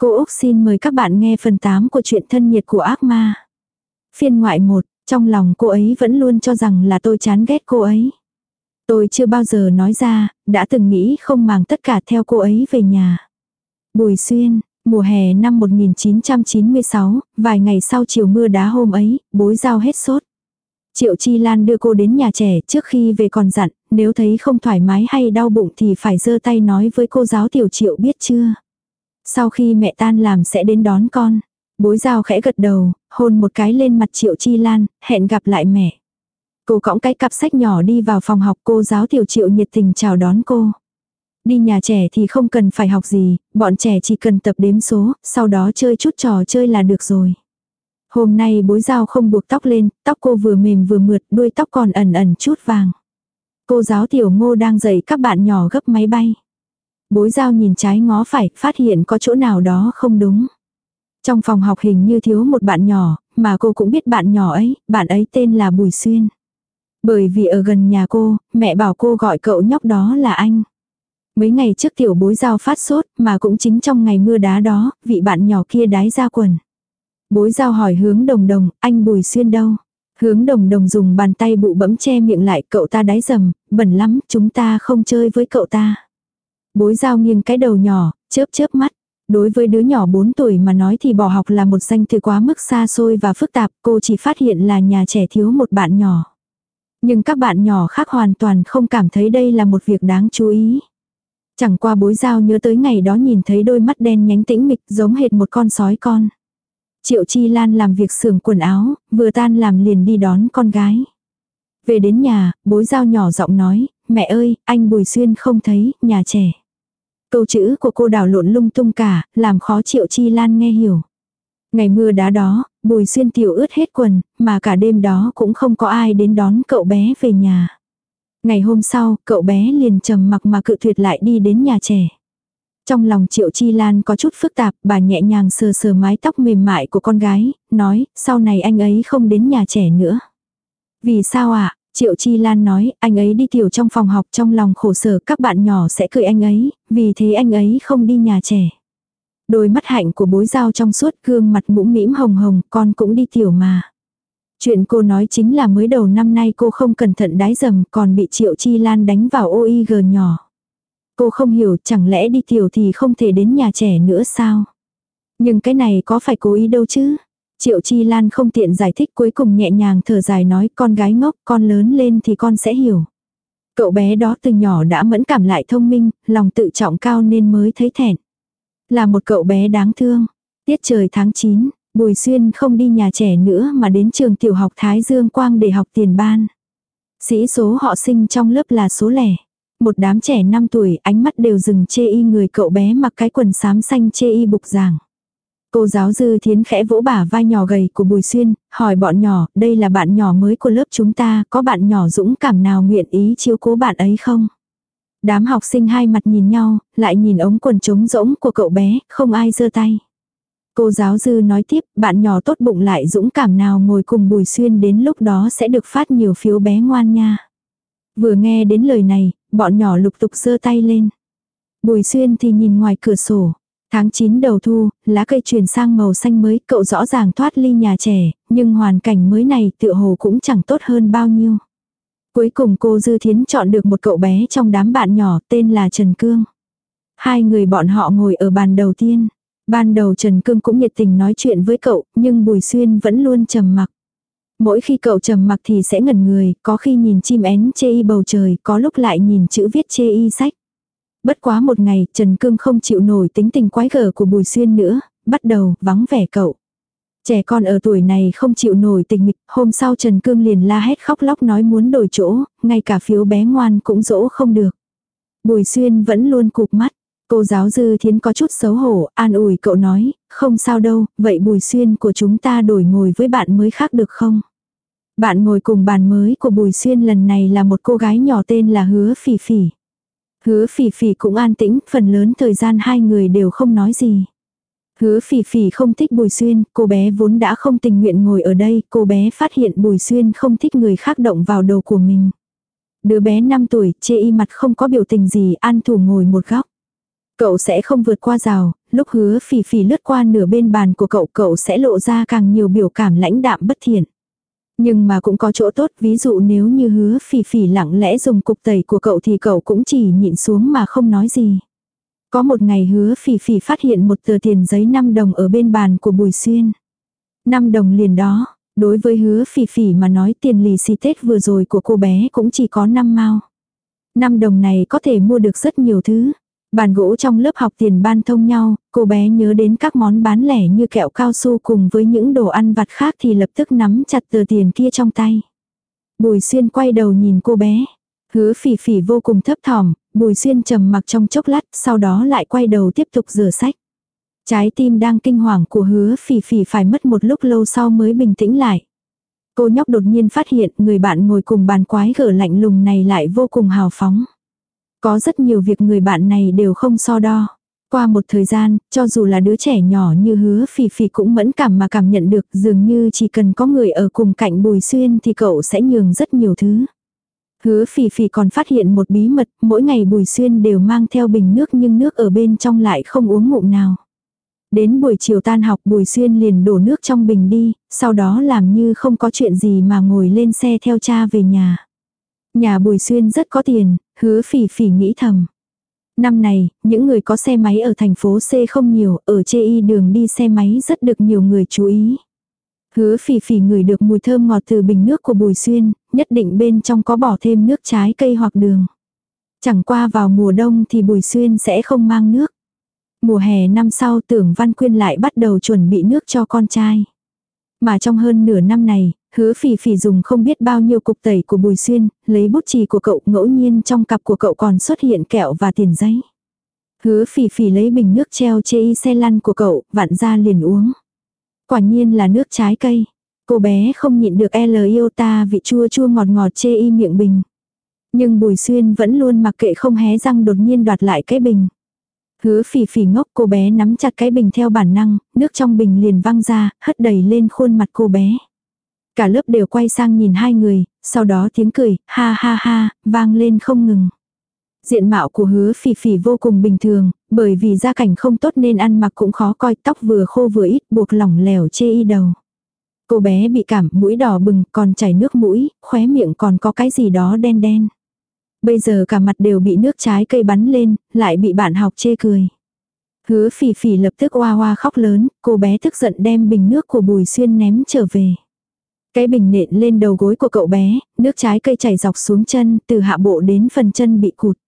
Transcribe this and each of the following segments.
Cô Úc xin mời các bạn nghe phần 8 của truyện thân nhiệt của ác ma. Phiên ngoại 1, trong lòng cô ấy vẫn luôn cho rằng là tôi chán ghét cô ấy. Tôi chưa bao giờ nói ra, đã từng nghĩ không màng tất cả theo cô ấy về nhà. Bùi xuyên, mùa hè năm 1996, vài ngày sau chiều mưa đá hôm ấy, bối giao hết sốt. Triệu Chi Lan đưa cô đến nhà trẻ trước khi về còn dặn, nếu thấy không thoải mái hay đau bụng thì phải giơ tay nói với cô giáo tiểu triệu biết chưa. Sau khi mẹ tan làm sẽ đến đón con. Bối giao khẽ gật đầu, hôn một cái lên mặt Triệu Chi Lan, hẹn gặp lại mẹ. Cô cõng cái cặp sách nhỏ đi vào phòng học cô giáo tiểu triệu nhiệt tình chào đón cô. Đi nhà trẻ thì không cần phải học gì, bọn trẻ chỉ cần tập đếm số, sau đó chơi chút trò chơi là được rồi. Hôm nay bối giao không buộc tóc lên, tóc cô vừa mềm vừa mượt, đuôi tóc còn ẩn ẩn chút vàng. Cô giáo tiểu ngô đang dạy các bạn nhỏ gấp máy bay. Bối giao nhìn trái ngó phải, phát hiện có chỗ nào đó không đúng. Trong phòng học hình như thiếu một bạn nhỏ, mà cô cũng biết bạn nhỏ ấy, bạn ấy tên là Bùi Xuyên. Bởi vì ở gần nhà cô, mẹ bảo cô gọi cậu nhóc đó là anh. Mấy ngày trước tiểu bối giao phát sốt, mà cũng chính trong ngày mưa đá đó, vị bạn nhỏ kia đái ra quần. Bối giao hỏi hướng đồng đồng, anh Bùi Xuyên đâu? Hướng đồng đồng dùng bàn tay bụ bẫm che miệng lại cậu ta đái dầm, bẩn lắm, chúng ta không chơi với cậu ta. Bối giao nghiêng cái đầu nhỏ, chớp chớp mắt. Đối với đứa nhỏ 4 tuổi mà nói thì bỏ học là một danh từ quá mức xa xôi và phức tạp, cô chỉ phát hiện là nhà trẻ thiếu một bạn nhỏ. Nhưng các bạn nhỏ khác hoàn toàn không cảm thấy đây là một việc đáng chú ý. Chẳng qua bối giao nhớ tới ngày đó nhìn thấy đôi mắt đen nhánh tĩnh mịch giống hệt một con sói con. Triệu Chi Lan làm việc xưởng quần áo, vừa tan làm liền đi đón con gái. Về đến nhà, bối giao nhỏ giọng nói, mẹ ơi, anh Bùi Xuyên không thấy, nhà trẻ. Câu chữ của cô đảo lộn lung tung cả, làm khó Triệu Chi Lan nghe hiểu. Ngày mưa đá đó, Bùi Xuyên tiểu ướt hết quần, mà cả đêm đó cũng không có ai đến đón cậu bé về nhà. Ngày hôm sau, cậu bé liền trầm mặc mà cự tuyệt lại đi đến nhà trẻ. Trong lòng Triệu Chi Lan có chút phức tạp, bà nhẹ nhàng sờ sờ mái tóc mềm mại của con gái, nói, sau này anh ấy không đến nhà trẻ nữa. Vì sao ạ? À? Triệu Chi Lan nói, anh ấy đi tiểu trong phòng học trong lòng khổ sở các bạn nhỏ sẽ cười anh ấy, vì thế anh ấy không đi nhà trẻ. Đôi mắt hạnh của bối giao trong suốt gương mặt mũm mĩm hồng hồng, con cũng đi tiểu mà. Chuyện cô nói chính là mới đầu năm nay cô không cẩn thận đái dầm còn bị Triệu Chi Lan đánh vào OIG nhỏ. Cô không hiểu chẳng lẽ đi tiểu thì không thể đến nhà trẻ nữa sao? Nhưng cái này có phải cố ý đâu chứ? Triệu Chi Lan không tiện giải thích cuối cùng nhẹ nhàng thở dài nói con gái ngốc con lớn lên thì con sẽ hiểu. Cậu bé đó từ nhỏ đã mẫn cảm lại thông minh, lòng tự trọng cao nên mới thấy thẹn. Là một cậu bé đáng thương. Tiết trời tháng 9, Bùi Xuyên không đi nhà trẻ nữa mà đến trường tiểu học Thái Dương Quang để học tiền ban. Sĩ số họ sinh trong lớp là số lẻ. Một đám trẻ 5 tuổi ánh mắt đều dừng chê y người cậu bé mặc cái quần xám xanh chê y bục giảng. Cô giáo dư thiến khẽ vỗ bả vai nhỏ gầy của Bùi Xuyên, hỏi bọn nhỏ, đây là bạn nhỏ mới của lớp chúng ta, có bạn nhỏ dũng cảm nào nguyện ý chiếu cố bạn ấy không? Đám học sinh hai mặt nhìn nhau, lại nhìn ống quần trống rỗng của cậu bé, không ai giơ tay. Cô giáo dư nói tiếp, bạn nhỏ tốt bụng lại dũng cảm nào ngồi cùng Bùi Xuyên đến lúc đó sẽ được phát nhiều phiếu bé ngoan nha. Vừa nghe đến lời này, bọn nhỏ lục tục giơ tay lên. Bùi Xuyên thì nhìn ngoài cửa sổ. Tháng 9 đầu thu, lá cây chuyển sang màu xanh mới, cậu rõ ràng thoát ly nhà trẻ, nhưng hoàn cảnh mới này tựa hồ cũng chẳng tốt hơn bao nhiêu. Cuối cùng cô Dư Thiến chọn được một cậu bé trong đám bạn nhỏ tên là Trần Cương. Hai người bọn họ ngồi ở bàn đầu tiên. Ban đầu Trần Cương cũng nhiệt tình nói chuyện với cậu, nhưng Bùi Xuyên vẫn luôn trầm mặc. Mỗi khi cậu trầm mặc thì sẽ ngẩn người, có khi nhìn chim én chê y bầu trời, có lúc lại nhìn chữ viết chê y sách. Bất quá một ngày, Trần Cương không chịu nổi tính tình quái gở của Bùi Xuyên nữa, bắt đầu vắng vẻ cậu. Trẻ con ở tuổi này không chịu nổi tình mịch, hôm sau Trần Cương liền la hét khóc lóc nói muốn đổi chỗ, ngay cả phiếu bé ngoan cũng dỗ không được. Bùi Xuyên vẫn luôn cụp mắt. Cô giáo dư thiến có chút xấu hổ, an ủi cậu nói, không sao đâu, vậy Bùi Xuyên của chúng ta đổi ngồi với bạn mới khác được không? Bạn ngồi cùng bàn mới của Bùi Xuyên lần này là một cô gái nhỏ tên là Hứa Phỉ Phỉ. Hứa Phỉ Phỉ cũng an tĩnh, phần lớn thời gian hai người đều không nói gì. Hứa phỉ phỉ không thích Bùi Xuyên, cô bé vốn đã không tình nguyện ngồi ở đây, cô bé phát hiện Bùi Xuyên không thích người khác động vào đầu của mình. Đứa bé 5 tuổi, chê y mặt không có biểu tình gì, an thủ ngồi một góc. Cậu sẽ không vượt qua rào, lúc hứa phỉ phỉ lướt qua nửa bên bàn của cậu cậu sẽ lộ ra càng nhiều biểu cảm lãnh đạm bất thiện. Nhưng mà cũng có chỗ tốt, ví dụ nếu như hứa phỉ phỉ lặng lẽ dùng cục tẩy của cậu thì cậu cũng chỉ nhịn xuống mà không nói gì. Có một ngày hứa phỉ phỉ phát hiện một tờ tiền giấy 5 đồng ở bên bàn của Bùi Xuyên. 5 đồng liền đó, đối với hứa phỉ phỉ mà nói tiền lì xì Tết vừa rồi của cô bé cũng chỉ có 5 mao. 5 đồng này có thể mua được rất nhiều thứ. Bàn gỗ trong lớp học tiền ban thông nhau, cô bé nhớ đến các món bán lẻ như kẹo cao su cùng với những đồ ăn vặt khác thì lập tức nắm chặt tờ tiền kia trong tay. Bùi xuyên quay đầu nhìn cô bé. Hứa phỉ phỉ vô cùng thấp thỏm, bùi xuyên trầm mặc trong chốc lát, sau đó lại quay đầu tiếp tục rửa sách. Trái tim đang kinh hoàng của hứa phỉ phỉ phải mất một lúc lâu sau mới bình tĩnh lại. Cô nhóc đột nhiên phát hiện người bạn ngồi cùng bàn quái gở lạnh lùng này lại vô cùng hào phóng. Có rất nhiều việc người bạn này đều không so đo. Qua một thời gian, cho dù là đứa trẻ nhỏ như hứa phỉ phỉ cũng mẫn cảm mà cảm nhận được dường như chỉ cần có người ở cùng cạnh bùi xuyên thì cậu sẽ nhường rất nhiều thứ. Hứa phỉ phỉ còn phát hiện một bí mật, mỗi ngày bùi xuyên đều mang theo bình nước nhưng nước ở bên trong lại không uống ngụm nào. Đến buổi chiều tan học bùi xuyên liền đổ nước trong bình đi, sau đó làm như không có chuyện gì mà ngồi lên xe theo cha về nhà. Nhà bùi xuyên rất có tiền, hứa phỉ phỉ nghĩ thầm. Năm này, những người có xe máy ở thành phố C không nhiều, ở chê y đường đi xe máy rất được nhiều người chú ý. Hứa phỉ phỉ ngửi được mùi thơm ngọt từ bình nước của Bùi Xuyên, nhất định bên trong có bỏ thêm nước trái cây hoặc đường. Chẳng qua vào mùa đông thì Bùi Xuyên sẽ không mang nước. Mùa hè năm sau tưởng Văn Quyên lại bắt đầu chuẩn bị nước cho con trai. Mà trong hơn nửa năm này, hứa phỉ phỉ dùng không biết bao nhiêu cục tẩy của Bùi Xuyên, lấy bút chì của cậu ngẫu nhiên trong cặp của cậu còn xuất hiện kẹo và tiền giấy. Hứa phỉ phỉ lấy bình nước treo chê y xe lăn của cậu, vặn ra liền uống. Quả nhiên là nước trái cây. Cô bé không nhịn được e L yêu ta vị chua chua ngọt ngọt chê y miệng bình. Nhưng Bùi Xuyên vẫn luôn mặc kệ không hé răng đột nhiên đoạt lại cái bình. Hứa phỉ phỉ ngốc cô bé nắm chặt cái bình theo bản năng, nước trong bình liền văng ra, hất đầy lên khuôn mặt cô bé. Cả lớp đều quay sang nhìn hai người, sau đó tiếng cười, ha ha ha, vang lên không ngừng. Diện mạo của hứa phỉ phỉ vô cùng bình thường, bởi vì gia cảnh không tốt nên ăn mặc cũng khó coi tóc vừa khô vừa ít buộc lỏng lẻo chê y đầu. Cô bé bị cảm mũi đỏ bừng còn chảy nước mũi, khóe miệng còn có cái gì đó đen đen. Bây giờ cả mặt đều bị nước trái cây bắn lên, lại bị bạn học chê cười. Hứa phỉ phỉ lập tức oa oa khóc lớn, cô bé tức giận đem bình nước của Bùi Xuyên ném trở về. Cái bình nện lên đầu gối của cậu bé, nước trái cây chảy dọc xuống chân, từ hạ bộ đến phần chân bị cụt.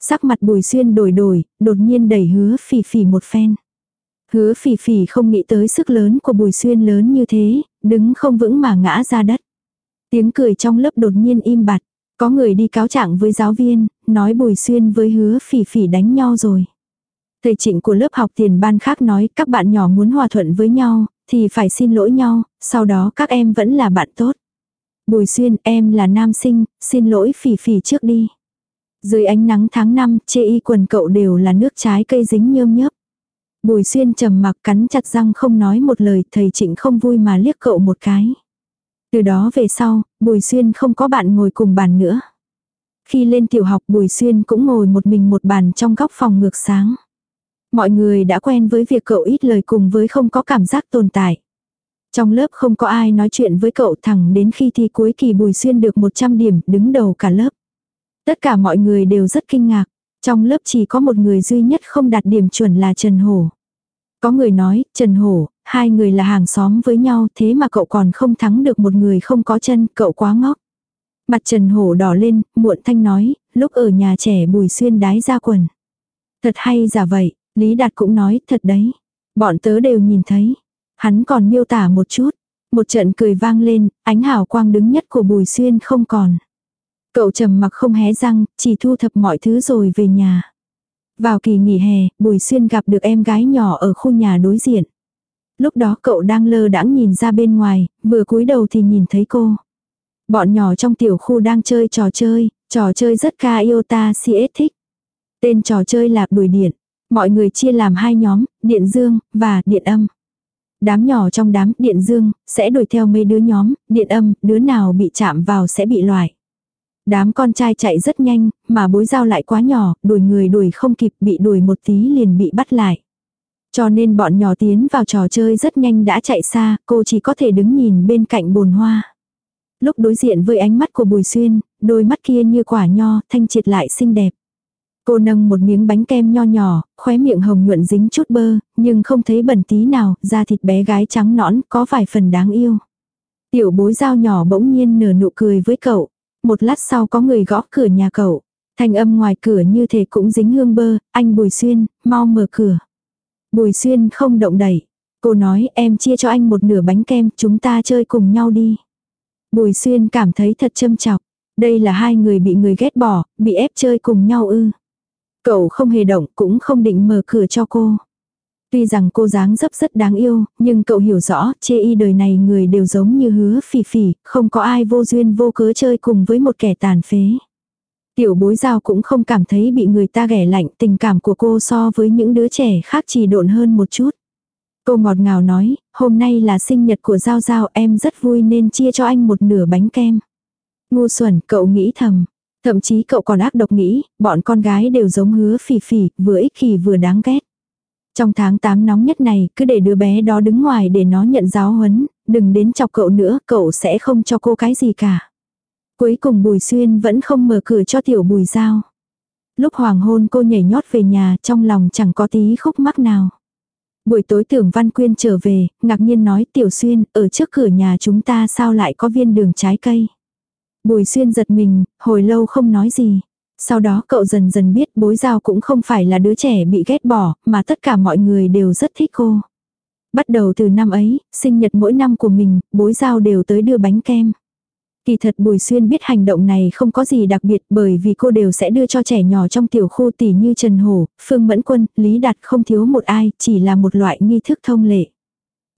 Sắc mặt Bùi Xuyên đổi đổi, đột nhiên đẩy hứa phỉ phỉ một phen. Hứa phỉ phỉ không nghĩ tới sức lớn của Bùi Xuyên lớn như thế, đứng không vững mà ngã ra đất. Tiếng cười trong lớp đột nhiên im bặt. Có người đi cáo trạng với giáo viên, nói Bùi Xuyên với hứa phỉ phỉ đánh nhau rồi. Thầy trịnh của lớp học tiền ban khác nói các bạn nhỏ muốn hòa thuận với nhau, thì phải xin lỗi nhau, sau đó các em vẫn là bạn tốt. Bùi Xuyên em là nam sinh, xin lỗi phỉ phỉ trước đi. Dưới ánh nắng tháng 5, chê y quần cậu đều là nước trái cây dính nhơm nhớp. Bùi Xuyên trầm mặc cắn chặt răng không nói một lời, thầy Trịnh không vui mà liếc cậu một cái. Từ đó về sau, Bùi Xuyên không có bạn ngồi cùng bàn nữa. Khi lên tiểu học Bùi Xuyên cũng ngồi một mình một bàn trong góc phòng ngược sáng. Mọi người đã quen với việc cậu ít lời cùng với không có cảm giác tồn tại. Trong lớp không có ai nói chuyện với cậu thẳng đến khi thi cuối kỳ Bùi Xuyên được 100 điểm đứng đầu cả lớp. Tất cả mọi người đều rất kinh ngạc. Trong lớp chỉ có một người duy nhất không đạt điểm chuẩn là Trần Hổ. Có người nói, Trần Hổ, hai người là hàng xóm với nhau thế mà cậu còn không thắng được một người không có chân, cậu quá ngốc. Mặt Trần Hổ đỏ lên, muộn thanh nói, lúc ở nhà trẻ Bùi Xuyên đái ra quần. Thật hay giả vậy, Lý Đạt cũng nói, thật đấy. Bọn tớ đều nhìn thấy. Hắn còn miêu tả một chút. Một trận cười vang lên, ánh hào quang đứng nhất của Bùi Xuyên không còn. Cậu trầm mặc không hé răng, chỉ thu thập mọi thứ rồi về nhà. Vào kỳ nghỉ hè, Bùi Xuyên gặp được em gái nhỏ ở khu nhà đối diện. Lúc đó cậu đang lơ đãng nhìn ra bên ngoài, vừa cúi đầu thì nhìn thấy cô. Bọn nhỏ trong tiểu khu đang chơi trò chơi, trò chơi rất ca yêu ta siết thích. Tên trò chơi là đuổi điện. Mọi người chia làm hai nhóm, điện dương và điện âm. Đám nhỏ trong đám điện dương sẽ đuổi theo mấy đứa nhóm, điện âm, đứa nào bị chạm vào sẽ bị loại. Đám con trai chạy rất nhanh, mà bối dao lại quá nhỏ, đuổi người đuổi không kịp bị đuổi một tí liền bị bắt lại. Cho nên bọn nhỏ tiến vào trò chơi rất nhanh đã chạy xa, cô chỉ có thể đứng nhìn bên cạnh bồn hoa. Lúc đối diện với ánh mắt của Bùi Xuyên, đôi mắt kia như quả nho, thanh triệt lại xinh đẹp. Cô nâng một miếng bánh kem nho nhỏ, khóe miệng hồng nhuận dính chút bơ, nhưng không thấy bẩn tí nào, da thịt bé gái trắng nõn, có vài phần đáng yêu. Tiểu bối dao nhỏ bỗng nhiên nở nụ cười với cậu. Một lát sau có người gõ cửa nhà cậu. Thanh âm ngoài cửa như thể cũng dính hương bơ, anh Bùi Xuyên, mau mở cửa. Bùi Xuyên không động đẩy. Cô nói em chia cho anh một nửa bánh kem, chúng ta chơi cùng nhau đi. Bùi Xuyên cảm thấy thật châm chọc. Đây là hai người bị người ghét bỏ, bị ép chơi cùng nhau ư. Cậu không hề động cũng không định mở cửa cho cô. Tuy rằng cô dáng dấp rất đáng yêu, nhưng cậu hiểu rõ, chê y đời này người đều giống như hứa phỉ phỉ, không có ai vô duyên vô cớ chơi cùng với một kẻ tàn phế. Tiểu bối giao cũng không cảm thấy bị người ta ghẻ lạnh, tình cảm của cô so với những đứa trẻ khác chỉ độn hơn một chút. Cô ngọt ngào nói, hôm nay là sinh nhật của Giao Giao em rất vui nên chia cho anh một nửa bánh kem. Ngu xuẩn, cậu nghĩ thầm. Thậm chí cậu còn ác độc nghĩ, bọn con gái đều giống hứa phỉ phỉ, vừa ích kỷ vừa đáng ghét. Trong tháng 8 nóng nhất này, cứ để đứa bé đó đứng ngoài để nó nhận giáo huấn, đừng đến chọc cậu nữa, cậu sẽ không cho cô cái gì cả. Cuối cùng Bùi Xuyên vẫn không mở cửa cho tiểu Bùi Giao. Lúc hoàng hôn cô nhảy nhót về nhà, trong lòng chẳng có tí khúc mắc nào. Buổi tối tưởng Văn Quyên trở về, ngạc nhiên nói Tiểu Xuyên, ở trước cửa nhà chúng ta sao lại có viên đường trái cây. Bùi Xuyên giật mình, hồi lâu không nói gì. Sau đó cậu dần dần biết bối giao cũng không phải là đứa trẻ bị ghét bỏ, mà tất cả mọi người đều rất thích cô. Bắt đầu từ năm ấy, sinh nhật mỗi năm của mình, bối giao đều tới đưa bánh kem. Kỳ thật Bùi Xuyên biết hành động này không có gì đặc biệt bởi vì cô đều sẽ đưa cho trẻ nhỏ trong tiểu khu tỷ như Trần Hổ, Phương Mẫn Quân, Lý Đạt không thiếu một ai, chỉ là một loại nghi thức thông lệ.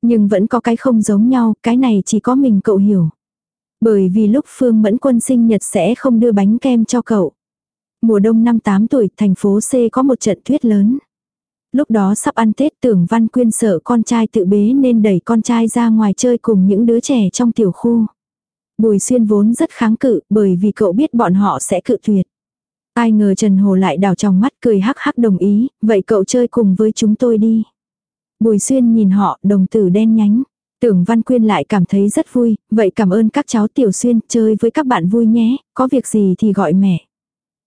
Nhưng vẫn có cái không giống nhau, cái này chỉ có mình cậu hiểu. Bởi vì lúc Phương Mẫn Quân sinh nhật sẽ không đưa bánh kem cho cậu. Mùa đông năm 8 tuổi, thành phố C có một trận tuyết lớn. Lúc đó sắp ăn Tết tưởng Văn Quyên sợ con trai tự bế nên đẩy con trai ra ngoài chơi cùng những đứa trẻ trong tiểu khu. Bùi xuyên vốn rất kháng cự bởi vì cậu biết bọn họ sẽ cự tuyệt. Ai ngờ Trần Hồ lại đào trong mắt cười hắc hắc đồng ý, vậy cậu chơi cùng với chúng tôi đi. Bùi xuyên nhìn họ, đồng tử đen nhánh. Tưởng Văn Quyên lại cảm thấy rất vui, vậy cảm ơn các cháu Tiểu Xuyên, chơi với các bạn vui nhé, có việc gì thì gọi mẹ.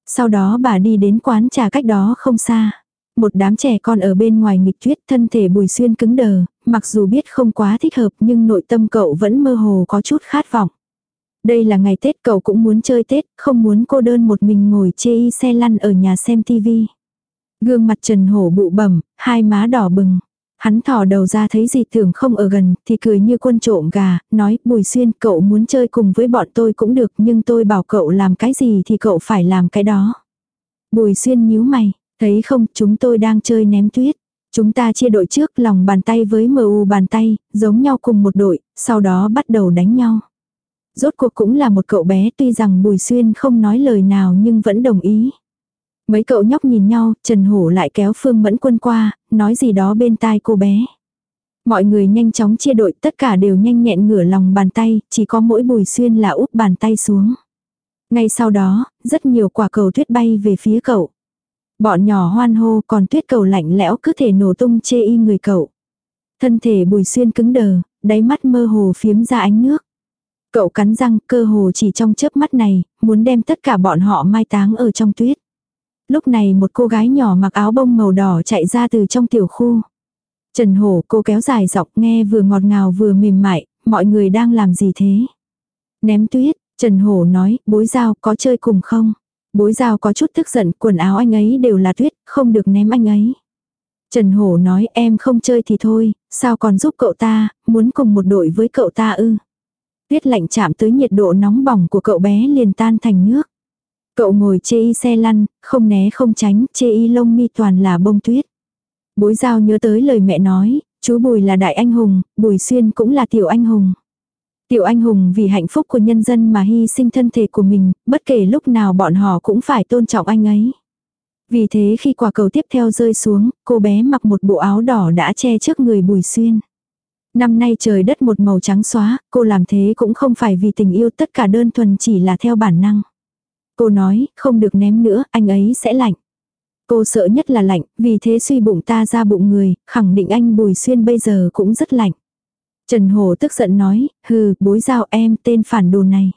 Sau đó bà đi đến quán trà cách đó không xa. Một đám trẻ con ở bên ngoài nghịch tuyết thân thể bùi xuyên cứng đờ, mặc dù biết không quá thích hợp nhưng nội tâm cậu vẫn mơ hồ có chút khát vọng. Đây là ngày Tết cậu cũng muốn chơi Tết, không muốn cô đơn một mình ngồi chê y xe lăn ở nhà xem tivi. Gương mặt Trần Hổ bụ bẩm, hai má đỏ bừng. Hắn thỏ đầu ra thấy gì tưởng không ở gần, thì cười như quân trộm gà, nói, Bùi Xuyên, cậu muốn chơi cùng với bọn tôi cũng được, nhưng tôi bảo cậu làm cái gì thì cậu phải làm cái đó. Bùi Xuyên nhíu mày, thấy không, chúng tôi đang chơi ném tuyết. Chúng ta chia đội trước lòng bàn tay với MU bàn tay, giống nhau cùng một đội, sau đó bắt đầu đánh nhau. Rốt cuộc cũng là một cậu bé tuy rằng Bùi Xuyên không nói lời nào nhưng vẫn đồng ý. Mấy cậu nhóc nhìn nhau, Trần Hổ lại kéo Phương Mẫn Quân qua, nói gì đó bên tai cô bé. Mọi người nhanh chóng chia đội, tất cả đều nhanh nhẹn ngửa lòng bàn tay, chỉ có mỗi Bùi Xuyên là úp bàn tay xuống. Ngay sau đó, rất nhiều quả cầu tuyết bay về phía cậu. Bọn nhỏ hoan hô còn tuyết cầu lạnh lẽo cứ thể nổ tung chê y người cậu. Thân thể Bùi Xuyên cứng đờ, đáy mắt mơ hồ phiếm ra ánh nước. Cậu cắn răng cơ hồ chỉ trong chớp mắt này, muốn đem tất cả bọn họ mai táng ở trong tuyết. Lúc này một cô gái nhỏ mặc áo bông màu đỏ chạy ra từ trong tiểu khu. Trần Hổ cô kéo dài dọc nghe vừa ngọt ngào vừa mềm mại, mọi người đang làm gì thế? Ném tuyết, Trần Hổ nói, bối giao có chơi cùng không? Bối giao có chút tức giận, quần áo anh ấy đều là tuyết, không được ném anh ấy. Trần Hổ nói em không chơi thì thôi, sao còn giúp cậu ta, muốn cùng một đội với cậu ta ư? Tuyết lạnh chạm tới nhiệt độ nóng bỏng của cậu bé liền tan thành nước. Cậu ngồi chê y xe lăn, không né không tránh, chê y lông mi toàn là bông tuyết. Bối giao nhớ tới lời mẹ nói, chú Bùi là đại anh hùng, Bùi Xuyên cũng là tiểu anh hùng. Tiểu anh hùng vì hạnh phúc của nhân dân mà hy sinh thân thể của mình, bất kể lúc nào bọn họ cũng phải tôn trọng anh ấy. Vì thế khi quả cầu tiếp theo rơi xuống, cô bé mặc một bộ áo đỏ đã che trước người Bùi Xuyên. Năm nay trời đất một màu trắng xóa, cô làm thế cũng không phải vì tình yêu tất cả đơn thuần chỉ là theo bản năng. Cô nói, không được ném nữa, anh ấy sẽ lạnh. Cô sợ nhất là lạnh, vì thế suy bụng ta ra bụng người, khẳng định anh Bùi Xuyên bây giờ cũng rất lạnh. Trần Hồ tức giận nói, hừ, bối giao em tên phản đồ này.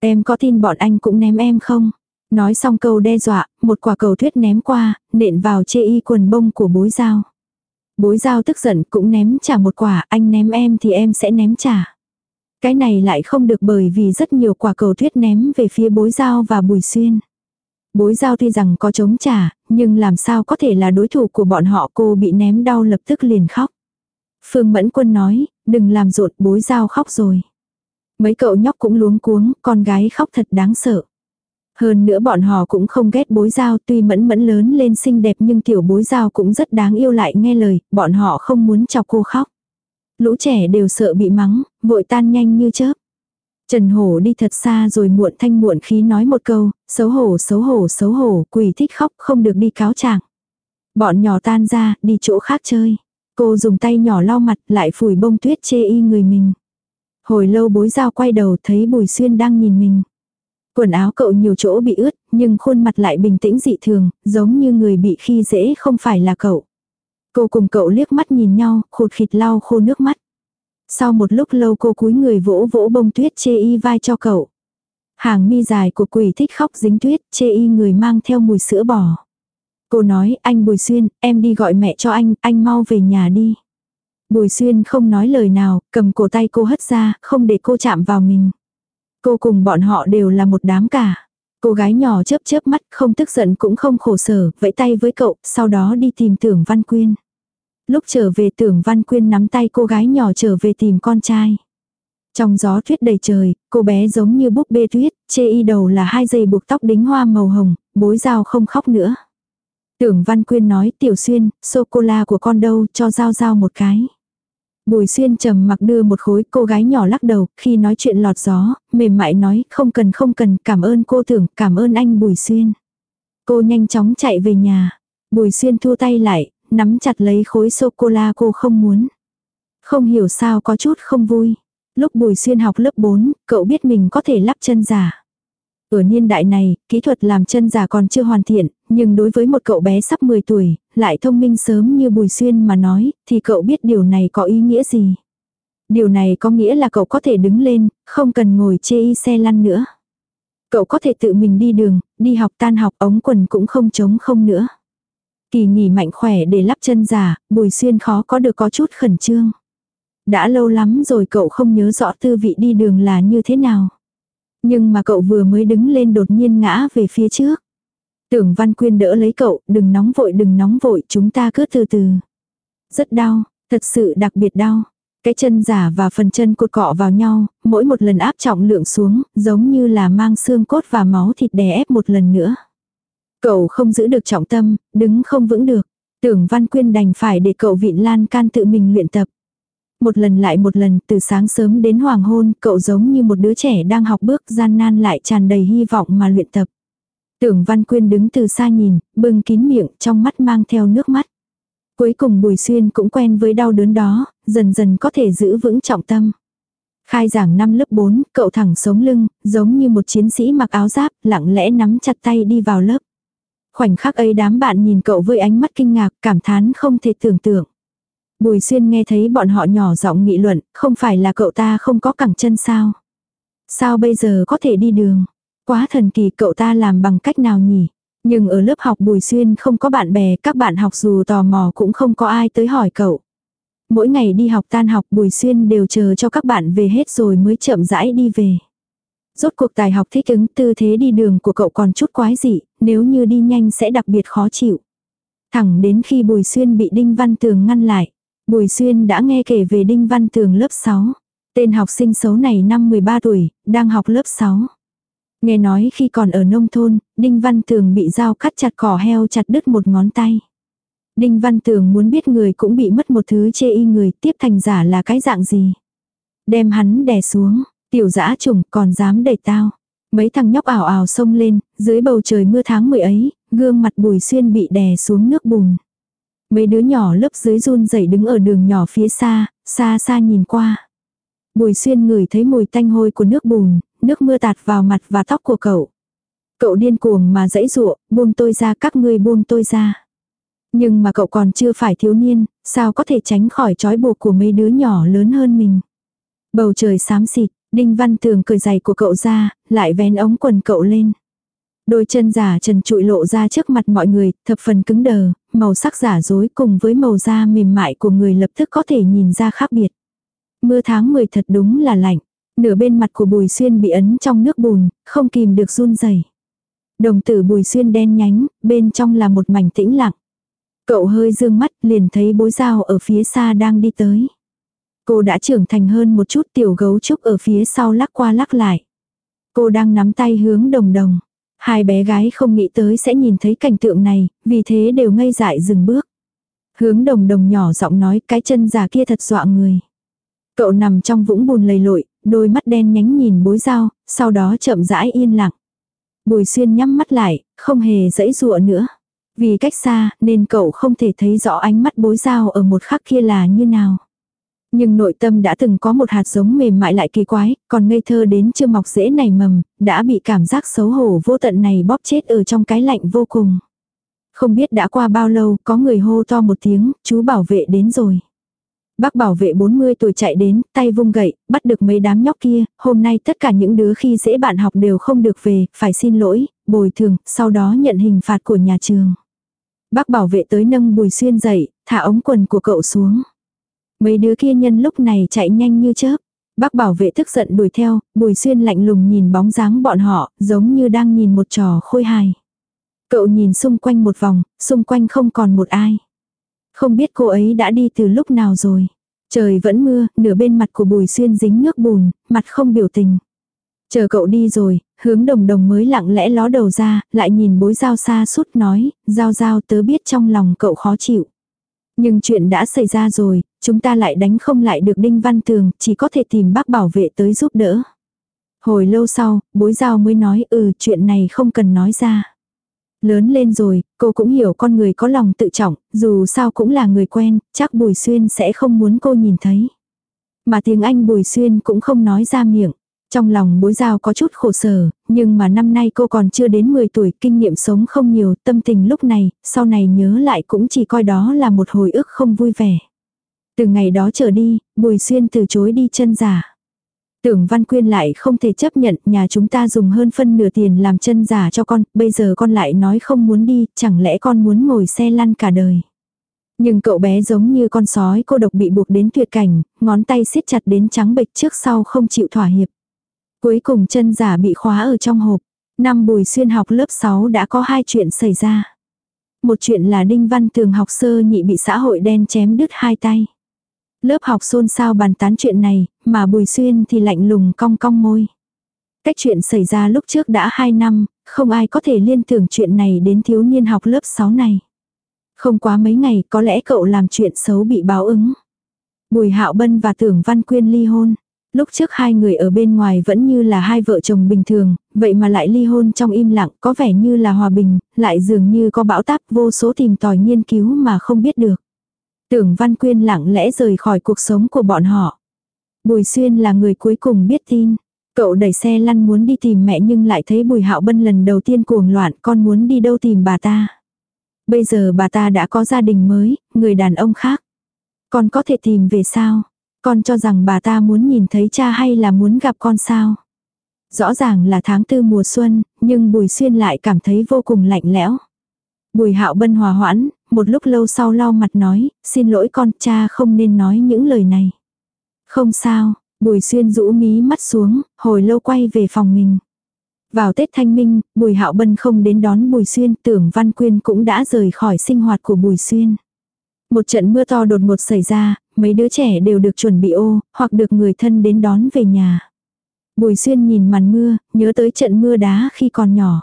Em có tin bọn anh cũng ném em không? Nói xong câu đe dọa, một quả cầu thuyết ném qua, nện vào chê y quần bông của bối giao. Bối giao tức giận cũng ném trả một quả, anh ném em thì em sẽ ném trả. Cái này lại không được bởi vì rất nhiều quả cầu tuyết ném về phía bối giao và bùi xuyên. Bối giao tuy rằng có chống trả, nhưng làm sao có thể là đối thủ của bọn họ cô bị ném đau lập tức liền khóc. Phương Mẫn Quân nói, đừng làm rộn bối giao khóc rồi. Mấy cậu nhóc cũng luống cuống, con gái khóc thật đáng sợ. Hơn nữa bọn họ cũng không ghét bối giao tuy mẫn mẫn lớn lên xinh đẹp nhưng tiểu bối giao cũng rất đáng yêu lại nghe lời, bọn họ không muốn chọc cô khóc. Lũ trẻ đều sợ bị mắng, vội tan nhanh như chớp. Trần Hổ đi thật xa rồi muộn thanh muộn khí nói một câu, xấu hổ xấu hổ xấu hổ, quỷ thích khóc không được đi cáo trạng. Bọn nhỏ tan ra, đi chỗ khác chơi. Cô dùng tay nhỏ lau mặt lại phủi bông tuyết chê y người mình. Hồi lâu bối giao quay đầu thấy Bùi Xuyên đang nhìn mình. Quần áo cậu nhiều chỗ bị ướt, nhưng khuôn mặt lại bình tĩnh dị thường, giống như người bị khi dễ không phải là cậu. Cô cùng cậu liếc mắt nhìn nhau, khụt khịt lau khô nước mắt. Sau một lúc lâu cô cúi người vỗ vỗ bông tuyết chê y vai cho cậu. Hàng mi dài của quỷ thích khóc dính tuyết, chê y người mang theo mùi sữa bò. Cô nói, anh Bùi Xuyên, em đi gọi mẹ cho anh, anh mau về nhà đi. Bùi Xuyên không nói lời nào, cầm cổ tay cô hất ra, không để cô chạm vào mình. Cô cùng bọn họ đều là một đám cả. Cô gái nhỏ chớp chớp mắt, không tức giận cũng không khổ sở, vẫy tay với cậu, sau đó đi tìm tưởng Văn Quyên. Lúc trở về tưởng Văn Quyên nắm tay cô gái nhỏ trở về tìm con trai. Trong gió tuyết đầy trời, cô bé giống như búp bê tuyết, chê y đầu là hai dây buộc tóc đính hoa màu hồng, bối dao không khóc nữa. Tưởng Văn Quyên nói tiểu xuyên, sô-cô-la của con đâu, cho dao dao một cái. Bùi xuyên trầm mặc đưa một khối cô gái nhỏ lắc đầu, khi nói chuyện lọt gió, mềm mại nói, không cần không cần, cảm ơn cô tưởng, cảm ơn anh Bùi xuyên. Cô nhanh chóng chạy về nhà. Bùi xuyên thu tay lại, nắm chặt lấy khối sô-cô-la cô không muốn. Không hiểu sao có chút không vui. Lúc Bùi Xuyên học lớp 4, cậu biết mình có thể lắp chân giả. Ở niên đại này, kỹ thuật làm chân giả còn chưa hoàn thiện, nhưng đối với một cậu bé sắp 10 tuổi, lại thông minh sớm như Bùi Xuyên mà nói, thì cậu biết điều này có ý nghĩa gì. Điều này có nghĩa là cậu có thể đứng lên, không cần ngồi chê y xe lăn nữa. Cậu có thể tự mình đi đường, đi học tan học ống quần cũng không trống không nữa. Kỳ nghỉ mạnh khỏe để lắp chân giả, Bùi Xuyên khó có được có chút khẩn trương. Đã lâu lắm rồi cậu không nhớ rõ tư vị đi đường là như thế nào. Nhưng mà cậu vừa mới đứng lên đột nhiên ngã về phía trước. Tưởng Văn Quyên đỡ lấy cậu, đừng nóng vội đừng nóng vội, chúng ta cứ từ từ. Rất đau, thật sự đặc biệt đau. Cái chân giả và phần chân cột cọ vào nhau, mỗi một lần áp trọng lượng xuống, giống như là mang xương cốt và máu thịt đè ép một lần nữa. Cậu không giữ được trọng tâm, đứng không vững được. Tưởng Văn Quyên đành phải để cậu vịn lan can tự mình luyện tập. Một lần lại một lần, từ sáng sớm đến hoàng hôn, cậu giống như một đứa trẻ đang học bước gian nan lại tràn đầy hy vọng mà luyện tập. Tưởng Văn Quyên đứng từ xa nhìn, bưng kín miệng, trong mắt mang theo nước mắt. Cuối cùng Bùi Xuyên cũng quen với đau đớn đó, dần dần có thể giữ vững trọng tâm. Khai giảng năm lớp 4, cậu thẳng sống lưng, giống như một chiến sĩ mặc áo giáp, lặng lẽ nắm chặt tay đi vào lớp. Khoảnh khắc ấy đám bạn nhìn cậu với ánh mắt kinh ngạc, cảm thán không thể tưởng tượng. Bùi xuyên nghe thấy bọn họ nhỏ giọng nghị luận, không phải là cậu ta không có cẳng chân sao? Sao bây giờ có thể đi đường? Quá thần kỳ cậu ta làm bằng cách nào nhỉ? Nhưng ở lớp học Bùi Xuyên không có bạn bè, các bạn học dù tò mò cũng không có ai tới hỏi cậu. Mỗi ngày đi học tan học Bùi Xuyên đều chờ cho các bạn về hết rồi mới chậm rãi đi về. Rốt cuộc tài học thích ứng tư thế đi đường của cậu còn chút quái dị, nếu như đi nhanh sẽ đặc biệt khó chịu. Thẳng đến khi Bùi Xuyên bị Đinh Văn Tường ngăn lại. Bùi Xuyên đã nghe kể về Đinh Văn Tường lớp 6. Tên học sinh xấu này năm 13 tuổi, đang học lớp 6. Nghe nói khi còn ở nông thôn, Đinh Văn Tường bị dao cắt chặt cỏ heo chặt đứt một ngón tay. Đinh Văn Tường muốn biết người cũng bị mất một thứ chê y người tiếp thành giả là cái dạng gì. Đem hắn đè xuống, tiểu dã trùng còn dám đẩy tao. Mấy thằng nhóc ảo ảo xông lên, dưới bầu trời mưa tháng mười ấy, gương mặt bùi xuyên bị đè xuống nước bùn. Mấy đứa nhỏ lớp dưới run rẩy đứng ở đường nhỏ phía xa, xa xa nhìn qua. Bùi xuyên ngửi thấy mùi tanh hôi của nước bùn, nước mưa tạt vào mặt và tóc của cậu. Cậu điên cuồng mà dãy dụa, buông tôi ra các ngươi buông tôi ra. Nhưng mà cậu còn chưa phải thiếu niên, sao có thể tránh khỏi trói buộc của mấy đứa nhỏ lớn hơn mình. Bầu trời xám xịt, Đinh Văn Tường cởi giày của cậu ra, lại vén ống quần cậu lên. Đôi chân giả trần trụi lộ ra trước mặt mọi người, thập phần cứng đờ, màu sắc giả dối cùng với màu da mềm mại của người lập tức có thể nhìn ra khác biệt. Mưa tháng 10 thật đúng là lạnh. Nửa bên mặt của Bùi Xuyên bị ấn trong nước bùn, không kìm được run rẩy. Đồng tử Bùi Xuyên đen nhánh, bên trong là một mảnh tĩnh lặng. Cậu hơi dương mắt liền thấy bối dao ở phía xa đang đi tới. Cô đã trưởng thành hơn một chút tiểu gấu trúc ở phía sau lắc qua lắc lại. Cô đang nắm tay hướng đồng đồng. Hai bé gái không nghĩ tới sẽ nhìn thấy cảnh tượng này, vì thế đều ngây dại dừng bước. Hướng đồng đồng nhỏ giọng nói cái chân già kia thật dọa người. Cậu nằm trong vũng bùn lầy lội, đôi mắt đen nhánh nhìn bối dao, sau đó chậm rãi yên lặng. Bùi xuyên nhắm mắt lại, không hề dãy dụa nữa. Vì cách xa, nên cậu không thể thấy rõ ánh mắt bối dao ở một khắc kia là như nào. Nhưng nội tâm đã từng có một hạt giống mềm mại lại kỳ quái, còn ngây thơ đến chưa mọc rễ nảy mầm, đã bị cảm giác xấu hổ vô tận này bóp chết ở trong cái lạnh vô cùng. Không biết đã qua bao lâu, có người hô to một tiếng, chú bảo vệ đến rồi. Bác bảo vệ 40 tuổi chạy đến, tay vung gậy, bắt được mấy đám nhóc kia, hôm nay tất cả những đứa khi dễ bạn học đều không được về, phải xin lỗi, bồi thường, sau đó nhận hình phạt của nhà trường. Bác bảo vệ tới nâng Bùi Xuyên dậy, thả ống quần của cậu xuống. Mấy đứa kia nhân lúc này chạy nhanh như chớp. Bác bảo vệ tức giận đuổi theo, Bùi Xuyên lạnh lùng nhìn bóng dáng bọn họ, giống như đang nhìn một trò khôi hài. Cậu nhìn xung quanh một vòng, xung quanh không còn một ai. Không biết cô ấy đã đi từ lúc nào rồi. Trời vẫn mưa, nửa bên mặt của Bùi Xuyên dính nước bùn, mặt không biểu tình. Chờ cậu đi rồi, hướng đồng đồng mới lặng lẽ ló đầu ra, lại nhìn bối giao xa sút nói, giao giao tớ biết trong lòng cậu khó chịu. Nhưng chuyện đã xảy ra rồi, chúng ta lại đánh không lại được Đinh Văn Tường, chỉ có thể tìm bác bảo vệ tới giúp đỡ. Hồi lâu sau, bối giao mới nói ừ chuyện này không cần nói ra. Lớn lên rồi, cô cũng hiểu con người có lòng tự trọng, dù sao cũng là người quen, chắc Bùi Xuyên sẽ không muốn cô nhìn thấy. Mà tiếng Anh Bùi Xuyên cũng không nói ra miệng. Trong lòng bối giao có chút khổ sở, nhưng mà năm nay cô còn chưa đến 10 tuổi, kinh nghiệm sống không nhiều, tâm tình lúc này, sau này nhớ lại cũng chỉ coi đó là một hồi ức không vui vẻ. Từ ngày đó trở đi, Bùi Xuyên từ chối đi chân giả. Tưởng Văn Quyên lại không thể chấp nhận nhà chúng ta dùng hơn phân nửa tiền làm chân giả cho con, bây giờ con lại nói không muốn đi, chẳng lẽ con muốn ngồi xe lăn cả đời. Nhưng cậu bé giống như con sói cô độc bị buộc đến tuyệt cảnh, ngón tay siết chặt đến trắng bệch trước sau không chịu thỏa hiệp. Cuối cùng chân giả bị khóa ở trong hộp. Năm Bùi Xuyên học lớp 6 đã có hai chuyện xảy ra. Một chuyện là Đinh Văn Tường học sơ nhị bị xã hội đen chém đứt hai tay. Lớp học xôn xao bàn tán chuyện này, mà Bùi Xuyên thì lạnh lùng cong cong môi. Cách chuyện xảy ra lúc trước đã 2 năm, không ai có thể liên tưởng chuyện này đến thiếu niên học lớp 6 này. Không quá mấy ngày có lẽ cậu làm chuyện xấu bị báo ứng. Bùi Hạo Bân và Tưởng Văn Quyên ly hôn. Lúc trước hai người ở bên ngoài vẫn như là hai vợ chồng bình thường, vậy mà lại ly hôn trong im lặng, có vẻ như là hòa bình, lại dường như có bão táp vô số tìm tòi nghiên cứu mà không biết được. Tưởng Văn Quyên lặng lẽ rời khỏi cuộc sống của bọn họ. Bùi Xuyên là người cuối cùng biết tin. Cậu đẩy xe lăn muốn đi tìm mẹ nhưng lại thấy Bùi Hạo Bân lần đầu tiên cuồng loạn con muốn đi đâu tìm bà ta. Bây giờ bà ta đã có gia đình mới, người đàn ông khác. Con có thể tìm về sao? Con cho rằng bà ta muốn nhìn thấy cha hay là muốn gặp con sao? Rõ ràng là tháng tư mùa xuân, nhưng Bùi Xuyên lại cảm thấy vô cùng lạnh lẽo. Bùi Hạo Bân hòa hoãn, một lúc lâu sau lau mặt nói, xin lỗi con, cha không nên nói những lời này. Không sao, Bùi Xuyên rũ mí mắt xuống, hồi lâu quay về phòng mình. Vào Tết Thanh Minh, Bùi Hạo Bân không đến đón Bùi Xuyên, tưởng Văn Quyên cũng đã rời khỏi sinh hoạt của Bùi Xuyên. Một trận mưa to đột ngột xảy ra, mấy đứa trẻ đều được chuẩn bị ô, hoặc được người thân đến đón về nhà. Bùi Xuyên nhìn màn mưa, nhớ tới trận mưa đá khi còn nhỏ.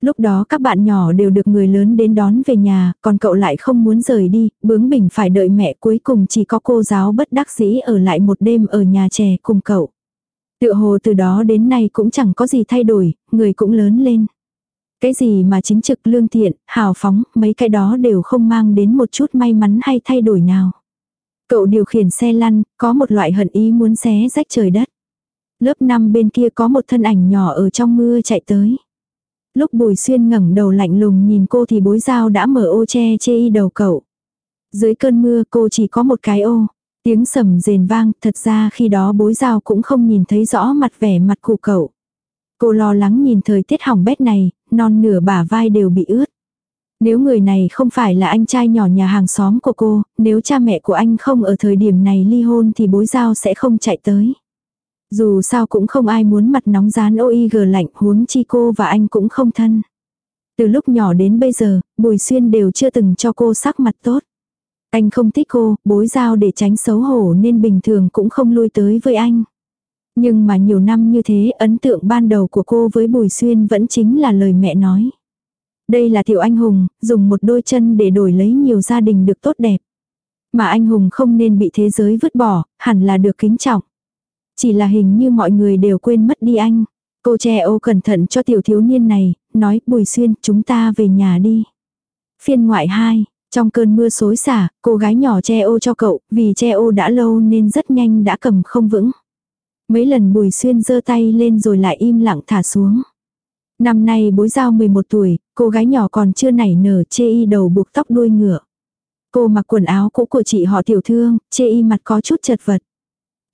Lúc đó các bạn nhỏ đều được người lớn đến đón về nhà, còn cậu lại không muốn rời đi, bướng bỉnh phải đợi mẹ cuối cùng chỉ có cô giáo bất đắc dĩ ở lại một đêm ở nhà trẻ cùng cậu. Tựa hồ từ đó đến nay cũng chẳng có gì thay đổi, người cũng lớn lên. Cái gì mà chính trực lương thiện, hào phóng, mấy cái đó đều không mang đến một chút may mắn hay thay đổi nào. Cậu điều khiển xe lăn, có một loại hận ý muốn xé rách trời đất. Lớp 5 bên kia có một thân ảnh nhỏ ở trong mưa chạy tới. Lúc Bùi Xuyên ngẩng đầu lạnh lùng nhìn cô thì bối dao đã mở ô che chê y đầu cậu. Dưới cơn mưa cô chỉ có một cái ô. Tiếng sầm rền vang, thật ra khi đó bối dao cũng không nhìn thấy rõ mặt vẻ mặt của cậu. Cô lo lắng nhìn thời tiết hỏng bét này, non nửa bả vai đều bị ướt. Nếu người này không phải là anh trai nhỏ nhà hàng xóm của cô, nếu cha mẹ của anh không ở thời điểm này ly hôn thì bối giao sẽ không chạy tới. Dù sao cũng không ai muốn mặt nóng rán OIG lạnh huống chi cô và anh cũng không thân. Từ lúc nhỏ đến bây giờ, Bùi Xuyên đều chưa từng cho cô sắc mặt tốt. Anh không thích cô, bối giao để tránh xấu hổ nên bình thường cũng không lui tới với anh. Nhưng mà nhiều năm như thế ấn tượng ban đầu của cô với Bùi Xuyên vẫn chính là lời mẹ nói. Đây là tiểu anh hùng, dùng một đôi chân để đổi lấy nhiều gia đình được tốt đẹp. Mà anh hùng không nên bị thế giới vứt bỏ, hẳn là được kính trọng. Chỉ là hình như mọi người đều quên mất đi anh. Cô che ô cẩn thận cho tiểu thiếu niên này, nói Bùi Xuyên chúng ta về nhà đi. Phiên ngoại 2, trong cơn mưa xối xả, cô gái nhỏ che ô cho cậu, vì che ô đã lâu nên rất nhanh đã cầm không vững. Mấy lần Bùi Xuyên giơ tay lên rồi lại im lặng thả xuống. Năm nay bối giao 11 tuổi, cô gái nhỏ còn chưa nảy nở chê y đầu buộc tóc đuôi ngựa. Cô mặc quần áo cũ của chị họ tiểu thương, chê y mặt có chút chật vật.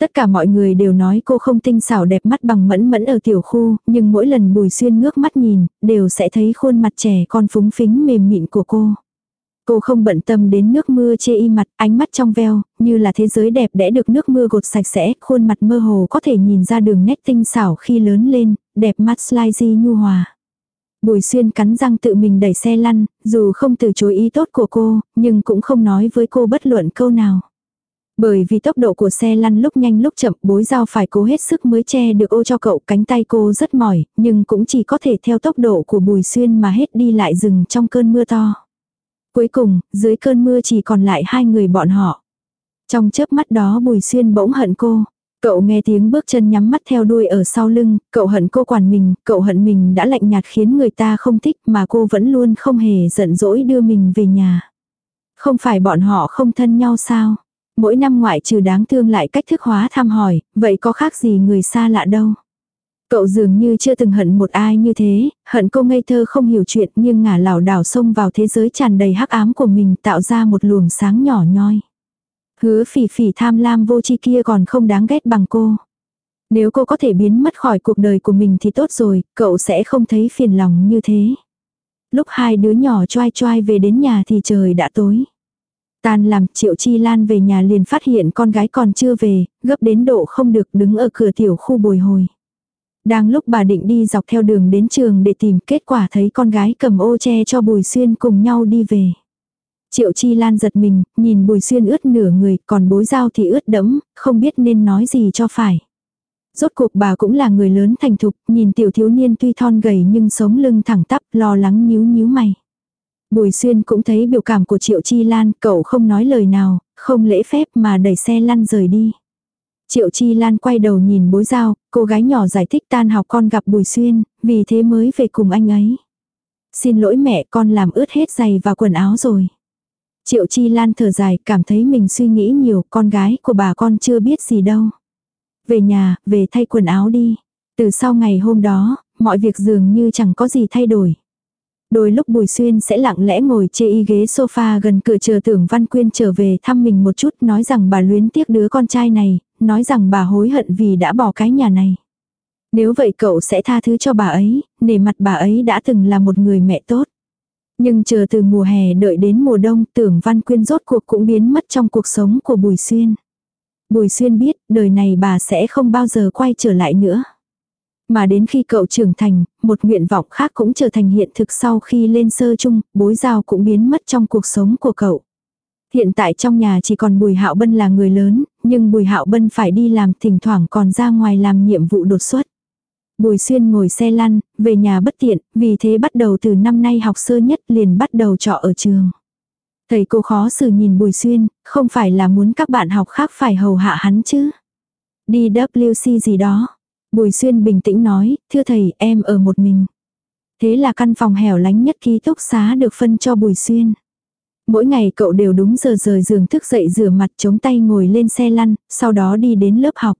Tất cả mọi người đều nói cô không tinh xảo đẹp mắt bằng mẫn mẫn ở tiểu khu, nhưng mỗi lần bùi xuyên ngước mắt nhìn, đều sẽ thấy khuôn mặt trẻ con phúng phính mềm mịn của cô. Cô không bận tâm đến nước mưa chê y mặt, ánh mắt trong veo, như là thế giới đẹp đẽ được nước mưa gột sạch sẽ, khuôn mặt mơ hồ có thể nhìn ra đường nét tinh xảo khi lớn lên, đẹp mắt slidey nhu hòa. Bùi xuyên cắn răng tự mình đẩy xe lăn, dù không từ chối ý tốt của cô, nhưng cũng không nói với cô bất luận câu nào. Bởi vì tốc độ của xe lăn lúc nhanh lúc chậm bối dao phải cố hết sức mới che được ô cho cậu cánh tay cô rất mỏi, nhưng cũng chỉ có thể theo tốc độ của bùi xuyên mà hết đi lại rừng trong cơn mưa to. Cuối cùng, dưới cơn mưa chỉ còn lại hai người bọn họ. Trong chớp mắt đó bùi xuyên bỗng hận cô. Cậu nghe tiếng bước chân nhắm mắt theo đuôi ở sau lưng, cậu hận cô quản mình, cậu hận mình đã lạnh nhạt khiến người ta không thích mà cô vẫn luôn không hề giận dỗi đưa mình về nhà. Không phải bọn họ không thân nhau sao? Mỗi năm ngoại trừ đáng thương lại cách thức hóa thăm hỏi, vậy có khác gì người xa lạ đâu. Cậu dường như chưa từng hận một ai như thế, hận cô ngây thơ không hiểu chuyện nhưng ngả lảo đảo xông vào thế giới tràn đầy hắc ám của mình tạo ra một luồng sáng nhỏ nhoi. Hứa phỉ phỉ tham lam vô tri kia còn không đáng ghét bằng cô. Nếu cô có thể biến mất khỏi cuộc đời của mình thì tốt rồi, cậu sẽ không thấy phiền lòng như thế. Lúc hai đứa nhỏ choai choai về đến nhà thì trời đã tối. Tan làm triệu chi lan về nhà liền phát hiện con gái còn chưa về, gấp đến độ không được đứng ở cửa tiểu khu bồi hồi. Đang lúc bà định đi dọc theo đường đến trường để tìm kết quả thấy con gái cầm ô che cho Bùi Xuyên cùng nhau đi về. Triệu Chi Lan giật mình, nhìn Bùi Xuyên ướt nửa người, còn bối dao thì ướt đẫm, không biết nên nói gì cho phải. Rốt cuộc bà cũng là người lớn thành thục, nhìn tiểu thiếu niên tuy thon gầy nhưng sống lưng thẳng tắp, lo lắng nhíu nhíu mày. Bùi Xuyên cũng thấy biểu cảm của Triệu Chi Lan, cậu không nói lời nào, không lễ phép mà đẩy xe lăn rời đi. Triệu Chi Lan quay đầu nhìn bối giao, cô gái nhỏ giải thích tan học con gặp Bùi Xuyên, vì thế mới về cùng anh ấy. Xin lỗi mẹ con làm ướt hết giày và quần áo rồi. Triệu Chi Lan thở dài cảm thấy mình suy nghĩ nhiều con gái của bà con chưa biết gì đâu. Về nhà, về thay quần áo đi. Từ sau ngày hôm đó, mọi việc dường như chẳng có gì thay đổi. Đôi lúc Bùi Xuyên sẽ lặng lẽ ngồi chê y ghế sofa gần cửa chờ tưởng Văn Quyên trở về thăm mình một chút nói rằng bà luyến tiếc đứa con trai này, nói rằng bà hối hận vì đã bỏ cái nhà này. Nếu vậy cậu sẽ tha thứ cho bà ấy, nể mặt bà ấy đã từng là một người mẹ tốt. Nhưng chờ từ mùa hè đợi đến mùa đông tưởng Văn Quyên rốt cuộc cũng biến mất trong cuộc sống của Bùi Xuyên. Bùi Xuyên biết đời này bà sẽ không bao giờ quay trở lại nữa. Mà đến khi cậu trưởng thành, một nguyện vọng khác cũng trở thành hiện thực sau khi lên sơ chung, bối giao cũng biến mất trong cuộc sống của cậu. Hiện tại trong nhà chỉ còn Bùi Hạo Bân là người lớn, nhưng Bùi Hạo Bân phải đi làm thỉnh thoảng còn ra ngoài làm nhiệm vụ đột xuất. Bùi Xuyên ngồi xe lăn, về nhà bất tiện, vì thế bắt đầu từ năm nay học sơ nhất liền bắt đầu trọ ở trường. Thầy cô khó xử nhìn Bùi Xuyên, không phải là muốn các bạn học khác phải hầu hạ hắn chứ. Đi WC gì đó. Bùi Xuyên bình tĩnh nói, thưa thầy, em ở một mình. Thế là căn phòng hẻo lánh nhất ký túc xá được phân cho Bùi Xuyên. Mỗi ngày cậu đều đúng giờ rời giường thức dậy rửa mặt chống tay ngồi lên xe lăn, sau đó đi đến lớp học.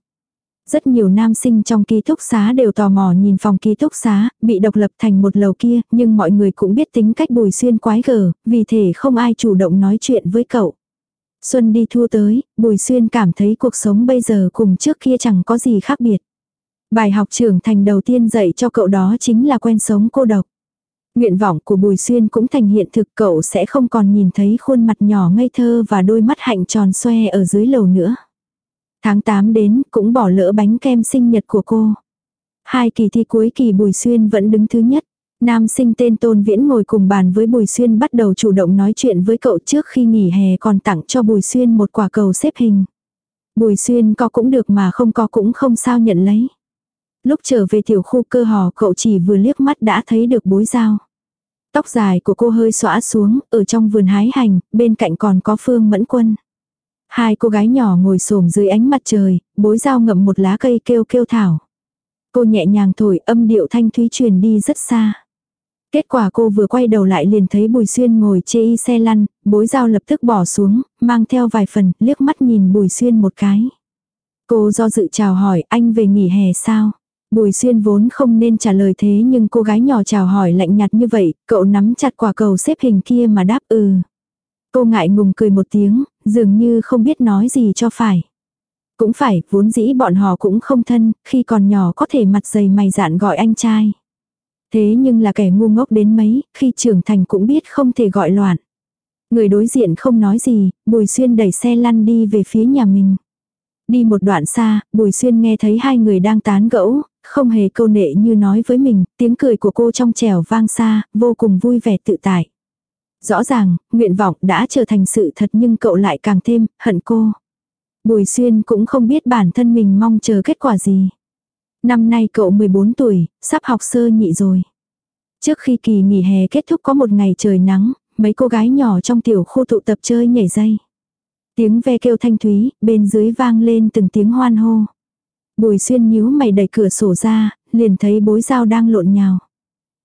Rất nhiều nam sinh trong ký túc xá đều tò mò nhìn phòng ký túc xá, bị độc lập thành một lầu kia, nhưng mọi người cũng biết tính cách bùi xuyên quái gở, vì thế không ai chủ động nói chuyện với cậu. Xuân đi thu tới, bùi xuyên cảm thấy cuộc sống bây giờ cùng trước kia chẳng có gì khác biệt. Bài học trưởng thành đầu tiên dạy cho cậu đó chính là quen sống cô độc. Nguyện vọng của Bùi Xuyên cũng thành hiện thực cậu sẽ không còn nhìn thấy khuôn mặt nhỏ ngây thơ và đôi mắt hạnh tròn xoe ở dưới lầu nữa. Tháng 8 đến cũng bỏ lỡ bánh kem sinh nhật của cô. Hai kỳ thi cuối kỳ Bùi Xuyên vẫn đứng thứ nhất. Nam sinh tên Tôn Viễn ngồi cùng bàn với Bùi Xuyên bắt đầu chủ động nói chuyện với cậu trước khi nghỉ hè còn tặng cho Bùi Xuyên một quả cầu xếp hình. Bùi Xuyên có cũng được mà không có cũng không sao nhận lấy. Lúc trở về tiểu khu cơ hò cậu chỉ vừa liếc mắt đã thấy được bối dao. Tóc dài của cô hơi xõa xuống, ở trong vườn hái hành, bên cạnh còn có Phương Mẫn Quân. Hai cô gái nhỏ ngồi xổm dưới ánh mặt trời, bối dao ngậm một lá cây kêu kêu thảo. Cô nhẹ nhàng thổi âm điệu thanh thúy truyền đi rất xa. Kết quả cô vừa quay đầu lại liền thấy Bùi Xuyên ngồi chê y xe lăn, bối dao lập tức bỏ xuống, mang theo vài phần, liếc mắt nhìn Bùi Xuyên một cái. Cô do dự chào hỏi anh về nghỉ hè sao? Bùi xuyên vốn không nên trả lời thế nhưng cô gái nhỏ chào hỏi lạnh nhạt như vậy, cậu nắm chặt quả cầu xếp hình kia mà đáp ừ. Cô ngại ngùng cười một tiếng, dường như không biết nói gì cho phải. Cũng phải, vốn dĩ bọn họ cũng không thân, khi còn nhỏ có thể mặt dày mày dạn gọi anh trai. Thế nhưng là kẻ ngu ngốc đến mấy, khi trưởng thành cũng biết không thể gọi loạn. Người đối diện không nói gì, Bùi Xuyên đẩy xe lăn đi về phía nhà mình. Đi một đoạn xa, Bùi Xuyên nghe thấy hai người đang tán gẫu, không hề câu nệ như nói với mình, tiếng cười của cô trong trẻo vang xa, vô cùng vui vẻ tự tại. Rõ ràng, nguyện vọng đã trở thành sự thật nhưng cậu lại càng thêm, hận cô. Bùi Xuyên cũng không biết bản thân mình mong chờ kết quả gì. Năm nay cậu 14 tuổi, sắp học sơ nhị rồi. Trước khi kỳ nghỉ hè kết thúc có một ngày trời nắng, mấy cô gái nhỏ trong tiểu khu tụ tập chơi nhảy dây. Tiếng ve kêu thanh thúy, bên dưới vang lên từng tiếng hoan hô. Bùi xuyên nhíu mày đẩy cửa sổ ra, liền thấy bối dao đang lộn nhào.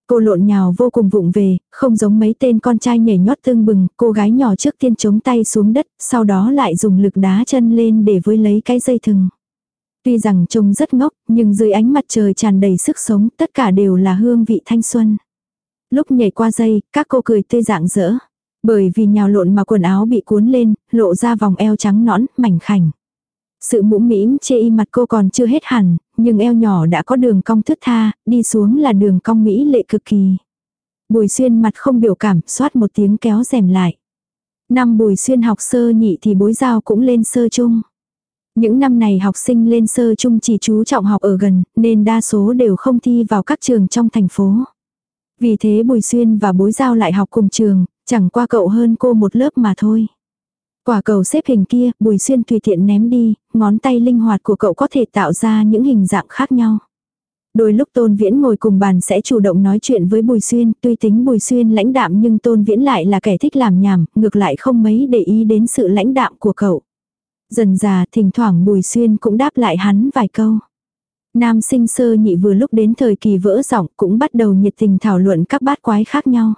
Cô lộn nhào vô cùng vụng về, không giống mấy tên con trai nhảy nhót tương bừng, cô gái nhỏ trước tiên chống tay xuống đất, sau đó lại dùng lực đá chân lên để với lấy cái dây thừng. Tuy rằng trông rất ngốc, nhưng dưới ánh mặt trời tràn đầy sức sống, tất cả đều là hương vị thanh xuân. Lúc nhảy qua dây, các cô cười tươi dạng dỡ. Bởi vì nhào lộn mà quần áo bị cuốn lên, lộ ra vòng eo trắng nõn, mảnh khảnh. Sự mũm mĩm chê y mặt cô còn chưa hết hẳn, nhưng eo nhỏ đã có đường cong thướt tha, đi xuống là đường cong mỹ lệ cực kỳ. Bùi xuyên mặt không biểu cảm, xoát một tiếng kéo rèm lại. Năm bùi xuyên học sơ nhị thì bối giao cũng lên sơ chung. Những năm này học sinh lên sơ chung chỉ chú trọng học ở gần, nên đa số đều không thi vào các trường trong thành phố. Vì thế Bùi Xuyên và bối giao lại học cùng trường, chẳng qua cậu hơn cô một lớp mà thôi. Quả cầu xếp hình kia, Bùi Xuyên tùy tiện ném đi, ngón tay linh hoạt của cậu có thể tạo ra những hình dạng khác nhau. Đôi lúc Tôn Viễn ngồi cùng bàn sẽ chủ động nói chuyện với Bùi Xuyên, tuy tính Bùi Xuyên lãnh đạm nhưng Tôn Viễn lại là kẻ thích làm nhảm, ngược lại không mấy để ý đến sự lãnh đạm của cậu. Dần già thỉnh thoảng Bùi Xuyên cũng đáp lại hắn vài câu. Nam sinh sơ nhị vừa lúc đến thời kỳ vỡ giọng cũng bắt đầu nhiệt tình thảo luận các bát quái khác nhau.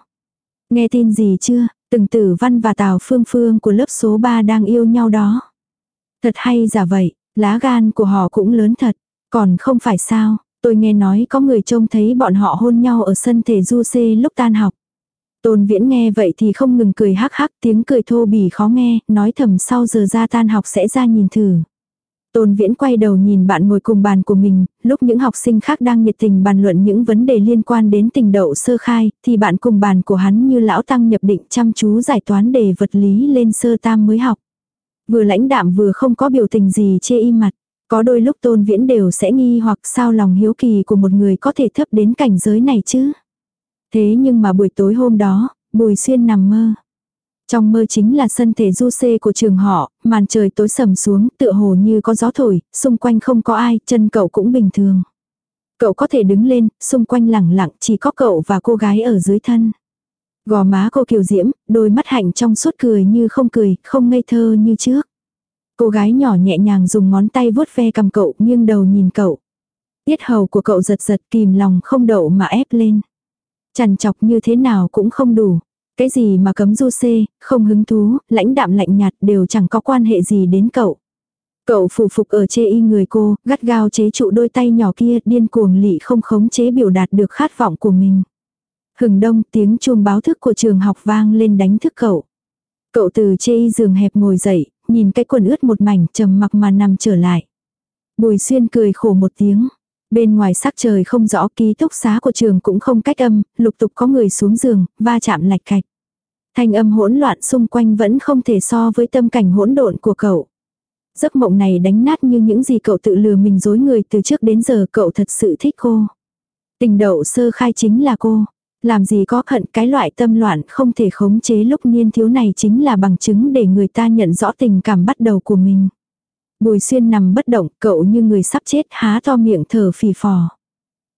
Nghe tin gì chưa, từng tử văn và tào phương phương của lớp số 3 đang yêu nhau đó. Thật hay giả vậy, lá gan của họ cũng lớn thật. Còn không phải sao, tôi nghe nói có người trông thấy bọn họ hôn nhau ở sân thể du xê lúc tan học. Tôn viễn nghe vậy thì không ngừng cười hắc hắc tiếng cười thô bỉ khó nghe, nói thầm sau giờ ra tan học sẽ ra nhìn thử. Tôn Viễn quay đầu nhìn bạn ngồi cùng bàn của mình, lúc những học sinh khác đang nhiệt tình bàn luận những vấn đề liên quan đến tình đậu sơ khai, thì bạn cùng bàn của hắn như lão tăng nhập định chăm chú giải toán đề vật lý lên sơ tam mới học. Vừa lãnh đạm vừa không có biểu tình gì chê im mặt. Có đôi lúc Tôn Viễn đều sẽ nghi hoặc sao lòng hiếu kỳ của một người có thể thấp đến cảnh giới này chứ. Thế nhưng mà buổi tối hôm đó, Bùi Xuyên nằm mơ. Trong mơ chính là sân thể du xê của trường họ, màn trời tối sầm xuống, tựa hồ như có gió thổi, xung quanh không có ai, chân cậu cũng bình thường. Cậu có thể đứng lên, xung quanh lẳng lặng chỉ có cậu và cô gái ở dưới thân. Gò má cô kiều diễm, đôi mắt hạnh trong suốt cười như không cười, không ngây thơ như trước. Cô gái nhỏ nhẹ nhàng dùng ngón tay vuốt ve cầm cậu nghiêng đầu nhìn cậu. Tiết hầu của cậu giật giật kìm lòng không đậu mà ép lên. Chằn chọc như thế nào cũng không đủ. Cái gì mà cấm du xê, không hứng thú, lãnh đạm lạnh nhạt đều chẳng có quan hệ gì đến cậu. Cậu phủ phục ở chê y người cô, gắt gao chế trụ đôi tay nhỏ kia, điên cuồng lị không khống chế biểu đạt được khát vọng của mình. Hừng đông tiếng chuông báo thức của trường học vang lên đánh thức cậu. Cậu từ chê y giường hẹp ngồi dậy, nhìn cái quần ướt một mảnh trầm mặc mà nằm trở lại. Bùi xuyên cười khổ một tiếng. Bên ngoài sắc trời không rõ ký túc xá của trường cũng không cách âm, lục tục có người xuống giường, va chạm lạch cạch. Thanh âm hỗn loạn xung quanh vẫn không thể so với tâm cảnh hỗn độn của cậu. Giấc mộng này đánh nát như những gì cậu tự lừa mình dối người từ trước đến giờ cậu thật sự thích cô. Tình đậu sơ khai chính là cô. Làm gì có hận cái loại tâm loạn không thể khống chế lúc niên thiếu này chính là bằng chứng để người ta nhận rõ tình cảm bắt đầu của mình. Bùi xuyên nằm bất động, cậu như người sắp chết há to miệng thở phì phò.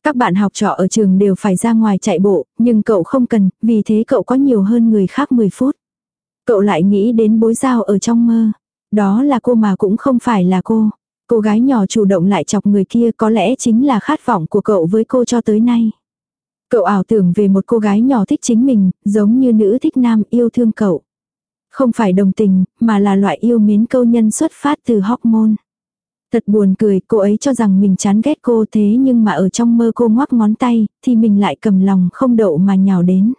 Các bạn học trọ ở trường đều phải ra ngoài chạy bộ, nhưng cậu không cần, vì thế cậu có nhiều hơn người khác 10 phút. Cậu lại nghĩ đến bối giao ở trong mơ. Đó là cô mà cũng không phải là cô. Cô gái nhỏ chủ động lại chọc người kia có lẽ chính là khát vọng của cậu với cô cho tới nay. Cậu ảo tưởng về một cô gái nhỏ thích chính mình, giống như nữ thích nam yêu thương cậu. Không phải đồng tình, mà là loại yêu mến câu nhân xuất phát từ hormone. Thật buồn cười, cô ấy cho rằng mình chán ghét cô thế nhưng mà ở trong mơ cô ngoắc ngón tay, thì mình lại cầm lòng không đậu mà nhào đến.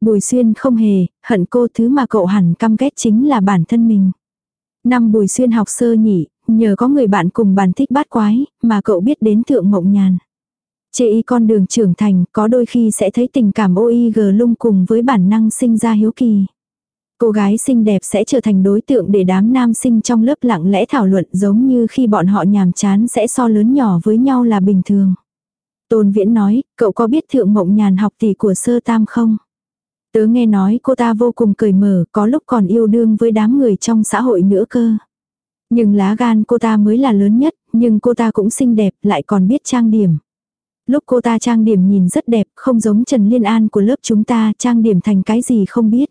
Bùi xuyên không hề, hận cô thứ mà cậu hẳn căm ghét chính là bản thân mình. Năm bùi xuyên học sơ nhỉ, nhờ có người bạn cùng bàn thích bát quái, mà cậu biết đến thượng mộng nhàn. Chê y con đường trưởng thành, có đôi khi sẽ thấy tình cảm OIG lung cùng với bản năng sinh ra hiếu kỳ. Cô gái xinh đẹp sẽ trở thành đối tượng để đám nam sinh trong lớp lặng lẽ thảo luận giống như khi bọn họ nhàm chán sẽ so lớn nhỏ với nhau là bình thường. Tôn Viễn nói, cậu có biết thượng mộng nhàn học tỷ của sơ tam không? Tớ nghe nói cô ta vô cùng cởi mở, có lúc còn yêu đương với đám người trong xã hội nữa cơ. Nhưng lá gan cô ta mới là lớn nhất, nhưng cô ta cũng xinh đẹp, lại còn biết trang điểm. Lúc cô ta trang điểm nhìn rất đẹp, không giống Trần Liên An của lớp chúng ta trang điểm thành cái gì không biết.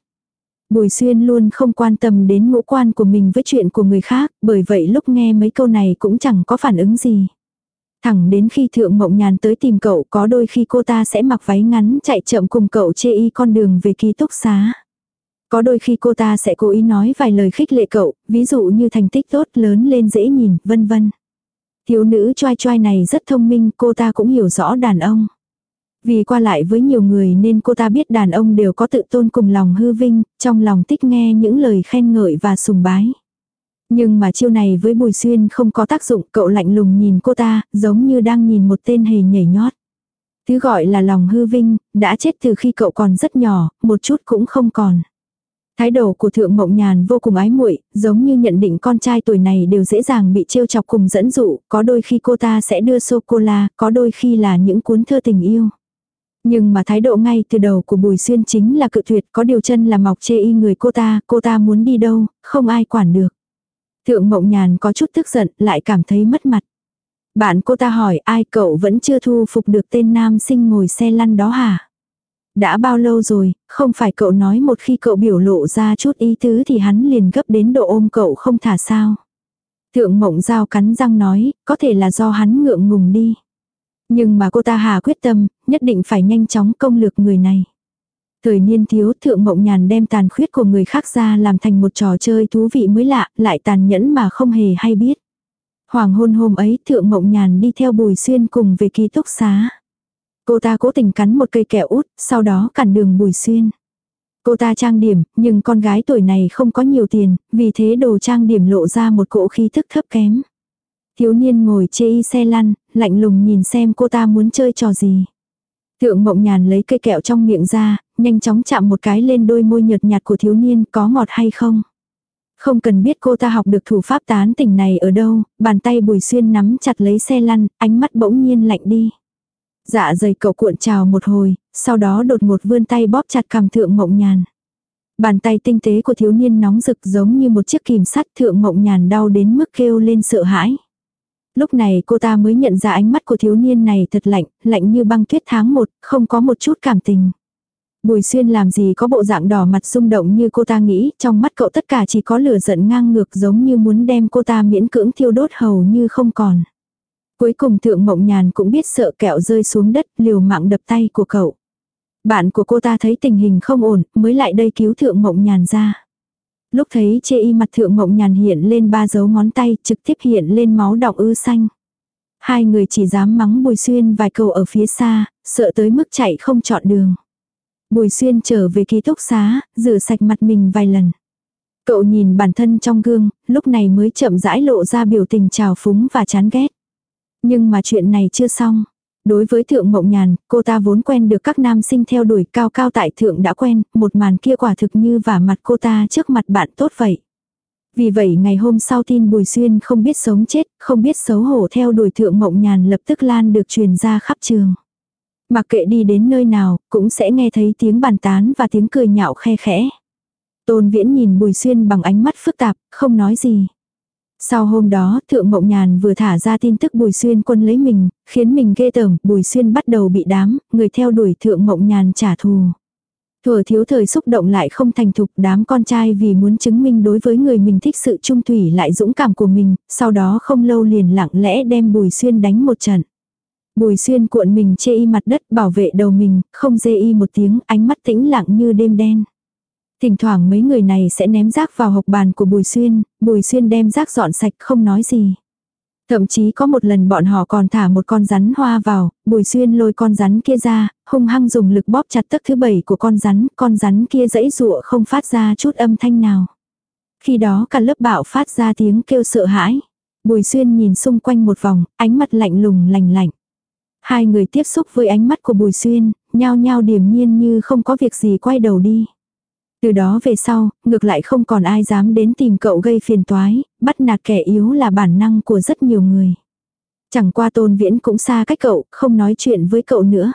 Bùi xuyên luôn không quan tâm đến ngũ quan của mình với chuyện của người khác, bởi vậy lúc nghe mấy câu này cũng chẳng có phản ứng gì. Thẳng đến khi thượng mộng nhàn tới tìm cậu có đôi khi cô ta sẽ mặc váy ngắn chạy chậm cùng cậu chê y con đường về ký túc xá. Có đôi khi cô ta sẽ cố ý nói vài lời khích lệ cậu, ví dụ như thành tích tốt lớn lên dễ nhìn, vân vân. Thiếu nữ choai choai này rất thông minh, cô ta cũng hiểu rõ đàn ông. Vì qua lại với nhiều người nên cô ta biết đàn ông đều có tự tôn cùng lòng hư vinh, trong lòng thích nghe những lời khen ngợi và sùng bái. Nhưng mà chiêu này với Bùi Xuyên không có tác dụng, cậu lạnh lùng nhìn cô ta, giống như đang nhìn một tên hề nhảy nhót. Thứ gọi là lòng hư vinh, đã chết từ khi cậu còn rất nhỏ, một chút cũng không còn. Thái độ của Thượng Mộng Nhàn vô cùng ái muội, giống như nhận định con trai tuổi này đều dễ dàng bị trêu chọc cùng dẫn dụ, có đôi khi cô ta sẽ đưa sô-cô-la, có đôi khi là những cuốn thơ tình yêu. Nhưng mà thái độ ngay từ đầu của Bùi Xuyên chính là cự tuyệt, có điều chân là mọc chê y người cô ta, cô ta muốn đi đâu, không ai quản được. Thượng Mộng Nhàn có chút tức giận, lại cảm thấy mất mặt. Bạn cô ta hỏi ai cậu vẫn chưa thu phục được tên nam sinh ngồi xe lăn đó hả? Đã bao lâu rồi, không phải cậu nói một khi cậu biểu lộ ra chút ý tứ thì hắn liền gấp đến độ ôm cậu không thả sao. Thượng mộng giao cắn răng nói, có thể là do hắn ngượng ngùng đi. Nhưng mà cô ta hà quyết tâm, nhất định phải nhanh chóng công lược người này. Thời niên thiếu thượng mộng nhàn đem tàn khuyết của người khác ra làm thành một trò chơi thú vị mới lạ, lại tàn nhẫn mà không hề hay biết. Hoàng hôn hôm ấy thượng mộng nhàn đi theo bùi xuyên cùng về ký túc xá. Cô ta cố tình cắn một cây kẹo út, sau đó cản đường bùi xuyên. Cô ta trang điểm, nhưng con gái tuổi này không có nhiều tiền, vì thế đồ trang điểm lộ ra một cỗ khí thức thấp kém. Thiếu niên ngồi chê y xe lăn, lạnh lùng nhìn xem cô ta muốn chơi trò gì. Thượng mộng nhàn lấy cây kẹo trong miệng ra, nhanh chóng chạm một cái lên đôi môi nhợt nhạt của thiếu niên có ngọt hay không. Không cần biết cô ta học được thủ pháp tán tỉnh này ở đâu, bàn tay bùi xuyên nắm chặt lấy xe lăn, ánh mắt bỗng nhiên lạnh đi. Dạ dày cậu cuộn trào một hồi, sau đó đột ngột vươn tay bóp chặt cằm thượng mộng nhàn. Bàn tay tinh tế của thiếu niên nóng rực giống như một chiếc kìm sắt thượng mộng nhàn đau đến mức kêu lên sợ hãi. Lúc này cô ta mới nhận ra ánh mắt của thiếu niên này thật lạnh, lạnh như băng tuyết tháng một, không có một chút cảm tình. Bùi xuyên làm gì có bộ dạng đỏ mặt rung động như cô ta nghĩ, trong mắt cậu tất cả chỉ có lửa giận ngang ngược giống như muốn đem cô ta miễn cưỡng thiêu đốt hầu như không còn. Cuối cùng thượng mộng nhàn cũng biết sợ kẹo rơi xuống đất liều mạng đập tay của cậu. Bạn của cô ta thấy tình hình không ổn mới lại đây cứu thượng mộng nhàn ra. Lúc thấy chê y mặt thượng mộng nhàn hiện lên ba dấu ngón tay trực tiếp hiện lên máu đọng ư xanh. Hai người chỉ dám mắng Bùi Xuyên vài câu ở phía xa, sợ tới mức chạy không chọn đường. Bùi Xuyên trở về ký túc xá, rửa sạch mặt mình vài lần. Cậu nhìn bản thân trong gương, lúc này mới chậm rãi lộ ra biểu tình trào phúng và chán ghét. Nhưng mà chuyện này chưa xong. Đối với thượng mộng nhàn, cô ta vốn quen được các nam sinh theo đuổi cao cao tại thượng đã quen, một màn kia quả thực như vả mặt cô ta trước mặt bạn tốt vậy. Vì vậy ngày hôm sau tin Bùi Xuyên không biết sống chết, không biết xấu hổ theo đuổi thượng mộng nhàn lập tức lan được truyền ra khắp trường. Mặc kệ đi đến nơi nào, cũng sẽ nghe thấy tiếng bàn tán và tiếng cười nhạo khe khẽ. Tôn Viễn nhìn Bùi Xuyên bằng ánh mắt phức tạp, không nói gì. Sau hôm đó, Thượng Mộng Nhàn vừa thả ra tin tức Bùi Xuyên quân lấy mình, khiến mình ghê tởm, Bùi Xuyên bắt đầu bị đám, người theo đuổi Thượng Mộng Nhàn trả thù. Thừa thiếu thời xúc động lại không thành thục đám con trai vì muốn chứng minh đối với người mình thích sự trung thủy lại dũng cảm của mình, sau đó không lâu liền lặng lẽ đem Bùi Xuyên đánh một trận. Bùi Xuyên cuộn mình chê y mặt đất bảo vệ đầu mình, không dê y một tiếng, ánh mắt tĩnh lặng như đêm đen. Thỉnh thoảng mấy người này sẽ ném rác vào hộc bàn của Bùi Xuyên, Bùi Xuyên đem rác dọn sạch không nói gì. Thậm chí có một lần bọn họ còn thả một con rắn hoa vào, Bùi Xuyên lôi con rắn kia ra, hung hăng dùng lực bóp chặt tấc thứ bảy của con rắn, con rắn kia dãy rụa không phát ra chút âm thanh nào. Khi đó cả lớp bạo phát ra tiếng kêu sợ hãi. Bùi Xuyên nhìn xung quanh một vòng, ánh mặt lạnh lùng lành lạnh. Hai người tiếp xúc với ánh mắt của Bùi Xuyên, nhao nhao điềm nhiên như không có việc gì quay đầu đi. Từ đó về sau, ngược lại không còn ai dám đến tìm cậu gây phiền toái, bắt nạt kẻ yếu là bản năng của rất nhiều người. Chẳng qua tôn viễn cũng xa cách cậu, không nói chuyện với cậu nữa.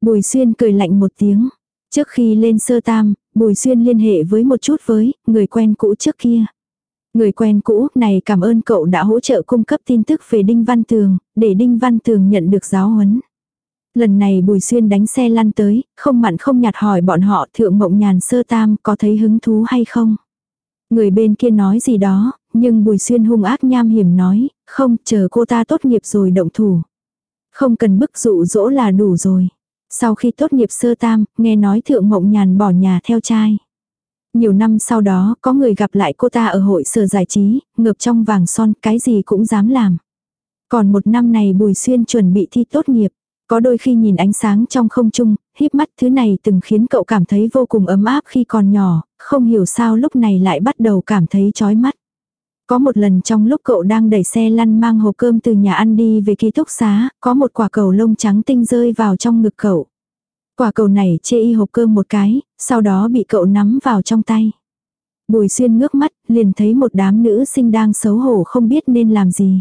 Bùi xuyên cười lạnh một tiếng. Trước khi lên sơ tam, Bùi xuyên liên hệ với một chút với người quen cũ trước kia. Người quen cũ này cảm ơn cậu đã hỗ trợ cung cấp tin tức về Đinh Văn Tường, để Đinh Văn Tường nhận được giáo huấn. Lần này Bùi Xuyên đánh xe lăn tới, không mặn không nhạt hỏi bọn họ thượng mộng nhàn sơ tam có thấy hứng thú hay không. Người bên kia nói gì đó, nhưng Bùi Xuyên hung ác nham hiểm nói, không, chờ cô ta tốt nghiệp rồi động thủ. Không cần bức dụ dỗ là đủ rồi. Sau khi tốt nghiệp sơ tam, nghe nói thượng mộng nhàn bỏ nhà theo trai. Nhiều năm sau đó, có người gặp lại cô ta ở hội sở giải trí, ngợp trong vàng son, cái gì cũng dám làm. Còn một năm này Bùi Xuyên chuẩn bị thi tốt nghiệp. Có đôi khi nhìn ánh sáng trong không trung, híp mắt thứ này từng khiến cậu cảm thấy vô cùng ấm áp khi còn nhỏ, không hiểu sao lúc này lại bắt đầu cảm thấy chói mắt. Có một lần trong lúc cậu đang đẩy xe lăn mang hộp cơm từ nhà ăn đi về ký túc xá, có một quả cầu lông trắng tinh rơi vào trong ngực cậu. Quả cầu này chê y hộp cơm một cái, sau đó bị cậu nắm vào trong tay. Bùi xuyên ngước mắt, liền thấy một đám nữ sinh đang xấu hổ không biết nên làm gì.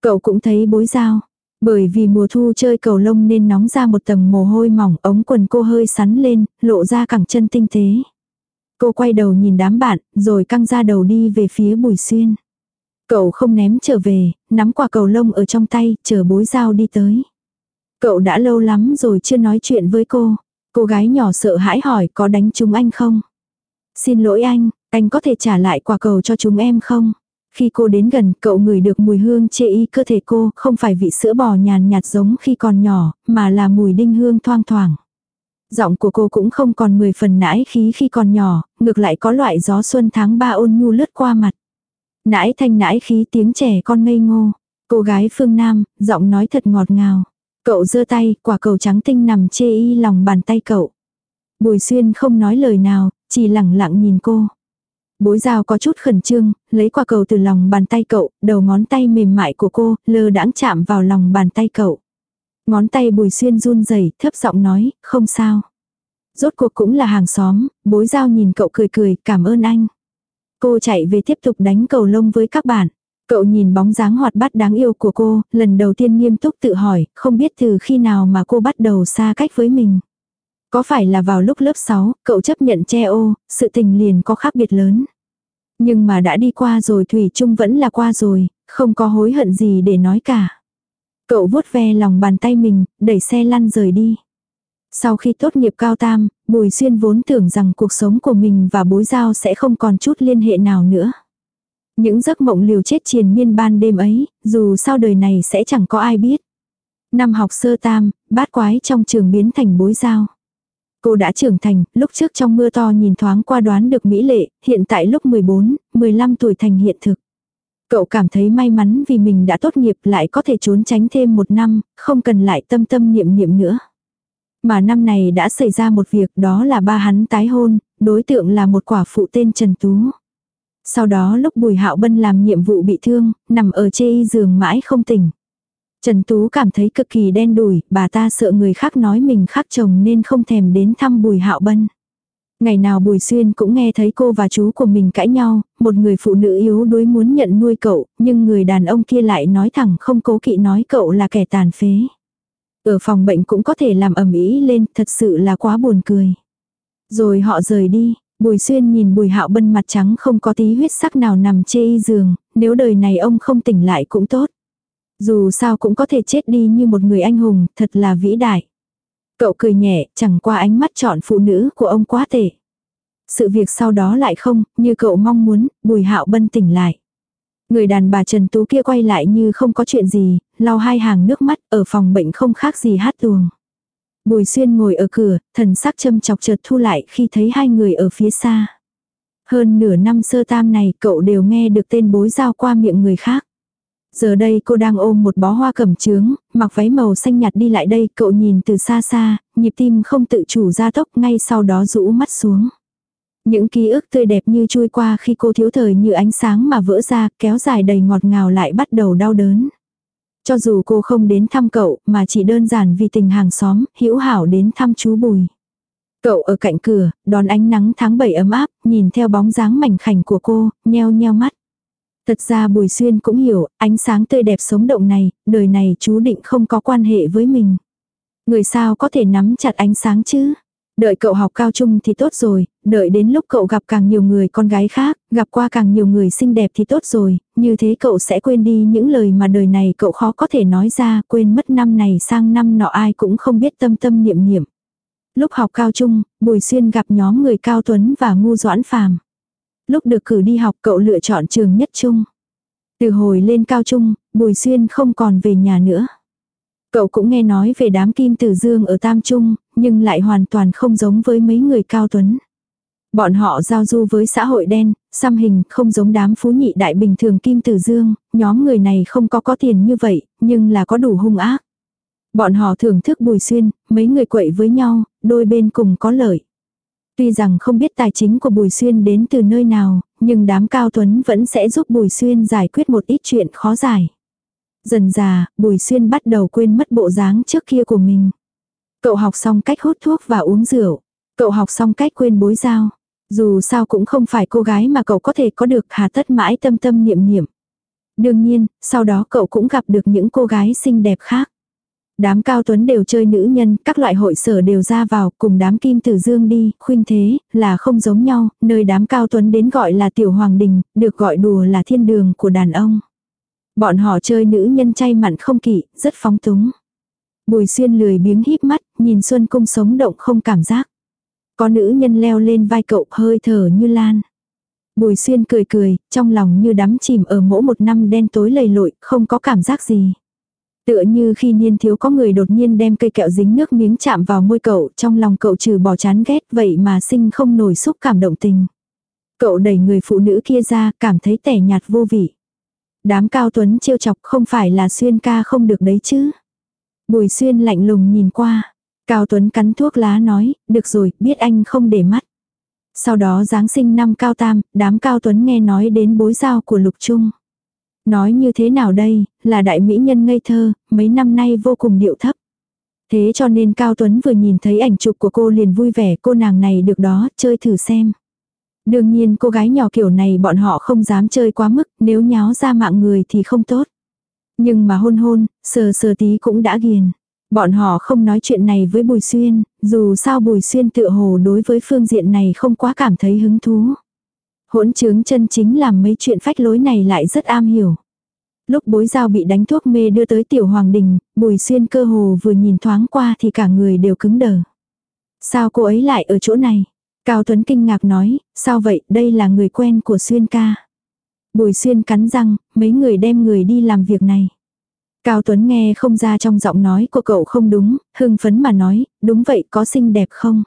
Cậu cũng thấy bối giao. Bởi vì mùa thu chơi cầu lông nên nóng ra một tầng mồ hôi mỏng, ống quần cô hơi sắn lên, lộ ra cẳng chân tinh tế. Cô quay đầu nhìn đám bạn, rồi căng ra đầu đi về phía bùi xuyên. Cậu không ném trở về, nắm quả cầu lông ở trong tay, chờ bối dao đi tới. Cậu đã lâu lắm rồi chưa nói chuyện với cô. Cô gái nhỏ sợ hãi hỏi có đánh chúng anh không? Xin lỗi anh, anh có thể trả lại quả cầu cho chúng em không? Khi cô đến gần, cậu ngửi được mùi hương chê y cơ thể cô, không phải vị sữa bò nhàn nhạt giống khi còn nhỏ, mà là mùi đinh hương thoang thoảng. Giọng của cô cũng không còn 10 phần nãi khí khi còn nhỏ, ngược lại có loại gió xuân tháng ba ôn nhu lướt qua mặt. Nãi thanh nãi khí tiếng trẻ con ngây ngô. Cô gái phương Nam, giọng nói thật ngọt ngào. Cậu giơ tay, quả cầu trắng tinh nằm chê y lòng bàn tay cậu. Bùi xuyên không nói lời nào, chỉ lặng lặng nhìn cô. Bối giao có chút khẩn trương, lấy quả cầu từ lòng bàn tay cậu, đầu ngón tay mềm mại của cô, lơ đãng chạm vào lòng bàn tay cậu. Ngón tay bùi xuyên run rẩy thấp giọng nói, không sao. Rốt cuộc cũng là hàng xóm, bối giao nhìn cậu cười cười, cảm ơn anh. Cô chạy về tiếp tục đánh cầu lông với các bạn. Cậu nhìn bóng dáng hoạt bát đáng yêu của cô, lần đầu tiên nghiêm túc tự hỏi, không biết từ khi nào mà cô bắt đầu xa cách với mình. Có phải là vào lúc lớp 6, cậu chấp nhận che ô, sự tình liền có khác biệt lớn. Nhưng mà đã đi qua rồi Thủy chung vẫn là qua rồi, không có hối hận gì để nói cả. Cậu vuốt ve lòng bàn tay mình, đẩy xe lăn rời đi. Sau khi tốt nghiệp cao tam, Bùi Xuyên vốn tưởng rằng cuộc sống của mình và bối giao sẽ không còn chút liên hệ nào nữa. Những giấc mộng liều chết triền miên ban đêm ấy, dù sao đời này sẽ chẳng có ai biết. Năm học sơ tam, bát quái trong trường biến thành bối giao. Cô đã trưởng thành, lúc trước trong mưa to nhìn thoáng qua đoán được mỹ lệ, hiện tại lúc 14, 15 tuổi thành hiện thực. Cậu cảm thấy may mắn vì mình đã tốt nghiệp lại có thể trốn tránh thêm một năm, không cần lại tâm tâm niệm niệm nữa. Mà năm này đã xảy ra một việc đó là ba hắn tái hôn, đối tượng là một quả phụ tên Trần Tú. Sau đó lúc Bùi Hạo Bân làm nhiệm vụ bị thương, nằm ở chê y giường mãi không tỉnh. Trần Tú cảm thấy cực kỳ đen đủi, bà ta sợ người khác nói mình khác chồng nên không thèm đến thăm Bùi Hạo Bân. Ngày nào Bùi Xuyên cũng nghe thấy cô và chú của mình cãi nhau, một người phụ nữ yếu đuối muốn nhận nuôi cậu, nhưng người đàn ông kia lại nói thẳng không cố kỵ nói cậu là kẻ tàn phế. Ở phòng bệnh cũng có thể làm ầm ĩ lên, thật sự là quá buồn cười. Rồi họ rời đi, Bùi Xuyên nhìn Bùi Hạo Bân mặt trắng không có tí huyết sắc nào nằm chê y giường, nếu đời này ông không tỉnh lại cũng tốt. Dù sao cũng có thể chết đi như một người anh hùng, thật là vĩ đại. Cậu cười nhẹ, chẳng qua ánh mắt chọn phụ nữ của ông quá tệ. Sự việc sau đó lại không, như cậu mong muốn, Bùi Hạo Bân tỉnh lại. Người đàn bà Trần Tú kia quay lại như không có chuyện gì, lau hai hàng nước mắt ở phòng bệnh không khác gì hát tuồng. Bùi xuyên ngồi ở cửa, thần sắc châm chọc chợt thu lại khi thấy hai người ở phía xa. Hơn nửa năm sơ tam này cậu đều nghe được tên bối giao qua miệng người khác. Giờ đây cô đang ôm một bó hoa cẩm trướng, mặc váy màu xanh nhạt đi lại đây, cậu nhìn từ xa xa, nhịp tim không tự chủ ra tốc ngay sau đó rũ mắt xuống. Những ký ức tươi đẹp như trôi qua khi cô thiếu thời như ánh sáng mà vỡ ra, kéo dài đầy ngọt ngào lại bắt đầu đau đớn. Cho dù cô không đến thăm cậu, mà chỉ đơn giản vì tình hàng xóm, hữu hảo đến thăm chú Bùi. Cậu ở cạnh cửa, đón ánh nắng tháng 7 ấm áp, nhìn theo bóng dáng mảnh khảnh của cô, nheo nheo mắt. Thật ra Bùi Xuyên cũng hiểu, ánh sáng tươi đẹp sống động này, đời này chú định không có quan hệ với mình. Người sao có thể nắm chặt ánh sáng chứ? Đợi cậu học cao trung thì tốt rồi, đợi đến lúc cậu gặp càng nhiều người con gái khác, gặp qua càng nhiều người xinh đẹp thì tốt rồi, như thế cậu sẽ quên đi những lời mà đời này cậu khó có thể nói ra, quên mất năm này sang năm nọ ai cũng không biết tâm tâm niệm niệm. Lúc học cao trung, Bùi Xuyên gặp nhóm người Cao Tuấn và Ngu Doãn Phàm. Lúc được cử đi học cậu lựa chọn trường nhất trung. Từ hồi lên cao trung, Bùi Xuyên không còn về nhà nữa. Cậu cũng nghe nói về đám kim tử dương ở Tam Trung, nhưng lại hoàn toàn không giống với mấy người cao tuấn. Bọn họ giao du với xã hội đen, xăm hình, không giống đám phú nhị đại bình thường kim tử dương, nhóm người này không có có tiền như vậy, nhưng là có đủ hung ác. Bọn họ thưởng thức bùi xuyên, mấy người quậy với nhau, đôi bên cùng có lợi. Tuy rằng không biết tài chính của Bùi Xuyên đến từ nơi nào, nhưng đám cao tuấn vẫn sẽ giúp Bùi Xuyên giải quyết một ít chuyện khó giải. Dần già, Bùi Xuyên bắt đầu quên mất bộ dáng trước kia của mình. Cậu học xong cách hút thuốc và uống rượu. Cậu học xong cách quên bối giao. Dù sao cũng không phải cô gái mà cậu có thể có được hà tất mãi tâm tâm niệm niệm. Đương nhiên, sau đó cậu cũng gặp được những cô gái xinh đẹp khác. Đám cao tuấn đều chơi nữ nhân, các loại hội sở đều ra vào, cùng đám kim tử dương đi, khuynh thế, là không giống nhau, nơi đám cao tuấn đến gọi là tiểu hoàng đình, được gọi đùa là thiên đường của đàn ông. Bọn họ chơi nữ nhân chay mặn không kỵ, rất phóng túng. Bùi xuyên lười biếng híp mắt, nhìn Xuân Cung sống động không cảm giác. Có nữ nhân leo lên vai cậu hơi thở như lan. Bùi xuyên cười cười, trong lòng như đắm chìm ở mỗi một năm đen tối lầy lội, không có cảm giác gì. Tựa như khi niên thiếu có người đột nhiên đem cây kẹo dính nước miếng chạm vào môi cậu, trong lòng cậu trừ bỏ chán ghét vậy mà sinh không nổi xúc cảm động tình. Cậu đẩy người phụ nữ kia ra, cảm thấy tẻ nhạt vô vị. Đám cao tuấn trêu chọc không phải là xuyên ca không được đấy chứ. Bùi xuyên lạnh lùng nhìn qua. Cao tuấn cắn thuốc lá nói, được rồi, biết anh không để mắt. Sau đó Giáng sinh năm cao tam, đám cao tuấn nghe nói đến bối giao của lục trung. Nói như thế nào đây, là đại mỹ nhân ngây thơ, mấy năm nay vô cùng điệu thấp. Thế cho nên Cao Tuấn vừa nhìn thấy ảnh chụp của cô liền vui vẻ cô nàng này được đó, chơi thử xem. Đương nhiên cô gái nhỏ kiểu này bọn họ không dám chơi quá mức, nếu nháo ra mạng người thì không tốt. Nhưng mà hôn hôn, sờ sờ tí cũng đã ghiền. Bọn họ không nói chuyện này với Bùi Xuyên, dù sao Bùi Xuyên tự hồ đối với phương diện này không quá cảm thấy hứng thú. Hỗn trướng chân chính làm mấy chuyện phách lối này lại rất am hiểu. Lúc bối giao bị đánh thuốc mê đưa tới tiểu hoàng đình, Bùi Xuyên cơ hồ vừa nhìn thoáng qua thì cả người đều cứng đờ. Sao cô ấy lại ở chỗ này? Cao Tuấn kinh ngạc nói, sao vậy, đây là người quen của Xuyên ca. Bùi Xuyên cắn răng, mấy người đem người đi làm việc này. Cao Tuấn nghe không ra trong giọng nói của cậu không đúng, hưng phấn mà nói, đúng vậy có xinh đẹp không?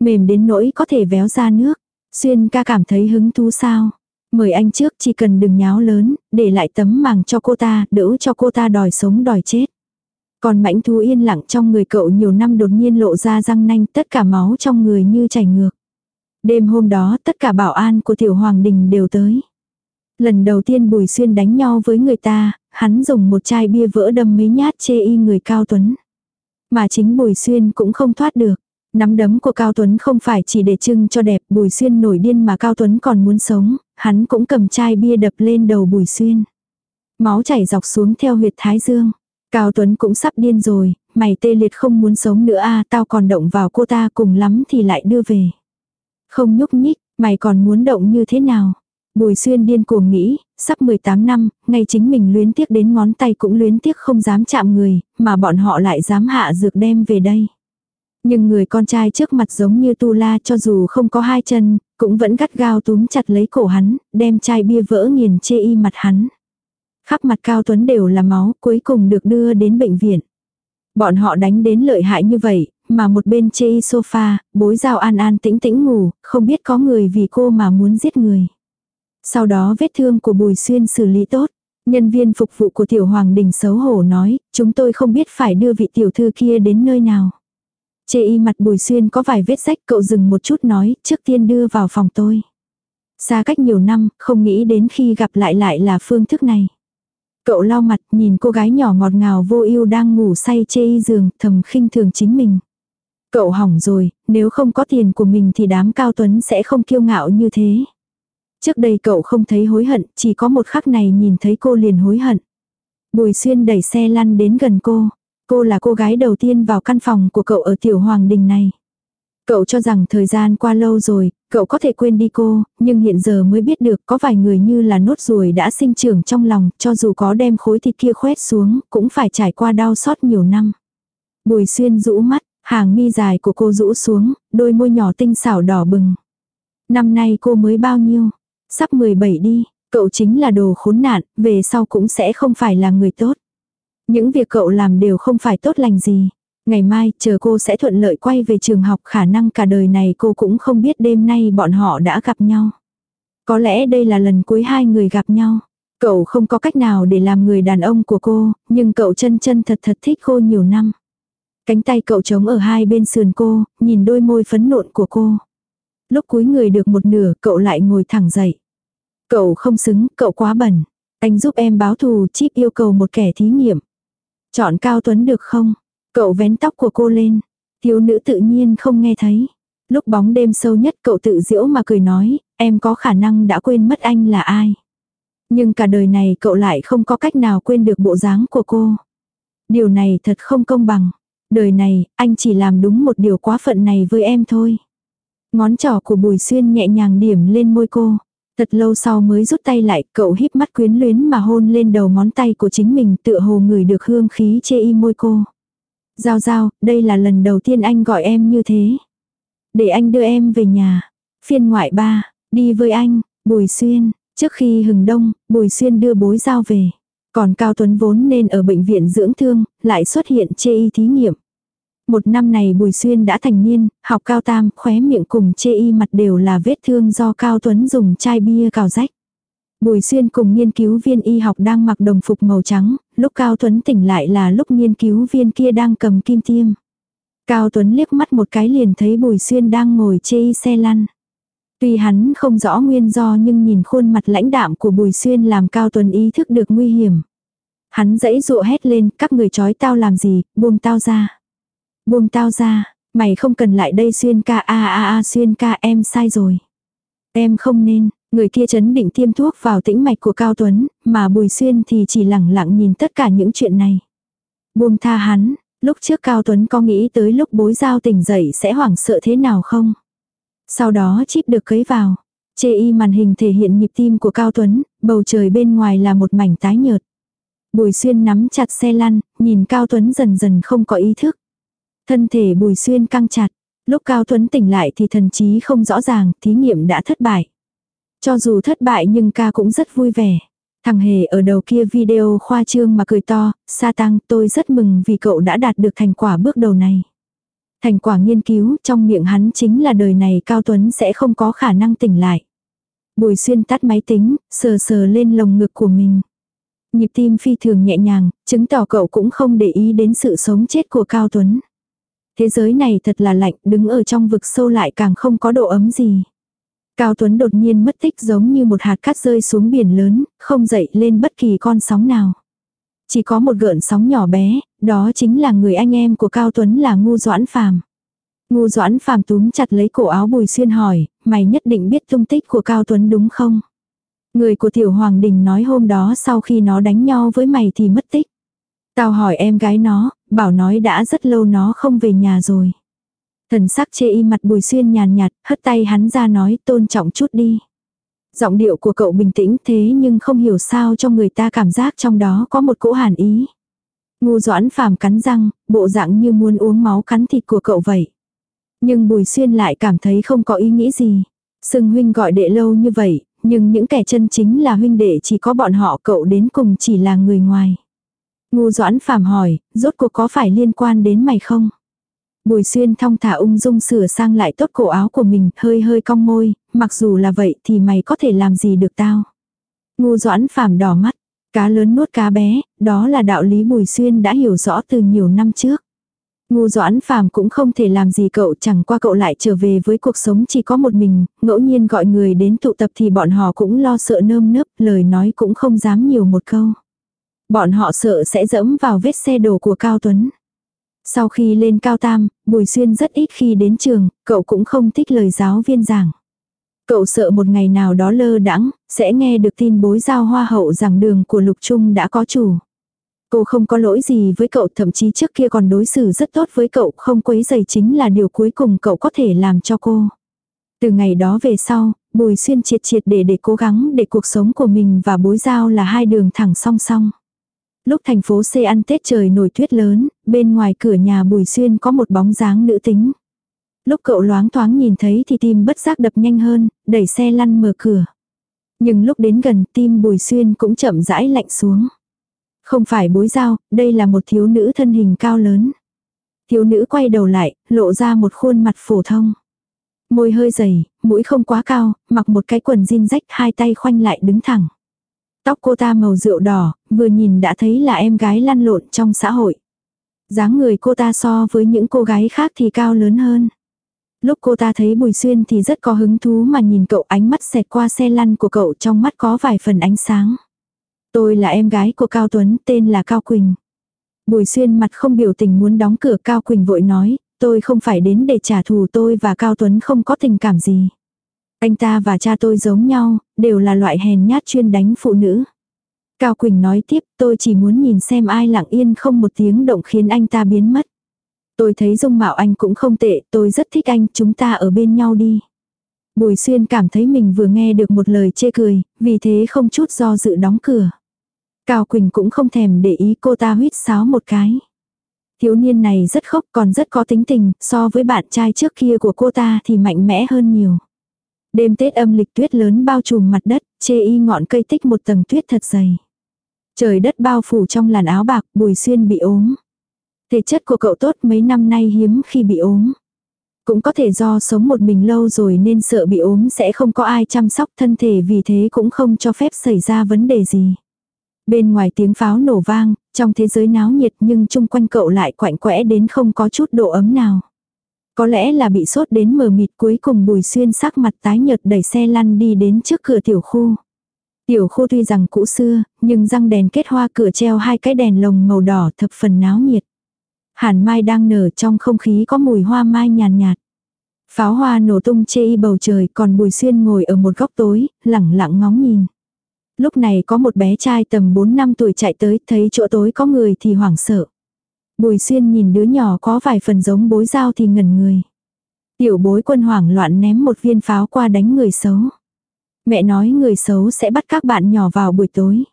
Mềm đến nỗi có thể véo ra nước. Xuyên ca cảm thấy hứng thú sao. Mời anh trước chỉ cần đừng nháo lớn, để lại tấm màng cho cô ta, đỡ cho cô ta đòi sống đòi chết. Còn mãnh thú yên lặng trong người cậu nhiều năm đột nhiên lộ ra răng nanh tất cả máu trong người như chảy ngược. Đêm hôm đó tất cả bảo an của tiểu hoàng đình đều tới. Lần đầu tiên Bùi Xuyên đánh nhau với người ta, hắn dùng một chai bia vỡ đâm mấy nhát chê y người Cao Tuấn. Mà chính Bùi Xuyên cũng không thoát được. Nắm đấm của Cao Tuấn không phải chỉ để trưng cho đẹp, Bùi Xuyên nổi điên mà Cao Tuấn còn muốn sống, hắn cũng cầm chai bia đập lên đầu Bùi Xuyên. Máu chảy dọc xuống theo huyệt thái dương. Cao Tuấn cũng sắp điên rồi, mày tê liệt không muốn sống nữa a à, tao còn động vào cô ta cùng lắm thì lại đưa về. Không nhúc nhích, mày còn muốn động như thế nào? Bùi xuyên điên cuồng nghĩ, sắp 18 năm, ngay chính mình luyến tiếc đến ngón tay cũng luyến tiếc không dám chạm người, mà bọn họ lại dám hạ dược đem về đây. Nhưng người con trai trước mặt giống như tu la cho dù không có hai chân, cũng vẫn gắt gao túm chặt lấy cổ hắn, đem chai bia vỡ nghiền chê y mặt hắn. Khắp mặt Cao Tuấn đều là máu, cuối cùng được đưa đến bệnh viện. Bọn họ đánh đến lợi hại như vậy, mà một bên chê y sofa, bối rào an an tĩnh tĩnh ngủ, không biết có người vì cô mà muốn giết người. Sau đó vết thương của Bùi Xuyên xử lý tốt. Nhân viên phục vụ của tiểu hoàng đình xấu hổ nói, chúng tôi không biết phải đưa vị tiểu thư kia đến nơi nào. Chê y mặt Bùi Xuyên có vài vết rách cậu dừng một chút nói, trước tiên đưa vào phòng tôi. Xa cách nhiều năm, không nghĩ đến khi gặp lại lại là phương thức này. Cậu lau mặt nhìn cô gái nhỏ ngọt ngào vô ưu đang ngủ say chê y giường, thầm khinh thường chính mình. Cậu hỏng rồi, nếu không có tiền của mình thì đám cao tuấn sẽ không kiêu ngạo như thế. Trước đây cậu không thấy hối hận, chỉ có một khắc này nhìn thấy cô liền hối hận. Bùi xuyên đẩy xe lăn đến gần cô. Cô là cô gái đầu tiên vào căn phòng của cậu ở tiểu hoàng đình này. Cậu cho rằng thời gian qua lâu rồi, cậu có thể quên đi cô, nhưng hiện giờ mới biết được có vài người như là nốt ruồi đã sinh trưởng trong lòng, cho dù có đem khối thịt kia khoét xuống, cũng phải trải qua đau xót nhiều năm. Bùi xuyên rũ mắt, hàng mi dài của cô rũ xuống, đôi môi nhỏ tinh xảo đỏ bừng. Năm nay cô mới bao nhiêu? Sắp 17 đi, cậu chính là đồ khốn nạn, về sau cũng sẽ không phải là người tốt. Những việc cậu làm đều không phải tốt lành gì. Ngày mai, chờ cô sẽ thuận lợi quay về trường học khả năng cả đời này cô cũng không biết đêm nay bọn họ đã gặp nhau. Có lẽ đây là lần cuối hai người gặp nhau. Cậu không có cách nào để làm người đàn ông của cô, nhưng cậu chân chân thật thật thích cô nhiều năm. Cánh tay cậu trống ở hai bên sườn cô, nhìn đôi môi phấn nộn của cô. Lúc cuối người được một nửa, cậu lại ngồi thẳng dậy. Cậu không xứng, cậu quá bẩn. Anh giúp em báo thù, chip yêu cầu một kẻ thí nghiệm. Chọn Cao Tuấn được không? Cậu vén tóc của cô lên. Thiếu nữ tự nhiên không nghe thấy. Lúc bóng đêm sâu nhất cậu tự diễu mà cười nói, em có khả năng đã quên mất anh là ai. Nhưng cả đời này cậu lại không có cách nào quên được bộ dáng của cô. Điều này thật không công bằng. Đời này, anh chỉ làm đúng một điều quá phận này với em thôi. Ngón trỏ của Bùi Xuyên nhẹ nhàng điểm lên môi cô. Thật lâu sau mới rút tay lại, cậu híp mắt quyến luyến mà hôn lên đầu ngón tay của chính mình tựa hồ người được hương khí chê y môi cô. Giao giao, đây là lần đầu tiên anh gọi em như thế. Để anh đưa em về nhà. Phiên ngoại ba, đi với anh, Bùi Xuyên. Trước khi hừng đông, Bùi Xuyên đưa bối giao về. Còn Cao Tuấn vốn nên ở bệnh viện dưỡng thương, lại xuất hiện chê y thí nghiệm. Một năm này Bùi Xuyên đã thành niên, học cao tam, khóe miệng cùng chê y mặt đều là vết thương do Cao Tuấn dùng chai bia cào rách. Bùi Xuyên cùng nghiên cứu viên y học đang mặc đồng phục màu trắng, lúc Cao Tuấn tỉnh lại là lúc nghiên cứu viên kia đang cầm kim tiêm. Cao Tuấn liếc mắt một cái liền thấy Bùi Xuyên đang ngồi chê y xe lăn. Tuy hắn không rõ nguyên do nhưng nhìn khuôn mặt lãnh đạm của Bùi Xuyên làm Cao Tuấn ý thức được nguy hiểm. Hắn dãy dụa hét lên, các người chói tao làm gì, buông tao ra. Buông tao ra, mày không cần lại đây xuyên ca a a a xuyên ca em sai rồi. Em không nên, người kia chấn định tiêm thuốc vào tĩnh mạch của Cao Tuấn, mà Bùi Xuyên thì chỉ lẳng lặng nhìn tất cả những chuyện này. Buông tha hắn, lúc trước Cao Tuấn có nghĩ tới lúc bối giao tỉnh dậy sẽ hoảng sợ thế nào không? Sau đó chip được cấy vào. Chê y màn hình thể hiện nhịp tim của Cao Tuấn, bầu trời bên ngoài là một mảnh tái nhợt. Bùi Xuyên nắm chặt xe lăn, nhìn Cao Tuấn dần dần không có ý thức. Thân thể bùi xuyên căng chặt. Lúc Cao Tuấn tỉnh lại thì thần trí không rõ ràng, thí nghiệm đã thất bại. Cho dù thất bại nhưng ca cũng rất vui vẻ. Thằng Hề ở đầu kia video khoa trương mà cười to, sa tăng tôi rất mừng vì cậu đã đạt được thành quả bước đầu này. Thành quả nghiên cứu trong miệng hắn chính là đời này Cao Tuấn sẽ không có khả năng tỉnh lại. Bùi xuyên tắt máy tính, sờ sờ lên lồng ngực của mình. Nhịp tim phi thường nhẹ nhàng, chứng tỏ cậu cũng không để ý đến sự sống chết của Cao Tuấn. Thế giới này thật là lạnh, đứng ở trong vực sâu lại càng không có độ ấm gì. Cao Tuấn đột nhiên mất tích giống như một hạt cát rơi xuống biển lớn, không dậy lên bất kỳ con sóng nào. Chỉ có một gợn sóng nhỏ bé, đó chính là người anh em của Cao Tuấn là Ngu Doãn Phàm. Ngu Doãn Phàm túm chặt lấy cổ áo Bùi Xuyên hỏi, mày nhất định biết tung tích của Cao Tuấn đúng không? Người của Tiểu Hoàng Đình nói hôm đó sau khi nó đánh nhau với mày thì mất tích. Tao hỏi em gái nó, bảo nói đã rất lâu nó không về nhà rồi. Thần sắc chê y mặt Bùi Xuyên nhàn nhạt, hất tay hắn ra nói tôn trọng chút đi. Giọng điệu của cậu bình tĩnh thế nhưng không hiểu sao cho người ta cảm giác trong đó có một cỗ hàn ý. Ngu doãn phàm cắn răng, bộ dạng như muốn uống máu cắn thịt của cậu vậy. Nhưng Bùi Xuyên lại cảm thấy không có ý nghĩ gì. Sưng huynh gọi đệ lâu như vậy, nhưng những kẻ chân chính là huynh đệ chỉ có bọn họ cậu đến cùng chỉ là người ngoài. Ngu doãn phàm hỏi, rốt cuộc có phải liên quan đến mày không? Bùi xuyên thong thả ung dung sửa sang lại tốt cổ áo của mình, hơi hơi cong môi, mặc dù là vậy thì mày có thể làm gì được tao. Ngu doãn phàm đỏ mắt, cá lớn nuốt cá bé, đó là đạo lý bùi xuyên đã hiểu rõ từ nhiều năm trước. Ngu doãn phàm cũng không thể làm gì cậu chẳng qua cậu lại trở về với cuộc sống chỉ có một mình, ngẫu nhiên gọi người đến tụ tập thì bọn họ cũng lo sợ nơm nớp, lời nói cũng không dám nhiều một câu. Bọn họ sợ sẽ dẫm vào vết xe đổ của Cao Tuấn. Sau khi lên cao tam, Bùi Xuyên rất ít khi đến trường, cậu cũng không thích lời giáo viên giảng. Cậu sợ một ngày nào đó lơ đãng sẽ nghe được tin bối giao hoa hậu rằng đường của Lục Trung đã có chủ. Cô không có lỗi gì với cậu thậm chí trước kia còn đối xử rất tốt với cậu không quấy giày chính là điều cuối cùng cậu có thể làm cho cô. Từ ngày đó về sau, Bùi Xuyên triệt triệt để để cố gắng để cuộc sống của mình và bối giao là hai đường thẳng song song. Lúc thành phố C ăn Tết trời nổi tuyết lớn, bên ngoài cửa nhà Bùi Xuyên có một bóng dáng nữ tính. Lúc cậu loáng thoáng nhìn thấy thì tim bất giác đập nhanh hơn, đẩy xe lăn mở cửa. Nhưng lúc đến gần tim Bùi Xuyên cũng chậm rãi lạnh xuống. Không phải bối giao, đây là một thiếu nữ thân hình cao lớn. Thiếu nữ quay đầu lại, lộ ra một khuôn mặt phổ thông. Môi hơi dày, mũi không quá cao, mặc một cái quần jean rách hai tay khoanh lại đứng thẳng. Tóc cô ta màu rượu đỏ, vừa nhìn đã thấy là em gái lăn lộn trong xã hội. dáng người cô ta so với những cô gái khác thì cao lớn hơn. Lúc cô ta thấy Bùi Xuyên thì rất có hứng thú mà nhìn cậu ánh mắt xẹt qua xe lăn của cậu trong mắt có vài phần ánh sáng. Tôi là em gái của Cao Tuấn, tên là Cao Quỳnh. Bùi Xuyên mặt không biểu tình muốn đóng cửa Cao Quỳnh vội nói, tôi không phải đến để trả thù tôi và Cao Tuấn không có tình cảm gì. Anh ta và cha tôi giống nhau, đều là loại hèn nhát chuyên đánh phụ nữ. Cao Quỳnh nói tiếp, tôi chỉ muốn nhìn xem ai lặng yên không một tiếng động khiến anh ta biến mất. Tôi thấy dung mạo anh cũng không tệ, tôi rất thích anh, chúng ta ở bên nhau đi. Bùi Xuyên cảm thấy mình vừa nghe được một lời chê cười, vì thế không chút do dự đóng cửa. Cao Quỳnh cũng không thèm để ý cô ta huýt sáo một cái. Thiếu niên này rất khóc còn rất có tính tình, so với bạn trai trước kia của cô ta thì mạnh mẽ hơn nhiều. Đêm Tết âm lịch tuyết lớn bao trùm mặt đất, chê y ngọn cây tích một tầng tuyết thật dày. Trời đất bao phủ trong làn áo bạc, bùi xuyên bị ốm. Thể chất của cậu tốt mấy năm nay hiếm khi bị ốm. Cũng có thể do sống một mình lâu rồi nên sợ bị ốm sẽ không có ai chăm sóc thân thể vì thế cũng không cho phép xảy ra vấn đề gì. Bên ngoài tiếng pháo nổ vang, trong thế giới náo nhiệt nhưng chung quanh cậu lại quạnh quẽ đến không có chút độ ấm nào. Có lẽ là bị sốt đến mờ mịt cuối cùng Bùi Xuyên sắc mặt tái nhợt đẩy xe lăn đi đến trước cửa tiểu khu. Tiểu khu tuy rằng cũ xưa, nhưng răng đèn kết hoa cửa treo hai cái đèn lồng màu đỏ thập phần náo nhiệt. Hàn mai đang nở trong không khí có mùi hoa mai nhàn nhạt, Pháo hoa nổ tung chê y bầu trời còn Bùi Xuyên ngồi ở một góc tối, lẳng lặng ngóng nhìn. Lúc này có một bé trai tầm 4 năm tuổi chạy tới, thấy chỗ tối có người thì hoảng sợ. Bùi xuyên nhìn đứa nhỏ có vài phần giống bối dao thì ngẩn người. Tiểu bối quân hoảng loạn ném một viên pháo qua đánh người xấu. Mẹ nói người xấu sẽ bắt các bạn nhỏ vào buổi tối.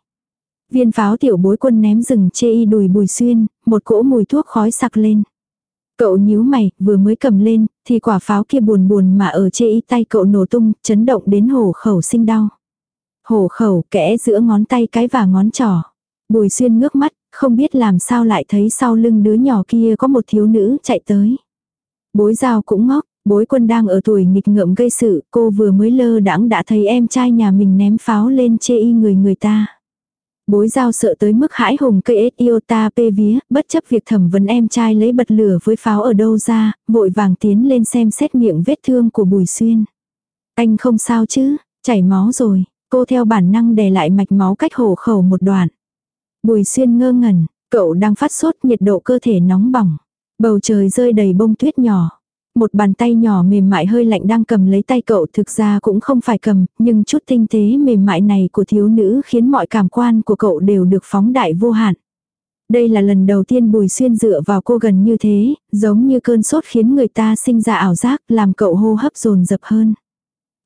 Viên pháo tiểu bối quân ném rừng chê y đùi bùi xuyên, một cỗ mùi thuốc khói sặc lên. Cậu nhíu mày, vừa mới cầm lên, thì quả pháo kia buồn buồn mà ở chê y tay cậu nổ tung, chấn động đến hổ khẩu sinh đau. Hổ khẩu kẽ giữa ngón tay cái và ngón trỏ. Bùi xuyên ngước mắt, không biết làm sao lại thấy sau lưng đứa nhỏ kia có một thiếu nữ chạy tới. Bối giao cũng ngốc, bối quân đang ở tuổi nghịch ngợm gây sự, cô vừa mới lơ đãng đã thấy em trai nhà mình ném pháo lên chê y người người ta. Bối giao sợ tới mức hãi hùng cây ết ta pê vía, bất chấp việc thẩm vấn em trai lấy bật lửa với pháo ở đâu ra, vội vàng tiến lên xem xét miệng vết thương của Bùi Xuyên. Anh không sao chứ, chảy máu rồi, cô theo bản năng đè lại mạch máu cách hổ khẩu một đoạn. Bùi Xuyên ngơ ngẩn, cậu đang phát sốt nhiệt độ cơ thể nóng bỏng. Bầu trời rơi đầy bông tuyết nhỏ. Một bàn tay nhỏ mềm mại hơi lạnh đang cầm lấy tay cậu thực ra cũng không phải cầm, nhưng chút tinh tế mềm mại này của thiếu nữ khiến mọi cảm quan của cậu đều được phóng đại vô hạn. Đây là lần đầu tiên Bùi Xuyên dựa vào cô gần như thế, giống như cơn sốt khiến người ta sinh ra ảo giác, làm cậu hô hấp dồn dập hơn.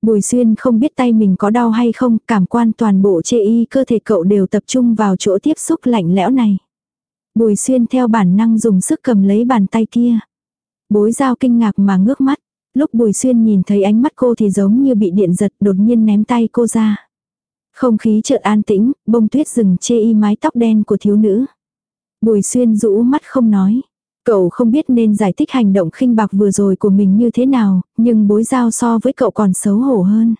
Bùi Xuyên không biết tay mình có đau hay không, cảm quan toàn bộ chê y cơ thể cậu đều tập trung vào chỗ tiếp xúc lạnh lẽo này. Bùi Xuyên theo bản năng dùng sức cầm lấy bàn tay kia. Bối giao kinh ngạc mà ngước mắt. Lúc Bùi Xuyên nhìn thấy ánh mắt cô thì giống như bị điện giật đột nhiên ném tay cô ra. Không khí chợt an tĩnh, bông tuyết rừng chê y mái tóc đen của thiếu nữ. Bùi Xuyên rũ mắt không nói. Cậu không biết nên giải thích hành động khinh bạc vừa rồi của mình như thế nào, nhưng bối giao so với cậu còn xấu hổ hơn.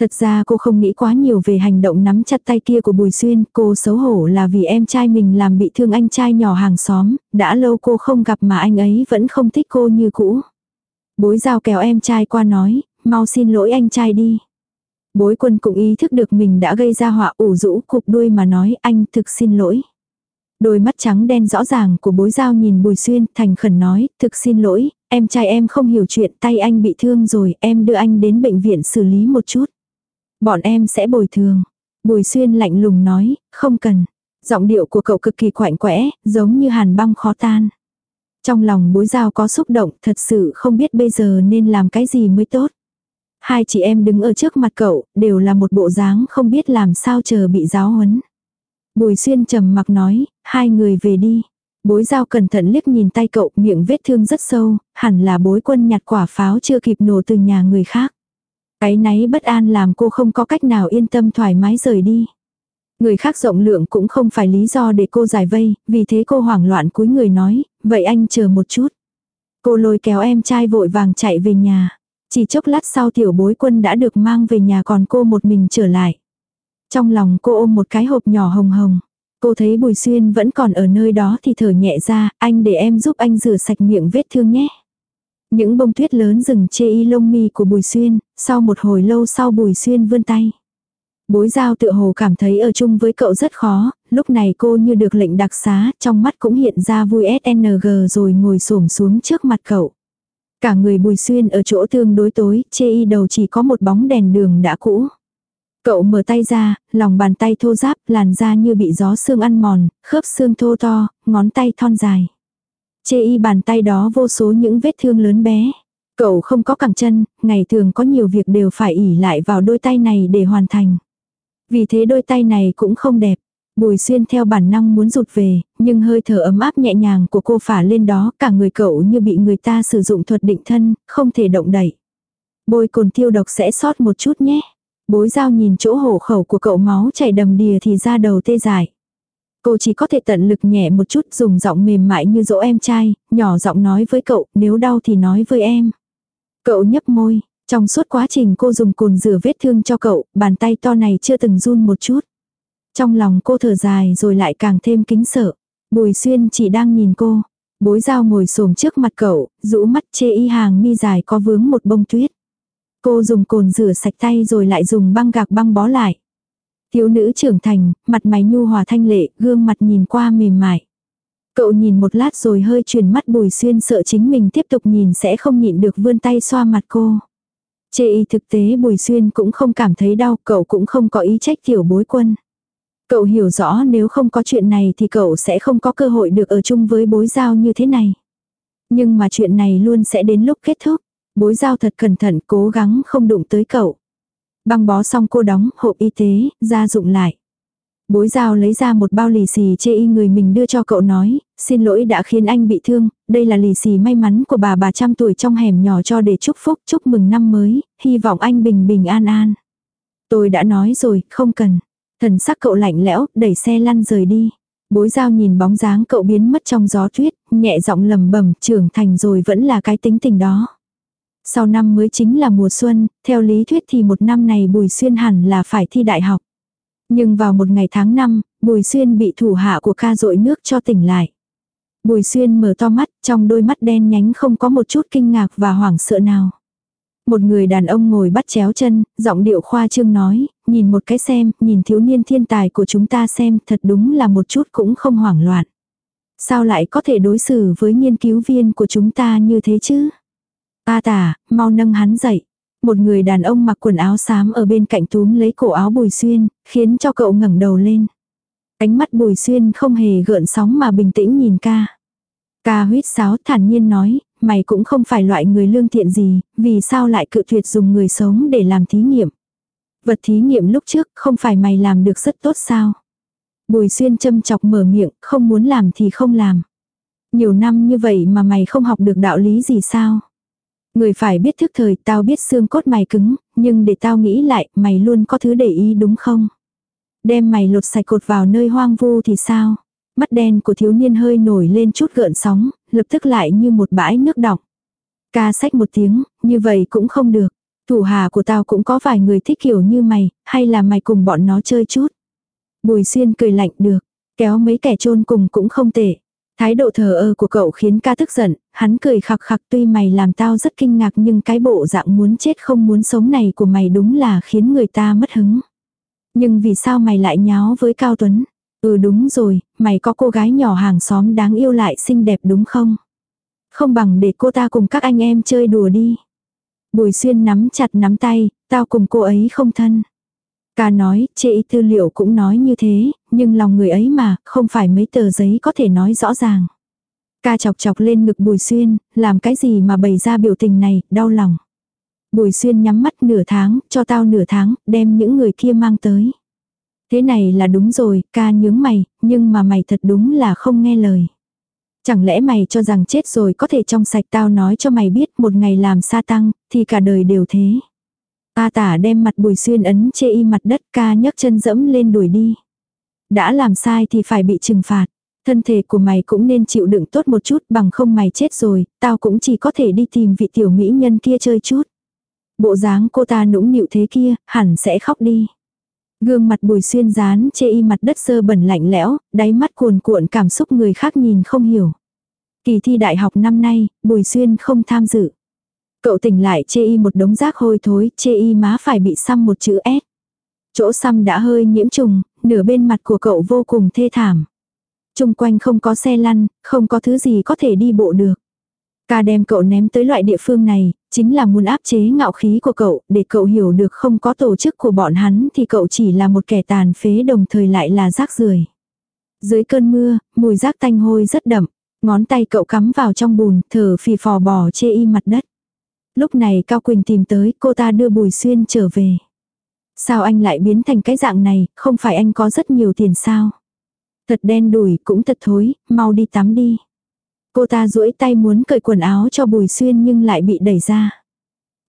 Thật ra cô không nghĩ quá nhiều về hành động nắm chặt tay kia của Bùi Xuyên, cô xấu hổ là vì em trai mình làm bị thương anh trai nhỏ hàng xóm, đã lâu cô không gặp mà anh ấy vẫn không thích cô như cũ. Bối giao kéo em trai qua nói, mau xin lỗi anh trai đi. Bối quân cũng ý thức được mình đã gây ra họa ủ rũ cục đuôi mà nói anh thực xin lỗi. Đôi mắt trắng đen rõ ràng của bối giao nhìn Bùi Xuyên thành khẩn nói, thực xin lỗi, em trai em không hiểu chuyện tay anh bị thương rồi, em đưa anh đến bệnh viện xử lý một chút. Bọn em sẽ bồi thường. Bùi xuyên lạnh lùng nói, không cần. Giọng điệu của cậu cực kỳ quạnh quẽ, giống như hàn băng khó tan. Trong lòng bối giao có xúc động, thật sự không biết bây giờ nên làm cái gì mới tốt. Hai chị em đứng ở trước mặt cậu, đều là một bộ dáng không biết làm sao chờ bị giáo huấn. Bùi xuyên trầm mặc nói, hai người về đi. Bối giao cẩn thận liếc nhìn tay cậu, miệng vết thương rất sâu, hẳn là bối quân nhặt quả pháo chưa kịp nổ từ nhà người khác. Cái náy bất an làm cô không có cách nào yên tâm thoải mái rời đi. Người khác rộng lượng cũng không phải lý do để cô giải vây, vì thế cô hoảng loạn cúi người nói, vậy anh chờ một chút. Cô lôi kéo em trai vội vàng chạy về nhà. Chỉ chốc lát sau tiểu bối quân đã được mang về nhà còn cô một mình trở lại. Trong lòng cô ôm một cái hộp nhỏ hồng hồng. Cô thấy Bùi Xuyên vẫn còn ở nơi đó thì thở nhẹ ra, anh để em giúp anh rửa sạch miệng vết thương nhé. Những bông tuyết lớn rừng chê y lông mi của Bùi Xuyên, sau một hồi lâu sau Bùi Xuyên vươn tay. Bối giao tự hồ cảm thấy ở chung với cậu rất khó, lúc này cô như được lệnh đặc xá, trong mắt cũng hiện ra vui SNG rồi ngồi xổm xuống trước mặt cậu. Cả người Bùi Xuyên ở chỗ tương đối tối, chê y đầu chỉ có một bóng đèn đường đã cũ. Cậu mở tay ra, lòng bàn tay thô ráp, làn da như bị gió xương ăn mòn, khớp xương thô to, ngón tay thon dài. Chê y bàn tay đó vô số những vết thương lớn bé. Cậu không có cẳng chân, ngày thường có nhiều việc đều phải ỉ lại vào đôi tay này để hoàn thành. Vì thế đôi tay này cũng không đẹp. Bùi xuyên theo bản năng muốn rụt về, nhưng hơi thở ấm áp nhẹ nhàng của cô phả lên đó, cả người cậu như bị người ta sử dụng thuật định thân, không thể động đẩy. Bôi cồn tiêu độc sẽ sót một chút nhé. Bối giao nhìn chỗ hổ khẩu của cậu máu chảy đầm đìa thì ra đầu tê dại. Cô chỉ có thể tận lực nhẹ một chút dùng giọng mềm mại như dỗ em trai, nhỏ giọng nói với cậu, nếu đau thì nói với em. Cậu nhấp môi, trong suốt quá trình cô dùng cồn rửa vết thương cho cậu, bàn tay to này chưa từng run một chút. Trong lòng cô thở dài rồi lại càng thêm kính sợ. Bùi xuyên chỉ đang nhìn cô. Bối dao ngồi xổm trước mặt cậu, rũ mắt chê y hàng mi dài có vướng một bông tuyết. Cô dùng cồn rửa sạch tay rồi lại dùng băng gạc băng bó lại. Thiếu nữ trưởng thành, mặt mày nhu hòa thanh lệ, gương mặt nhìn qua mềm mại. Cậu nhìn một lát rồi hơi chuyển mắt bùi xuyên sợ chính mình tiếp tục nhìn sẽ không nhịn được vươn tay xoa mặt cô. Chê y thực tế bùi xuyên cũng không cảm thấy đau, cậu cũng không có ý trách tiểu bối quân. Cậu hiểu rõ nếu không có chuyện này thì cậu sẽ không có cơ hội được ở chung với bối giao như thế này. Nhưng mà chuyện này luôn sẽ đến lúc kết thúc. Bối giao thật cẩn thận cố gắng không đụng tới cậu. Băng bó xong cô đóng hộp y tế, ra dụng lại. Bối giao lấy ra một bao lì xì chê y người mình đưa cho cậu nói, xin lỗi đã khiến anh bị thương, đây là lì xì may mắn của bà bà trăm tuổi trong hẻm nhỏ cho để chúc phúc, chúc mừng năm mới, hy vọng anh bình bình an an. Tôi đã nói rồi, không cần. Thần sắc cậu lạnh lẽo, đẩy xe lăn rời đi. Bối giao nhìn bóng dáng cậu biến mất trong gió tuyết, nhẹ giọng lầm bẩm trưởng thành rồi vẫn là cái tính tình đó. Sau năm mới chính là mùa xuân, theo lý thuyết thì một năm này Bùi Xuyên hẳn là phải thi đại học. Nhưng vào một ngày tháng năm, Bùi Xuyên bị thủ hạ của ca rội nước cho tỉnh lại. Bùi Xuyên mở to mắt, trong đôi mắt đen nhánh không có một chút kinh ngạc và hoảng sợ nào. Một người đàn ông ngồi bắt chéo chân, giọng điệu khoa trương nói, nhìn một cái xem, nhìn thiếu niên thiên tài của chúng ta xem, thật đúng là một chút cũng không hoảng loạn. Sao lại có thể đối xử với nghiên cứu viên của chúng ta như thế chứ? Ta tả, mau nâng hắn dậy. Một người đàn ông mặc quần áo xám ở bên cạnh túm lấy cổ áo Bùi Xuyên, khiến cho cậu ngẩng đầu lên. Ánh mắt Bùi Xuyên không hề gợn sóng mà bình tĩnh nhìn ca. Ca huyết sáo thản nhiên nói, mày cũng không phải loại người lương thiện gì, vì sao lại cự tuyệt dùng người sống để làm thí nghiệm. Vật thí nghiệm lúc trước không phải mày làm được rất tốt sao. Bùi xuyên châm chọc mở miệng, không muốn làm thì không làm. Nhiều năm như vậy mà mày không học được đạo lý gì sao. Người phải biết thức thời, tao biết xương cốt mày cứng, nhưng để tao nghĩ lại, mày luôn có thứ để ý đúng không? Đem mày lột sạch cột vào nơi hoang vu thì sao? Mắt đen của thiếu niên hơi nổi lên chút gợn sóng, lập tức lại như một bãi nước đọng. Ca sách một tiếng, như vậy cũng không được. Thủ hà của tao cũng có vài người thích kiểu như mày, hay là mày cùng bọn nó chơi chút. Bùi xuyên cười lạnh được, kéo mấy kẻ chôn cùng cũng không tệ. Thái độ thờ ơ của cậu khiến ca tức giận, hắn cười khặc khặc tuy mày làm tao rất kinh ngạc nhưng cái bộ dạng muốn chết không muốn sống này của mày đúng là khiến người ta mất hứng. Nhưng vì sao mày lại nháo với Cao Tuấn? Ừ đúng rồi, mày có cô gái nhỏ hàng xóm đáng yêu lại xinh đẹp đúng không? Không bằng để cô ta cùng các anh em chơi đùa đi. Bùi xuyên nắm chặt nắm tay, tao cùng cô ấy không thân. Ca nói, chê ý tư liệu cũng nói như thế, nhưng lòng người ấy mà, không phải mấy tờ giấy có thể nói rõ ràng. Ca chọc chọc lên ngực bùi xuyên, làm cái gì mà bày ra biểu tình này, đau lòng. Bùi xuyên nhắm mắt nửa tháng, cho tao nửa tháng, đem những người kia mang tới. Thế này là đúng rồi, ca nhướng mày, nhưng mà mày thật đúng là không nghe lời. Chẳng lẽ mày cho rằng chết rồi có thể trong sạch tao nói cho mày biết một ngày làm sa tăng, thì cả đời đều thế. A tả đem mặt bùi xuyên ấn chê y mặt đất ca nhấc chân dẫm lên đuổi đi. Đã làm sai thì phải bị trừng phạt. Thân thể của mày cũng nên chịu đựng tốt một chút bằng không mày chết rồi, tao cũng chỉ có thể đi tìm vị tiểu mỹ nhân kia chơi chút. Bộ dáng cô ta nũng nịu thế kia, hẳn sẽ khóc đi. Gương mặt bùi xuyên dán chê y mặt đất sơ bẩn lạnh lẽo, đáy mắt cuồn cuộn cảm xúc người khác nhìn không hiểu. Kỳ thi đại học năm nay, bùi xuyên không tham dự. Cậu tỉnh lại chê y một đống rác hôi thối, chê y má phải bị xăm một chữ S. Chỗ xăm đã hơi nhiễm trùng, nửa bên mặt của cậu vô cùng thê thảm. Trung quanh không có xe lăn, không có thứ gì có thể đi bộ được. Ca đem cậu ném tới loại địa phương này, chính là muốn áp chế ngạo khí của cậu, để cậu hiểu được không có tổ chức của bọn hắn thì cậu chỉ là một kẻ tàn phế đồng thời lại là rác rưởi. Dưới cơn mưa, mùi rác tanh hôi rất đậm, ngón tay cậu cắm vào trong bùn, thở phì phò bò chê y mặt đất. Lúc này Cao Quỳnh tìm tới, cô ta đưa Bùi Xuyên trở về. Sao anh lại biến thành cái dạng này, không phải anh có rất nhiều tiền sao? Thật đen đủi, cũng thật thối, mau đi tắm đi. Cô ta duỗi tay muốn cởi quần áo cho Bùi Xuyên nhưng lại bị đẩy ra.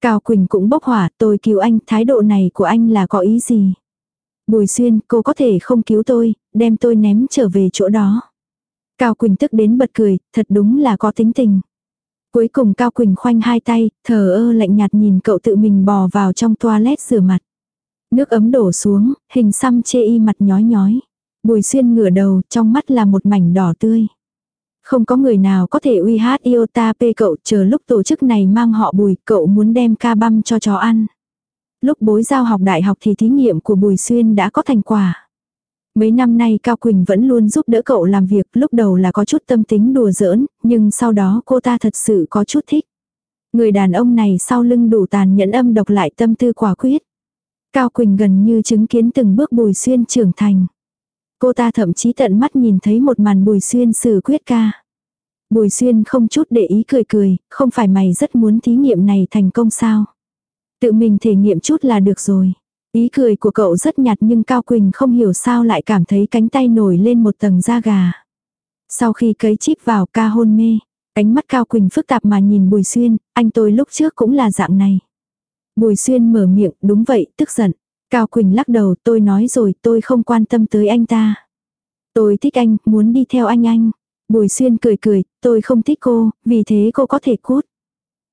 Cao Quỳnh cũng bốc hỏa, tôi cứu anh, thái độ này của anh là có ý gì? Bùi Xuyên, cô có thể không cứu tôi, đem tôi ném trở về chỗ đó. Cao Quỳnh tức đến bật cười, thật đúng là có tính tình. Cuối cùng Cao Quỳnh khoanh hai tay, thờ ơ lạnh nhạt nhìn cậu tự mình bò vào trong toilet rửa mặt. Nước ấm đổ xuống, hình xăm chê y mặt nhói nhói. Bùi xuyên ngửa đầu, trong mắt là một mảnh đỏ tươi. Không có người nào có thể uy hát iota p cậu chờ lúc tổ chức này mang họ bùi, cậu muốn đem ca băm cho chó ăn. Lúc bối giao học đại học thì thí nghiệm của Bùi Xuyên đã có thành quả. Mấy năm nay Cao Quỳnh vẫn luôn giúp đỡ cậu làm việc, lúc đầu là có chút tâm tính đùa giỡn, nhưng sau đó cô ta thật sự có chút thích. Người đàn ông này sau lưng đủ tàn nhẫn âm độc lại tâm tư quả quyết. Cao Quỳnh gần như chứng kiến từng bước Bùi Xuyên trưởng thành. Cô ta thậm chí tận mắt nhìn thấy một màn Bùi Xuyên xử quyết ca. Bùi Xuyên không chút để ý cười cười, không phải mày rất muốn thí nghiệm này thành công sao? Tự mình thể nghiệm chút là được rồi. Ý cười của cậu rất nhạt nhưng Cao Quỳnh không hiểu sao lại cảm thấy cánh tay nổi lên một tầng da gà. Sau khi cấy chip vào ca hôn mê, ánh mắt Cao Quỳnh phức tạp mà nhìn Bùi Xuyên, anh tôi lúc trước cũng là dạng này. Bùi Xuyên mở miệng, đúng vậy, tức giận. Cao Quỳnh lắc đầu, tôi nói rồi, tôi không quan tâm tới anh ta. Tôi thích anh, muốn đi theo anh anh. Bùi xuyên cười cười, tôi không thích cô, vì thế cô có thể cút.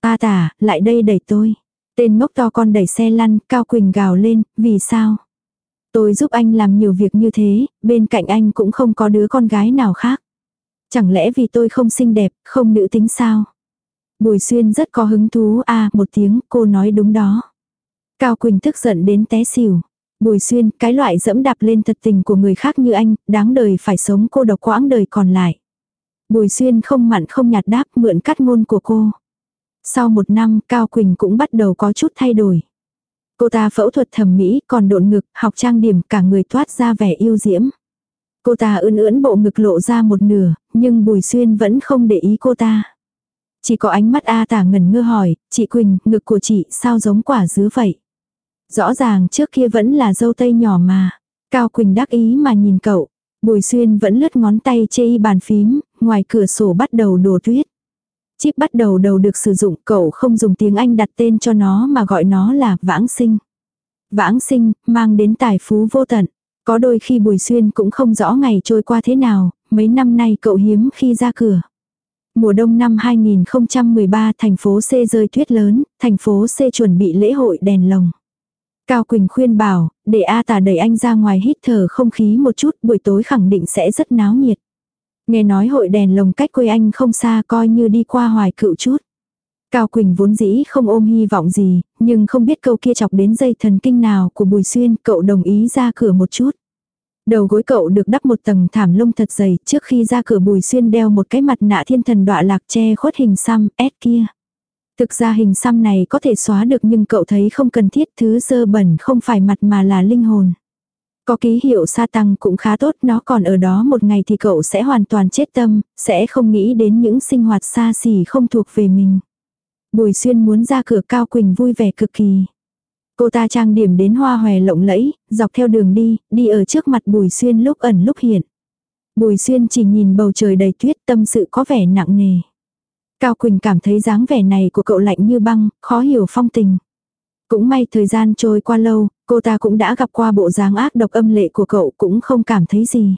Ta tả, lại đây đẩy tôi. Tên ngốc to con đẩy xe lăn, Cao Quỳnh gào lên, vì sao? Tôi giúp anh làm nhiều việc như thế, bên cạnh anh cũng không có đứa con gái nào khác. Chẳng lẽ vì tôi không xinh đẹp, không nữ tính sao? Bùi xuyên rất có hứng thú a à, một tiếng, cô nói đúng đó. Cao Quỳnh tức giận đến té xỉu. Bùi xuyên, cái loại dẫm đạp lên thật tình của người khác như anh, đáng đời phải sống cô độc quãng đời còn lại. Bùi xuyên không mặn không nhạt đáp mượn cắt ngôn của cô. Sau một năm, Cao Quỳnh cũng bắt đầu có chút thay đổi. Cô ta phẫu thuật thẩm mỹ, còn độn ngực, học trang điểm, cả người thoát ra vẻ yêu diễm. Cô ta ươn ưỡn bộ ngực lộ ra một nửa, nhưng Bùi Xuyên vẫn không để ý cô ta. Chỉ có ánh mắt A tả ngần ngơ hỏi, chị Quỳnh, ngực của chị sao giống quả dứa vậy? Rõ ràng trước kia vẫn là dâu tây nhỏ mà. Cao Quỳnh đắc ý mà nhìn cậu. Bùi Xuyên vẫn lướt ngón tay chê y bàn phím, ngoài cửa sổ bắt đầu đổ tuyết. Chip bắt đầu đầu được sử dụng cậu không dùng tiếng Anh đặt tên cho nó mà gọi nó là vãng sinh. Vãng sinh, mang đến tài phú vô tận. Có đôi khi Bùi Xuyên cũng không rõ ngày trôi qua thế nào, mấy năm nay cậu hiếm khi ra cửa. Mùa đông năm 2013 thành phố C rơi tuyết lớn, thành phố C chuẩn bị lễ hội đèn lồng. Cao Quỳnh khuyên bảo, để A tà đẩy anh ra ngoài hít thở không khí một chút buổi tối khẳng định sẽ rất náo nhiệt. Nghe nói hội đèn lồng cách quê anh không xa coi như đi qua hoài cựu chút. Cao Quỳnh vốn dĩ không ôm hy vọng gì, nhưng không biết câu kia chọc đến dây thần kinh nào của Bùi Xuyên, cậu đồng ý ra cửa một chút. Đầu gối cậu được đắp một tầng thảm lông thật dày, trước khi ra cửa Bùi Xuyên đeo một cái mặt nạ thiên thần đọa lạc che khuất hình xăm, ép kia. Thực ra hình xăm này có thể xóa được nhưng cậu thấy không cần thiết thứ dơ bẩn không phải mặt mà là linh hồn. Có ký hiệu sa tăng cũng khá tốt, nó còn ở đó một ngày thì cậu sẽ hoàn toàn chết tâm, sẽ không nghĩ đến những sinh hoạt xa xỉ không thuộc về mình. Bùi xuyên muốn ra cửa cao quỳnh vui vẻ cực kỳ. Cô ta trang điểm đến hoa hòe lộng lẫy, dọc theo đường đi, đi ở trước mặt bùi xuyên lúc ẩn lúc hiện. Bùi xuyên chỉ nhìn bầu trời đầy tuyết tâm sự có vẻ nặng nề. Cao Quỳnh cảm thấy dáng vẻ này của cậu lạnh như băng, khó hiểu phong tình. Cũng may thời gian trôi qua lâu, cô ta cũng đã gặp qua bộ dáng ác độc âm lệ của cậu cũng không cảm thấy gì.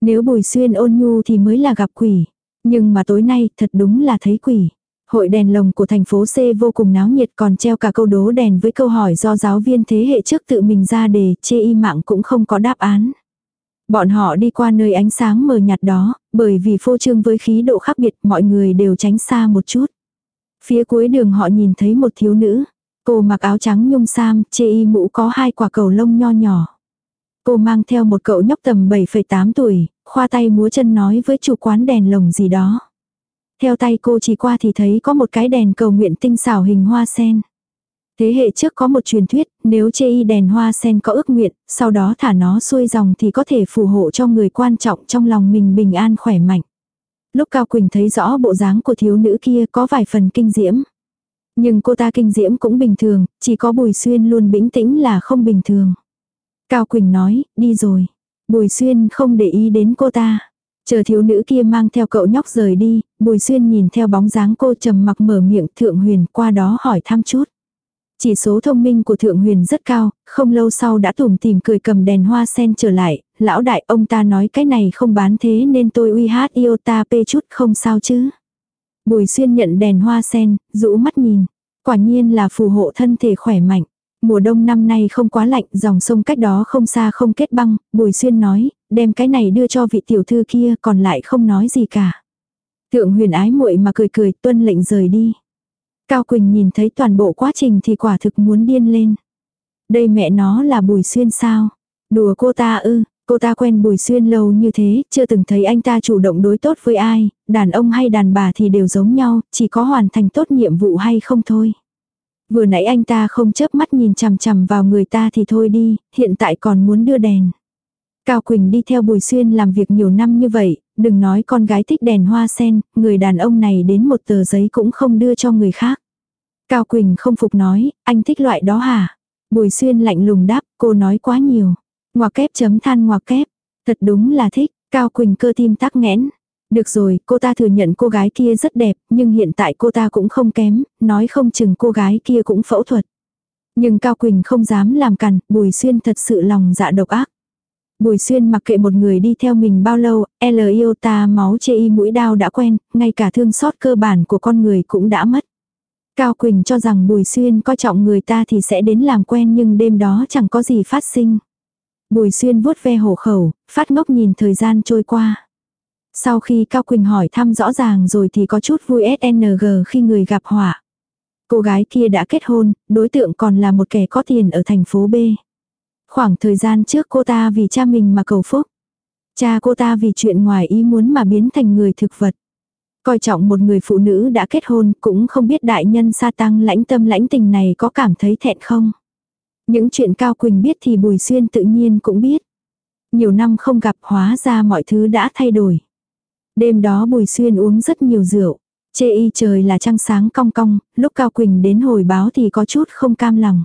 Nếu Bùi Xuyên ôn nhu thì mới là gặp quỷ. Nhưng mà tối nay thật đúng là thấy quỷ. Hội đèn lồng của thành phố C vô cùng náo nhiệt còn treo cả câu đố đèn với câu hỏi do giáo viên thế hệ trước tự mình ra đề chê y mạng cũng không có đáp án. Bọn họ đi qua nơi ánh sáng mờ nhạt đó, bởi vì phô trương với khí độ khác biệt mọi người đều tránh xa một chút. Phía cuối đường họ nhìn thấy một thiếu nữ. Cô mặc áo trắng nhung sam, chê y mũ có hai quả cầu lông nho nhỏ. Cô mang theo một cậu nhóc tầm 7,8 tuổi, khoa tay múa chân nói với chủ quán đèn lồng gì đó. Theo tay cô chỉ qua thì thấy có một cái đèn cầu nguyện tinh xảo hình hoa sen. Thế hệ trước có một truyền thuyết, nếu chê y đèn hoa sen có ước nguyện, sau đó thả nó xuôi dòng thì có thể phù hộ cho người quan trọng trong lòng mình bình an khỏe mạnh. Lúc Cao Quỳnh thấy rõ bộ dáng của thiếu nữ kia có vài phần kinh diễm. Nhưng cô ta kinh diễm cũng bình thường, chỉ có Bùi Xuyên luôn bĩnh tĩnh là không bình thường. Cao Quỳnh nói, đi rồi. Bùi Xuyên không để ý đến cô ta. Chờ thiếu nữ kia mang theo cậu nhóc rời đi, Bùi Xuyên nhìn theo bóng dáng cô trầm mặc mở miệng thượng huyền qua đó hỏi thăm chút. Chỉ số thông minh của thượng huyền rất cao, không lâu sau đã tủm tìm cười cầm đèn hoa sen trở lại, lão đại ông ta nói cái này không bán thế nên tôi uy hát yêu ta pê chút không sao chứ. Bùi xuyên nhận đèn hoa sen, rũ mắt nhìn. Quả nhiên là phù hộ thân thể khỏe mạnh. Mùa đông năm nay không quá lạnh, dòng sông cách đó không xa không kết băng, Bùi Xuyên nói, đem cái này đưa cho vị tiểu thư kia còn lại không nói gì cả. Thượng huyền ái muội mà cười cười tuân lệnh rời đi. Cao Quỳnh nhìn thấy toàn bộ quá trình thì quả thực muốn điên lên. Đây mẹ nó là Bùi Xuyên sao? Đùa cô ta ư, cô ta quen Bùi Xuyên lâu như thế, chưa từng thấy anh ta chủ động đối tốt với ai, đàn ông hay đàn bà thì đều giống nhau, chỉ có hoàn thành tốt nhiệm vụ hay không thôi. Vừa nãy anh ta không chớp mắt nhìn chằm chằm vào người ta thì thôi đi, hiện tại còn muốn đưa đèn. Cao Quỳnh đi theo Bùi Xuyên làm việc nhiều năm như vậy, đừng nói con gái thích đèn hoa sen, người đàn ông này đến một tờ giấy cũng không đưa cho người khác. Cao Quỳnh không phục nói, anh thích loại đó hả? Bùi Xuyên lạnh lùng đáp, cô nói quá nhiều. Ngoà kép chấm than ngoà kép. Thật đúng là thích, Cao Quỳnh cơ tim tắc nghẽn. Được rồi, cô ta thừa nhận cô gái kia rất đẹp, nhưng hiện tại cô ta cũng không kém, nói không chừng cô gái kia cũng phẫu thuật. Nhưng Cao Quỳnh không dám làm cằn, Bùi Xuyên thật sự lòng dạ độc ác. Bùi xuyên mặc kệ một người đi theo mình bao lâu, L yêu ta máu chê y mũi đau đã quen, ngay cả thương xót cơ bản của con người cũng đã mất. Cao Quỳnh cho rằng Bùi Xuyên coi trọng người ta thì sẽ đến làm quen nhưng đêm đó chẳng có gì phát sinh. Bùi Xuyên vuốt ve hổ khẩu, phát ngốc nhìn thời gian trôi qua. Sau khi Cao Quỳnh hỏi thăm rõ ràng rồi thì có chút vui SNG khi người gặp họa. Cô gái kia đã kết hôn, đối tượng còn là một kẻ có tiền ở thành phố B. Khoảng thời gian trước cô ta vì cha mình mà cầu phúc. Cha cô ta vì chuyện ngoài ý muốn mà biến thành người thực vật. Coi trọng một người phụ nữ đã kết hôn cũng không biết đại nhân sa tăng lãnh tâm lãnh tình này có cảm thấy thẹn không. Những chuyện Cao Quỳnh biết thì Bùi Xuyên tự nhiên cũng biết. Nhiều năm không gặp hóa ra mọi thứ đã thay đổi. Đêm đó Bùi Xuyên uống rất nhiều rượu. Chê y trời là trăng sáng cong cong, lúc Cao Quỳnh đến hồi báo thì có chút không cam lòng.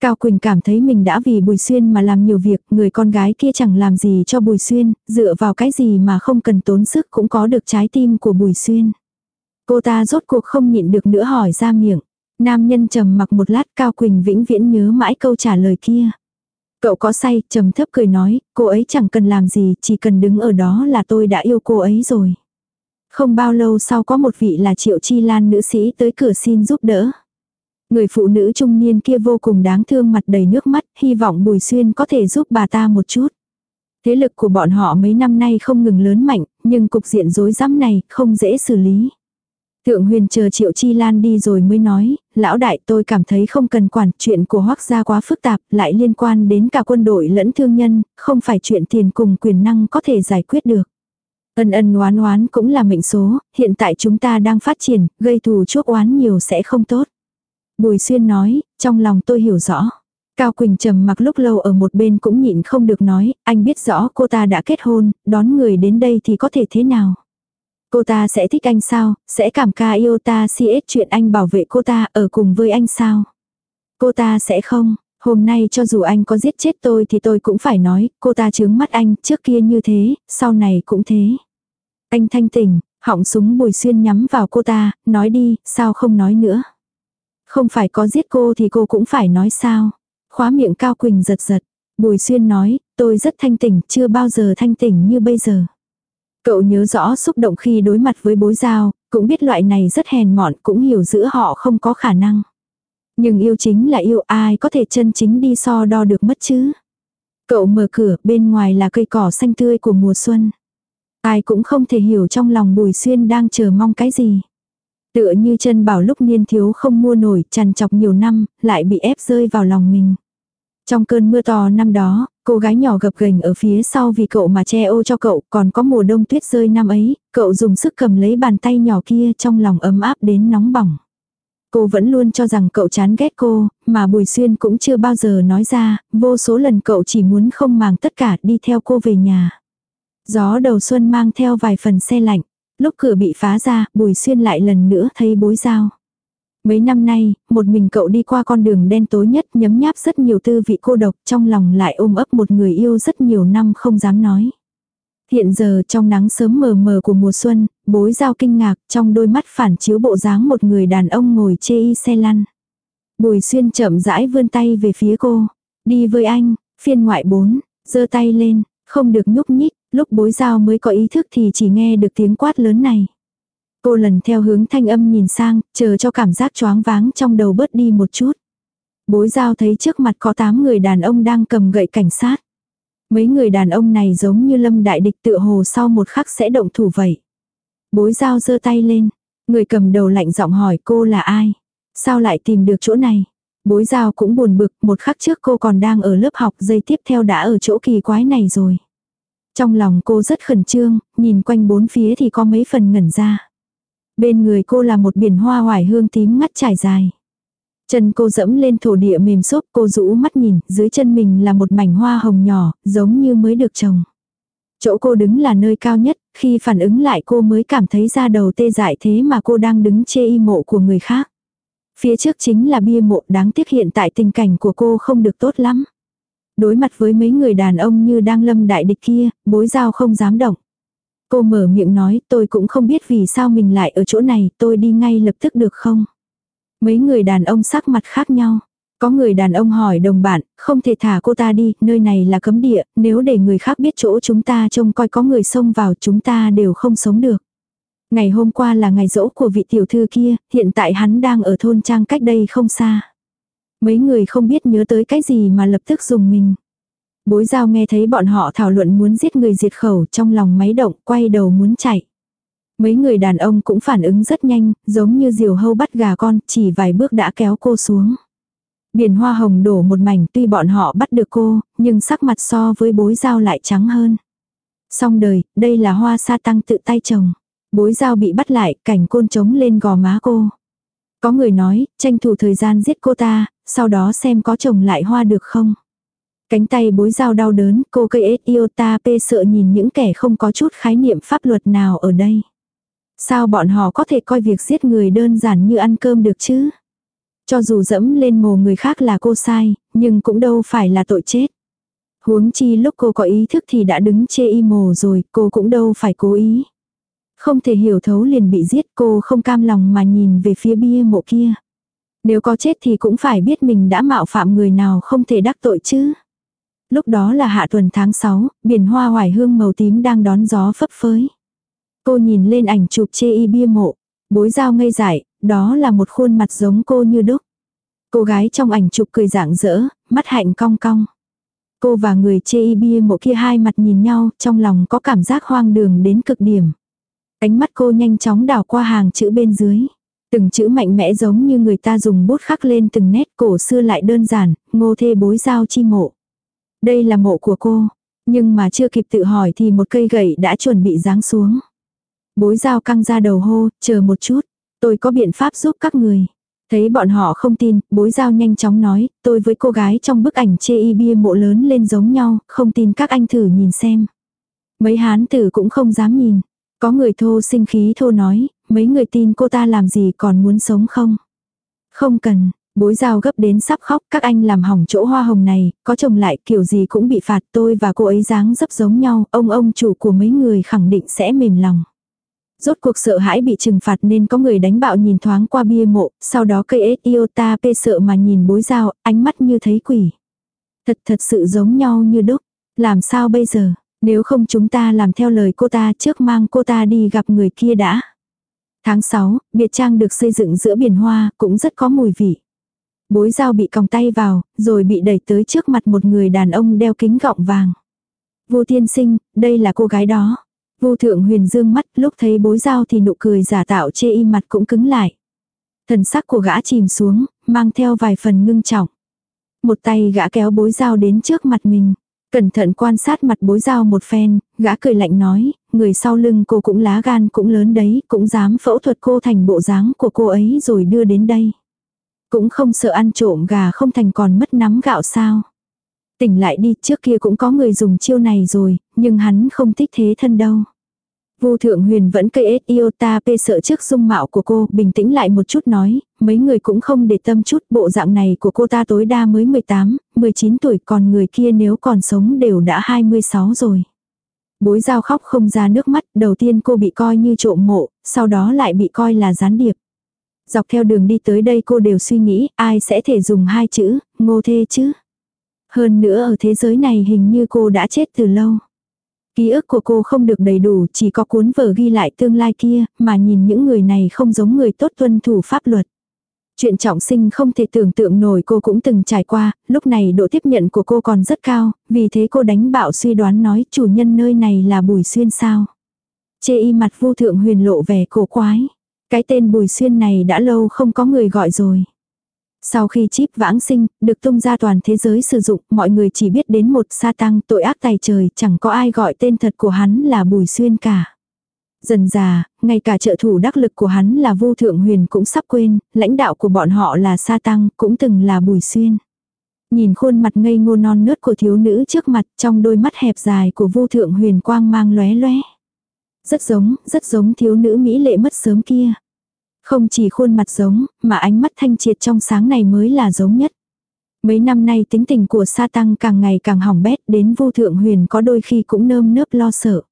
Cao Quỳnh cảm thấy mình đã vì Bùi Xuyên mà làm nhiều việc, người con gái kia chẳng làm gì cho Bùi Xuyên, dựa vào cái gì mà không cần tốn sức cũng có được trái tim của Bùi Xuyên. Cô ta rốt cuộc không nhịn được nữa hỏi ra miệng. Nam nhân trầm mặc một lát Cao Quỳnh vĩnh viễn nhớ mãi câu trả lời kia. Cậu có say, trầm thấp cười nói, cô ấy chẳng cần làm gì, chỉ cần đứng ở đó là tôi đã yêu cô ấy rồi. Không bao lâu sau có một vị là Triệu Chi Lan nữ sĩ tới cửa xin giúp đỡ. Người phụ nữ trung niên kia vô cùng đáng thương mặt đầy nước mắt, hy vọng Bùi Xuyên có thể giúp bà ta một chút. Thế lực của bọn họ mấy năm nay không ngừng lớn mạnh, nhưng cục diện rối rắm này không dễ xử lý. Thượng huyền chờ triệu chi lan đi rồi mới nói, lão đại tôi cảm thấy không cần quản chuyện của hoác gia quá phức tạp, lại liên quan đến cả quân đội lẫn thương nhân, không phải chuyện tiền cùng quyền năng có thể giải quyết được. Ân ân oán oán cũng là mệnh số, hiện tại chúng ta đang phát triển, gây thù chuốc oán nhiều sẽ không tốt. Bùi xuyên nói, trong lòng tôi hiểu rõ. Cao Quỳnh trầm mặc lúc lâu ở một bên cũng nhịn không được nói, anh biết rõ cô ta đã kết hôn, đón người đến đây thì có thể thế nào. Cô ta sẽ thích anh sao, sẽ cảm ca yêu ta siết chuyện anh bảo vệ cô ta ở cùng với anh sao. Cô ta sẽ không, hôm nay cho dù anh có giết chết tôi thì tôi cũng phải nói, cô ta chướng mắt anh, trước kia như thế, sau này cũng thế. Anh thanh tỉnh, họng súng bùi xuyên nhắm vào cô ta, nói đi, sao không nói nữa. Không phải có giết cô thì cô cũng phải nói sao. Khóa miệng Cao Quỳnh giật giật. Bùi Xuyên nói, tôi rất thanh tỉnh, chưa bao giờ thanh tỉnh như bây giờ. Cậu nhớ rõ xúc động khi đối mặt với bối giao, cũng biết loại này rất hèn mọn, cũng hiểu giữa họ không có khả năng. Nhưng yêu chính là yêu ai có thể chân chính đi so đo được mất chứ. Cậu mở cửa, bên ngoài là cây cỏ xanh tươi của mùa xuân. Ai cũng không thể hiểu trong lòng Bùi Xuyên đang chờ mong cái gì. Tựa như chân bảo lúc niên thiếu không mua nổi, trằn chọc nhiều năm, lại bị ép rơi vào lòng mình. Trong cơn mưa to năm đó, cô gái nhỏ gập ghềnh ở phía sau vì cậu mà che ô cho cậu, còn có mùa đông tuyết rơi năm ấy, cậu dùng sức cầm lấy bàn tay nhỏ kia trong lòng ấm áp đến nóng bỏng. Cô vẫn luôn cho rằng cậu chán ghét cô, mà Bùi Xuyên cũng chưa bao giờ nói ra, vô số lần cậu chỉ muốn không màng tất cả đi theo cô về nhà. Gió đầu xuân mang theo vài phần xe lạnh. Lúc cửa bị phá ra, Bùi Xuyên lại lần nữa thấy bối dao. Mấy năm nay, một mình cậu đi qua con đường đen tối nhất nhấm nháp rất nhiều tư vị cô độc trong lòng lại ôm ấp một người yêu rất nhiều năm không dám nói. Hiện giờ trong nắng sớm mờ mờ của mùa xuân, bối giao kinh ngạc trong đôi mắt phản chiếu bộ dáng một người đàn ông ngồi chê y xe lăn. Bùi xuyên chậm rãi vươn tay về phía cô. Đi với anh, phiên ngoại bốn, giơ tay lên, không được nhúc nhích, lúc bối giao mới có ý thức thì chỉ nghe được tiếng quát lớn này. Cô lần theo hướng thanh âm nhìn sang, chờ cho cảm giác choáng váng trong đầu bớt đi một chút. Bối giao thấy trước mặt có 8 người đàn ông đang cầm gậy cảnh sát. Mấy người đàn ông này giống như lâm đại địch tựa hồ sau một khắc sẽ động thủ vậy. Bối giao giơ tay lên, người cầm đầu lạnh giọng hỏi cô là ai? Sao lại tìm được chỗ này? Bối giao cũng buồn bực, một khắc trước cô còn đang ở lớp học, giây tiếp theo đã ở chỗ kỳ quái này rồi. Trong lòng cô rất khẩn trương, nhìn quanh bốn phía thì có mấy phần ngẩn ra. Bên người cô là một biển hoa hoài hương tím ngắt trải dài. Chân cô dẫm lên thổ địa mềm xốp cô rũ mắt nhìn, dưới chân mình là một mảnh hoa hồng nhỏ, giống như mới được trồng. Chỗ cô đứng là nơi cao nhất, khi phản ứng lại cô mới cảm thấy ra đầu tê dại thế mà cô đang đứng chê y mộ của người khác. Phía trước chính là bia mộ đáng tiếc hiện tại tình cảnh của cô không được tốt lắm. Đối mặt với mấy người đàn ông như đang lâm đại địch kia, bối giao không dám động. Cô mở miệng nói tôi cũng không biết vì sao mình lại ở chỗ này, tôi đi ngay lập tức được không? Mấy người đàn ông sắc mặt khác nhau. Có người đàn ông hỏi đồng bạn, không thể thả cô ta đi, nơi này là cấm địa, nếu để người khác biết chỗ chúng ta trông coi có người xông vào chúng ta đều không sống được. Ngày hôm qua là ngày rỗ của vị tiểu thư kia, hiện tại hắn đang ở thôn trang cách đây không xa. Mấy người không biết nhớ tới cái gì mà lập tức dùng mình. Bối giao nghe thấy bọn họ thảo luận muốn giết người diệt khẩu trong lòng máy động quay đầu muốn chạy. Mấy người đàn ông cũng phản ứng rất nhanh, giống như diều hâu bắt gà con, chỉ vài bước đã kéo cô xuống. Biển hoa hồng đổ một mảnh tuy bọn họ bắt được cô, nhưng sắc mặt so với bối giao lại trắng hơn. Xong đời, đây là hoa sa tăng tự tay trồng. Bối giao bị bắt lại, cảnh côn trống lên gò má cô. Có người nói, tranh thủ thời gian giết cô ta, sau đó xem có trồng lại hoa được không. Cánh tay bối dao đau đớn, cô cây iota p sợ nhìn những kẻ không có chút khái niệm pháp luật nào ở đây. Sao bọn họ có thể coi việc giết người đơn giản như ăn cơm được chứ? Cho dù dẫm lên mồ người khác là cô sai, nhưng cũng đâu phải là tội chết. Huống chi lúc cô có ý thức thì đã đứng chê y mồ rồi, cô cũng đâu phải cố ý. Không thể hiểu thấu liền bị giết cô không cam lòng mà nhìn về phía bia mộ kia. Nếu có chết thì cũng phải biết mình đã mạo phạm người nào không thể đắc tội chứ. Lúc đó là hạ tuần tháng 6, biển hoa hoài hương màu tím đang đón gió phấp phới. Cô nhìn lên ảnh chụp chê y bia mộ. Bối dao ngây dại, đó là một khuôn mặt giống cô như đúc. Cô gái trong ảnh chụp cười rạng rỡ, mắt hạnh cong cong. Cô và người chê y bia mộ kia hai mặt nhìn nhau, trong lòng có cảm giác hoang đường đến cực điểm. Ánh mắt cô nhanh chóng đảo qua hàng chữ bên dưới. Từng chữ mạnh mẽ giống như người ta dùng bút khắc lên từng nét cổ xưa lại đơn giản, ngô thê bối giao chi mộ. Đây là mộ của cô, nhưng mà chưa kịp tự hỏi thì một cây gậy đã chuẩn bị giáng xuống. Bối giao căng ra đầu hô, chờ một chút, tôi có biện pháp giúp các người. Thấy bọn họ không tin, bối giao nhanh chóng nói, tôi với cô gái trong bức ảnh chê y bia mộ lớn lên giống nhau, không tin các anh thử nhìn xem. Mấy hán tử cũng không dám nhìn. Có người thô sinh khí thô nói, mấy người tin cô ta làm gì còn muốn sống không? Không cần, bối giao gấp đến sắp khóc, các anh làm hỏng chỗ hoa hồng này, có chồng lại kiểu gì cũng bị phạt tôi và cô ấy dáng dấp giống nhau, ông ông chủ của mấy người khẳng định sẽ mềm lòng. Rốt cuộc sợ hãi bị trừng phạt nên có người đánh bạo nhìn thoáng qua bia mộ, sau đó cây ết iota pê sợ mà nhìn bối giao, ánh mắt như thấy quỷ. Thật thật sự giống nhau như đúc, làm sao bây giờ, nếu không chúng ta làm theo lời cô ta trước mang cô ta đi gặp người kia đã. Tháng 6, biệt trang được xây dựng giữa biển hoa, cũng rất có mùi vị. Bối dao bị còng tay vào, rồi bị đẩy tới trước mặt một người đàn ông đeo kính gọng vàng. Vô tiên sinh, đây là cô gái đó. Vô thượng huyền dương mắt lúc thấy bối dao thì nụ cười giả tạo chê y mặt cũng cứng lại. Thần sắc của gã chìm xuống, mang theo vài phần ngưng trọng. Một tay gã kéo bối dao đến trước mặt mình. Cẩn thận quan sát mặt bối dao một phen, gã cười lạnh nói, người sau lưng cô cũng lá gan cũng lớn đấy, cũng dám phẫu thuật cô thành bộ dáng của cô ấy rồi đưa đến đây. Cũng không sợ ăn trộm gà không thành còn mất nắm gạo sao. Tỉnh lại đi, trước kia cũng có người dùng chiêu này rồi, nhưng hắn không thích thế thân đâu. Vu Thượng Huyền vẫn cây ết iota p sợ trước dung mạo của cô, bình tĩnh lại một chút nói, mấy người cũng không để tâm chút, bộ dạng này của cô ta tối đa mới 18, 19 tuổi, còn người kia nếu còn sống đều đã 26 rồi. Bối giao khóc không ra nước mắt, đầu tiên cô bị coi như trộm mộ, sau đó lại bị coi là gián điệp. Dọc theo đường đi tới đây cô đều suy nghĩ, ai sẽ thể dùng hai chữ, ngô thê chứ. Hơn nữa ở thế giới này hình như cô đã chết từ lâu. Ký ức của cô không được đầy đủ, chỉ có cuốn vở ghi lại tương lai kia, mà nhìn những người này không giống người tốt tuân thủ pháp luật. Chuyện trọng sinh không thể tưởng tượng nổi cô cũng từng trải qua, lúc này độ tiếp nhận của cô còn rất cao, vì thế cô đánh bạo suy đoán nói chủ nhân nơi này là Bùi Xuyên sao. Chê y mặt vô thượng huyền lộ vẻ cổ quái. Cái tên Bùi Xuyên này đã lâu không có người gọi rồi. Sau khi chip vãng sinh, được tung ra toàn thế giới sử dụng, mọi người chỉ biết đến một sa tăng tội ác tài trời, chẳng có ai gọi tên thật của hắn là Bùi Xuyên cả. Dần già, ngay cả trợ thủ đắc lực của hắn là Vu Thượng Huyền cũng sắp quên, lãnh đạo của bọn họ là Sa Tăng, cũng từng là Bùi Xuyên. Nhìn khuôn mặt ngây ngô non nớt của thiếu nữ trước mặt trong đôi mắt hẹp dài của Vu Thượng Huyền quang mang lóe lóe. Rất giống, rất giống thiếu nữ mỹ lệ mất sớm kia. Không chỉ khuôn mặt giống, mà ánh mắt thanh triệt trong sáng này mới là giống nhất. Mấy năm nay tính tình của Sa Tăng càng ngày càng hỏng bét đến vô Thượng Huyền có đôi khi cũng nơm nớp lo sợ.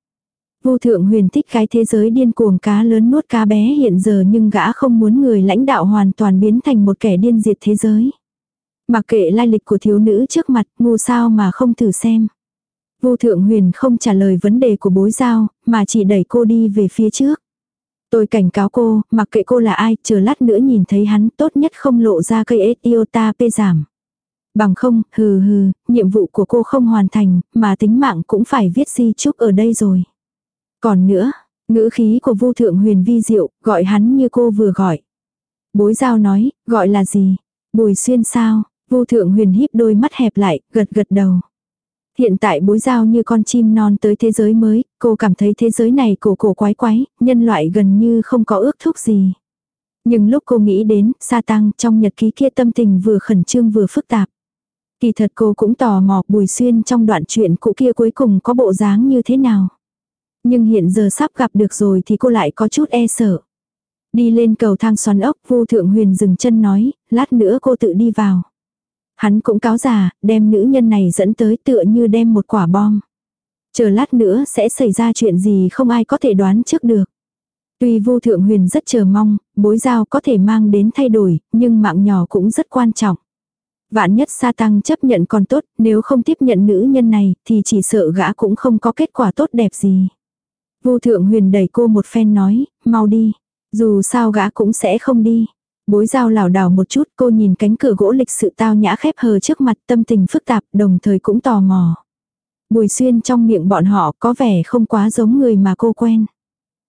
vô Thượng Huyền thích cái thế giới điên cuồng cá lớn nuốt cá bé hiện giờ nhưng gã không muốn người lãnh đạo hoàn toàn biến thành một kẻ điên diệt thế giới. Mặc kệ lai lịch của thiếu nữ trước mặt, ngu sao mà không thử xem. Vô thượng huyền không trả lời vấn đề của bối giao, mà chỉ đẩy cô đi về phía trước. Tôi cảnh cáo cô, mặc kệ cô là ai, chờ lát nữa nhìn thấy hắn tốt nhất không lộ ra cây etiota P giảm. Bằng không, hừ hừ, nhiệm vụ của cô không hoàn thành, mà tính mạng cũng phải viết di chúc ở đây rồi. Còn nữa, ngữ khí của vô thượng huyền vi diệu, gọi hắn như cô vừa gọi. Bối giao nói, gọi là gì? Bùi xuyên sao? Vô thượng huyền híp đôi mắt hẹp lại, gật gật đầu. Hiện tại bối giao như con chim non tới thế giới mới, cô cảm thấy thế giới này cổ cổ quái quái, nhân loại gần như không có ước thúc gì. Nhưng lúc cô nghĩ đến, sa tăng trong nhật ký kia tâm tình vừa khẩn trương vừa phức tạp. Kỳ thật cô cũng tò mò bùi xuyên trong đoạn chuyện cũ kia cuối cùng có bộ dáng như thế nào. Nhưng hiện giờ sắp gặp được rồi thì cô lại có chút e sợ. Đi lên cầu thang xoắn ốc vô thượng huyền dừng chân nói, lát nữa cô tự đi vào. Hắn cũng cáo già, đem nữ nhân này dẫn tới tựa như đem một quả bom. Chờ lát nữa sẽ xảy ra chuyện gì không ai có thể đoán trước được. Tuy vô thượng huyền rất chờ mong, bối giao có thể mang đến thay đổi, nhưng mạng nhỏ cũng rất quan trọng. Vạn nhất sa tăng chấp nhận còn tốt, nếu không tiếp nhận nữ nhân này, thì chỉ sợ gã cũng không có kết quả tốt đẹp gì. Vô thượng huyền đẩy cô một phen nói, mau đi. Dù sao gã cũng sẽ không đi. Bối giao lảo đảo một chút cô nhìn cánh cửa gỗ lịch sự tao nhã khép hờ trước mặt tâm tình phức tạp đồng thời cũng tò mò. Bùi xuyên trong miệng bọn họ có vẻ không quá giống người mà cô quen.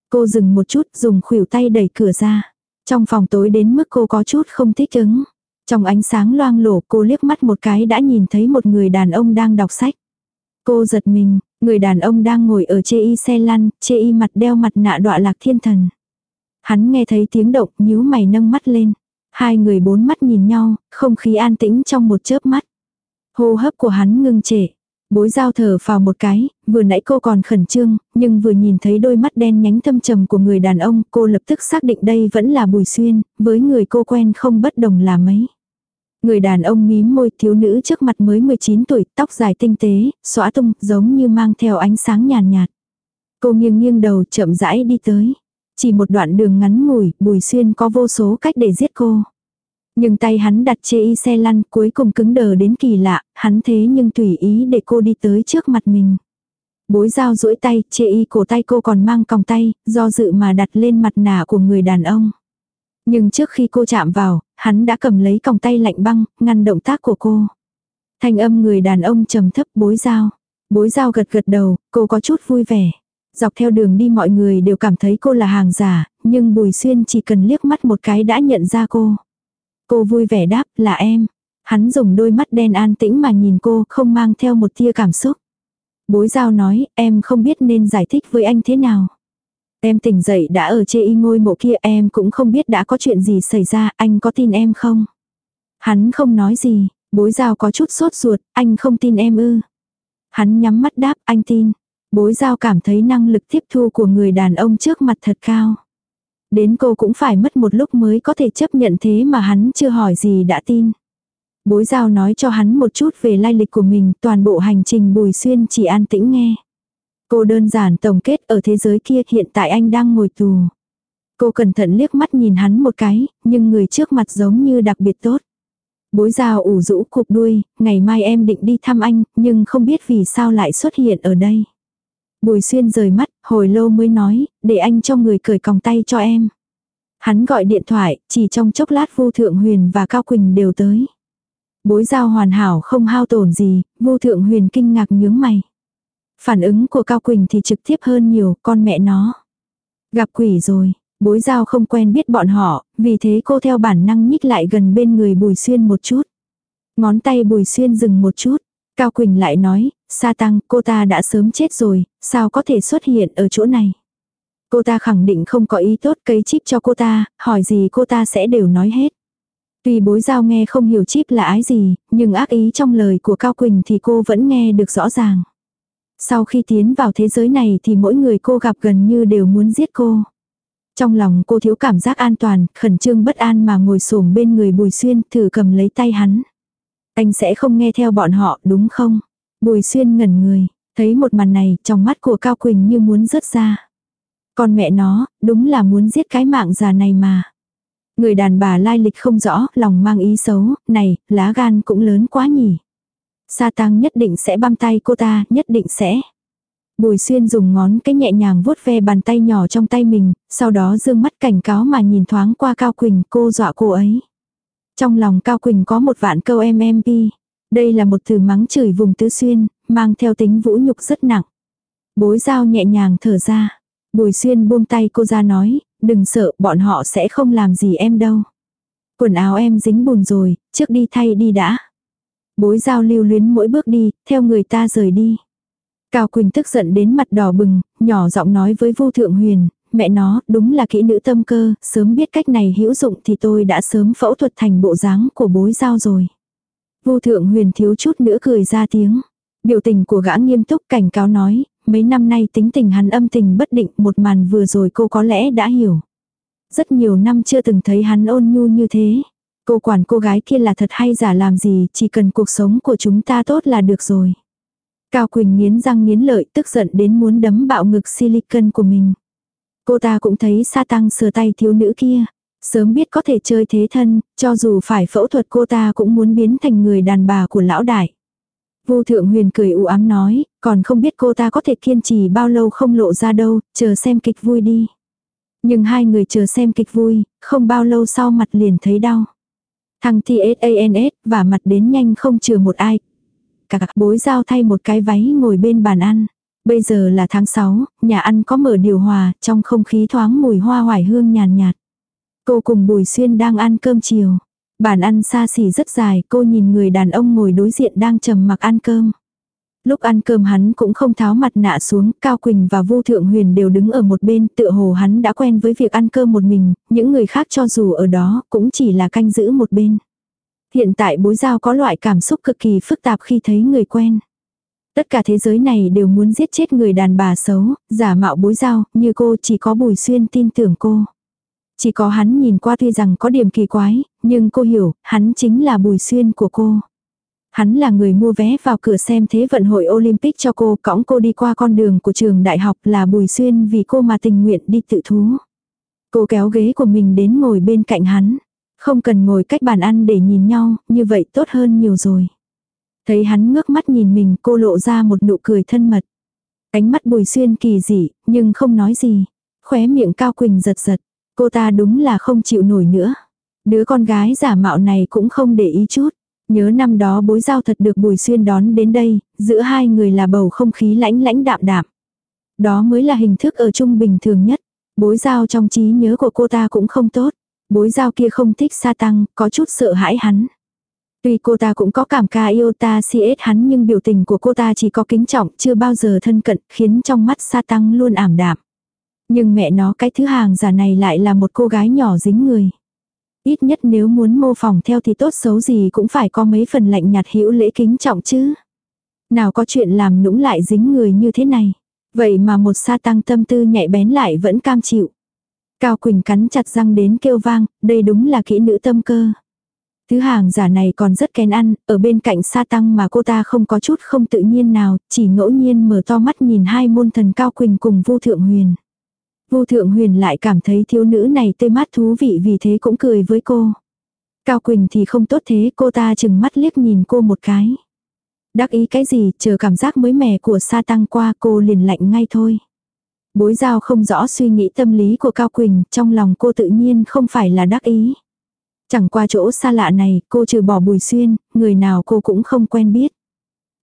Cô dừng một chút dùng khuỷu tay đẩy cửa ra. Trong phòng tối đến mức cô có chút không thích ứng. Trong ánh sáng loang lổ cô liếc mắt một cái đã nhìn thấy một người đàn ông đang đọc sách. Cô giật mình, người đàn ông đang ngồi ở chê y xe lăn, chê y mặt đeo mặt nạ đọa lạc thiên thần. Hắn nghe thấy tiếng động nhíu mày nâng mắt lên. Hai người bốn mắt nhìn nhau, không khí an tĩnh trong một chớp mắt. Hô hấp của hắn ngưng trệ. Bối giao thở vào một cái, vừa nãy cô còn khẩn trương, nhưng vừa nhìn thấy đôi mắt đen nhánh thâm trầm của người đàn ông, cô lập tức xác định đây vẫn là Bùi Xuyên, với người cô quen không bất đồng là mấy. Người đàn ông mím môi thiếu nữ trước mặt mới 19 tuổi, tóc dài tinh tế, xõa tung, giống như mang theo ánh sáng nhàn nhạt, nhạt. Cô nghiêng nghiêng đầu chậm rãi đi tới. Chỉ một đoạn đường ngắn ngủi, Bùi Xuyên có vô số cách để giết cô. Nhưng tay hắn đặt chê y xe lăn cuối cùng cứng đờ đến kỳ lạ, hắn thế nhưng tùy ý để cô đi tới trước mặt mình. Bối dao duỗi tay, chê y cổ tay cô còn mang còng tay, do dự mà đặt lên mặt nạ của người đàn ông. Nhưng trước khi cô chạm vào, hắn đã cầm lấy còng tay lạnh băng, ngăn động tác của cô. Thanh âm người đàn ông trầm thấp bối dao. Bối dao gật gật đầu, cô có chút vui vẻ. Dọc theo đường đi mọi người đều cảm thấy cô là hàng giả, nhưng Bùi Xuyên chỉ cần liếc mắt một cái đã nhận ra cô. Cô vui vẻ đáp là em. Hắn dùng đôi mắt đen an tĩnh mà nhìn cô không mang theo một tia cảm xúc. Bối giao nói em không biết nên giải thích với anh thế nào. Em tỉnh dậy đã ở chê y ngôi mộ kia em cũng không biết đã có chuyện gì xảy ra anh có tin em không. Hắn không nói gì, bối giao có chút sốt ruột, anh không tin em ư. Hắn nhắm mắt đáp anh tin. Bối giao cảm thấy năng lực tiếp thu của người đàn ông trước mặt thật cao. Đến cô cũng phải mất một lúc mới có thể chấp nhận thế mà hắn chưa hỏi gì đã tin. Bối giao nói cho hắn một chút về lai lịch của mình, toàn bộ hành trình Bùi Xuyên chỉ an tĩnh nghe. Cô đơn giản tổng kết ở thế giới kia hiện tại anh đang ngồi tù. Cô cẩn thận liếc mắt nhìn hắn một cái, nhưng người trước mặt giống như đặc biệt tốt. Bối giao ủ rũ cục đuôi, ngày mai em định đi thăm anh, nhưng không biết vì sao lại xuất hiện ở đây. Bùi xuyên rời mắt, hồi lâu mới nói, để anh cho người cởi còng tay cho em. Hắn gọi điện thoại, chỉ trong chốc lát Vu Thượng Huyền và Cao Quỳnh đều tới. Bối giao hoàn hảo không hao tổn gì, Vu Thượng Huyền kinh ngạc nhướng mày. Phản ứng của Cao Quỳnh thì trực tiếp hơn nhiều, con mẹ nó. Gặp quỷ rồi, bối giao không quen biết bọn họ, vì thế cô theo bản năng nhích lại gần bên người Bùi Xuyên một chút. Ngón tay Bùi Xuyên dừng một chút, Cao Quỳnh lại nói, Sa Tăng, cô ta đã sớm chết rồi, sao có thể xuất hiện ở chỗ này. Cô ta khẳng định không có ý tốt cấy chip cho cô ta, hỏi gì cô ta sẽ đều nói hết. Tuy bối giao nghe không hiểu chip là ái gì, nhưng ác ý trong lời của Cao Quỳnh thì cô vẫn nghe được rõ ràng. Sau khi tiến vào thế giới này thì mỗi người cô gặp gần như đều muốn giết cô. Trong lòng cô thiếu cảm giác an toàn, khẩn trương bất an mà ngồi xổm bên người Bùi Xuyên thử cầm lấy tay hắn. Anh sẽ không nghe theo bọn họ đúng không? Bùi Xuyên ngẩn người, thấy một màn này trong mắt của Cao Quỳnh như muốn rớt ra. Con mẹ nó, đúng là muốn giết cái mạng già này mà. Người đàn bà lai lịch không rõ, lòng mang ý xấu, này, lá gan cũng lớn quá nhỉ. Sa tăng nhất định sẽ băm tay cô ta, nhất định sẽ. Bùi xuyên dùng ngón cái nhẹ nhàng vuốt ve bàn tay nhỏ trong tay mình, sau đó dương mắt cảnh cáo mà nhìn thoáng qua Cao Quỳnh cô dọa cô ấy. Trong lòng Cao Quỳnh có một vạn câu em em pi. Đây là một từ mắng chửi vùng tứ xuyên, mang theo tính vũ nhục rất nặng. Bối dao nhẹ nhàng thở ra. Bùi xuyên buông tay cô ra nói, đừng sợ bọn họ sẽ không làm gì em đâu. Quần áo em dính bùn rồi, trước đi thay đi đã. Bối dao lưu luyến mỗi bước đi, theo người ta rời đi. Cao Quỳnh tức giận đến mặt đỏ bừng, nhỏ giọng nói với Vu Thượng Huyền, mẹ nó, đúng là kỹ nữ tâm cơ, sớm biết cách này hữu dụng thì tôi đã sớm phẫu thuật thành bộ dáng của bối dao rồi. Vu Thượng Huyền thiếu chút nữa cười ra tiếng. Biểu tình của gã nghiêm túc cảnh cáo nói, mấy năm nay tính tình hắn âm tình bất định một màn vừa rồi cô có lẽ đã hiểu. Rất nhiều năm chưa từng thấy hắn ôn nhu như thế. Cô quản cô gái kia là thật hay giả làm gì, chỉ cần cuộc sống của chúng ta tốt là được rồi. Cao Quỳnh nghiến răng nghiến lợi tức giận đến muốn đấm bạo ngực silicon của mình. Cô ta cũng thấy sa tăng sờ tay thiếu nữ kia. Sớm biết có thể chơi thế thân, cho dù phải phẫu thuật cô ta cũng muốn biến thành người đàn bà của lão đại. Vô thượng huyền cười u ám nói, còn không biết cô ta có thể kiên trì bao lâu không lộ ra đâu, chờ xem kịch vui đi. Nhưng hai người chờ xem kịch vui, không bao lâu sau mặt liền thấy đau. Thằng TSANS và mặt đến nhanh không chừa một ai. Cả các bối giao thay một cái váy ngồi bên bàn ăn. Bây giờ là tháng 6, nhà ăn có mở điều hòa, trong không khí thoáng mùi hoa hoài hương nhàn nhạt, Cô cùng Bùi Xuyên đang ăn cơm chiều. Bàn ăn xa xỉ rất dài, cô nhìn người đàn ông ngồi đối diện đang trầm mặc ăn cơm. Lúc ăn cơm hắn cũng không tháo mặt nạ xuống, Cao Quỳnh và Vu Thượng Huyền đều đứng ở một bên, tựa hồ hắn đã quen với việc ăn cơm một mình, những người khác cho dù ở đó cũng chỉ là canh giữ một bên. Hiện tại bối giao có loại cảm xúc cực kỳ phức tạp khi thấy người quen. Tất cả thế giới này đều muốn giết chết người đàn bà xấu, giả mạo bối giao, như cô chỉ có Bùi Xuyên tin tưởng cô. Chỉ có hắn nhìn qua tuy rằng có điểm kỳ quái, nhưng cô hiểu, hắn chính là Bùi Xuyên của cô. Hắn là người mua vé vào cửa xem thế vận hội Olympic cho cô, cõng cô đi qua con đường của trường đại học là Bùi Xuyên vì cô mà tình nguyện đi tự thú. Cô kéo ghế của mình đến ngồi bên cạnh hắn. Không cần ngồi cách bàn ăn để nhìn nhau, như vậy tốt hơn nhiều rồi. Thấy hắn ngước mắt nhìn mình cô lộ ra một nụ cười thân mật. Ánh mắt bùi xuyên kỳ dị, nhưng không nói gì. Khóe miệng cao quỳnh giật giật. Cô ta đúng là không chịu nổi nữa. Đứa con gái giả mạo này cũng không để ý chút. Nhớ năm đó bối giao thật được bùi xuyên đón đến đây, giữa hai người là bầu không khí lãnh lãnh đạm đạm. Đó mới là hình thức ở chung bình thường nhất. Bối giao trong trí nhớ của cô ta cũng không tốt. Bối giao kia không thích sa tăng, có chút sợ hãi hắn. Tuy cô ta cũng có cảm ca yêu ta siết hắn nhưng biểu tình của cô ta chỉ có kính trọng, chưa bao giờ thân cận, khiến trong mắt sa tăng luôn ảm đạm. Nhưng mẹ nó cái thứ hàng giả này lại là một cô gái nhỏ dính người. Ít nhất nếu muốn mô phỏng theo thì tốt xấu gì cũng phải có mấy phần lạnh nhạt hữu lễ kính trọng chứ. Nào có chuyện làm nũng lại dính người như thế này. Vậy mà một sa tăng tâm tư nhạy bén lại vẫn cam chịu. Cao Quỳnh cắn chặt răng đến kêu vang, đây đúng là kỹ nữ tâm cơ. Thứ hàng giả này còn rất kén ăn, ở bên cạnh sa tăng mà cô ta không có chút không tự nhiên nào, chỉ ngẫu nhiên mở to mắt nhìn hai môn thần Cao Quỳnh cùng Vu Thượng Huyền. Vu Thượng Huyền lại cảm thấy thiếu nữ này tươi mát thú vị vì thế cũng cười với cô. Cao Quỳnh thì không tốt thế, cô ta chừng mắt liếc nhìn cô một cái. Đắc ý cái gì, chờ cảm giác mới mẻ của sa tăng qua cô liền lạnh ngay thôi. Bối giao không rõ suy nghĩ tâm lý của Cao Quỳnh, trong lòng cô tự nhiên không phải là đắc ý. Chẳng qua chỗ xa lạ này, cô trừ bỏ bùi xuyên, người nào cô cũng không quen biết.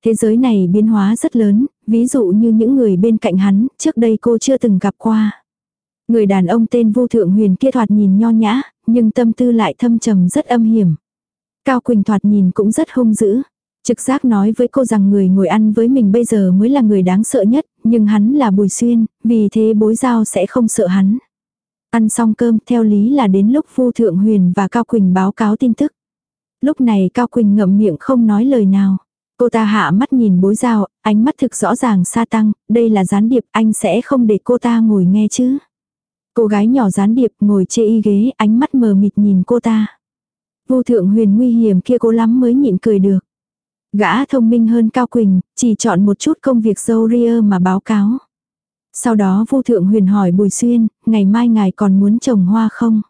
Thế giới này biến hóa rất lớn, ví dụ như những người bên cạnh hắn, trước đây cô chưa từng gặp qua. Người đàn ông tên vô thượng huyền kia thoạt nhìn nho nhã, nhưng tâm tư lại thâm trầm rất âm hiểm. Cao Quỳnh thoạt nhìn cũng rất hung dữ. Trực giác nói với cô rằng người ngồi ăn với mình bây giờ mới là người đáng sợ nhất, nhưng hắn là Bùi Xuyên, vì thế bối giao sẽ không sợ hắn. Ăn xong cơm theo lý là đến lúc Vu Thượng Huyền và Cao Quỳnh báo cáo tin tức. Lúc này Cao Quỳnh ngậm miệng không nói lời nào. Cô ta hạ mắt nhìn bối giao, ánh mắt thực rõ ràng sa tăng, đây là gián điệp anh sẽ không để cô ta ngồi nghe chứ. Cô gái nhỏ gián điệp ngồi chê y ghế, ánh mắt mờ mịt nhìn cô ta. Vô thượng huyền nguy hiểm kia cô lắm mới nhịn cười được. Gã thông minh hơn Cao Quỳnh, chỉ chọn một chút công việc dâu ria mà báo cáo. Sau đó vô thượng huyền hỏi Bùi Xuyên, ngày mai ngài còn muốn trồng hoa không?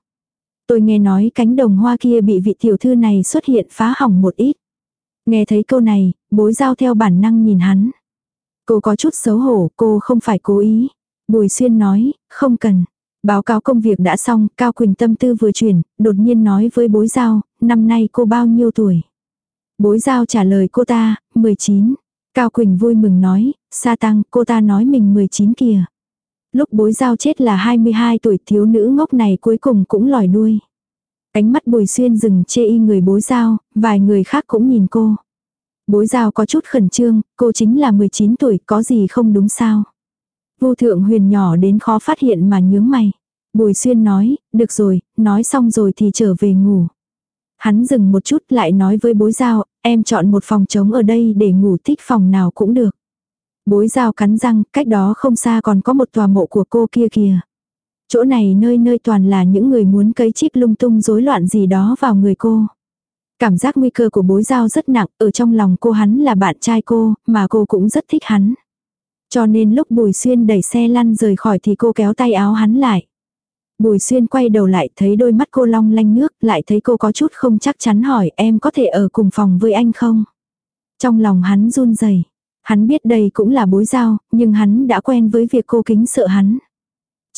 Tôi nghe nói cánh đồng hoa kia bị vị tiểu thư này xuất hiện phá hỏng một ít. Nghe thấy câu này, bối giao theo bản năng nhìn hắn. Cô có chút xấu hổ, cô không phải cố ý. Bùi xuyên nói, không cần. Báo cáo công việc đã xong, Cao Quỳnh tâm tư vừa chuyển, đột nhiên nói với bối giao, năm nay cô bao nhiêu tuổi? Bối giao trả lời cô ta, 19. Cao Quỳnh vui mừng nói, sa tăng, cô ta nói mình 19 kìa. Lúc bối giao chết là 22 tuổi thiếu nữ ngốc này cuối cùng cũng lòi đuôi. Ánh mắt bùi xuyên dừng chê y người bối giao, vài người khác cũng nhìn cô. Bối giao có chút khẩn trương, cô chính là 19 tuổi, có gì không đúng sao? Vô thượng huyền nhỏ đến khó phát hiện mà nhướng mày. Bùi xuyên nói, được rồi, nói xong rồi thì trở về ngủ. Hắn dừng một chút lại nói với bối giao, em chọn một phòng trống ở đây để ngủ thích phòng nào cũng được. Bối giao cắn răng, cách đó không xa còn có một tòa mộ của cô kia kìa. Chỗ này nơi nơi toàn là những người muốn cấy chip lung tung rối loạn gì đó vào người cô. Cảm giác nguy cơ của bối giao rất nặng, ở trong lòng cô hắn là bạn trai cô, mà cô cũng rất thích hắn. Cho nên lúc Bùi Xuyên đẩy xe lăn rời khỏi thì cô kéo tay áo hắn lại. Bùi Xuyên quay đầu lại thấy đôi mắt cô long lanh nước, lại thấy cô có chút không chắc chắn hỏi em có thể ở cùng phòng với anh không? Trong lòng hắn run rẩy Hắn biết đây cũng là bối giao, nhưng hắn đã quen với việc cô kính sợ hắn.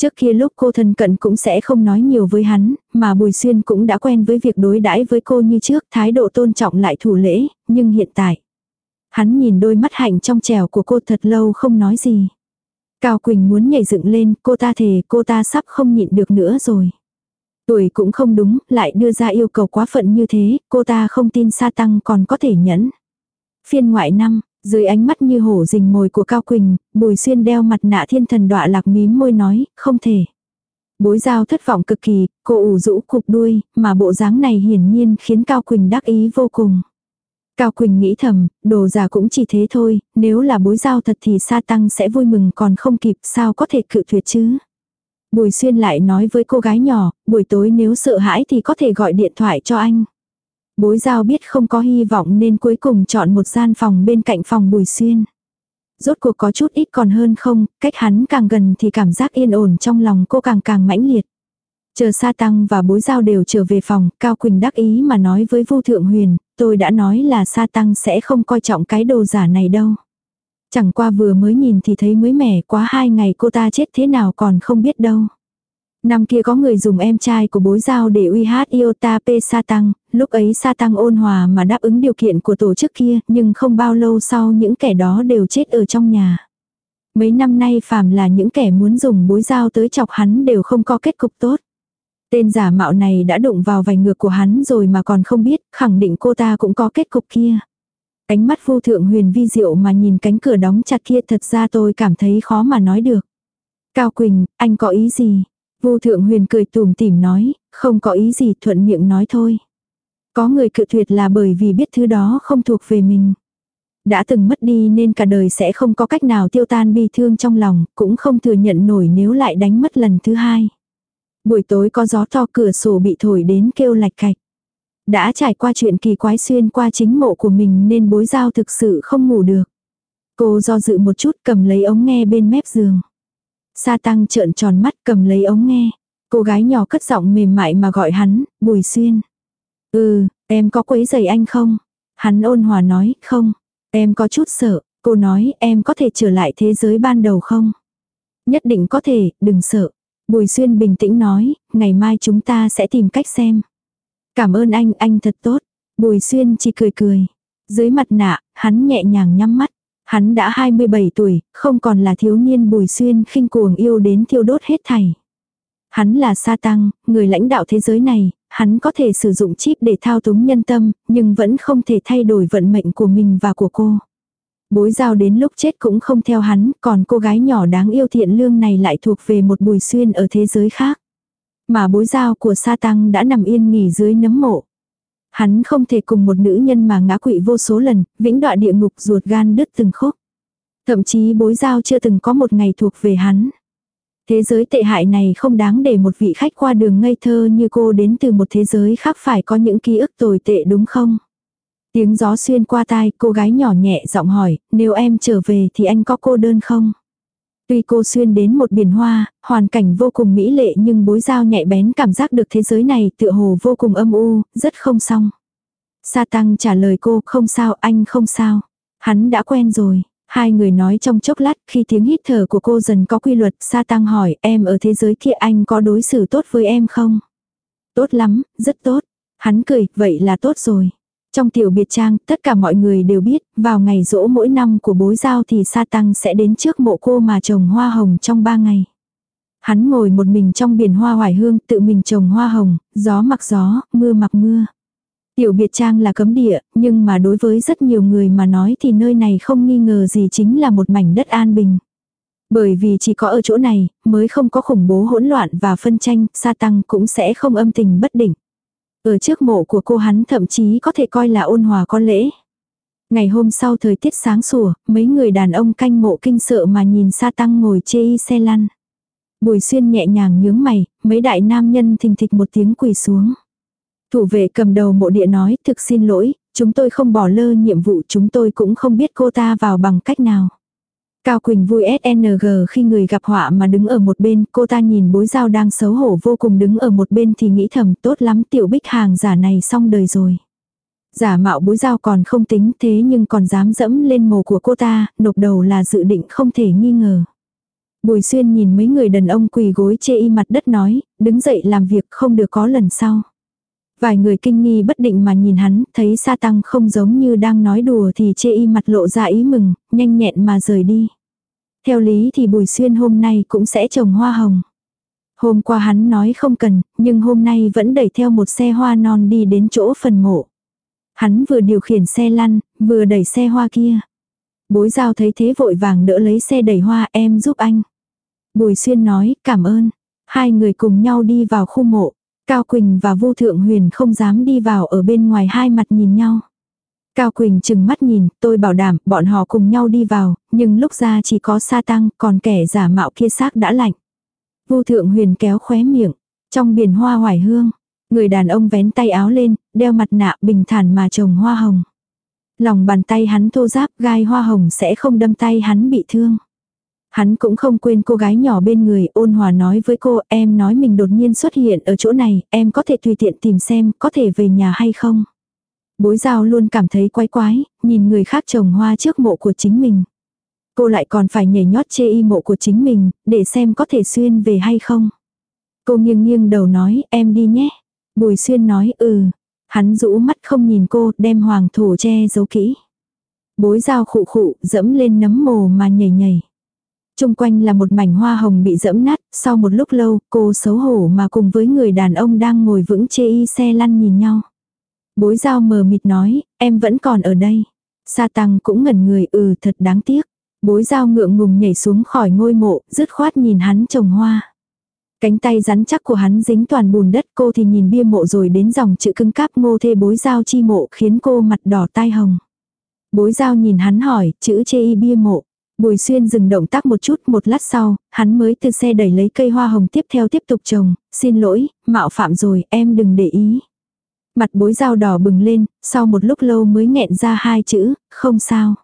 Trước kia lúc cô thân cận cũng sẽ không nói nhiều với hắn, mà Bùi Xuyên cũng đã quen với việc đối đãi với cô như trước, thái độ tôn trọng lại thủ lễ, nhưng hiện tại. Hắn nhìn đôi mắt hạnh trong trèo của cô thật lâu không nói gì. Cao Quỳnh muốn nhảy dựng lên, cô ta thề cô ta sắp không nhịn được nữa rồi. Tuổi cũng không đúng, lại đưa ra yêu cầu quá phận như thế, cô ta không tin sa tăng còn có thể nhẫn. Phiên ngoại năm, dưới ánh mắt như hổ rình mồi của Cao Quỳnh, Bùi Xuyên đeo mặt nạ thiên thần đọa lạc mím môi nói, không thể. Bối giao thất vọng cực kỳ, cô ủ rũ cục đuôi, mà bộ dáng này hiển nhiên khiến Cao Quỳnh đắc ý vô cùng. Cao Quỳnh nghĩ thầm, đồ giả cũng chỉ thế thôi, nếu là bối giao thật thì sa tăng sẽ vui mừng còn không kịp sao có thể cự tuyệt chứ. Bùi xuyên lại nói với cô gái nhỏ, buổi tối nếu sợ hãi thì có thể gọi điện thoại cho anh. Bối giao biết không có hy vọng nên cuối cùng chọn một gian phòng bên cạnh phòng bùi xuyên. Rốt cuộc có chút ít còn hơn không, cách hắn càng gần thì cảm giác yên ổn trong lòng cô càng càng mãnh liệt. Chờ Sa Tăng và bối giao đều trở về phòng, Cao Quỳnh đắc ý mà nói với Vu Thượng Huyền, tôi đã nói là Sa Tăng sẽ không coi trọng cái đồ giả này đâu. Chẳng qua vừa mới nhìn thì thấy mới mẻ quá hai ngày cô ta chết thế nào còn không biết đâu. Năm kia có người dùng em trai của bối giao để uy hát Iota P Sa Tăng, lúc ấy Sa Tăng ôn hòa mà đáp ứng điều kiện của tổ chức kia, nhưng không bao lâu sau những kẻ đó đều chết ở trong nhà. Mấy năm nay phàm là những kẻ muốn dùng bối giao tới chọc hắn đều không có kết cục tốt. Tên giả mạo này đã đụng vào vành ngược của hắn rồi mà còn không biết, khẳng định cô ta cũng có kết cục kia. Ánh mắt vô thượng huyền vi diệu mà nhìn cánh cửa đóng chặt kia thật ra tôi cảm thấy khó mà nói được. Cao Quỳnh, anh có ý gì? Vô thượng huyền cười tùm tìm nói, không có ý gì thuận miệng nói thôi. Có người cự tuyệt là bởi vì biết thứ đó không thuộc về mình. Đã từng mất đi nên cả đời sẽ không có cách nào tiêu tan bi thương trong lòng, cũng không thừa nhận nổi nếu lại đánh mất lần thứ hai. Buổi tối có gió to cửa sổ bị thổi đến kêu lạch cạch. Đã trải qua chuyện kỳ quái xuyên qua chính mộ của mình nên bối giao thực sự không ngủ được. Cô do dự một chút cầm lấy ống nghe bên mép giường. Sa tăng trợn tròn mắt cầm lấy ống nghe. Cô gái nhỏ cất giọng mềm mại mà gọi hắn, bùi xuyên. Ừ, em có quấy giày anh không? Hắn ôn hòa nói, không. Em có chút sợ. Cô nói, em có thể trở lại thế giới ban đầu không? Nhất định có thể, đừng sợ. Bùi Xuyên bình tĩnh nói, ngày mai chúng ta sẽ tìm cách xem. Cảm ơn anh, anh thật tốt. Bùi Xuyên chỉ cười cười. Dưới mặt nạ, hắn nhẹ nhàng nhắm mắt. Hắn đã 27 tuổi, không còn là thiếu niên Bùi Xuyên khinh cuồng yêu đến thiêu đốt hết thảy. Hắn là sa tăng, người lãnh đạo thế giới này, hắn có thể sử dụng chip để thao túng nhân tâm, nhưng vẫn không thể thay đổi vận mệnh của mình và của cô. Bối giao đến lúc chết cũng không theo hắn, còn cô gái nhỏ đáng yêu thiện lương này lại thuộc về một bùi xuyên ở thế giới khác. Mà bối giao của sa tăng đã nằm yên nghỉ dưới nấm mộ. Hắn không thể cùng một nữ nhân mà ngã quỵ vô số lần, vĩnh đọa địa ngục ruột gan đứt từng khúc. Thậm chí bối giao chưa từng có một ngày thuộc về hắn. Thế giới tệ hại này không đáng để một vị khách qua đường ngây thơ như cô đến từ một thế giới khác phải có những ký ức tồi tệ đúng không? Tiếng gió xuyên qua tai, cô gái nhỏ nhẹ giọng hỏi, nếu em trở về thì anh có cô đơn không? Tuy cô xuyên đến một biển hoa, hoàn cảnh vô cùng mỹ lệ nhưng bối giao nhạy bén cảm giác được thế giới này tựa hồ vô cùng âm u, rất không xong. Sa tăng trả lời cô, không sao, anh không sao. Hắn đã quen rồi. Hai người nói trong chốc lát khi tiếng hít thở của cô dần có quy luật, Sa tăng hỏi em ở thế giới kia anh có đối xử tốt với em không? Tốt lắm, rất tốt. Hắn cười, vậy là tốt rồi. Trong tiểu biệt trang, tất cả mọi người đều biết, vào ngày rỗ mỗi năm của bối giao thì Sa Tăng sẽ đến trước mộ cô mà trồng hoa hồng trong ba ngày. Hắn ngồi một mình trong biển hoa hoài hương, tự mình trồng hoa hồng, gió mặc gió, mưa mặc mưa. Tiểu biệt trang là cấm địa, nhưng mà đối với rất nhiều người mà nói thì nơi này không nghi ngờ gì chính là một mảnh đất an bình. Bởi vì chỉ có ở chỗ này, mới không có khủng bố hỗn loạn và phân tranh, sa tăng cũng sẽ không âm tình bất định. Ở trước mộ của cô hắn thậm chí có thể coi là ôn hòa có lễ. Ngày hôm sau thời tiết sáng sủa, mấy người đàn ông canh mộ kinh sợ mà nhìn sa tăng ngồi chê y xe lăn. Bùi xuyên nhẹ nhàng nhướng mày, mấy đại nam nhân thình thịch một tiếng quỳ xuống. Thủ vệ cầm đầu mộ địa nói, thực xin lỗi, chúng tôi không bỏ lơ nhiệm vụ chúng tôi cũng không biết cô ta vào bằng cách nào. Cao Quỳnh vui SNG khi người gặp họa mà đứng ở một bên, cô ta nhìn bối giao đang xấu hổ vô cùng đứng ở một bên thì nghĩ thầm tốt lắm tiểu bích hàng giả này xong đời rồi. Giả mạo bối giao còn không tính thế nhưng còn dám dẫm lên mồ của cô ta, nộp đầu là dự định không thể nghi ngờ. Bùi xuyên nhìn mấy người đàn ông quỳ gối chê y mặt đất nói, đứng dậy làm việc không được có lần sau. Vài người kinh nghi bất định mà nhìn hắn, thấy sa tăng không giống như đang nói đùa thì chê y mặt lộ ra ý mừng, nhanh nhẹn mà rời đi. Theo lý thì Bùi Xuyên hôm nay cũng sẽ trồng hoa hồng. Hôm qua hắn nói không cần, nhưng hôm nay vẫn đẩy theo một xe hoa non đi đến chỗ phần mộ. Hắn vừa điều khiển xe lăn, vừa đẩy xe hoa kia. Bối giao thấy thế vội vàng đỡ lấy xe đẩy hoa em giúp anh. Bùi Xuyên nói cảm ơn. Hai người cùng nhau đi vào khu mộ. Cao Quỳnh và Vu Thượng Huyền không dám đi vào ở bên ngoài hai mặt nhìn nhau. Cao Quỳnh chừng mắt nhìn, tôi bảo đảm bọn họ cùng nhau đi vào, nhưng lúc ra chỉ có sa tăng, còn kẻ giả mạo kia xác đã lạnh. Vu Thượng Huyền kéo khóe miệng, trong biển hoa hoài hương, người đàn ông vén tay áo lên, đeo mặt nạ bình thản mà trồng hoa hồng. Lòng bàn tay hắn thô giáp gai hoa hồng sẽ không đâm tay hắn bị thương. Hắn cũng không quên cô gái nhỏ bên người ôn hòa nói với cô em nói mình đột nhiên xuất hiện ở chỗ này, em có thể tùy tiện tìm xem có thể về nhà hay không. Bối giao luôn cảm thấy quái quái, nhìn người khác trồng hoa trước mộ của chính mình. Cô lại còn phải nhảy nhót chê y mộ của chính mình, để xem có thể xuyên về hay không. Cô nghiêng nghiêng đầu nói, em đi nhé. Bùi xuyên nói, ừ. Hắn rũ mắt không nhìn cô, đem hoàng thổ che giấu kỹ. Bối dao khụ khụ, dẫm lên nấm mồ mà nhảy nhảy. Trung quanh là một mảnh hoa hồng bị dẫm nát, sau một lúc lâu, cô xấu hổ mà cùng với người đàn ông đang ngồi vững chê y xe lăn nhìn nhau. Bối giao mờ mịt nói, em vẫn còn ở đây. Sa tăng cũng ngẩn người, ừ thật đáng tiếc. Bối giao ngượng ngùng nhảy xuống khỏi ngôi mộ, dứt khoát nhìn hắn trồng hoa. Cánh tay rắn chắc của hắn dính toàn bùn đất cô thì nhìn bia mộ rồi đến dòng chữ cưng cáp ngô thê bối giao chi mộ khiến cô mặt đỏ tai hồng. Bối giao nhìn hắn hỏi, chữ chê y bia mộ. Bùi xuyên dừng động tác một chút một lát sau, hắn mới từ xe đẩy lấy cây hoa hồng tiếp theo tiếp tục trồng, xin lỗi, mạo phạm rồi, em đừng để ý. Mặt bối dao đỏ bừng lên, sau một lúc lâu mới nghẹn ra hai chữ, không sao.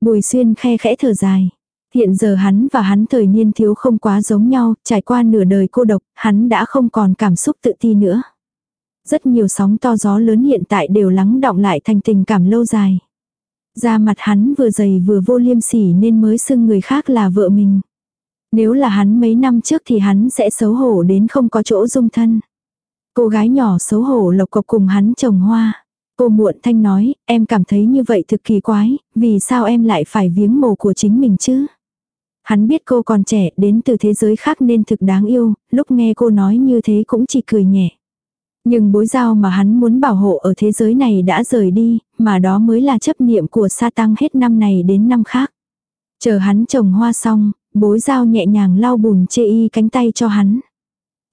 Bùi xuyên khe khẽ thở dài. Hiện giờ hắn và hắn thời niên thiếu không quá giống nhau, trải qua nửa đời cô độc, hắn đã không còn cảm xúc tự ti nữa. Rất nhiều sóng to gió lớn hiện tại đều lắng động lại thành tình cảm lâu dài. Da mặt hắn vừa dày vừa vô liêm sỉ nên mới xưng người khác là vợ mình. Nếu là hắn mấy năm trước thì hắn sẽ xấu hổ đến không có chỗ dung thân. Cô gái nhỏ xấu hổ lộc cộc cùng hắn trồng hoa. Cô muộn thanh nói, em cảm thấy như vậy thực kỳ quái, vì sao em lại phải viếng mồ của chính mình chứ? Hắn biết cô còn trẻ đến từ thế giới khác nên thực đáng yêu, lúc nghe cô nói như thế cũng chỉ cười nhẹ. Nhưng bối giao mà hắn muốn bảo hộ ở thế giới này đã rời đi, mà đó mới là chấp niệm của sa tăng hết năm này đến năm khác. Chờ hắn trồng hoa xong, bối giao nhẹ nhàng lau bùn chê y cánh tay cho hắn.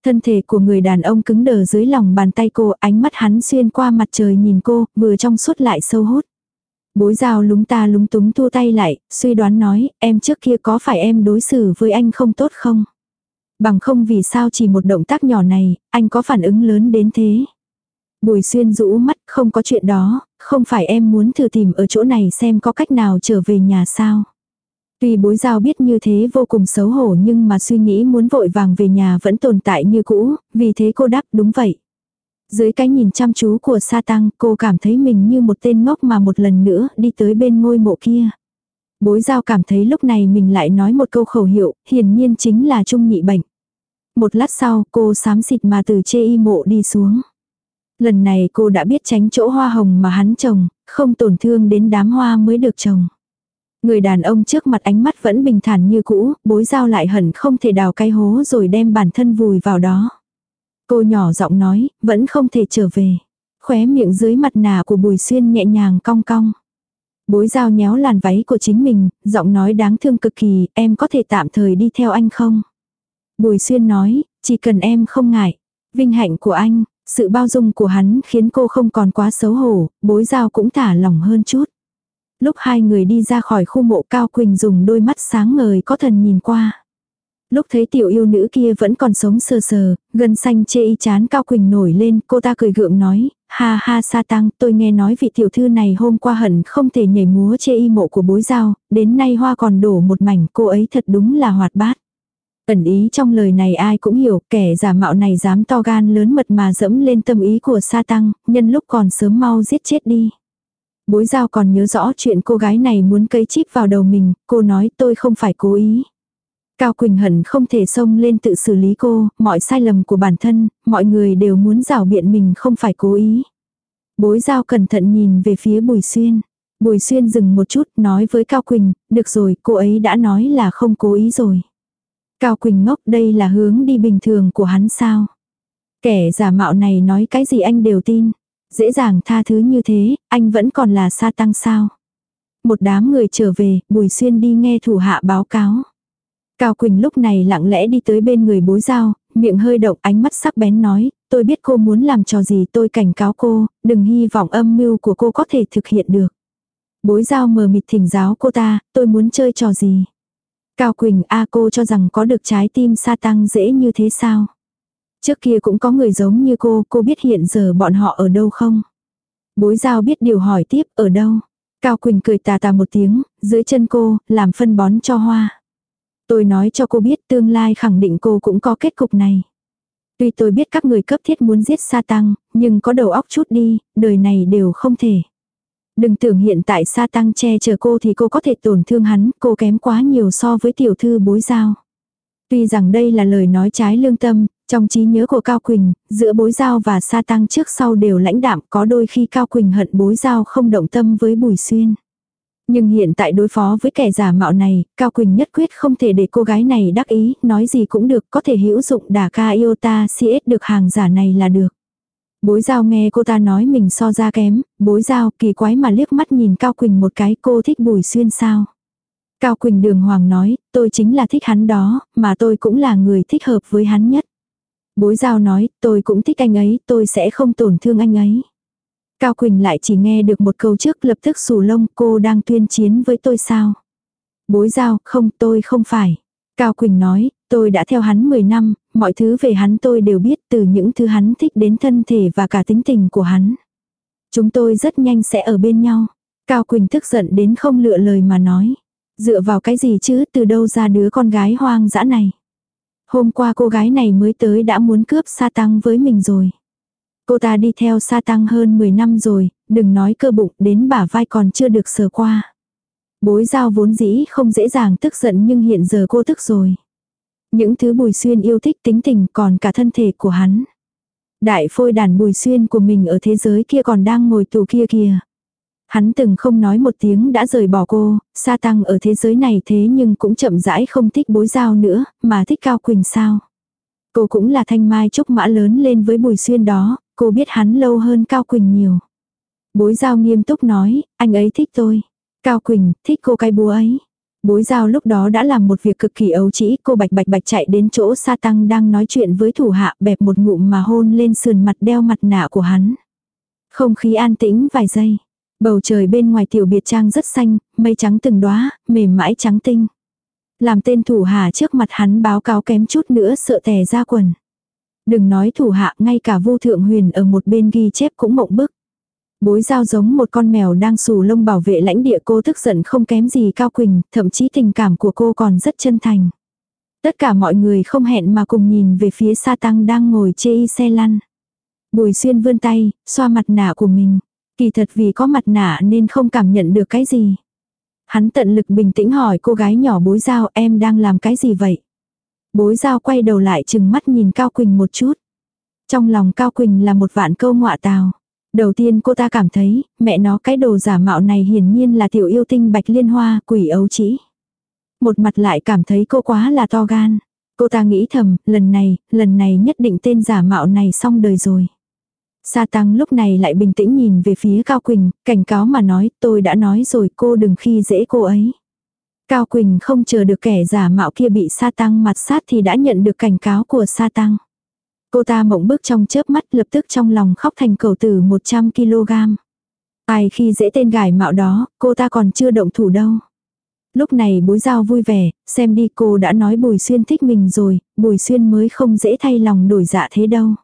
Thân thể của người đàn ông cứng đờ dưới lòng bàn tay cô, ánh mắt hắn xuyên qua mặt trời nhìn cô, vừa trong suốt lại sâu hút. Bối rào lúng ta lúng túng thua tay lại, suy đoán nói, em trước kia có phải em đối xử với anh không tốt không? Bằng không vì sao chỉ một động tác nhỏ này, anh có phản ứng lớn đến thế. Bùi xuyên rũ mắt, không có chuyện đó, không phải em muốn thử tìm ở chỗ này xem có cách nào trở về nhà sao. Tuy bối giao biết như thế vô cùng xấu hổ nhưng mà suy nghĩ muốn vội vàng về nhà vẫn tồn tại như cũ, vì thế cô đáp đúng vậy. Dưới cái nhìn chăm chú của sa tăng cô cảm thấy mình như một tên ngốc mà một lần nữa đi tới bên ngôi mộ kia. Bối giao cảm thấy lúc này mình lại nói một câu khẩu hiệu, hiển nhiên chính là trung nhị bệnh. Một lát sau cô sám xịt mà từ chê y mộ đi xuống. Lần này cô đã biết tránh chỗ hoa hồng mà hắn trồng, không tổn thương đến đám hoa mới được trồng. Người đàn ông trước mặt ánh mắt vẫn bình thản như cũ, bối giao lại hận không thể đào cái hố rồi đem bản thân vùi vào đó. Cô nhỏ giọng nói, vẫn không thể trở về. Khóe miệng dưới mặt nạ của Bùi Xuyên nhẹ nhàng cong cong. Bối giao nhéo làn váy của chính mình, giọng nói đáng thương cực kỳ, em có thể tạm thời đi theo anh không? Bùi Xuyên nói, chỉ cần em không ngại. Vinh hạnh của anh, sự bao dung của hắn khiến cô không còn quá xấu hổ, bối giao cũng thả lỏng hơn chút. Lúc hai người đi ra khỏi khu mộ Cao Quỳnh dùng đôi mắt sáng ngời có thần nhìn qua. Lúc thấy tiểu yêu nữ kia vẫn còn sống sờ sờ, gần xanh chê y chán Cao Quỳnh nổi lên, cô ta cười gượng nói, ha ha sa tăng, tôi nghe nói vị tiểu thư này hôm qua hận không thể nhảy múa chê y mộ của bối giao, đến nay hoa còn đổ một mảnh, cô ấy thật đúng là hoạt bát. Ẩn ý trong lời này ai cũng hiểu, kẻ giả mạo này dám to gan lớn mật mà dẫm lên tâm ý của sa tăng, nhân lúc còn sớm mau giết chết đi. Bối giao còn nhớ rõ chuyện cô gái này muốn cấy chip vào đầu mình, cô nói tôi không phải cố ý. Cao Quỳnh Hận không thể xông lên tự xử lý cô, mọi sai lầm của bản thân, mọi người đều muốn rào biện mình không phải cố ý. Bối giao cẩn thận nhìn về phía Bùi Xuyên. Bùi Xuyên dừng một chút nói với Cao Quỳnh, được rồi, cô ấy đã nói là không cố ý rồi. Cao Quỳnh ngốc đây là hướng đi bình thường của hắn sao. Kẻ giả mạo này nói cái gì anh đều tin. Dễ dàng tha thứ như thế, anh vẫn còn là sa tăng sao. Một đám người trở về, Bùi Xuyên đi nghe thủ hạ báo cáo. Cao Quỳnh lúc này lặng lẽ đi tới bên người bối giao, miệng hơi động ánh mắt sắc bén nói, tôi biết cô muốn làm trò gì tôi cảnh cáo cô, đừng hy vọng âm mưu của cô có thể thực hiện được. Bối giao mờ mịt thỉnh giáo cô ta, tôi muốn chơi trò gì. Cao Quỳnh a cô cho rằng có được trái tim sa tăng dễ như thế sao? Trước kia cũng có người giống như cô, cô biết hiện giờ bọn họ ở đâu không? Bối giao biết điều hỏi tiếp, ở đâu? Cao Quỳnh cười tà tà một tiếng, dưới chân cô, làm phân bón cho hoa. Tôi nói cho cô biết tương lai khẳng định cô cũng có kết cục này. Tuy tôi biết các người cấp thiết muốn giết sa tăng, nhưng có đầu óc chút đi, đời này đều không thể. Đừng tưởng hiện tại sa tăng che chở cô thì cô có thể tổn thương hắn, cô kém quá nhiều so với tiểu thư bối giao. Tuy rằng đây là lời nói trái lương tâm, trong trí nhớ của Cao Quỳnh, giữa bối giao và sa tăng trước sau đều lãnh đạm có đôi khi Cao Quỳnh hận bối giao không động tâm với Bùi Xuyên. Nhưng hiện tại đối phó với kẻ giả mạo này, Cao Quỳnh nhất quyết không thể để cô gái này đắc ý, nói gì cũng được, có thể hữu dụng đả ca iota siết được hàng giả này là được. Bối giao nghe cô ta nói mình so ra kém, bối giao kỳ quái mà liếc mắt nhìn Cao Quỳnh một cái cô thích Bùi Xuyên sao. Cao Quỳnh đường hoàng nói, tôi chính là thích hắn đó, mà tôi cũng là người thích hợp với hắn nhất. Bối giao nói, tôi cũng thích anh ấy, tôi sẽ không tổn thương anh ấy. Cao Quỳnh lại chỉ nghe được một câu trước lập tức xù lông cô đang tuyên chiến với tôi sao. Bối giao, không tôi không phải. Cao Quỳnh nói, tôi đã theo hắn 10 năm, mọi thứ về hắn tôi đều biết từ những thứ hắn thích đến thân thể và cả tính tình của hắn. Chúng tôi rất nhanh sẽ ở bên nhau. Cao Quỳnh tức giận đến không lựa lời mà nói. Dựa vào cái gì chứ từ đâu ra đứa con gái hoang dã này. Hôm qua cô gái này mới tới đã muốn cướp sa tăng với mình rồi. Cô ta đi theo sa tăng hơn 10 năm rồi, đừng nói cơ bụng đến bả vai còn chưa được sờ qua. Bối giao vốn dĩ không dễ dàng tức giận nhưng hiện giờ cô tức rồi. Những thứ bùi xuyên yêu thích tính tình còn cả thân thể của hắn. Đại phôi đàn bùi xuyên của mình ở thế giới kia còn đang ngồi tù kia kìa. Hắn từng không nói một tiếng đã rời bỏ cô, sa tăng ở thế giới này thế nhưng cũng chậm rãi không thích bối giao nữa, mà thích Cao Quỳnh sao. Cô cũng là thanh mai trúc mã lớn lên với bùi xuyên đó, cô biết hắn lâu hơn Cao Quỳnh nhiều. Bối giao nghiêm túc nói, anh ấy thích tôi. Cao Quỳnh, thích cô cái búa ấy. Bối giao lúc đó đã làm một việc cực kỳ ấu trĩ, cô bạch bạch bạch chạy đến chỗ sa tăng đang nói chuyện với thủ hạ bẹp một ngụm mà hôn lên sườn mặt đeo mặt nạ của hắn. Không khí an tĩnh vài giây. Bầu trời bên ngoài tiểu biệt trang rất xanh, mây trắng từng đóa, mềm mãi trắng tinh. Làm tên thủ hạ trước mặt hắn báo cáo kém chút nữa sợ tè ra quần. Đừng nói thủ hạ, ngay cả vô thượng huyền ở một bên ghi chép cũng mộng bức. Bối giao giống một con mèo đang xù lông bảo vệ lãnh địa cô tức giận không kém gì Cao Quỳnh, thậm chí tình cảm của cô còn rất chân thành. Tất cả mọi người không hẹn mà cùng nhìn về phía sa tăng đang ngồi chê y xe lăn. Bùi xuyên vươn tay, xoa mặt nạ của mình. Kỳ thật vì có mặt nạ nên không cảm nhận được cái gì. Hắn tận lực bình tĩnh hỏi cô gái nhỏ bối giao em đang làm cái gì vậy? Bối giao quay đầu lại chừng mắt nhìn Cao Quỳnh một chút. Trong lòng Cao Quỳnh là một vạn câu ngọa tào. Đầu tiên cô ta cảm thấy, mẹ nó cái đồ giả mạo này hiển nhiên là tiểu yêu tinh bạch liên hoa, quỷ ấu chỉ. Một mặt lại cảm thấy cô quá là to gan. Cô ta nghĩ thầm, lần này, lần này nhất định tên giả mạo này xong đời rồi. Sa tăng lúc này lại bình tĩnh nhìn về phía Cao Quỳnh, cảnh cáo mà nói, tôi đã nói rồi cô đừng khi dễ cô ấy. Cao Quỳnh không chờ được kẻ giả mạo kia bị sa tăng mặt sát thì đã nhận được cảnh cáo của sa tăng. Cô ta mộng bước trong chớp mắt lập tức trong lòng khóc thành cầu tử 100kg. Ai khi dễ tên gải mạo đó, cô ta còn chưa động thủ đâu. Lúc này bối giao vui vẻ, xem đi cô đã nói Bùi Xuyên thích mình rồi, Bùi Xuyên mới không dễ thay lòng đổi dạ thế đâu.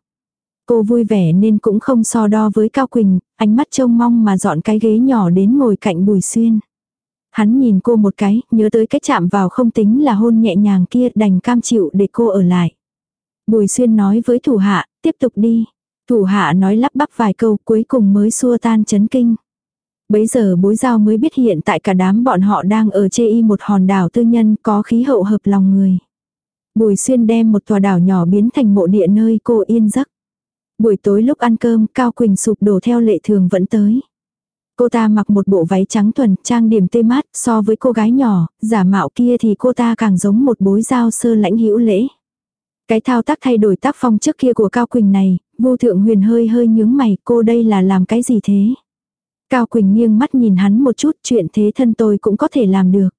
Cô vui vẻ nên cũng không so đo với Cao Quỳnh, ánh mắt trông mong mà dọn cái ghế nhỏ đến ngồi cạnh Bùi Xuyên. Hắn nhìn cô một cái, nhớ tới cái chạm vào không tính là hôn nhẹ nhàng kia đành cam chịu để cô ở lại. Bùi Xuyên nói với thủ hạ, tiếp tục đi. Thủ hạ nói lắp bắp vài câu cuối cùng mới xua tan chấn kinh. Bấy giờ bối giao mới biết hiện tại cả đám bọn họ đang ở chê y một hòn đảo tư nhân có khí hậu hợp lòng người. Bùi Xuyên đem một tòa đảo nhỏ biến thành mộ địa nơi cô yên giấc. Buổi tối lúc ăn cơm, Cao Quỳnh sụp đổ theo lệ thường vẫn tới. Cô ta mặc một bộ váy trắng thuần, trang điểm tê mát, so với cô gái nhỏ, giả mạo kia thì cô ta càng giống một bối giao sơ lãnh hữu lễ. Cái thao tác thay đổi tác phong trước kia của Cao Quỳnh này, vô thượng huyền hơi hơi nhướng mày, cô đây là làm cái gì thế? Cao Quỳnh nghiêng mắt nhìn hắn một chút, chuyện thế thân tôi cũng có thể làm được.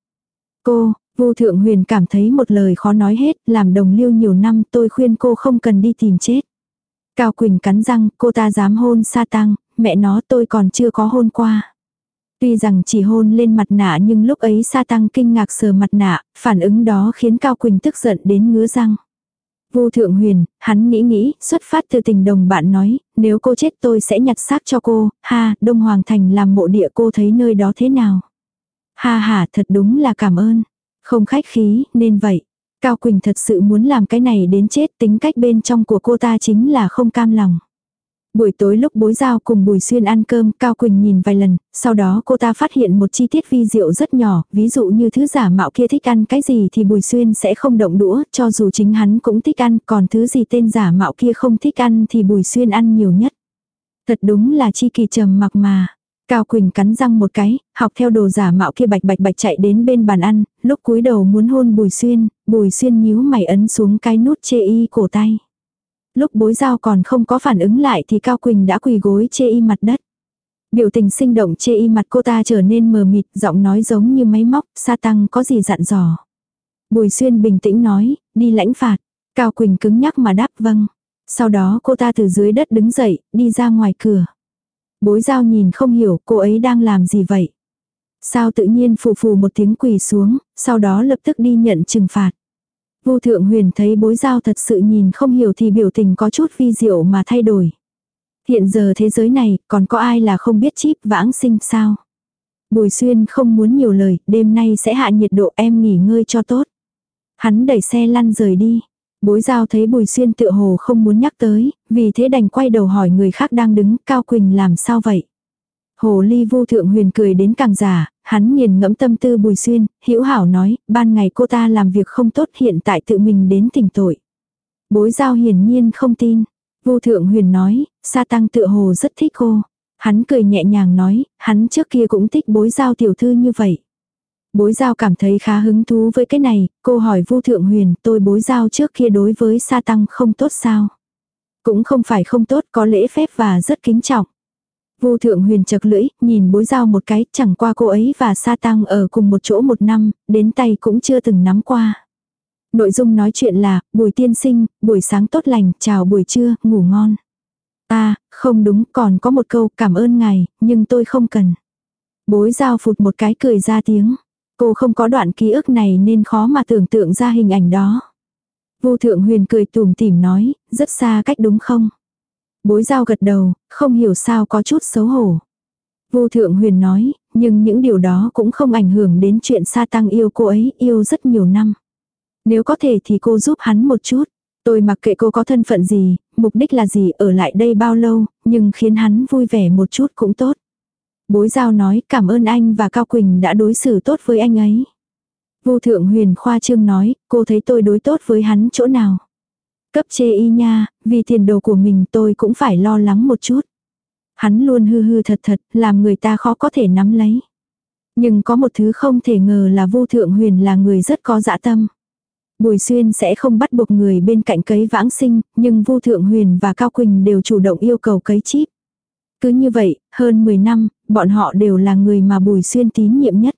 Cô, vô thượng huyền cảm thấy một lời khó nói hết, làm đồng liêu nhiều năm tôi khuyên cô không cần đi tìm chết. Cao Quỳnh cắn răng, cô ta dám hôn sa tăng, mẹ nó tôi còn chưa có hôn qua. Tuy rằng chỉ hôn lên mặt nạ nhưng lúc ấy sa tăng kinh ngạc sờ mặt nạ, phản ứng đó khiến Cao Quỳnh tức giận đến ngứa răng. Vô thượng huyền, hắn nghĩ nghĩ, xuất phát từ tình đồng bạn nói, nếu cô chết tôi sẽ nhặt xác cho cô, ha, Đông Hoàng Thành làm mộ địa cô thấy nơi đó thế nào. Ha ha, thật đúng là cảm ơn. Không khách khí, nên vậy. Cao Quỳnh thật sự muốn làm cái này đến chết tính cách bên trong của cô ta chính là không cam lòng. Buổi tối lúc bối giao cùng Bùi Xuyên ăn cơm, Cao Quỳnh nhìn vài lần, sau đó cô ta phát hiện một chi tiết vi diệu rất nhỏ, ví dụ như thứ giả mạo kia thích ăn cái gì thì Bùi Xuyên sẽ không động đũa, cho dù chính hắn cũng thích ăn, còn thứ gì tên giả mạo kia không thích ăn thì Bùi Xuyên ăn nhiều nhất. Thật đúng là chi kỳ trầm mặc mà. Cao Quỳnh cắn răng một cái, học theo đồ giả mạo kia bạch bạch bạch chạy đến bên bàn ăn, lúc cúi đầu muốn hôn Bùi Xuyên, Bùi Xuyên nhíu mày ấn xuống cái nút chê y cổ tay. Lúc bối giao còn không có phản ứng lại thì Cao Quỳnh đã quỳ gối chê y mặt đất. Biểu tình sinh động chê y mặt cô ta trở nên mờ mịt, giọng nói giống như máy móc, sa tăng có gì dặn dò. Bùi Xuyên bình tĩnh nói, đi lãnh phạt. Cao Quỳnh cứng nhắc mà đáp vâng. Sau đó cô ta từ dưới đất đứng dậy, đi ra ngoài cửa. Bối giao nhìn không hiểu cô ấy đang làm gì vậy. Sao tự nhiên phù phù một tiếng quỳ xuống, sau đó lập tức đi nhận trừng phạt. Vô thượng huyền thấy bối giao thật sự nhìn không hiểu thì biểu tình có chút vi diệu mà thay đổi. Hiện giờ thế giới này còn có ai là không biết chip vãng sinh sao? Bùi xuyên không muốn nhiều lời, đêm nay sẽ hạ nhiệt độ em nghỉ ngơi cho tốt. Hắn đẩy xe lăn rời đi. Bối giao thấy bùi xuyên tựa hồ không muốn nhắc tới, vì thế đành quay đầu hỏi người khác đang đứng, Cao Quỳnh làm sao vậy? Hồ ly vô thượng huyền cười đến càng giả, hắn nghiền ngẫm tâm tư bùi xuyên, hữu hảo nói, ban ngày cô ta làm việc không tốt hiện tại tự mình đến tỉnh tội. Bối giao hiển nhiên không tin. Vô thượng huyền nói, sa tăng tựa hồ rất thích cô. Hắn cười nhẹ nhàng nói, hắn trước kia cũng thích bối giao tiểu thư như vậy. Bối giao cảm thấy khá hứng thú với cái này, cô hỏi vu thượng huyền, tôi bối giao trước kia đối với sa tăng không tốt sao? Cũng không phải không tốt, có lễ phép và rất kính trọng. Vô thượng huyền chật lưỡi, nhìn bối giao một cái, chẳng qua cô ấy và sa tăng ở cùng một chỗ một năm, đến tay cũng chưa từng nắm qua. Nội dung nói chuyện là, buổi tiên sinh, buổi sáng tốt lành, chào buổi trưa, ngủ ngon. À, không đúng, còn có một câu cảm ơn ngài, nhưng tôi không cần. Bối giao phụt một cái cười ra tiếng. Cô không có đoạn ký ức này nên khó mà tưởng tượng ra hình ảnh đó. Vô thượng huyền cười tùm tìm nói, rất xa cách đúng không? Bối giao gật đầu, không hiểu sao có chút xấu hổ. Vô thượng huyền nói, nhưng những điều đó cũng không ảnh hưởng đến chuyện sa tăng yêu cô ấy, yêu rất nhiều năm. Nếu có thể thì cô giúp hắn một chút. Tôi mặc kệ cô có thân phận gì, mục đích là gì, ở lại đây bao lâu, nhưng khiến hắn vui vẻ một chút cũng tốt. Bối giao nói cảm ơn anh và Cao Quỳnh đã đối xử tốt với anh ấy. Vô thượng huyền khoa trương nói, cô thấy tôi đối tốt với hắn chỗ nào. Cấp chê y nha, vì tiền đồ của mình tôi cũng phải lo lắng một chút. Hắn luôn hư hư thật thật, làm người ta khó có thể nắm lấy. Nhưng có một thứ không thể ngờ là vô thượng huyền là người rất có dạ tâm. Bùi xuyên sẽ không bắt buộc người bên cạnh cấy vãng sinh, nhưng vô thượng huyền và Cao Quỳnh đều chủ động yêu cầu cấy chip. Cứ như vậy, hơn 10 năm, bọn họ đều là người mà bùi xuyên tín nhiệm nhất.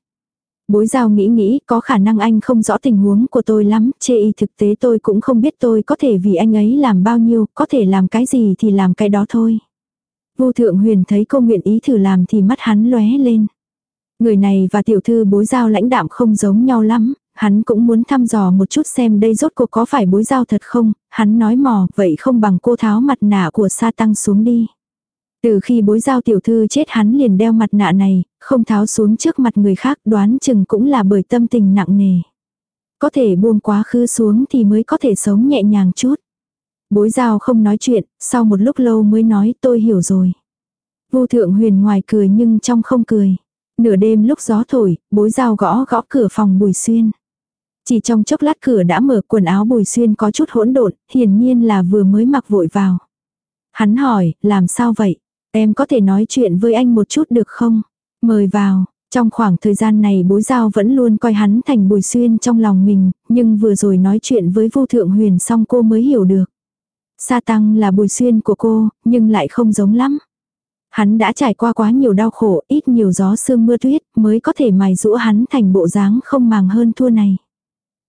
Bối giao nghĩ nghĩ, có khả năng anh không rõ tình huống của tôi lắm, chê y thực tế tôi cũng không biết tôi có thể vì anh ấy làm bao nhiêu, có thể làm cái gì thì làm cái đó thôi. Vô thượng huyền thấy cô nguyện ý thử làm thì mắt hắn lóe lên. Người này và tiểu thư bối giao lãnh đạm không giống nhau lắm, hắn cũng muốn thăm dò một chút xem đây rốt cuộc có phải bối giao thật không, hắn nói mò, vậy không bằng cô tháo mặt nạ của sa tăng xuống đi. Từ khi bối giao tiểu thư chết hắn liền đeo mặt nạ này, không tháo xuống trước mặt người khác đoán chừng cũng là bởi tâm tình nặng nề. Có thể buông quá khứ xuống thì mới có thể sống nhẹ nhàng chút. Bối giao không nói chuyện, sau một lúc lâu mới nói tôi hiểu rồi. Vô thượng huyền ngoài cười nhưng trong không cười. Nửa đêm lúc gió thổi, bối giao gõ gõ cửa phòng bùi xuyên. Chỉ trong chốc lát cửa đã mở quần áo bùi xuyên có chút hỗn độn, hiển nhiên là vừa mới mặc vội vào. Hắn hỏi, làm sao vậy? Em có thể nói chuyện với anh một chút được không? Mời vào, trong khoảng thời gian này bối giao vẫn luôn coi hắn thành bùi xuyên trong lòng mình, nhưng vừa rồi nói chuyện với vô thượng huyền xong cô mới hiểu được. Sa tăng là bùi xuyên của cô, nhưng lại không giống lắm. Hắn đã trải qua quá nhiều đau khổ, ít nhiều gió sương mưa tuyết, mới có thể mài rũ hắn thành bộ dáng không màng hơn thua này.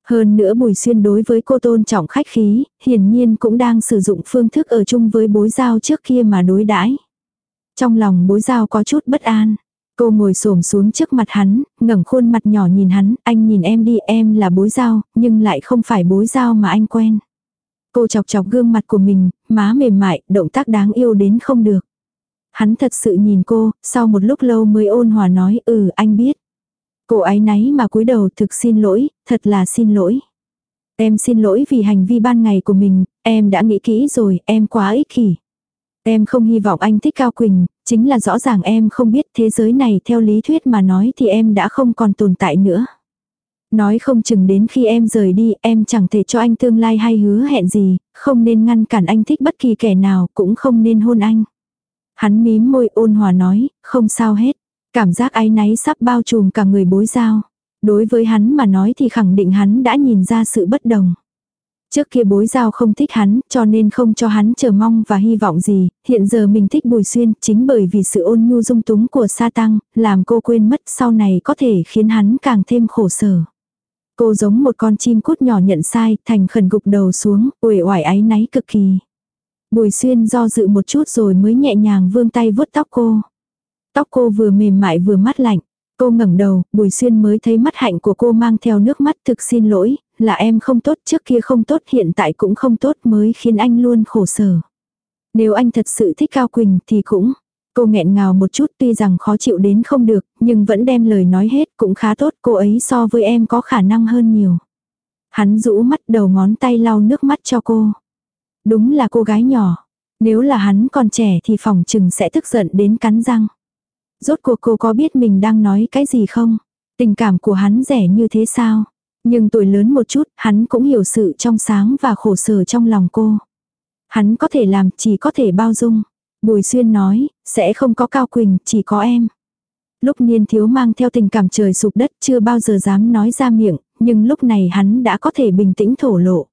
Hơn nữa Bùi Xuyên đối với cô tôn trọng khách khí, hiển nhiên cũng đang sử dụng phương thức ở chung với bối giao trước kia mà đối đãi. Trong lòng bối giao có chút bất an. Cô ngồi xổm xuống trước mặt hắn, ngẩng khuôn mặt nhỏ nhìn hắn, anh nhìn em đi, em là bối giao, nhưng lại không phải bối giao mà anh quen. Cô chọc chọc gương mặt của mình, má mềm mại, động tác đáng yêu đến không được. Hắn thật sự nhìn cô, sau một lúc lâu mới ôn hòa nói, ừ anh biết. Cô ấy náy mà cúi đầu thực xin lỗi, thật là xin lỗi. Em xin lỗi vì hành vi ban ngày của mình, em đã nghĩ kỹ rồi, em quá ích kỷ. Em không hy vọng anh thích Cao Quỳnh, chính là rõ ràng em không biết thế giới này theo lý thuyết mà nói thì em đã không còn tồn tại nữa. Nói không chừng đến khi em rời đi em chẳng thể cho anh tương lai hay hứa hẹn gì, không nên ngăn cản anh thích bất kỳ kẻ nào, cũng không nên hôn anh. Hắn mím môi ôn hòa nói, không sao hết. Cảm giác áy náy sắp bao trùm cả người bối giao. Đối với hắn mà nói thì khẳng định hắn đã nhìn ra sự bất đồng. Trước kia bối giao không thích hắn, cho nên không cho hắn chờ mong và hy vọng gì, hiện giờ mình thích bùi xuyên, chính bởi vì sự ôn nhu dung túng của sa tăng, làm cô quên mất sau này có thể khiến hắn càng thêm khổ sở. Cô giống một con chim cút nhỏ nhận sai, thành khẩn gục đầu xuống, uể oải áy náy cực kỳ. Bùi xuyên do dự một chút rồi mới nhẹ nhàng vươn tay vuốt tóc cô. Tóc cô vừa mềm mại vừa mát lạnh. Cô ngẩng đầu, Bùi Xuyên mới thấy mắt hạnh của cô mang theo nước mắt thực xin lỗi, là em không tốt trước kia không tốt hiện tại cũng không tốt mới khiến anh luôn khổ sở. Nếu anh thật sự thích Cao Quỳnh thì cũng. Cô nghẹn ngào một chút tuy rằng khó chịu đến không được, nhưng vẫn đem lời nói hết cũng khá tốt cô ấy so với em có khả năng hơn nhiều. Hắn rũ mắt đầu ngón tay lau nước mắt cho cô. Đúng là cô gái nhỏ. Nếu là hắn còn trẻ thì phòng chừng sẽ tức giận đến cắn răng. Rốt cuộc cô có biết mình đang nói cái gì không? Tình cảm của hắn rẻ như thế sao? Nhưng tuổi lớn một chút, hắn cũng hiểu sự trong sáng và khổ sở trong lòng cô. Hắn có thể làm, chỉ có thể bao dung. Bùi xuyên nói, sẽ không có Cao Quỳnh, chỉ có em. Lúc niên thiếu mang theo tình cảm trời sụp đất chưa bao giờ dám nói ra miệng, nhưng lúc này hắn đã có thể bình tĩnh thổ lộ.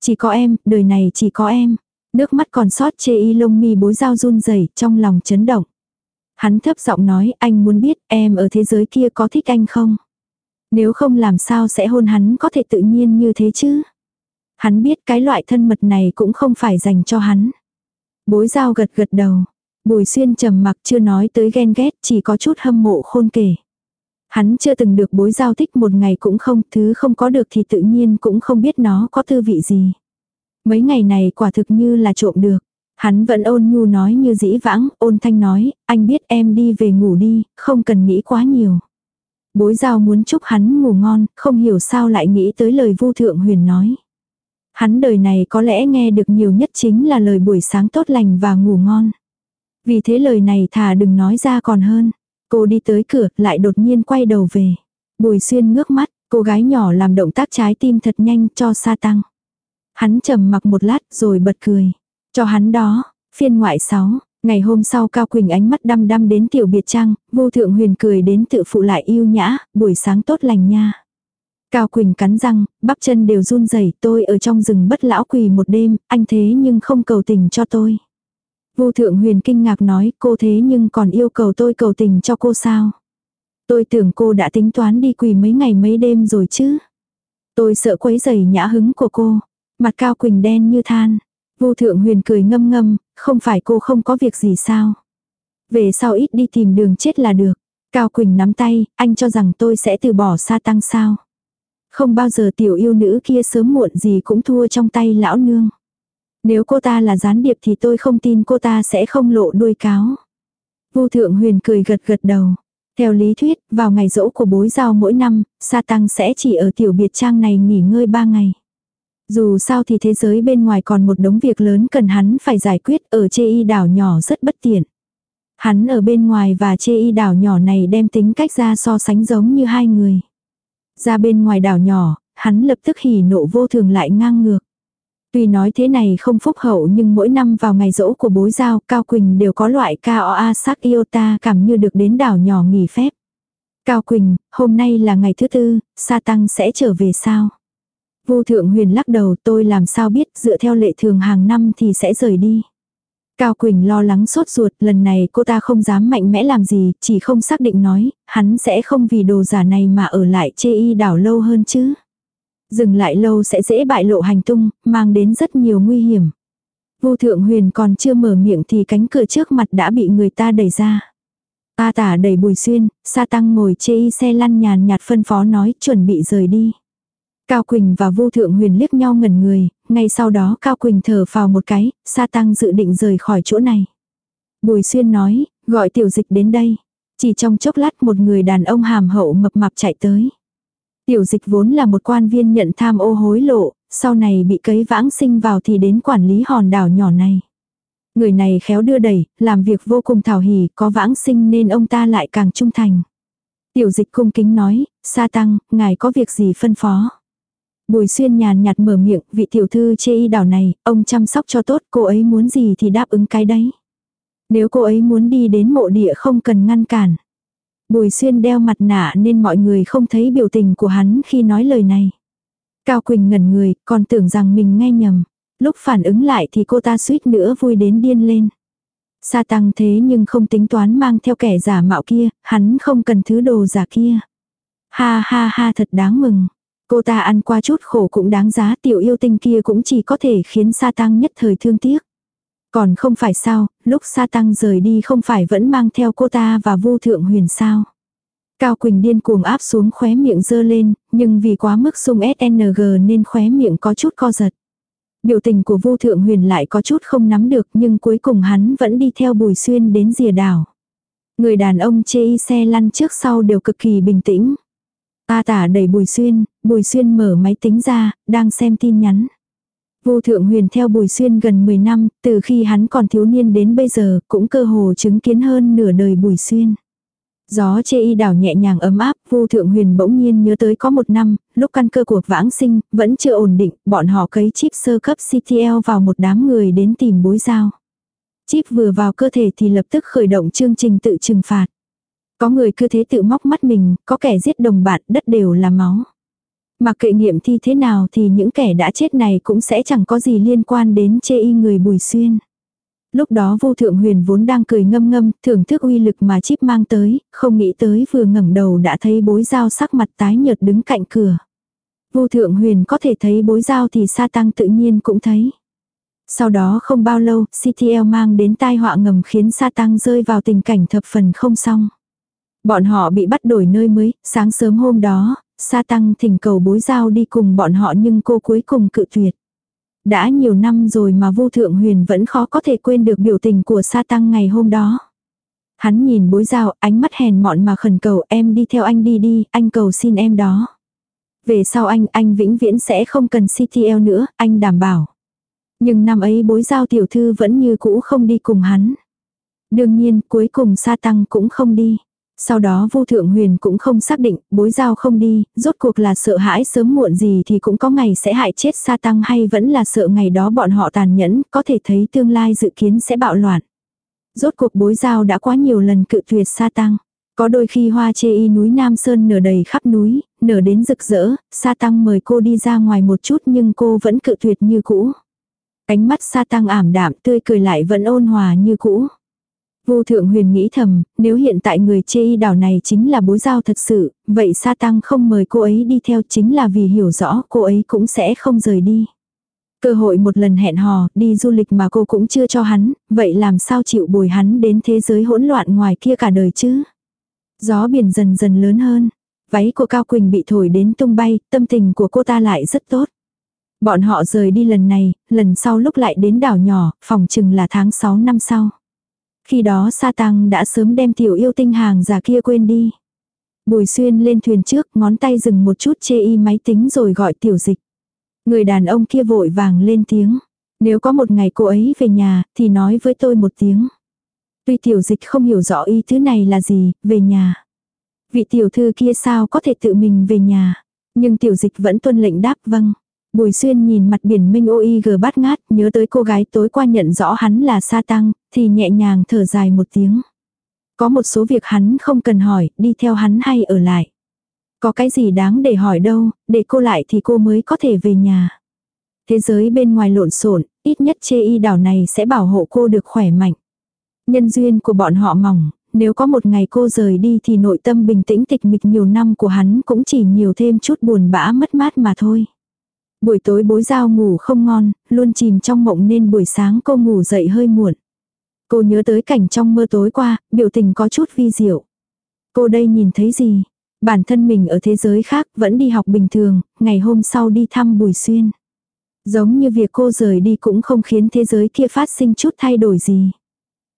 Chỉ có em, đời này chỉ có em. Nước mắt còn sót chê y lông mi bối dao run rẩy trong lòng chấn động. Hắn thấp giọng nói anh muốn biết em ở thế giới kia có thích anh không? Nếu không làm sao sẽ hôn hắn có thể tự nhiên như thế chứ? Hắn biết cái loại thân mật này cũng không phải dành cho hắn. Bối giao gật gật đầu. Bùi xuyên trầm mặc chưa nói tới ghen ghét chỉ có chút hâm mộ khôn kể. Hắn chưa từng được bối giao thích một ngày cũng không, thứ không có được thì tự nhiên cũng không biết nó có thư vị gì. Mấy ngày này quả thực như là trộm được. Hắn vẫn ôn nhu nói như dĩ vãng, ôn thanh nói, anh biết em đi về ngủ đi, không cần nghĩ quá nhiều. Bối giao muốn chúc hắn ngủ ngon, không hiểu sao lại nghĩ tới lời vu thượng huyền nói. Hắn đời này có lẽ nghe được nhiều nhất chính là lời buổi sáng tốt lành và ngủ ngon. Vì thế lời này thà đừng nói ra còn hơn. Cô đi tới cửa, lại đột nhiên quay đầu về. Bùi xuyên ngước mắt, cô gái nhỏ làm động tác trái tim thật nhanh cho sa tăng. Hắn trầm mặc một lát rồi bật cười. Cho hắn đó, phiên ngoại 6, ngày hôm sau Cao Quỳnh ánh mắt đăm đăm đến tiểu biệt trang, vô thượng huyền cười đến tự phụ lại yêu nhã, buổi sáng tốt lành nha. Cao Quỳnh cắn răng, bắp chân đều run rẩy tôi ở trong rừng bất lão quỳ một đêm, anh thế nhưng không cầu tình cho tôi. Vô thượng huyền kinh ngạc nói cô thế nhưng còn yêu cầu tôi cầu tình cho cô sao. Tôi tưởng cô đã tính toán đi quỳ mấy ngày mấy đêm rồi chứ. Tôi sợ quấy rầy nhã hứng của cô. Mặt Cao Quỳnh đen như than. Vô thượng huyền cười ngâm ngâm, không phải cô không có việc gì sao. Về sau ít đi tìm đường chết là được. Cao Quỳnh nắm tay, anh cho rằng tôi sẽ từ bỏ sa tăng sao. Không bao giờ tiểu yêu nữ kia sớm muộn gì cũng thua trong tay lão nương. Nếu cô ta là gián điệp thì tôi không tin cô ta sẽ không lộ đuôi cáo. Vô thượng huyền cười gật gật đầu. Theo lý thuyết, vào ngày rỗ của bối giao mỗi năm, sa tăng sẽ chỉ ở tiểu biệt trang này nghỉ ngơi ba ngày. Dù sao thì thế giới bên ngoài còn một đống việc lớn cần hắn phải giải quyết ở chê y đảo nhỏ rất bất tiện. Hắn ở bên ngoài và chê y đảo nhỏ này đem tính cách ra so sánh giống như hai người. Ra bên ngoài đảo nhỏ, hắn lập tức hỉ nộ vô thường lại ngang ngược. Tuy nói thế này không phúc hậu nhưng mỗi năm vào ngày rỗ của bối giao, Cao Quỳnh đều có loại KOA sắc iota cảm như được đến đảo nhỏ nghỉ phép. Cao Quỳnh, hôm nay là ngày thứ tư, Sa Tăng sẽ trở về sao? Vô thượng huyền lắc đầu tôi làm sao biết dựa theo lệ thường hàng năm thì sẽ rời đi. Cao Quỳnh lo lắng sốt ruột, lần này cô ta không dám mạnh mẽ làm gì, chỉ không xác định nói, hắn sẽ không vì đồ giả này mà ở lại chê y đảo lâu hơn chứ. Dừng lại lâu sẽ dễ bại lộ hành tung, mang đến rất nhiều nguy hiểm. Vô thượng huyền còn chưa mở miệng thì cánh cửa trước mặt đã bị người ta đẩy ra. A tả đẩy bùi xuyên, sa tăng ngồi chê y xe lăn nhàn nhạt phân phó nói chuẩn bị rời đi. Cao Quỳnh và Vu Thượng Huyền liếc nhau ngẩn người, ngay sau đó Cao Quỳnh thở phào một cái, sa tăng dự định rời khỏi chỗ này. Bùi Xuyên nói, gọi tiểu dịch đến đây. Chỉ trong chốc lát một người đàn ông hàm hậu mập mạp chạy tới. Tiểu dịch vốn là một quan viên nhận tham ô hối lộ, sau này bị cấy vãng sinh vào thì đến quản lý hòn đảo nhỏ này. Người này khéo đưa đẩy, làm việc vô cùng thảo hỉ, có vãng sinh nên ông ta lại càng trung thành. Tiểu dịch cung kính nói, sa tăng, ngài có việc gì phân phó. Bùi xuyên nhàn nhạt mở miệng, vị tiểu thư chê y đảo này, ông chăm sóc cho tốt, cô ấy muốn gì thì đáp ứng cái đấy. Nếu cô ấy muốn đi đến mộ địa không cần ngăn cản. Bùi xuyên đeo mặt nạ nên mọi người không thấy biểu tình của hắn khi nói lời này. Cao Quỳnh ngẩn người, còn tưởng rằng mình nghe nhầm. Lúc phản ứng lại thì cô ta suýt nữa vui đến điên lên. Sa tăng thế nhưng không tính toán mang theo kẻ giả mạo kia, hắn không cần thứ đồ giả kia. Ha ha ha thật đáng mừng. Cô ta ăn qua chút khổ cũng đáng giá tiểu yêu tinh kia cũng chỉ có thể khiến sa tăng nhất thời thương tiếc. Còn không phải sao, lúc sa tăng rời đi không phải vẫn mang theo cô ta và vô thượng huyền sao. Cao Quỳnh điên cuồng áp xuống khóe miệng dơ lên, nhưng vì quá mức sung SNG nên khóe miệng có chút co giật. Biểu tình của vô thượng huyền lại có chút không nắm được nhưng cuối cùng hắn vẫn đi theo bùi xuyên đến rìa đảo. Người đàn ông chê y xe lăn trước sau đều cực kỳ bình tĩnh. A tả đẩy Bùi Xuyên, Bùi Xuyên mở máy tính ra, đang xem tin nhắn. Vô thượng huyền theo Bùi Xuyên gần 10 năm, từ khi hắn còn thiếu niên đến bây giờ, cũng cơ hồ chứng kiến hơn nửa đời Bùi Xuyên. Gió chê y đảo nhẹ nhàng ấm áp, vô thượng huyền bỗng nhiên nhớ tới có một năm, lúc căn cơ cuộc vãng sinh, vẫn chưa ổn định, bọn họ cấy chip sơ cấp CTL vào một đám người đến tìm bối giao. Chip vừa vào cơ thể thì lập tức khởi động chương trình tự trừng phạt. Có người cứ thế tự móc mắt mình, có kẻ giết đồng bạn, đất đều là máu. Mặc kệ nghiệm thi thế nào thì những kẻ đã chết này cũng sẽ chẳng có gì liên quan đến chê y người bùi xuyên. Lúc đó vô thượng huyền vốn đang cười ngâm ngâm, thưởng thức uy lực mà chip mang tới, không nghĩ tới vừa ngẩng đầu đã thấy bối dao sắc mặt tái nhợt đứng cạnh cửa. Vô thượng huyền có thể thấy bối dao thì sa tăng tự nhiên cũng thấy. Sau đó không bao lâu, CTL mang đến tai họa ngầm khiến sa tăng rơi vào tình cảnh thập phần không xong. Bọn họ bị bắt đổi nơi mới, sáng sớm hôm đó, Sa Tăng thỉnh cầu bối giao đi cùng bọn họ nhưng cô cuối cùng cự tuyệt. Đã nhiều năm rồi mà vô Thượng Huyền vẫn khó có thể quên được biểu tình của Sa Tăng ngày hôm đó. Hắn nhìn bối giao, ánh mắt hèn mọn mà khẩn cầu em đi theo anh đi đi, anh cầu xin em đó. Về sau anh, anh vĩnh viễn sẽ không cần CTL nữa, anh đảm bảo. Nhưng năm ấy bối giao tiểu thư vẫn như cũ không đi cùng hắn. Đương nhiên, cuối cùng Sa Tăng cũng không đi. Sau đó Vu Thượng Huyền cũng không xác định, bối giao không đi, rốt cuộc là sợ hãi sớm muộn gì thì cũng có ngày sẽ hại chết Sa Tăng hay vẫn là sợ ngày đó bọn họ tàn nhẫn, có thể thấy tương lai dự kiến sẽ bạo loạn. Rốt cuộc bối giao đã quá nhiều lần cự tuyệt Sa Tăng. Có đôi khi hoa chê y núi Nam Sơn nở đầy khắp núi, nở đến rực rỡ, Sa Tăng mời cô đi ra ngoài một chút nhưng cô vẫn cự tuyệt như cũ. Ánh mắt Sa Tăng ảm đạm tươi cười lại vẫn ôn hòa như cũ. Vô thượng huyền nghĩ thầm, nếu hiện tại người chê y đảo này chính là bối giao thật sự, vậy sa tăng không mời cô ấy đi theo chính là vì hiểu rõ cô ấy cũng sẽ không rời đi. Cơ hội một lần hẹn hò, đi du lịch mà cô cũng chưa cho hắn, vậy làm sao chịu bồi hắn đến thế giới hỗn loạn ngoài kia cả đời chứ? Gió biển dần dần lớn hơn, váy của Cao Quỳnh bị thổi đến tung bay, tâm tình của cô ta lại rất tốt. Bọn họ rời đi lần này, lần sau lúc lại đến đảo nhỏ, phòng chừng là tháng 6 năm sau. Khi đó sa tăng đã sớm đem tiểu yêu tinh hàng già kia quên đi. Bùi xuyên lên thuyền trước, ngón tay dừng một chút chê y máy tính rồi gọi tiểu dịch. Người đàn ông kia vội vàng lên tiếng. Nếu có một ngày cô ấy về nhà, thì nói với tôi một tiếng. Tuy tiểu dịch không hiểu rõ ý thứ này là gì, về nhà. Vị tiểu thư kia sao có thể tự mình về nhà. Nhưng tiểu dịch vẫn tuân lệnh đáp vâng. Bùi xuyên nhìn mặt biển minh ô gờ bát ngát, nhớ tới cô gái tối qua nhận rõ hắn là sa tăng, thì nhẹ nhàng thở dài một tiếng. Có một số việc hắn không cần hỏi, đi theo hắn hay ở lại. Có cái gì đáng để hỏi đâu, để cô lại thì cô mới có thể về nhà. Thế giới bên ngoài lộn xộn, ít nhất chê y đảo này sẽ bảo hộ cô được khỏe mạnh. Nhân duyên của bọn họ mỏng, nếu có một ngày cô rời đi thì nội tâm bình tĩnh tịch mịch nhiều năm của hắn cũng chỉ nhiều thêm chút buồn bã mất mát mà thôi. Buổi tối bối giao ngủ không ngon, luôn chìm trong mộng nên buổi sáng cô ngủ dậy hơi muộn. Cô nhớ tới cảnh trong mơ tối qua, biểu tình có chút vi diệu. Cô đây nhìn thấy gì? Bản thân mình ở thế giới khác vẫn đi học bình thường, ngày hôm sau đi thăm Bùi Xuyên. Giống như việc cô rời đi cũng không khiến thế giới kia phát sinh chút thay đổi gì.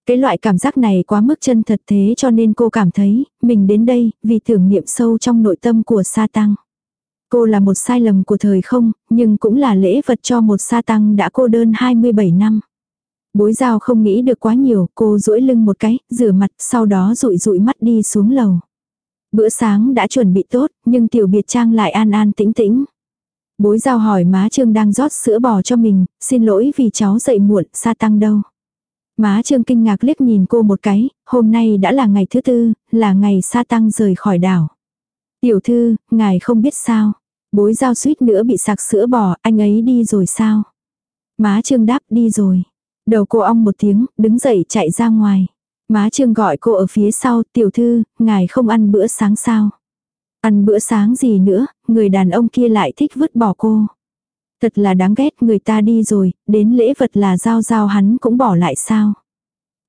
Cái loại cảm giác này quá mức chân thật thế cho nên cô cảm thấy, mình đến đây, vì tưởng niệm sâu trong nội tâm của sa tăng. Cô là một sai lầm của thời không, nhưng cũng là lễ vật cho một sa tăng đã cô đơn 27 năm. Bối giao không nghĩ được quá nhiều, cô duỗi lưng một cái, rửa mặt, sau đó rụi rụi mắt đi xuống lầu. Bữa sáng đã chuẩn bị tốt, nhưng tiểu biệt trang lại an an tĩnh tĩnh. Bối giao hỏi má Trương đang rót sữa bò cho mình, xin lỗi vì cháu dậy muộn, sa tăng đâu. Má Trương kinh ngạc liếc nhìn cô một cái, hôm nay đã là ngày thứ tư, là ngày sa tăng rời khỏi đảo. Tiểu thư, ngài không biết sao. Bối giao suýt nữa bị sạc sữa bò, anh ấy đi rồi sao? Má Trương đáp đi rồi. Đầu cô ong một tiếng, đứng dậy chạy ra ngoài. Má Trương gọi cô ở phía sau, tiểu thư, ngài không ăn bữa sáng sao? Ăn bữa sáng gì nữa, người đàn ông kia lại thích vứt bỏ cô. Thật là đáng ghét người ta đi rồi, đến lễ vật là giao giao hắn cũng bỏ lại sao?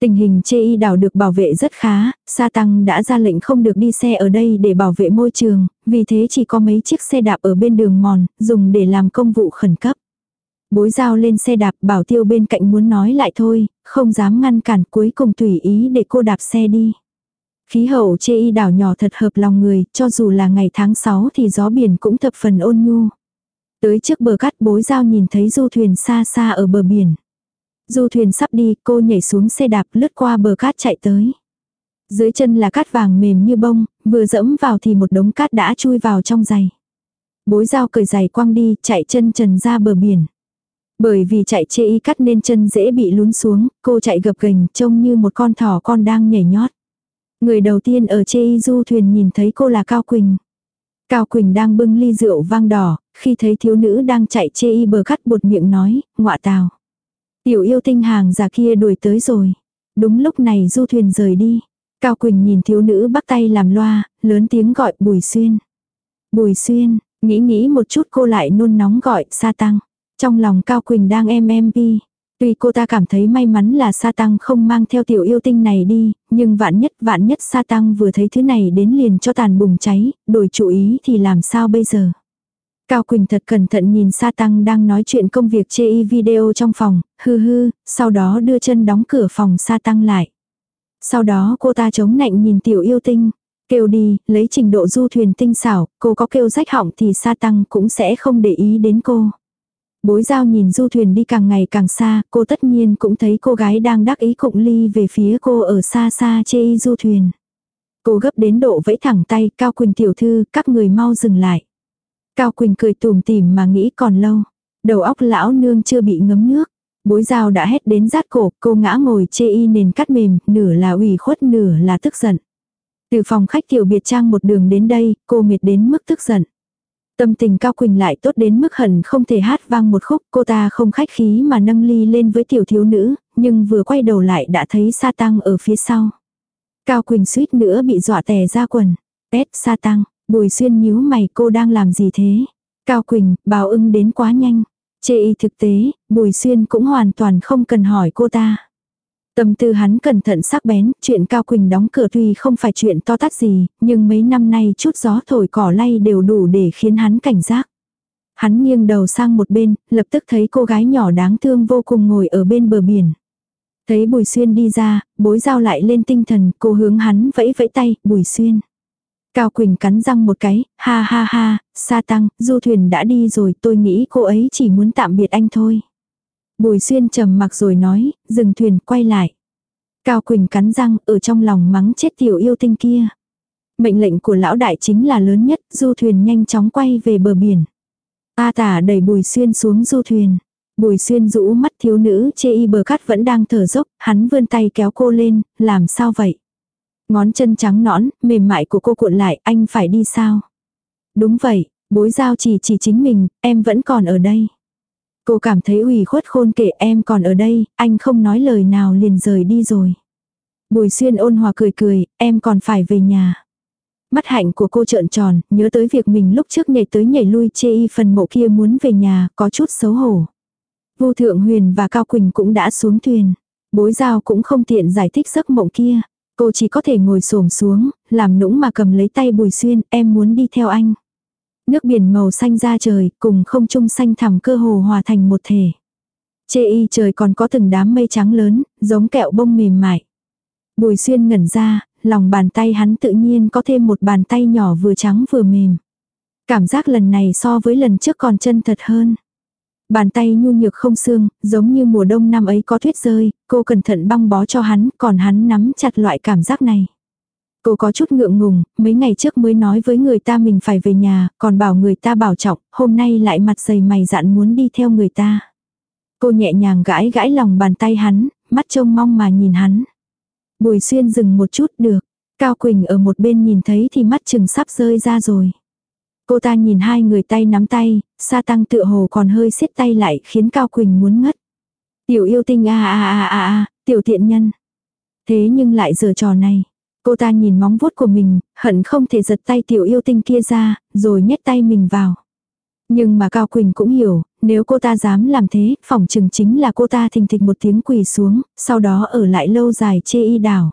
Tình hình chê y đảo được bảo vệ rất khá, Sa Tăng đã ra lệnh không được đi xe ở đây để bảo vệ môi trường, vì thế chỉ có mấy chiếc xe đạp ở bên đường mòn, dùng để làm công vụ khẩn cấp. Bối giao lên xe đạp bảo tiêu bên cạnh muốn nói lại thôi, không dám ngăn cản cuối cùng tùy ý để cô đạp xe đi. Khí hậu chê y đảo nhỏ thật hợp lòng người, cho dù là ngày tháng 6 thì gió biển cũng thập phần ôn nhu. Tới trước bờ cát bối giao nhìn thấy du thuyền xa xa ở bờ biển. Du thuyền sắp đi, cô nhảy xuống xe đạp lướt qua bờ cát chạy tới. Dưới chân là cát vàng mềm như bông, vừa dẫm vào thì một đống cát đã chui vào trong giày. Bối dao cởi giày quăng đi, chạy chân trần ra bờ biển. Bởi vì chạy chê y cắt nên chân dễ bị lún xuống, cô chạy gập gành trông như một con thỏ con đang nhảy nhót. Người đầu tiên ở chê y du thuyền nhìn thấy cô là Cao Quỳnh. Cao Quỳnh đang bưng ly rượu vang đỏ, khi thấy thiếu nữ đang chạy chê y bờ cắt bột miệng nói, ngọa tào. Tiểu yêu tinh hàng già kia đuổi tới rồi. Đúng lúc này du thuyền rời đi. Cao Quỳnh nhìn thiếu nữ bắt tay làm loa, lớn tiếng gọi Bùi Xuyên. Bùi Xuyên, nghĩ nghĩ một chút cô lại nôn nóng gọi Sa Tăng. Trong lòng Cao Quỳnh đang em em bi. Tuy cô ta cảm thấy may mắn là Sa Tăng không mang theo tiểu yêu tinh này đi, nhưng vạn nhất vạn nhất Sa Tăng vừa thấy thứ này đến liền cho tàn bùng cháy, đổi chủ ý thì làm sao bây giờ. Cao Quỳnh thật cẩn thận nhìn Sa Tăng đang nói chuyện công việc chê y video trong phòng, hư hư, sau đó đưa chân đóng cửa phòng Sa Tăng lại. Sau đó cô ta chống nạnh nhìn tiểu yêu tinh, kêu đi, lấy trình độ du thuyền tinh xảo, cô có kêu rách họng thì Sa Tăng cũng sẽ không để ý đến cô. Bối giao nhìn du thuyền đi càng ngày càng xa, cô tất nhiên cũng thấy cô gái đang đắc ý cụng ly về phía cô ở xa xa chê y du thuyền. Cô gấp đến độ vẫy thẳng tay, Cao Quỳnh tiểu thư, các người mau dừng lại. Cao Quỳnh cười tùm tìm mà nghĩ còn lâu. Đầu óc lão nương chưa bị ngấm nước. Bối dao đã hét đến rát cổ, cô ngã ngồi chê y nền cắt mềm, nửa là ủy khuất nửa là tức giận. Từ phòng khách tiểu biệt trang một đường đến đây, cô mệt đến mức tức giận. Tâm tình Cao Quỳnh lại tốt đến mức hận không thể hát vang một khúc, cô ta không khách khí mà nâng ly lên với tiểu thiếu nữ, nhưng vừa quay đầu lại đã thấy sa tăng ở phía sau. Cao Quỳnh suýt nữa bị dọa tè ra quần. Ết sa tăng, bùi xuyên nhíu mày cô đang làm gì thế? Cao Quỳnh, bào ưng đến quá nhanh. Chê y thực tế, bùi xuyên cũng hoàn toàn không cần hỏi cô ta. Tâm tư hắn cẩn thận sắc bén, chuyện Cao Quỳnh đóng cửa tuy không phải chuyện to tát gì, nhưng mấy năm nay chút gió thổi cỏ lay đều đủ để khiến hắn cảnh giác. Hắn nghiêng đầu sang một bên, lập tức thấy cô gái nhỏ đáng thương vô cùng ngồi ở bên bờ biển. Thấy Bùi Xuyên đi ra, bối giao lại lên tinh thần, cô hướng hắn vẫy vẫy tay, Bùi Xuyên. Cao Quỳnh cắn răng một cái, ha ha ha, sa tăng, du thuyền đã đi rồi, tôi nghĩ cô ấy chỉ muốn tạm biệt anh thôi. Bùi xuyên trầm mặc rồi nói, dừng thuyền, quay lại. Cao Quỳnh cắn răng, ở trong lòng mắng chết tiểu yêu tinh kia. Mệnh lệnh của lão đại chính là lớn nhất, du thuyền nhanh chóng quay về bờ biển. A tả đẩy bùi xuyên xuống du thuyền. Bùi xuyên rũ mắt thiếu nữ chê y bờ cát vẫn đang thở dốc, hắn vươn tay kéo cô lên, làm sao vậy? Ngón chân trắng nõn, mềm mại của cô cuộn lại, anh phải đi sao? Đúng vậy, bối giao chỉ chỉ chính mình, em vẫn còn ở đây. Cô cảm thấy ủy khuất khôn kể em còn ở đây, anh không nói lời nào liền rời đi rồi. Bùi xuyên ôn hòa cười cười, em còn phải về nhà. Mắt hạnh của cô trợn tròn, nhớ tới việc mình lúc trước nhảy tới nhảy lui chê y phần mộ kia muốn về nhà, có chút xấu hổ. Vô thượng huyền và Cao Quỳnh cũng đã xuống thuyền. Bối giao cũng không tiện giải thích giấc mộng kia. Cô chỉ có thể ngồi xổm xuống, làm nũng mà cầm lấy tay bùi xuyên, em muốn đi theo anh. Nước biển màu xanh ra trời, cùng không trung xanh thẳm cơ hồ hòa thành một thể. Chê y trời còn có từng đám mây trắng lớn, giống kẹo bông mềm mại. Bùi xuyên ngẩn ra, lòng bàn tay hắn tự nhiên có thêm một bàn tay nhỏ vừa trắng vừa mềm. Cảm giác lần này so với lần trước còn chân thật hơn. Bàn tay nhu nhược không xương, giống như mùa đông năm ấy có tuyết rơi, cô cẩn thận băng bó cho hắn, còn hắn nắm chặt loại cảm giác này. Cô có chút ngượng ngùng, mấy ngày trước mới nói với người ta mình phải về nhà, còn bảo người ta bảo trọng, hôm nay lại mặt dày mày dạn muốn đi theo người ta. Cô nhẹ nhàng gãi gãi lòng bàn tay hắn, mắt trông mong mà nhìn hắn. Bùi xuyên dừng một chút được, Cao Quỳnh ở một bên nhìn thấy thì mắt chừng sắp rơi ra rồi. Cô ta nhìn hai người tay nắm tay, sa tăng tựa hồ còn hơi siết tay lại khiến Cao Quỳnh muốn ngất. Tiểu yêu tinh a a a a a, tiểu thiện nhân. Thế nhưng lại giờ trò này. Cô ta nhìn móng vuốt của mình, hận không thể giật tay tiểu yêu tinh kia ra, rồi nhét tay mình vào. Nhưng mà Cao Quỳnh cũng hiểu, nếu cô ta dám làm thế, phỏng chừng chính là cô ta thình thịch một tiếng quỳ xuống, sau đó ở lại lâu dài chê y đảo.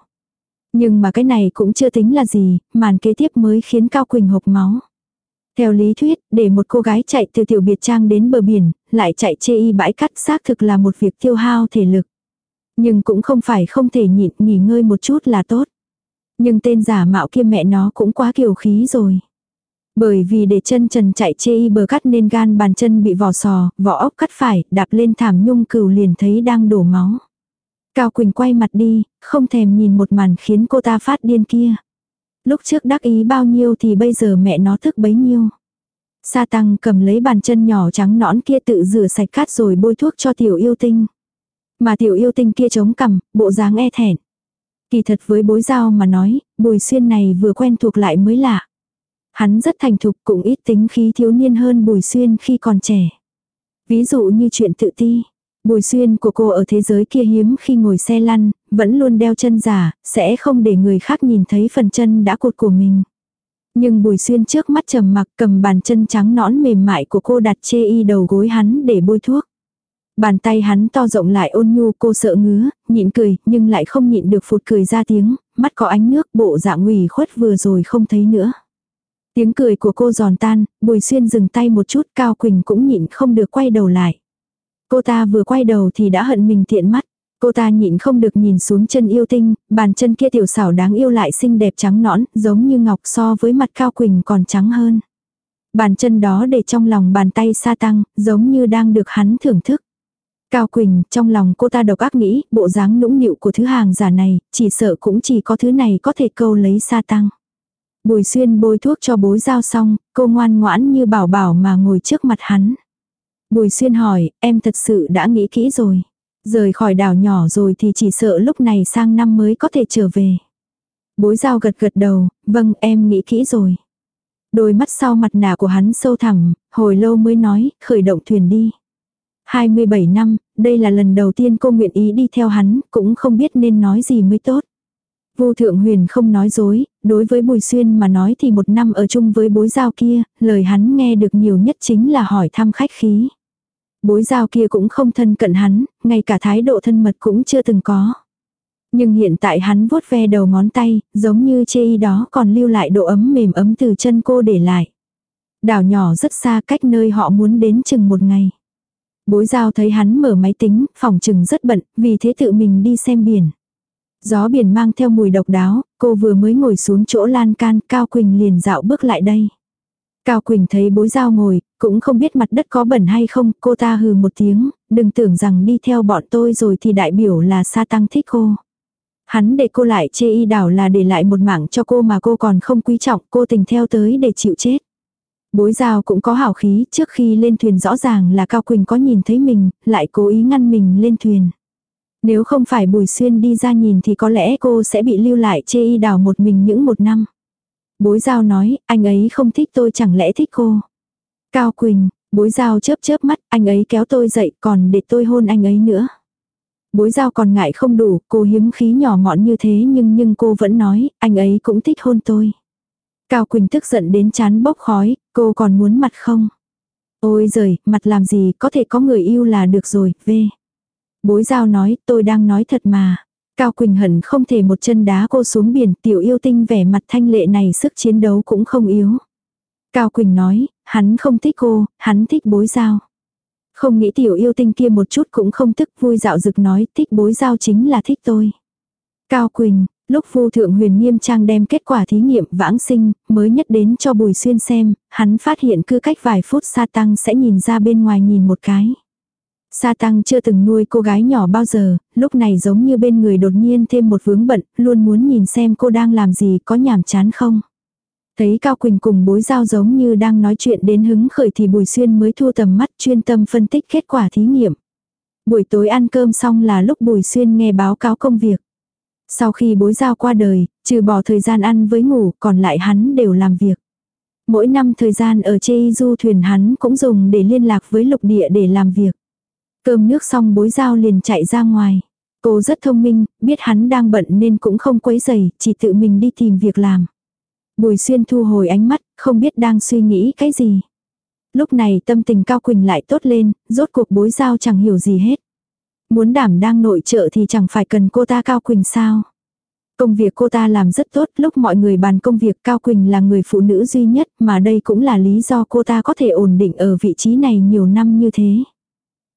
Nhưng mà cái này cũng chưa tính là gì, màn kế tiếp mới khiến Cao Quỳnh hộc máu. Theo lý thuyết, để một cô gái chạy từ tiểu biệt trang đến bờ biển, lại chạy chê y bãi cắt xác thực là một việc tiêu hao thể lực. Nhưng cũng không phải không thể nhịn nghỉ ngơi một chút là tốt. Nhưng tên giả mạo kia mẹ nó cũng quá kiều khí rồi. Bởi vì để chân trần chạy chê y bờ cắt nên gan bàn chân bị vỏ sò, vỏ ốc cắt phải, đạp lên thảm nhung cừu liền thấy đang đổ máu. Cao Quỳnh quay mặt đi, không thèm nhìn một màn khiến cô ta phát điên kia. Lúc trước đắc ý bao nhiêu thì bây giờ mẹ nó thức bấy nhiêu. Sa tăng cầm lấy bàn chân nhỏ trắng nõn kia tự rửa sạch cát rồi bôi thuốc cho tiểu yêu tinh. Mà tiểu yêu tinh kia chống cằm, bộ dáng e thẹn. Kỳ thật với bối giao mà nói, bùi xuyên này vừa quen thuộc lại mới lạ. Hắn rất thành thục cũng ít tính khí thiếu niên hơn bùi xuyên khi còn trẻ. Ví dụ như chuyện tự ti. Bùi xuyên của cô ở thế giới kia hiếm khi ngồi xe lăn, vẫn luôn đeo chân giả, sẽ không để người khác nhìn thấy phần chân đã cột của mình. Nhưng bùi xuyên trước mắt trầm mặc cầm bàn chân trắng nõn mềm mại của cô đặt chê y đầu gối hắn để bôi thuốc. Bàn tay hắn to rộng lại ôn nhu cô sợ ngứa, nhịn cười, nhưng lại không nhịn được phụt cười ra tiếng, mắt có ánh nước bộ dạng ủy khuất vừa rồi không thấy nữa. Tiếng cười của cô giòn tan, Bùi Xuyên dừng tay một chút Cao Quỳnh cũng nhịn không được quay đầu lại. Cô ta vừa quay đầu thì đã hận mình tiện mắt. Cô ta nhịn không được nhìn xuống chân yêu tinh, bàn chân kia tiểu xảo đáng yêu lại xinh đẹp trắng nõn, giống như ngọc so với mặt Cao Quỳnh còn trắng hơn. Bàn chân đó để trong lòng bàn tay sa tăng, giống như đang được hắn thưởng thức. Cao Quỳnh, trong lòng cô ta độc ác nghĩ, bộ dáng nũng nịu của thứ hàng giả này, chỉ sợ cũng chỉ có thứ này có thể câu lấy sa tăng. Bùi xuyên bôi thuốc cho bối giao xong, cô ngoan ngoãn như bảo bảo mà ngồi trước mặt hắn. Bùi xuyên hỏi, em thật sự đã nghĩ kỹ rồi. Rời khỏi đảo nhỏ rồi thì chỉ sợ lúc này sang năm mới có thể trở về. Bối giao gật gật đầu, vâng em nghĩ kỹ rồi. Đôi mắt sau mặt nạ của hắn sâu thẳm, hồi lâu mới nói, khởi động thuyền đi. 27 năm, đây là lần đầu tiên cô nguyện ý đi theo hắn, cũng không biết nên nói gì mới tốt. Vô thượng huyền không nói dối, đối với Bùi Xuyên mà nói thì một năm ở chung với bối giao kia, lời hắn nghe được nhiều nhất chính là hỏi thăm khách khí. Bối giao kia cũng không thân cận hắn, ngay cả thái độ thân mật cũng chưa từng có. Nhưng hiện tại hắn vuốt ve đầu ngón tay, giống như chê y đó còn lưu lại độ ấm mềm ấm từ chân cô để lại. Đảo nhỏ rất xa cách nơi họ muốn đến chừng một ngày. Bối giao thấy hắn mở máy tính, phòng chừng rất bận, vì thế tự mình đi xem biển. Gió biển mang theo mùi độc đáo, cô vừa mới ngồi xuống chỗ lan can, Cao Quỳnh liền dạo bước lại đây. Cao Quỳnh thấy bối giao ngồi, cũng không biết mặt đất có bẩn hay không, cô ta hừ một tiếng, đừng tưởng rằng đi theo bọn tôi rồi thì đại biểu là sa tăng thích cô. Hắn để cô lại chê y đảo là để lại một mảng cho cô mà cô còn không quý trọng, cô tình theo tới để chịu chết. Bối giao cũng có hảo khí, trước khi lên thuyền rõ ràng là Cao Quỳnh có nhìn thấy mình, lại cố ý ngăn mình lên thuyền. Nếu không phải Bùi Xuyên đi ra nhìn thì có lẽ cô sẽ bị lưu lại chê y đảo một mình những một năm. Bối giao nói, anh ấy không thích tôi chẳng lẽ thích cô. Cao Quỳnh, bối giao chớp chớp mắt, anh ấy kéo tôi dậy còn để tôi hôn anh ấy nữa. Bối giao còn ngại không đủ, cô hiếm khí nhỏ mọn như thế nhưng nhưng cô vẫn nói, anh ấy cũng thích hôn tôi. Cao Quỳnh tức giận đến chán bốc khói, cô còn muốn mặt không? Ôi giời, mặt làm gì, có thể có người yêu là được rồi, về. Bối giao nói, tôi đang nói thật mà. Cao Quỳnh hận không thể một chân đá cô xuống biển, tiểu yêu tinh vẻ mặt thanh lệ này sức chiến đấu cũng không yếu. Cao Quỳnh nói, hắn không thích cô, hắn thích bối giao. Không nghĩ tiểu yêu tinh kia một chút cũng không tức vui dạo dực nói thích bối giao chính là thích tôi. Cao Quỳnh, lúc vô thượng huyền nghiêm trang đem kết quả thí nghiệm vãng sinh mới nhất đến cho Bùi Xuyên xem, hắn phát hiện cứ cách vài phút sa tăng sẽ nhìn ra bên ngoài nhìn một cái. Sa tăng chưa từng nuôi cô gái nhỏ bao giờ, lúc này giống như bên người đột nhiên thêm một vướng bận, luôn muốn nhìn xem cô đang làm gì có nhàm chán không. Thấy Cao Quỳnh cùng bối giao giống như đang nói chuyện đến hứng khởi thì Bùi Xuyên mới thu tầm mắt chuyên tâm phân tích kết quả thí nghiệm. Buổi tối ăn cơm xong là lúc Bùi Xuyên nghe báo cáo công việc. Sau khi bối giao qua đời, trừ bỏ thời gian ăn với ngủ còn lại hắn đều làm việc. Mỗi năm thời gian ở chê du thuyền hắn cũng dùng để liên lạc với lục địa để làm việc. Cơm nước xong bối giao liền chạy ra ngoài. Cô rất thông minh, biết hắn đang bận nên cũng không quấy giày, chỉ tự mình đi tìm việc làm. Bùi xuyên thu hồi ánh mắt, không biết đang suy nghĩ cái gì. Lúc này tâm tình Cao Quỳnh lại tốt lên, rốt cuộc bối giao chẳng hiểu gì hết. Muốn đảm đang nội trợ thì chẳng phải cần cô ta Cao Quỳnh sao. Công việc cô ta làm rất tốt, lúc mọi người bàn công việc Cao Quỳnh là người phụ nữ duy nhất mà đây cũng là lý do cô ta có thể ổn định ở vị trí này nhiều năm như thế.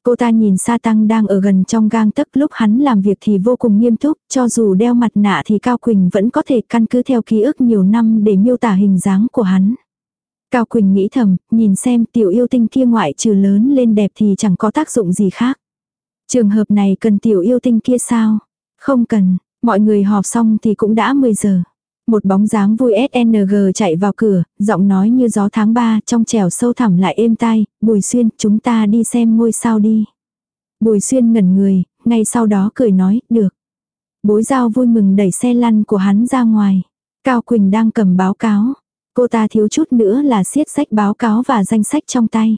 Cô ta nhìn Sa Tăng đang ở gần trong gang tấc lúc hắn làm việc thì vô cùng nghiêm túc, cho dù đeo mặt nạ thì Cao Quỳnh vẫn có thể căn cứ theo ký ức nhiều năm để miêu tả hình dáng của hắn. Cao Quỳnh nghĩ thầm, nhìn xem tiểu yêu tinh kia ngoại trừ lớn lên đẹp thì chẳng có tác dụng gì khác. Trường hợp này cần tiểu yêu tinh kia sao? Không cần, mọi người họp xong thì cũng đã 10 giờ. Một bóng dáng vui SNG chạy vào cửa, giọng nói như gió tháng 3 trong trèo sâu thẳm lại êm tai, Bùi Xuyên, chúng ta đi xem ngôi sao đi. Bùi Xuyên ngẩn người, ngay sau đó cười nói, được. Bối giao vui mừng đẩy xe lăn của hắn ra ngoài. Cao Quỳnh đang cầm báo cáo. Cô ta thiếu chút nữa là siết sách báo cáo và danh sách trong tay.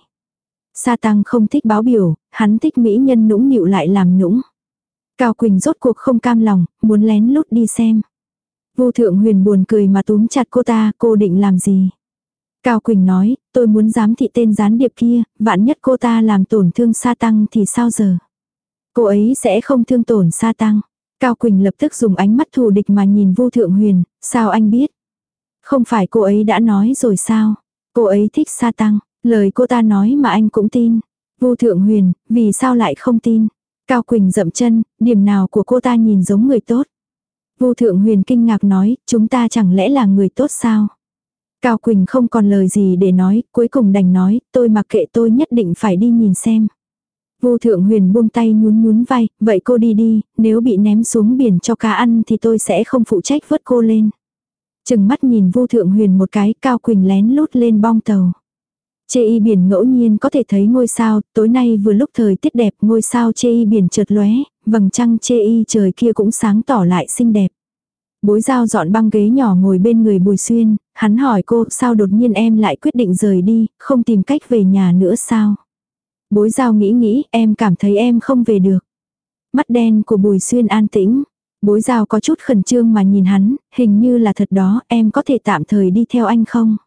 Sa Tăng không thích báo biểu, hắn thích mỹ nhân nũng nịu lại làm nũng. Cao Quỳnh rốt cuộc không cam lòng, muốn lén lút đi xem. Vô thượng huyền buồn cười mà túm chặt cô ta, cô định làm gì? Cao Quỳnh nói, tôi muốn giám thị tên gián điệp kia, vạn nhất cô ta làm tổn thương sa tăng thì sao giờ? Cô ấy sẽ không thương tổn sa tăng. Cao Quỳnh lập tức dùng ánh mắt thù địch mà nhìn vô thượng huyền, sao anh biết? Không phải cô ấy đã nói rồi sao? Cô ấy thích sa tăng, lời cô ta nói mà anh cũng tin. Vu Thượng Huyền, vì sao lại không tin? Cao Quỳnh dậm chân, điểm nào của cô ta nhìn giống người tốt? Vô Thượng Huyền kinh ngạc nói, chúng ta chẳng lẽ là người tốt sao? Cao Quỳnh không còn lời gì để nói, cuối cùng đành nói, tôi mặc kệ tôi nhất định phải đi nhìn xem. Vô Thượng Huyền buông tay nhún nhún vai, vậy cô đi đi, nếu bị ném xuống biển cho cá ăn thì tôi sẽ không phụ trách vớt cô lên. Chừng mắt nhìn vô Thượng Huyền một cái, Cao Quỳnh lén lút lên bong tàu. Chê y biển ngẫu nhiên có thể thấy ngôi sao, tối nay vừa lúc thời tiết đẹp, ngôi sao chê y biển chợt lóe, vầng trăng chê y trời kia cũng sáng tỏ lại xinh đẹp. Bối giao dọn băng ghế nhỏ ngồi bên người Bùi Xuyên, hắn hỏi cô sao đột nhiên em lại quyết định rời đi, không tìm cách về nhà nữa sao. Bối giao nghĩ nghĩ, em cảm thấy em không về được. Mắt đen của Bùi Xuyên an tĩnh. Bối giao có chút khẩn trương mà nhìn hắn, hình như là thật đó, em có thể tạm thời đi theo anh không?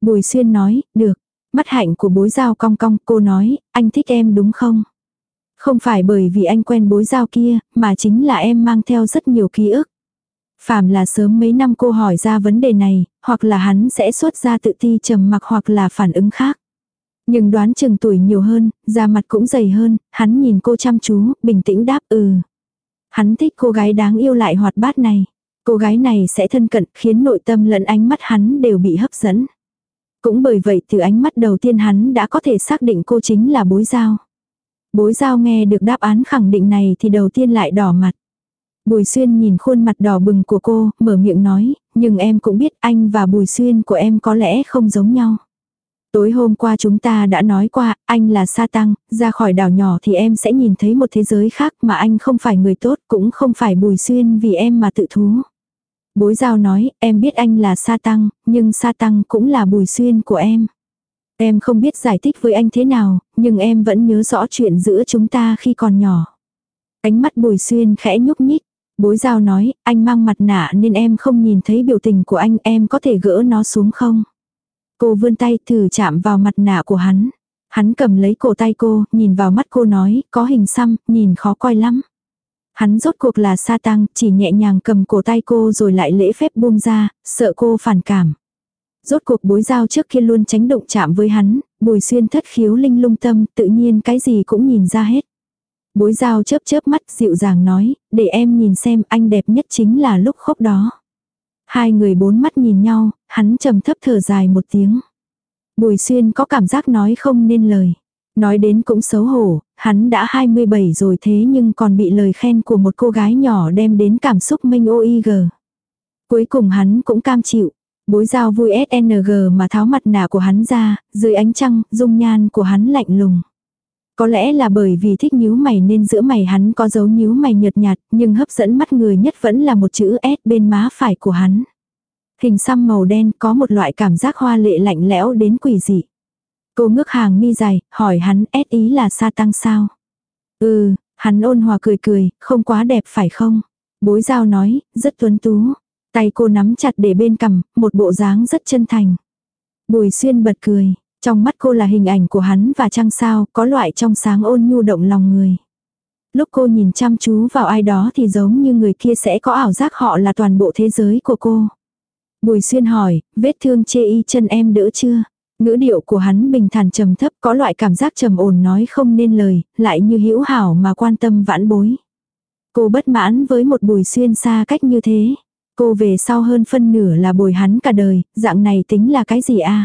Bùi Xuyên nói, được. Mắt hạnh của bối giao cong cong, cô nói, anh thích em đúng không? Không phải bởi vì anh quen bối giao kia, mà chính là em mang theo rất nhiều ký ức. Phàm là sớm mấy năm cô hỏi ra vấn đề này, hoặc là hắn sẽ xuất ra tự ti trầm mặc hoặc là phản ứng khác. Nhưng đoán chừng tuổi nhiều hơn, da mặt cũng dày hơn, hắn nhìn cô chăm chú, bình tĩnh đáp ừ. Hắn thích cô gái đáng yêu lại hoạt bát này. Cô gái này sẽ thân cận khiến nội tâm lẫn ánh mắt hắn đều bị hấp dẫn. Cũng bởi vậy từ ánh mắt đầu tiên hắn đã có thể xác định cô chính là bối giao. Bối giao nghe được đáp án khẳng định này thì đầu tiên lại đỏ mặt. Bùi Xuyên nhìn khuôn mặt đỏ bừng của cô, mở miệng nói, nhưng em cũng biết anh và Bùi Xuyên của em có lẽ không giống nhau. Tối hôm qua chúng ta đã nói qua, anh là sa tăng, ra khỏi đảo nhỏ thì em sẽ nhìn thấy một thế giới khác mà anh không phải người tốt, cũng không phải Bùi Xuyên vì em mà tự thú. Bối giao nói, em biết anh là sa tăng, nhưng sa tăng cũng là Bùi Xuyên của em. Em không biết giải thích với anh thế nào, nhưng em vẫn nhớ rõ chuyện giữa chúng ta khi còn nhỏ. Ánh mắt Bùi Xuyên khẽ nhúc nhích. Bối giao nói, anh mang mặt nạ nên em không nhìn thấy biểu tình của anh, em có thể gỡ nó xuống không? Cô vươn tay thử chạm vào mặt nạ của hắn. Hắn cầm lấy cổ tay cô, nhìn vào mắt cô nói, có hình xăm, nhìn khó coi lắm. Hắn rốt cuộc là sa tăng, chỉ nhẹ nhàng cầm cổ tay cô rồi lại lễ phép buông ra, sợ cô phản cảm. Rốt cuộc bối giao trước kia luôn tránh động chạm với hắn, bùi xuyên thất khiếu linh lung tâm, tự nhiên cái gì cũng nhìn ra hết. Bối giao chớp chớp mắt dịu dàng nói, để em nhìn xem anh đẹp nhất chính là lúc khóc đó. Hai người bốn mắt nhìn nhau, hắn trầm thấp thở dài một tiếng. Bùi xuyên có cảm giác nói không nên lời. Nói đến cũng xấu hổ, hắn đã 27 rồi thế nhưng còn bị lời khen của một cô gái nhỏ đem đến cảm xúc minh OIG. Cuối cùng hắn cũng cam chịu. Bối giao vui SNG mà tháo mặt nạ của hắn ra, dưới ánh trăng, dung nhan của hắn lạnh lùng. Có lẽ là bởi vì thích nhíu mày nên giữa mày hắn có dấu nhíu mày nhợt nhạt, nhưng hấp dẫn mắt người nhất vẫn là một chữ S bên má phải của hắn. Hình xăm màu đen có một loại cảm giác hoa lệ lạnh lẽo đến quỷ dị. Cô ngước hàng mi dài, hỏi hắn S ý là sa tăng sao? Ừ, hắn ôn hòa cười cười, không quá đẹp phải không? Bối giao nói, rất tuấn tú. Tay cô nắm chặt để bên cằm, một bộ dáng rất chân thành. Bùi xuyên bật cười, trong mắt cô là hình ảnh của hắn và trăng sao, có loại trong sáng ôn nhu động lòng người. Lúc cô nhìn chăm chú vào ai đó thì giống như người kia sẽ có ảo giác họ là toàn bộ thế giới của cô. Bùi xuyên hỏi, vết thương chê y chân em đỡ chưa? Ngữ điệu của hắn bình thản trầm thấp có loại cảm giác trầm ổn nói không nên lời, lại như hữu hảo mà quan tâm vãn bối. Cô bất mãn với một bùi xuyên xa cách như thế. Cô về sau hơn phân nửa là bồi hắn cả đời, dạng này tính là cái gì a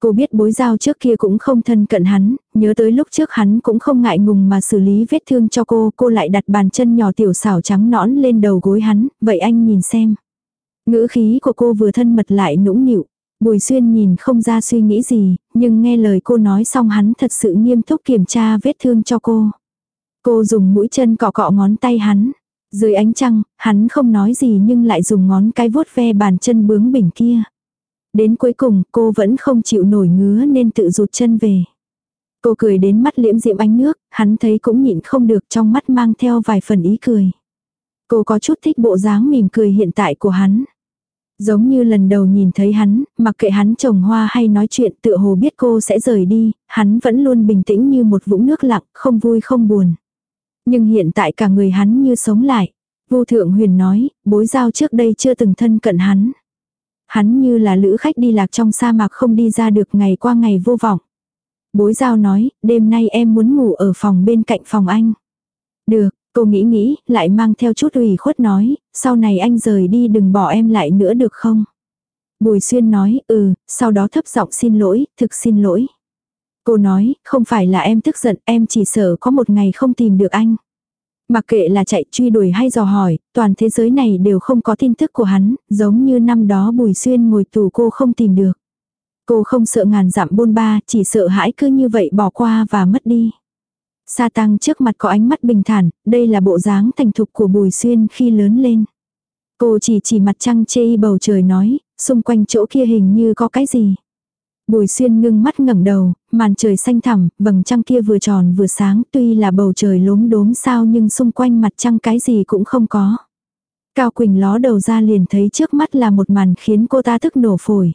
Cô biết bối giao trước kia cũng không thân cận hắn, nhớ tới lúc trước hắn cũng không ngại ngùng mà xử lý vết thương cho cô, cô lại đặt bàn chân nhỏ tiểu xảo trắng nõn lên đầu gối hắn, vậy anh nhìn xem. Ngữ khí của cô vừa thân mật lại nũng nịu. Bùi xuyên nhìn không ra suy nghĩ gì, nhưng nghe lời cô nói xong hắn thật sự nghiêm túc kiểm tra vết thương cho cô. Cô dùng mũi chân cọ cọ ngón tay hắn. Dưới ánh trăng, hắn không nói gì nhưng lại dùng ngón cái vuốt ve bàn chân bướng bỉnh kia. Đến cuối cùng cô vẫn không chịu nổi ngứa nên tự rụt chân về. Cô cười đến mắt liễm diễm ánh nước, hắn thấy cũng nhịn không được trong mắt mang theo vài phần ý cười. Cô có chút thích bộ dáng mỉm cười hiện tại của hắn. Giống như lần đầu nhìn thấy hắn, mặc kệ hắn trồng hoa hay nói chuyện tựa hồ biết cô sẽ rời đi, hắn vẫn luôn bình tĩnh như một vũng nước lặng, không vui không buồn. Nhưng hiện tại cả người hắn như sống lại. Vô thượng huyền nói, bối giao trước đây chưa từng thân cận hắn. Hắn như là lữ khách đi lạc trong sa mạc không đi ra được ngày qua ngày vô vọng. Bối giao nói, đêm nay em muốn ngủ ở phòng bên cạnh phòng anh. Được, cô nghĩ nghĩ, lại mang theo chút ủy khuất nói, sau này anh rời đi đừng bỏ em lại nữa được không? Bùi xuyên nói, ừ, sau đó thấp giọng xin lỗi, thực xin lỗi. Cô nói, không phải là em tức giận, em chỉ sợ có một ngày không tìm được anh. Mặc kệ là chạy truy đuổi hay dò hỏi, toàn thế giới này đều không có tin tức của hắn, giống như năm đó Bùi Xuyên ngồi tù cô không tìm được. Cô không sợ ngàn dặm bôn ba, chỉ sợ hãi cứ như vậy bỏ qua và mất đi. Sa tăng trước mặt có ánh mắt bình thản, đây là bộ dáng thành thục của Bùi Xuyên khi lớn lên. Cô chỉ chỉ mặt trăng chê bầu trời nói, xung quanh chỗ kia hình như có cái gì. Bùi xuyên ngưng mắt ngẩng đầu, màn trời xanh thẳm, vầng trăng kia vừa tròn vừa sáng, tuy là bầu trời lốm đốm sao nhưng xung quanh mặt trăng cái gì cũng không có. Cao Quỳnh ló đầu ra liền thấy trước mắt là một màn khiến cô ta tức nổ phổi.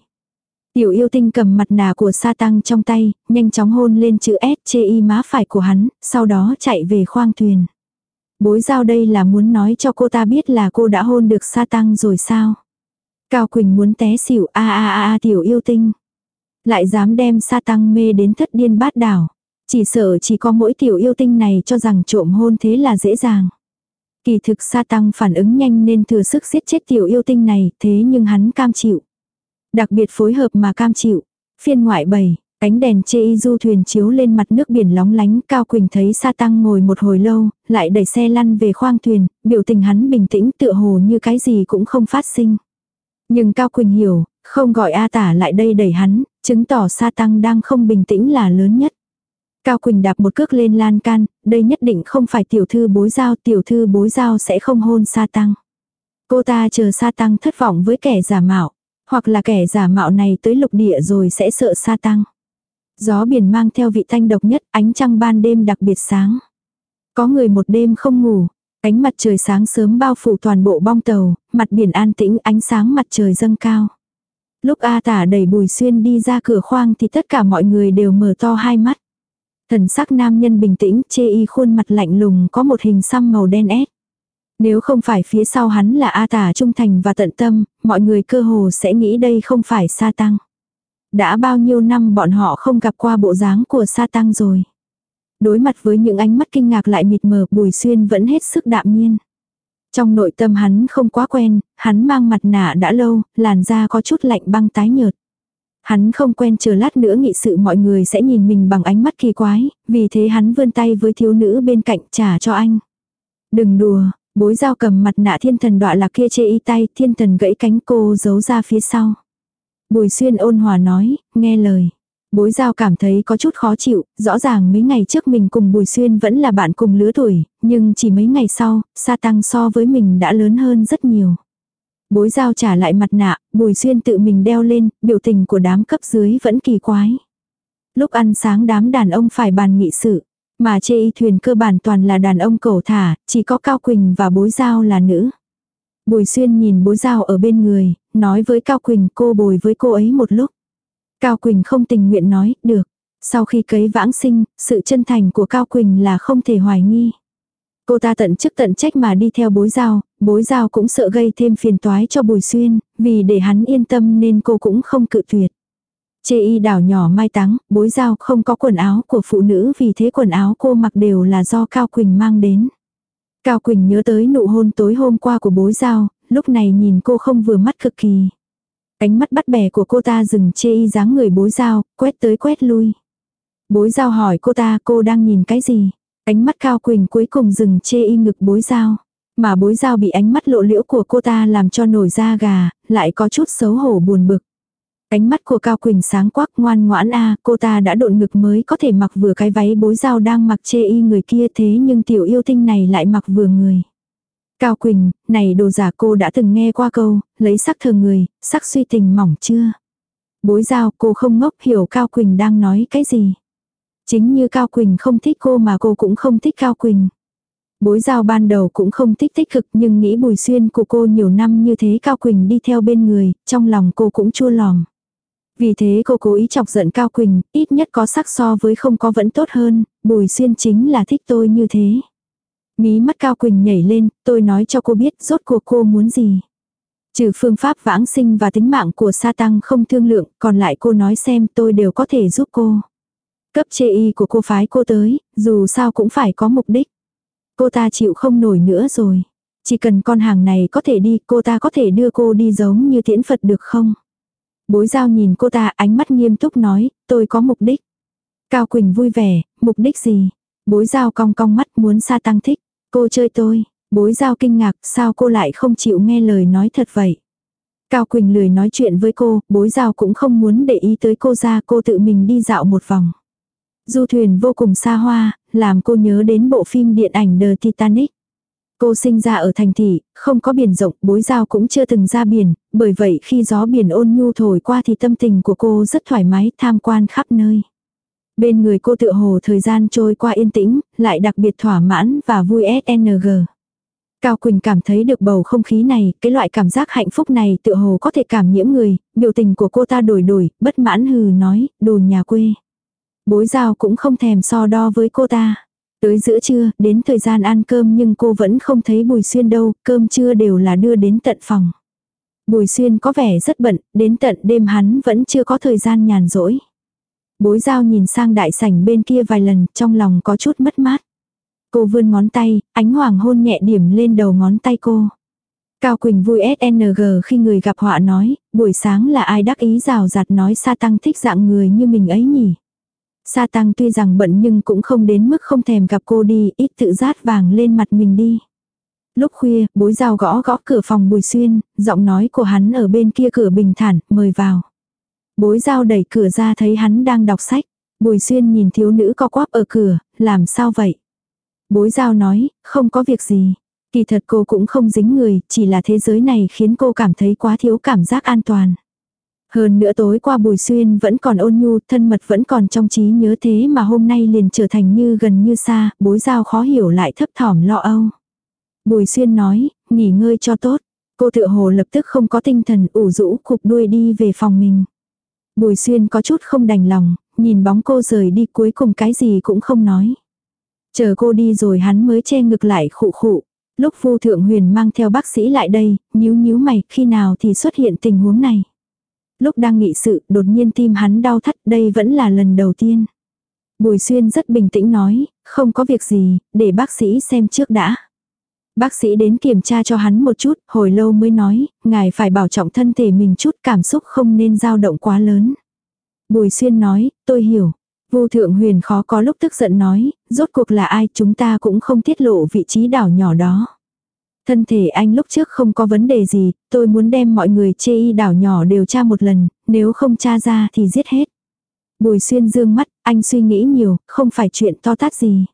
Tiểu yêu tinh cầm mặt nạ của sa tăng trong tay, nhanh chóng hôn lên chữ S chê y má phải của hắn, sau đó chạy về khoang thuyền. Bối giao đây là muốn nói cho cô ta biết là cô đã hôn được sa tăng rồi sao. Cao Quỳnh muốn té xỉu a a a a tiểu yêu tinh. Lại dám đem sa tăng mê đến thất điên bát đảo. Chỉ sợ chỉ có mỗi tiểu yêu tinh này cho rằng trộm hôn thế là dễ dàng. Kỳ thực sa tăng phản ứng nhanh nên thừa sức giết chết tiểu yêu tinh này, thế nhưng hắn cam chịu. Đặc biệt phối hợp mà cam chịu. Phiên ngoại bầy, cánh đèn chê y du thuyền chiếu lên mặt nước biển lóng lánh, Cao Quỳnh thấy sa tăng ngồi một hồi lâu, lại đẩy xe lăn về khoang thuyền, biểu tình hắn bình tĩnh tựa hồ như cái gì cũng không phát sinh. Nhưng Cao Quỳnh hiểu, không gọi A tả lại đây đẩy hắn, chứng tỏ sa tăng đang không bình tĩnh là lớn nhất. Cao Quỳnh đạp một cước lên lan can, đây nhất định không phải tiểu thư bối giao, tiểu thư bối giao sẽ không hôn sa tăng. Cô ta chờ sa tăng thất vọng với kẻ giả mạo, hoặc là kẻ giả mạo này tới lục địa rồi sẽ sợ sa tăng. Gió biển mang theo vị thanh độc nhất, ánh trăng ban đêm đặc biệt sáng. Có người một đêm không ngủ, ánh mặt trời sáng sớm bao phủ toàn bộ bong tàu, mặt biển an tĩnh ánh sáng mặt trời dâng cao. Lúc A tả đẩy Bùi Xuyên đi ra cửa khoang thì tất cả mọi người đều mở to hai mắt. Thần sắc nam nhân bình tĩnh, chê y khuôn mặt lạnh lùng có một hình xăm màu đen ép. Nếu không phải phía sau hắn là A tả trung thành và tận tâm, mọi người cơ hồ sẽ nghĩ đây không phải sa tăng. Đã bao nhiêu năm bọn họ không gặp qua bộ dáng của sa tăng rồi. Đối mặt với những ánh mắt kinh ngạc lại mịt mờ Bùi Xuyên vẫn hết sức đạm nhiên. Trong nội tâm hắn không quá quen, hắn mang mặt nạ đã lâu, làn da có chút lạnh băng tái nhợt. Hắn không quen chờ lát nữa nghị sự mọi người sẽ nhìn mình bằng ánh mắt kỳ quái, vì thế hắn vươn tay với thiếu nữ bên cạnh trả cho anh. Đừng đùa, bối dao cầm mặt nạ thiên thần đọa lạc kia chê y tay, thiên thần gãy cánh cô giấu ra phía sau. Bùi xuyên ôn hòa nói, nghe lời. Bối giao cảm thấy có chút khó chịu, rõ ràng mấy ngày trước mình cùng Bùi Xuyên vẫn là bạn cùng lứa tuổi, nhưng chỉ mấy ngày sau, sa tăng so với mình đã lớn hơn rất nhiều. Bối giao trả lại mặt nạ, Bùi Xuyên tự mình đeo lên, biểu tình của đám cấp dưới vẫn kỳ quái. Lúc ăn sáng đám đàn ông phải bàn nghị sự, mà chê y thuyền cơ bản toàn là đàn ông cầu thả, chỉ có Cao Quỳnh và bối giao là nữ. Bùi Xuyên nhìn bối giao ở bên người, nói với Cao Quỳnh cô bồi với cô ấy một lúc. Cao Quỳnh không tình nguyện nói, được. Sau khi cấy vãng sinh, sự chân thành của Cao Quỳnh là không thể hoài nghi. Cô ta tận chức tận trách mà đi theo bối giao, bối giao cũng sợ gây thêm phiền toái cho Bùi Xuyên, vì để hắn yên tâm nên cô cũng không cự tuyệt. Chê y đảo nhỏ mai táng, bối giao không có quần áo của phụ nữ vì thế quần áo cô mặc đều là do Cao Quỳnh mang đến. Cao Quỳnh nhớ tới nụ hôn tối hôm qua của bối giao, lúc này nhìn cô không vừa mắt cực kỳ. Ánh mắt bắt bẻ của cô ta dừng chê y dáng người bối giao, quét tới quét lui. Bối giao hỏi cô ta cô đang nhìn cái gì. Ánh mắt cao quỳnh cuối cùng dừng chê y ngực bối giao. Mà bối giao bị ánh mắt lộ liễu của cô ta làm cho nổi da gà, lại có chút xấu hổ buồn bực. Ánh mắt của Cao Quỳnh sáng quắc ngoan ngoãn a cô ta đã độn ngực mới có thể mặc vừa cái váy bối dao đang mặc chê y người kia thế nhưng tiểu yêu tinh này lại mặc vừa người. Cao Quỳnh, này đồ giả cô đã từng nghe qua câu, lấy sắc thờ người, sắc suy tình mỏng chưa? Bối giao cô không ngốc hiểu Cao Quỳnh đang nói cái gì. Chính như Cao Quỳnh không thích cô mà cô cũng không thích Cao Quỳnh. Bối giao ban đầu cũng không thích tích cực nhưng nghĩ bùi xuyên của cô nhiều năm như thế Cao Quỳnh đi theo bên người, trong lòng cô cũng chua lòng. Vì thế cô cố ý chọc giận Cao Quỳnh, ít nhất có sắc so với không có vẫn tốt hơn, bùi xuyên chính là thích tôi như thế. Mí mắt Cao Quỳnh nhảy lên, tôi nói cho cô biết rốt cuộc cô muốn gì. Trừ phương pháp vãng sinh và tính mạng của sa tăng không thương lượng, còn lại cô nói xem tôi đều có thể giúp cô. Cấp chê y của cô phái cô tới, dù sao cũng phải có mục đích. Cô ta chịu không nổi nữa rồi. Chỉ cần con hàng này có thể đi, cô ta có thể đưa cô đi giống như tiễn Phật được không? Bối giao nhìn cô ta ánh mắt nghiêm túc nói, tôi có mục đích. Cao Quỳnh vui vẻ, mục đích gì? Bối giao cong cong mắt muốn sa tăng thích. Cô chơi tôi. Bối giao kinh ngạc, sao cô lại không chịu nghe lời nói thật vậy? Cao Quỳnh lười nói chuyện với cô, bối giao cũng không muốn để ý tới cô ra, cô tự mình đi dạo một vòng. Du thuyền vô cùng xa hoa, làm cô nhớ đến bộ phim điện ảnh The Titanic. Cô sinh ra ở thành thị, không có biển rộng, bối giao cũng chưa từng ra biển, bởi vậy khi gió biển ôn nhu thổi qua thì tâm tình của cô rất thoải mái, tham quan khắp nơi. Bên người cô tựa hồ thời gian trôi qua yên tĩnh, lại đặc biệt thỏa mãn và vui SNG. Cao Quỳnh cảm thấy được bầu không khí này, cái loại cảm giác hạnh phúc này tựa hồ có thể cảm nhiễm người, biểu tình của cô ta đổi đổi, bất mãn hừ nói, đồ nhà quê. Bối giao cũng không thèm so đo với cô ta. Tới giữa trưa, đến thời gian ăn cơm nhưng cô vẫn không thấy Bùi Xuyên đâu, cơm trưa đều là đưa đến tận phòng. Bùi Xuyên có vẻ rất bận, đến tận đêm hắn vẫn chưa có thời gian nhàn rỗi. Bối giao nhìn sang đại sảnh bên kia vài lần, trong lòng có chút mất mát. Cô vươn ngón tay, ánh hoàng hôn nhẹ điểm lên đầu ngón tay cô. Cao Quỳnh vui SNG khi người gặp họa nói, buổi sáng là ai đắc ý rào rạt nói sa tăng thích dạng người như mình ấy nhỉ. Sa tăng tuy rằng bận nhưng cũng không đến mức không thèm gặp cô đi, ít tự rát vàng lên mặt mình đi. Lúc khuya, bối rào gõ gõ cửa phòng Bùi Xuyên, giọng nói của hắn ở bên kia cửa bình thản, mời vào. Bối dao đẩy cửa ra thấy hắn đang đọc sách. Bùi Xuyên nhìn thiếu nữ co quắp ở cửa, làm sao vậy? Bối giao nói, không có việc gì. Kỳ thật cô cũng không dính người, chỉ là thế giới này khiến cô cảm thấy quá thiếu cảm giác an toàn. Hơn nữa tối qua Bùi Xuyên vẫn còn ôn nhu, thân mật vẫn còn trong trí nhớ thế mà hôm nay liền trở thành như gần như xa, bối giao khó hiểu lại thấp thỏm lo âu. Bùi Xuyên nói, nghỉ ngơi cho tốt. Cô tựa hồ lập tức không có tinh thần ủ rũ cục đuôi đi về phòng mình. Bùi Xuyên có chút không đành lòng, nhìn bóng cô rời đi cuối cùng cái gì cũng không nói. Chờ cô đi rồi hắn mới che ngực lại khụ khụ. Lúc Vu Thượng Huyền mang theo bác sĩ lại đây, nhíu nhíu mày, khi nào thì xuất hiện tình huống này. Lúc đang nghị sự, đột nhiên tim hắn đau thắt, đây vẫn là lần đầu tiên. Bùi Xuyên rất bình tĩnh nói, không có việc gì, để bác sĩ xem trước đã. Bác sĩ đến kiểm tra cho hắn một chút, hồi lâu mới nói, ngài phải bảo trọng thân thể mình chút cảm xúc không nên dao động quá lớn. Bùi Xuyên nói, tôi hiểu. Vô thượng huyền khó có lúc tức giận nói, rốt cuộc là ai chúng ta cũng không tiết lộ vị trí đảo nhỏ đó. Thân thể anh lúc trước không có vấn đề gì, tôi muốn đem mọi người chê y đảo nhỏ đều tra một lần, nếu không tra ra thì giết hết. Bùi xuyên dương mắt, anh suy nghĩ nhiều, không phải chuyện to tát gì.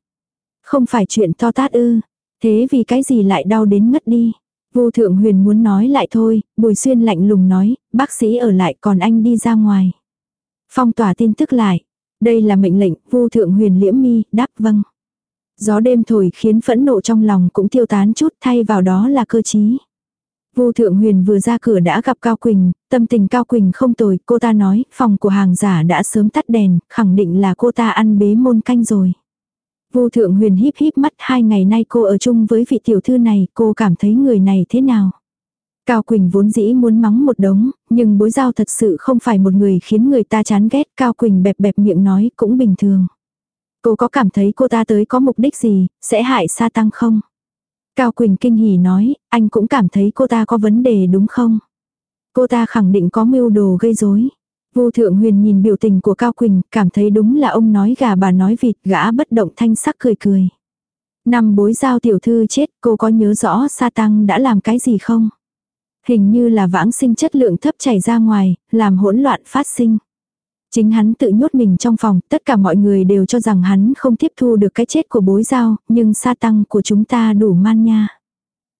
Không phải chuyện to tát ư, thế vì cái gì lại đau đến ngất đi. Vô thượng huyền muốn nói lại thôi, bùi xuyên lạnh lùng nói, bác sĩ ở lại còn anh đi ra ngoài. Phong tỏa tin tức lại, đây là mệnh lệnh, vu thượng huyền liễm mi, đáp vâng. Gió đêm thổi khiến phẫn nộ trong lòng cũng tiêu tán chút thay vào đó là cơ chí. Vu Thượng Huyền vừa ra cửa đã gặp Cao Quỳnh, tâm tình Cao Quỳnh không tồi, cô ta nói, phòng của hàng giả đã sớm tắt đèn, khẳng định là cô ta ăn bế môn canh rồi. Vu Thượng Huyền híp híp mắt hai ngày nay cô ở chung với vị tiểu thư này, cô cảm thấy người này thế nào? Cao Quỳnh vốn dĩ muốn mắng một đống, nhưng bối giao thật sự không phải một người khiến người ta chán ghét. Cao Quỳnh bẹp bẹp miệng nói cũng bình thường. Cô có cảm thấy cô ta tới có mục đích gì, sẽ hại sa tăng không? Cao Quỳnh kinh hỉ nói, anh cũng cảm thấy cô ta có vấn đề đúng không? Cô ta khẳng định có mưu đồ gây rối. Vô thượng huyền nhìn biểu tình của Cao Quỳnh, cảm thấy đúng là ông nói gà bà nói vịt, gã bất động thanh sắc cười cười. Năm bối giao tiểu thư chết, cô có nhớ rõ sa tăng đã làm cái gì không? Hình như là vãng sinh chất lượng thấp chảy ra ngoài, làm hỗn loạn phát sinh. Chính hắn tự nhốt mình trong phòng, tất cả mọi người đều cho rằng hắn không tiếp thu được cái chết của bối giao, nhưng sa tăng của chúng ta đủ man nha.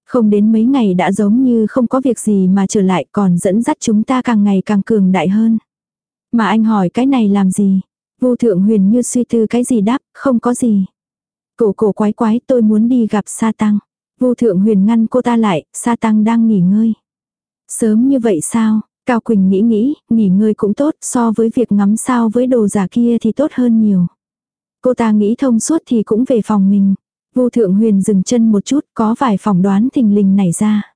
Không đến mấy ngày đã giống như không có việc gì mà trở lại còn dẫn dắt chúng ta càng ngày càng cường đại hơn. Mà anh hỏi cái này làm gì? Vô thượng huyền như suy tư cái gì đáp, không có gì. Cổ cổ quái quái tôi muốn đi gặp sa tăng. Vô thượng huyền ngăn cô ta lại, sa tăng đang nghỉ ngơi. Sớm như vậy sao? Cao Quỳnh nghĩ nghĩ, nghỉ ngơi cũng tốt, so với việc ngắm sao với đồ giả kia thì tốt hơn nhiều. Cô ta nghĩ thông suốt thì cũng về phòng mình. Vô thượng huyền dừng chân một chút, có vài phỏng đoán thình lình nảy ra.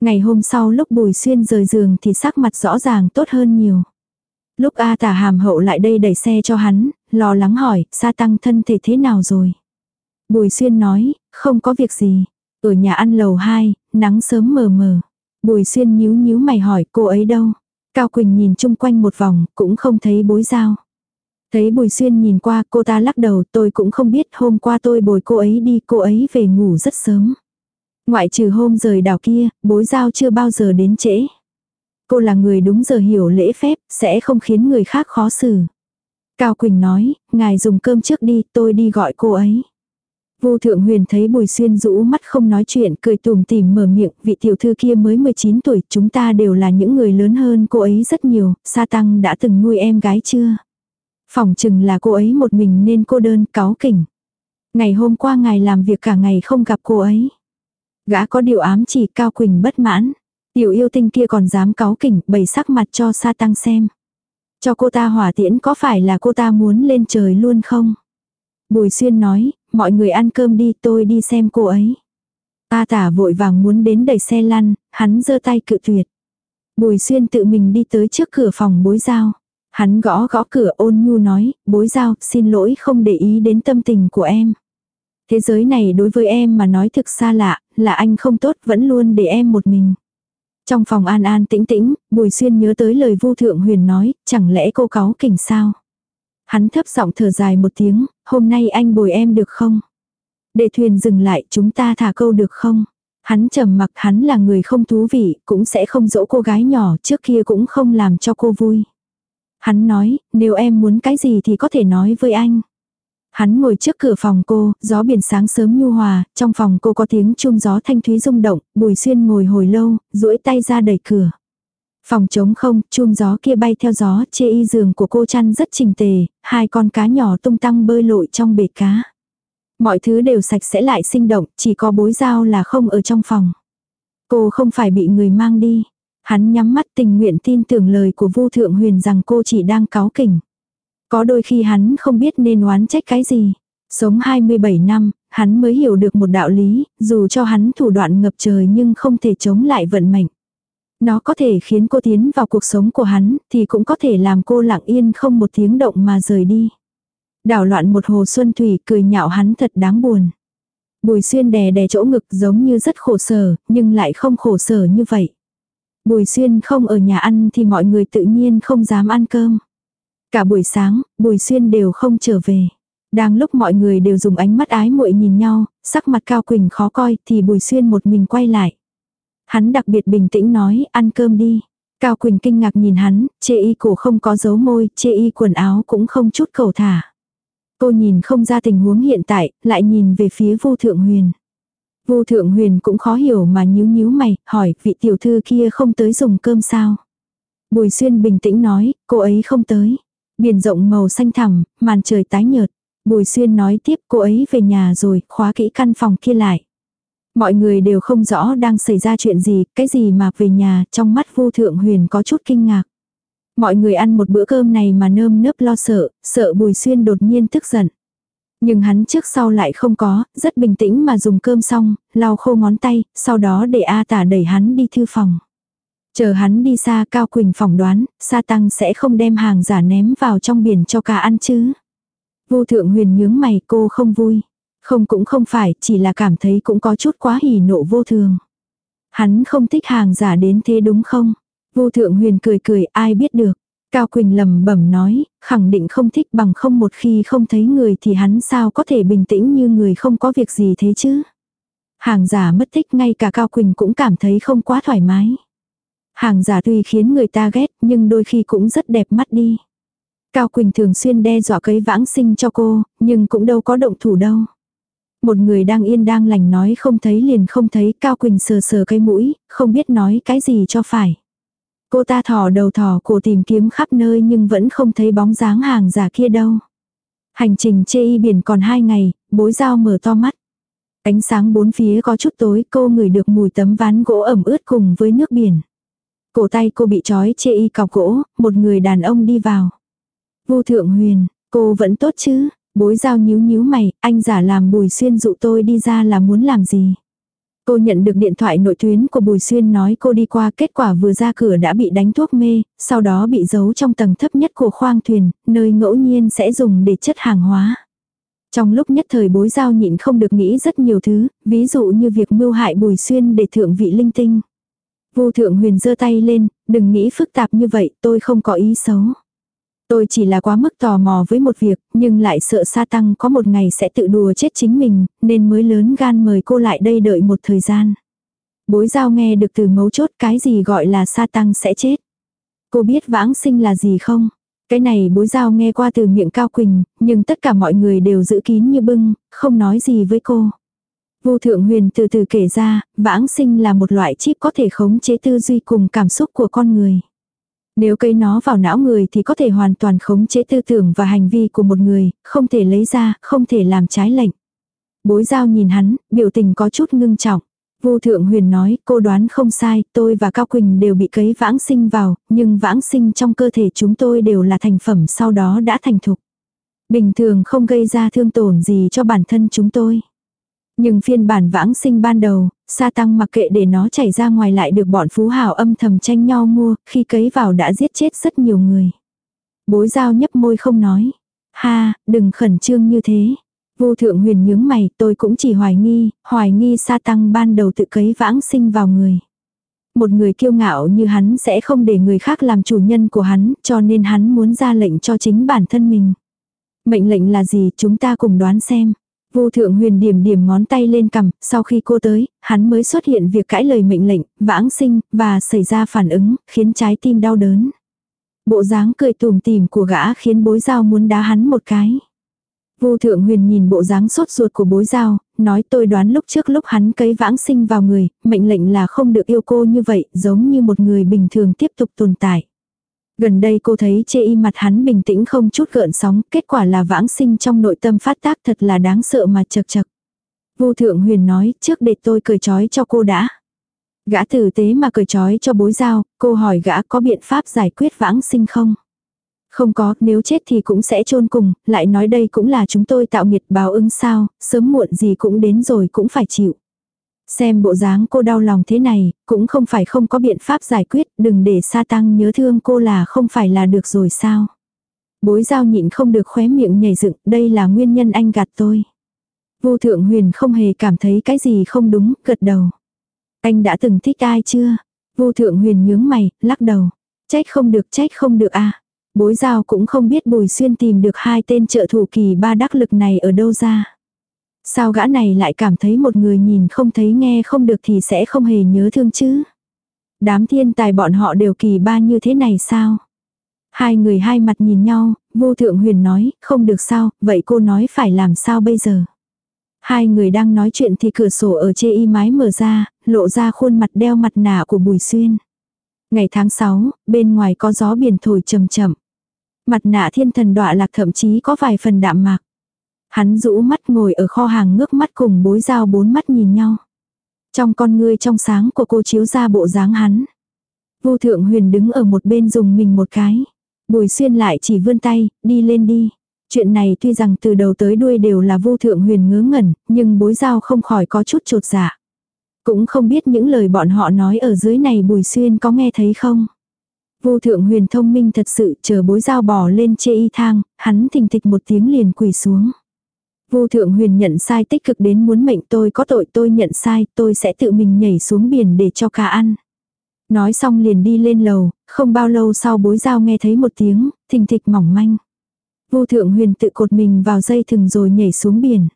Ngày hôm sau lúc Bùi Xuyên rời giường thì sắc mặt rõ ràng tốt hơn nhiều. Lúc A tả hàm hậu lại đây đẩy xe cho hắn, lo lắng hỏi, sa tăng thân thể thế nào rồi? Bùi Xuyên nói, không có việc gì. Ở nhà ăn lầu 2, nắng sớm mờ mờ. Bùi Xuyên nhíu nhíu mày hỏi cô ấy đâu? Cao Quỳnh nhìn chung quanh một vòng, cũng không thấy bối giao. Thấy Bùi Xuyên nhìn qua cô ta lắc đầu tôi cũng không biết hôm qua tôi bồi cô ấy đi cô ấy về ngủ rất sớm. Ngoại trừ hôm rời đảo kia, bối giao chưa bao giờ đến trễ. Cô là người đúng giờ hiểu lễ phép, sẽ không khiến người khác khó xử. Cao Quỳnh nói, ngài dùng cơm trước đi, tôi đi gọi cô ấy. Vô thượng huyền thấy bùi xuyên rũ mắt không nói chuyện, cười tùm tìm mở miệng, vị tiểu thư kia mới 19 tuổi, chúng ta đều là những người lớn hơn cô ấy rất nhiều, sa tăng đã từng nuôi em gái chưa? Phòng chừng là cô ấy một mình nên cô đơn, cáo kỉnh. Ngày hôm qua ngài làm việc cả ngày không gặp cô ấy. Gã có điều ám chỉ Cao Quỳnh bất mãn. Tiểu yêu tinh kia còn dám cáo kỉnh bày sắc mặt cho sa tăng xem. Cho cô ta hỏa tiễn có phải là cô ta muốn lên trời luôn không? Bùi xuyên nói, mọi người ăn cơm đi tôi đi xem cô ấy. Ta tả vội vàng muốn đến đẩy xe lăn, hắn giơ tay cự tuyệt. Bùi xuyên tự mình đi tới trước cửa phòng bối giao. Hắn gõ gõ cửa ôn nhu nói, bối giao, xin lỗi không để ý đến tâm tình của em. Thế giới này đối với em mà nói thực xa lạ, là anh không tốt vẫn luôn để em một mình. Trong phòng an an tĩnh tĩnh, Bùi Xuyên nhớ tới lời Vu Thượng Huyền nói, chẳng lẽ cô cáu kỉnh sao? Hắn thấp giọng thở dài một tiếng, hôm nay anh bồi em được không? Để thuyền dừng lại, chúng ta thả câu được không? Hắn trầm mặc hắn là người không thú vị, cũng sẽ không dỗ cô gái nhỏ, trước kia cũng không làm cho cô vui. Hắn nói, nếu em muốn cái gì thì có thể nói với anh. Hắn ngồi trước cửa phòng cô, gió biển sáng sớm nhu hòa, trong phòng cô có tiếng chuông gió thanh thúy rung động, Bùi Xuyên ngồi hồi lâu, duỗi tay ra đẩy cửa. Phòng trống không, chuông gió kia bay theo gió, chê y giường của cô chăn rất trình tề, hai con cá nhỏ tung tăng bơi lội trong bể cá. Mọi thứ đều sạch sẽ lại sinh động, chỉ có bối dao là không ở trong phòng. Cô không phải bị người mang đi. Hắn nhắm mắt tình nguyện tin tưởng lời của vô thượng huyền rằng cô chỉ đang cáu kỉnh. Có đôi khi hắn không biết nên oán trách cái gì. Sống 27 năm, hắn mới hiểu được một đạo lý, dù cho hắn thủ đoạn ngập trời nhưng không thể chống lại vận mệnh. Nó có thể khiến cô tiến vào cuộc sống của hắn, thì cũng có thể làm cô lặng yên không một tiếng động mà rời đi. Đảo loạn một hồ xuân thủy cười nhạo hắn thật đáng buồn. Bùi xuyên đè đè chỗ ngực giống như rất khổ sở, nhưng lại không khổ sở như vậy. Bùi xuyên không ở nhà ăn thì mọi người tự nhiên không dám ăn cơm. Cả buổi sáng, Bùi Xuyên đều không trở về. Đang lúc mọi người đều dùng ánh mắt ái muội nhìn nhau, sắc mặt Cao Quỳnh khó coi thì Bùi Xuyên một mình quay lại. Hắn đặc biệt bình tĩnh nói ăn cơm đi. Cao Quỳnh kinh ngạc nhìn hắn, chê y cổ không có dấu môi, chê y quần áo cũng không chút cầu thả. Cô nhìn không ra tình huống hiện tại, lại nhìn về phía vô thượng huyền. Vô thượng huyền cũng khó hiểu mà nhíu nhíu mày, hỏi vị tiểu thư kia không tới dùng cơm sao. Bùi xuyên bình tĩnh nói, cô ấy không tới. Biển rộng màu xanh thẳm, màn trời tái nhợt. Bùi xuyên nói tiếp cô ấy về nhà rồi, khóa kỹ căn phòng kia lại. Mọi người đều không rõ đang xảy ra chuyện gì, cái gì mà về nhà, trong mắt vô thượng huyền có chút kinh ngạc. Mọi người ăn một bữa cơm này mà nơm nớp lo sợ, sợ bùi xuyên đột nhiên tức giận. Nhưng hắn trước sau lại không có, rất bình tĩnh mà dùng cơm xong, lau khô ngón tay, sau đó để A tả đẩy hắn đi thư phòng. Chờ hắn đi xa Cao Quỳnh phỏng đoán, Sa Tăng sẽ không đem hàng giả ném vào trong biển cho cá ăn chứ. Vô thượng huyền nhướng mày cô không vui. Không cũng không phải, chỉ là cảm thấy cũng có chút quá hỉ nộ vô thường. Hắn không thích hàng giả đến thế đúng không? Vô thượng huyền cười cười ai biết được. Cao Quỳnh lầm bẩm nói, khẳng định không thích bằng không một khi không thấy người thì hắn sao có thể bình tĩnh như người không có việc gì thế chứ. Hàng giả mất tích ngay cả Cao Quỳnh cũng cảm thấy không quá thoải mái. Hàng giả tuy khiến người ta ghét nhưng đôi khi cũng rất đẹp mắt đi. Cao Quỳnh thường xuyên đe dọa cấy vãng sinh cho cô, nhưng cũng đâu có động thủ đâu. Một người đang yên đang lành nói không thấy liền không thấy Cao Quỳnh sờ sờ cái mũi, không biết nói cái gì cho phải. Cô ta thò đầu thò cổ tìm kiếm khắp nơi nhưng vẫn không thấy bóng dáng hàng giả kia đâu. Hành trình chê y biển còn hai ngày, bối dao mở to mắt. Ánh sáng bốn phía có chút tối cô ngửi được mùi tấm ván gỗ ẩm ướt cùng với nước biển. Cổ tay cô bị trói chê y cọc gỗ, một người đàn ông đi vào. Vô thượng huyền, cô vẫn tốt chứ? Bối giao nhíu nhíu mày, anh giả làm bùi xuyên dụ tôi đi ra là muốn làm gì? Cô nhận được điện thoại nội tuyến của Bùi Xuyên nói cô đi qua kết quả vừa ra cửa đã bị đánh thuốc mê, sau đó bị giấu trong tầng thấp nhất của khoang thuyền, nơi ngẫu nhiên sẽ dùng để chất hàng hóa. Trong lúc nhất thời bối giao nhịn không được nghĩ rất nhiều thứ, ví dụ như việc mưu hại Bùi Xuyên để thượng vị linh tinh. Vô thượng huyền giơ tay lên, đừng nghĩ phức tạp như vậy, tôi không có ý xấu. Tôi chỉ là quá mức tò mò với một việc, nhưng lại sợ sa tăng có một ngày sẽ tự đùa chết chính mình, nên mới lớn gan mời cô lại đây đợi một thời gian. Bối giao nghe được từ mấu chốt cái gì gọi là sa tăng sẽ chết. Cô biết vãng sinh là gì không? Cái này bối giao nghe qua từ miệng Cao Quỳnh, nhưng tất cả mọi người đều giữ kín như bưng, không nói gì với cô. Vô thượng huyền từ từ kể ra, vãng sinh là một loại chip có thể khống chế tư duy cùng cảm xúc của con người. Nếu cây nó vào não người thì có thể hoàn toàn khống chế tư tưởng và hành vi của một người, không thể lấy ra, không thể làm trái lệnh. Bối giao nhìn hắn, biểu tình có chút ngưng trọng. Vô thượng huyền nói, cô đoán không sai, tôi và Cao Quỳnh đều bị cấy vãng sinh vào, nhưng vãng sinh trong cơ thể chúng tôi đều là thành phẩm sau đó đã thành thục. Bình thường không gây ra thương tổn gì cho bản thân chúng tôi. Nhưng phiên bản vãng sinh ban đầu, sa tăng mặc kệ để nó chảy ra ngoài lại được bọn phú hào âm thầm tranh nhau mua, khi cấy vào đã giết chết rất nhiều người. Bối giao nhấp môi không nói. Ha, đừng khẩn trương như thế. Vô thượng huyền nhướng mày, tôi cũng chỉ hoài nghi, hoài nghi sa tăng ban đầu tự cấy vãng sinh vào người. Một người kiêu ngạo như hắn sẽ không để người khác làm chủ nhân của hắn, cho nên hắn muốn ra lệnh cho chính bản thân mình. Mệnh lệnh là gì chúng ta cùng đoán xem. Vu thượng huyền điểm điểm ngón tay lên cầm, sau khi cô tới, hắn mới xuất hiện việc cãi lời mệnh lệnh, vãng sinh, và xảy ra phản ứng, khiến trái tim đau đớn. Bộ dáng cười tùm tìm của gã khiến bối giao muốn đá hắn một cái. Vô thượng huyền nhìn bộ dáng sốt ruột của bối giao, nói tôi đoán lúc trước lúc hắn cấy vãng sinh vào người, mệnh lệnh là không được yêu cô như vậy, giống như một người bình thường tiếp tục tồn tại. Gần đây cô thấy chê y mặt hắn bình tĩnh không chút gợn sóng, kết quả là vãng sinh trong nội tâm phát tác thật là đáng sợ mà chật chật. Vô thượng huyền nói, trước để tôi cởi trói cho cô đã. Gã tử tế mà cởi trói cho bối giao, cô hỏi gã có biện pháp giải quyết vãng sinh không? Không có, nếu chết thì cũng sẽ chôn cùng, lại nói đây cũng là chúng tôi tạo nghiệt báo ứng sao, sớm muộn gì cũng đến rồi cũng phải chịu. Xem bộ dáng cô đau lòng thế này, cũng không phải không có biện pháp giải quyết, đừng để sa tăng nhớ thương cô là không phải là được rồi sao. Bối giao nhịn không được khóe miệng nhảy dựng, đây là nguyên nhân anh gạt tôi. Vô thượng huyền không hề cảm thấy cái gì không đúng, gật đầu. Anh đã từng thích ai chưa? Vô thượng huyền nhướng mày, lắc đầu. Trách không được trách không được à. Bối giao cũng không biết bùi xuyên tìm được hai tên trợ thủ kỳ ba đắc lực này ở đâu ra. Sao gã này lại cảm thấy một người nhìn không thấy nghe không được thì sẽ không hề nhớ thương chứ? Đám thiên tài bọn họ đều kỳ ba như thế này sao? Hai người hai mặt nhìn nhau, vô thượng huyền nói, không được sao, vậy cô nói phải làm sao bây giờ? Hai người đang nói chuyện thì cửa sổ ở chê y mái mở ra, lộ ra khuôn mặt đeo mặt nạ của Bùi Xuyên. Ngày tháng 6, bên ngoài có gió biển thổi chậm chậm. Mặt nạ thiên thần đọa lạc thậm chí có vài phần đạm mạc. Hắn rũ mắt ngồi ở kho hàng ngước mắt cùng bối dao bốn mắt nhìn nhau. Trong con ngươi trong sáng của cô chiếu ra bộ dáng hắn. Vô thượng huyền đứng ở một bên dùng mình một cái. Bùi xuyên lại chỉ vươn tay, đi lên đi. Chuyện này tuy rằng từ đầu tới đuôi đều là vô thượng huyền ngớ ngẩn, nhưng bối giao không khỏi có chút trột dạ. Cũng không biết những lời bọn họ nói ở dưới này bùi xuyên có nghe thấy không. Vô thượng huyền thông minh thật sự chờ bối giao bò lên chê y thang, hắn thình thịch một tiếng liền quỳ xuống. Vô thượng huyền nhận sai tích cực đến muốn mệnh tôi có tội tôi nhận sai, tôi sẽ tự mình nhảy xuống biển để cho cá ăn. Nói xong liền đi lên lầu, không bao lâu sau bối giao nghe thấy một tiếng, thình thịch mỏng manh. Vô thượng huyền tự cột mình vào dây thừng rồi nhảy xuống biển.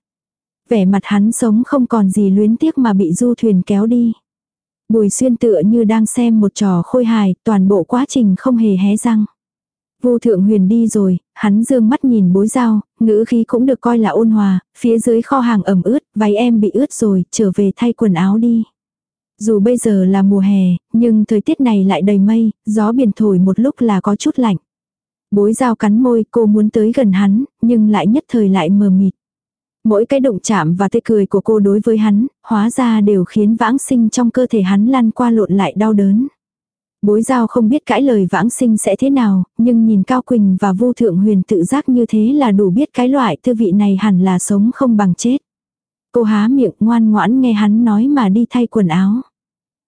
Vẻ mặt hắn sống không còn gì luyến tiếc mà bị du thuyền kéo đi. Bùi xuyên tựa như đang xem một trò khôi hài, toàn bộ quá trình không hề hé răng. Vô thượng huyền đi rồi, hắn dương mắt nhìn bối dao, ngữ khí cũng được coi là ôn hòa, phía dưới kho hàng ẩm ướt, váy em bị ướt rồi, trở về thay quần áo đi. Dù bây giờ là mùa hè, nhưng thời tiết này lại đầy mây, gió biển thổi một lúc là có chút lạnh. Bối dao cắn môi cô muốn tới gần hắn, nhưng lại nhất thời lại mờ mịt. Mỗi cái động chạm và tê cười của cô đối với hắn, hóa ra đều khiến vãng sinh trong cơ thể hắn lăn qua lộn lại đau đớn. Bối giao không biết cãi lời vãng sinh sẽ thế nào, nhưng nhìn Cao Quỳnh và Vô Thượng Huyền tự giác như thế là đủ biết cái loại thư vị này hẳn là sống không bằng chết. Cô há miệng ngoan ngoãn nghe hắn nói mà đi thay quần áo.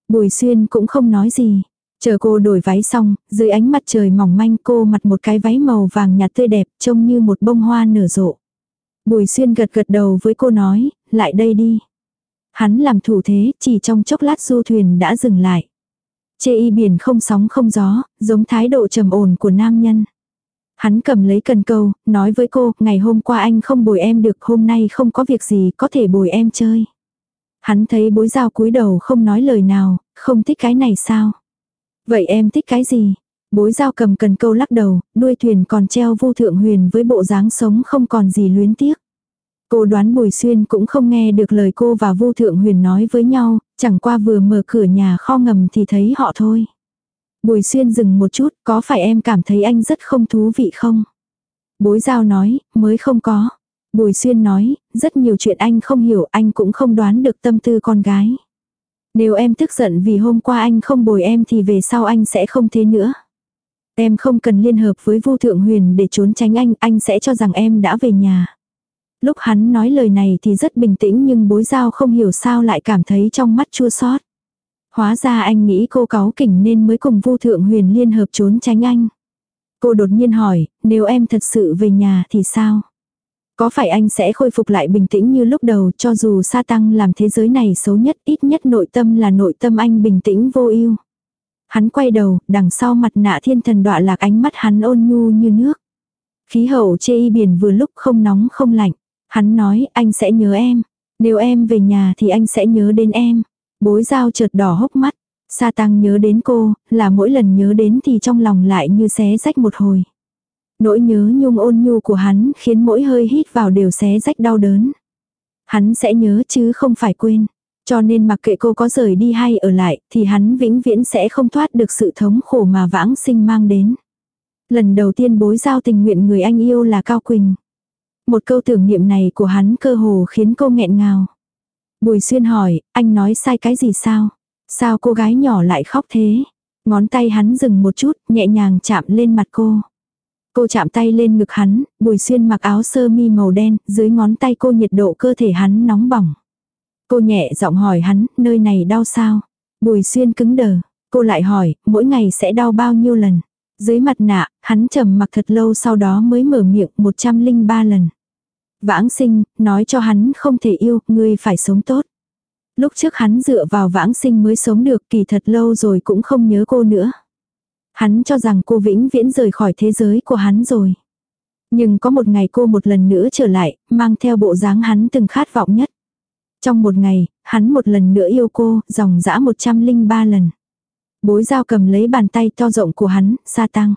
Bùi xuyên cũng không nói gì. Chờ cô đổi váy xong, dưới ánh mặt trời mỏng manh cô mặc một cái váy màu vàng nhạt tươi đẹp trông như một bông hoa nở rộ. Bùi xuyên gật gật đầu với cô nói, lại đây đi. Hắn làm thủ thế, chỉ trong chốc lát du thuyền đã dừng lại. Chê y biển không sóng không gió, giống thái độ trầm ổn của nam nhân. Hắn cầm lấy cần câu, nói với cô, ngày hôm qua anh không bồi em được, hôm nay không có việc gì, có thể bồi em chơi. Hắn thấy bối giao cúi đầu không nói lời nào, không thích cái này sao? Vậy em thích cái gì? Bối giao cầm cần câu lắc đầu, đuôi thuyền còn treo vô thượng huyền với bộ dáng sống không còn gì luyến tiếc. Cô đoán Bùi Xuyên cũng không nghe được lời cô và vô Thượng Huyền nói với nhau, chẳng qua vừa mở cửa nhà kho ngầm thì thấy họ thôi. Bùi Xuyên dừng một chút, có phải em cảm thấy anh rất không thú vị không? Bối giao nói, mới không có. Bùi Xuyên nói, rất nhiều chuyện anh không hiểu, anh cũng không đoán được tâm tư con gái. Nếu em tức giận vì hôm qua anh không bồi em thì về sau anh sẽ không thế nữa. Em không cần liên hợp với Vu Thượng Huyền để trốn tránh anh, anh sẽ cho rằng em đã về nhà. Lúc hắn nói lời này thì rất bình tĩnh nhưng bối giao không hiểu sao lại cảm thấy trong mắt chua xót. Hóa ra anh nghĩ cô cáu kỉnh nên mới cùng Vu Thượng Huyền liên hợp trốn tránh anh. Cô đột nhiên hỏi, nếu em thật sự về nhà thì sao? Có phải anh sẽ khôi phục lại bình tĩnh như lúc đầu cho dù sa tăng làm thế giới này xấu nhất ít nhất nội tâm là nội tâm anh bình tĩnh vô ưu. Hắn quay đầu, đằng sau mặt nạ thiên thần đọa lạc ánh mắt hắn ôn nhu như nước. Khí hậu chê y biển vừa lúc không nóng không lạnh. Hắn nói anh sẽ nhớ em. Nếu em về nhà thì anh sẽ nhớ đến em. Bối giao chợt đỏ hốc mắt. Sa tăng nhớ đến cô, là mỗi lần nhớ đến thì trong lòng lại như xé rách một hồi. Nỗi nhớ nhung ôn nhu của hắn khiến mỗi hơi hít vào đều xé rách đau đớn. Hắn sẽ nhớ chứ không phải quên. Cho nên mặc kệ cô có rời đi hay ở lại thì hắn vĩnh viễn sẽ không thoát được sự thống khổ mà vãng sinh mang đến. Lần đầu tiên bối giao tình nguyện người anh yêu là Cao Quỳnh. Một câu tưởng niệm này của hắn cơ hồ khiến cô nghẹn ngào. Bùi xuyên hỏi, anh nói sai cái gì sao? Sao cô gái nhỏ lại khóc thế? Ngón tay hắn dừng một chút, nhẹ nhàng chạm lên mặt cô. Cô chạm tay lên ngực hắn, bùi xuyên mặc áo sơ mi màu đen, dưới ngón tay cô nhiệt độ cơ thể hắn nóng bỏng. Cô nhẹ giọng hỏi hắn, nơi này đau sao? Bùi xuyên cứng đờ. Cô lại hỏi, mỗi ngày sẽ đau bao nhiêu lần? Dưới mặt nạ, hắn trầm mặc thật lâu sau đó mới mở miệng 103 lần. Vãng sinh, nói cho hắn không thể yêu, ngươi phải sống tốt. Lúc trước hắn dựa vào vãng sinh mới sống được kỳ thật lâu rồi cũng không nhớ cô nữa. Hắn cho rằng cô vĩnh viễn rời khỏi thế giới của hắn rồi. Nhưng có một ngày cô một lần nữa trở lại, mang theo bộ dáng hắn từng khát vọng nhất. Trong một ngày, hắn một lần nữa yêu cô, dòng dã 103 lần. Bối dao cầm lấy bàn tay to rộng của hắn, sa tăng.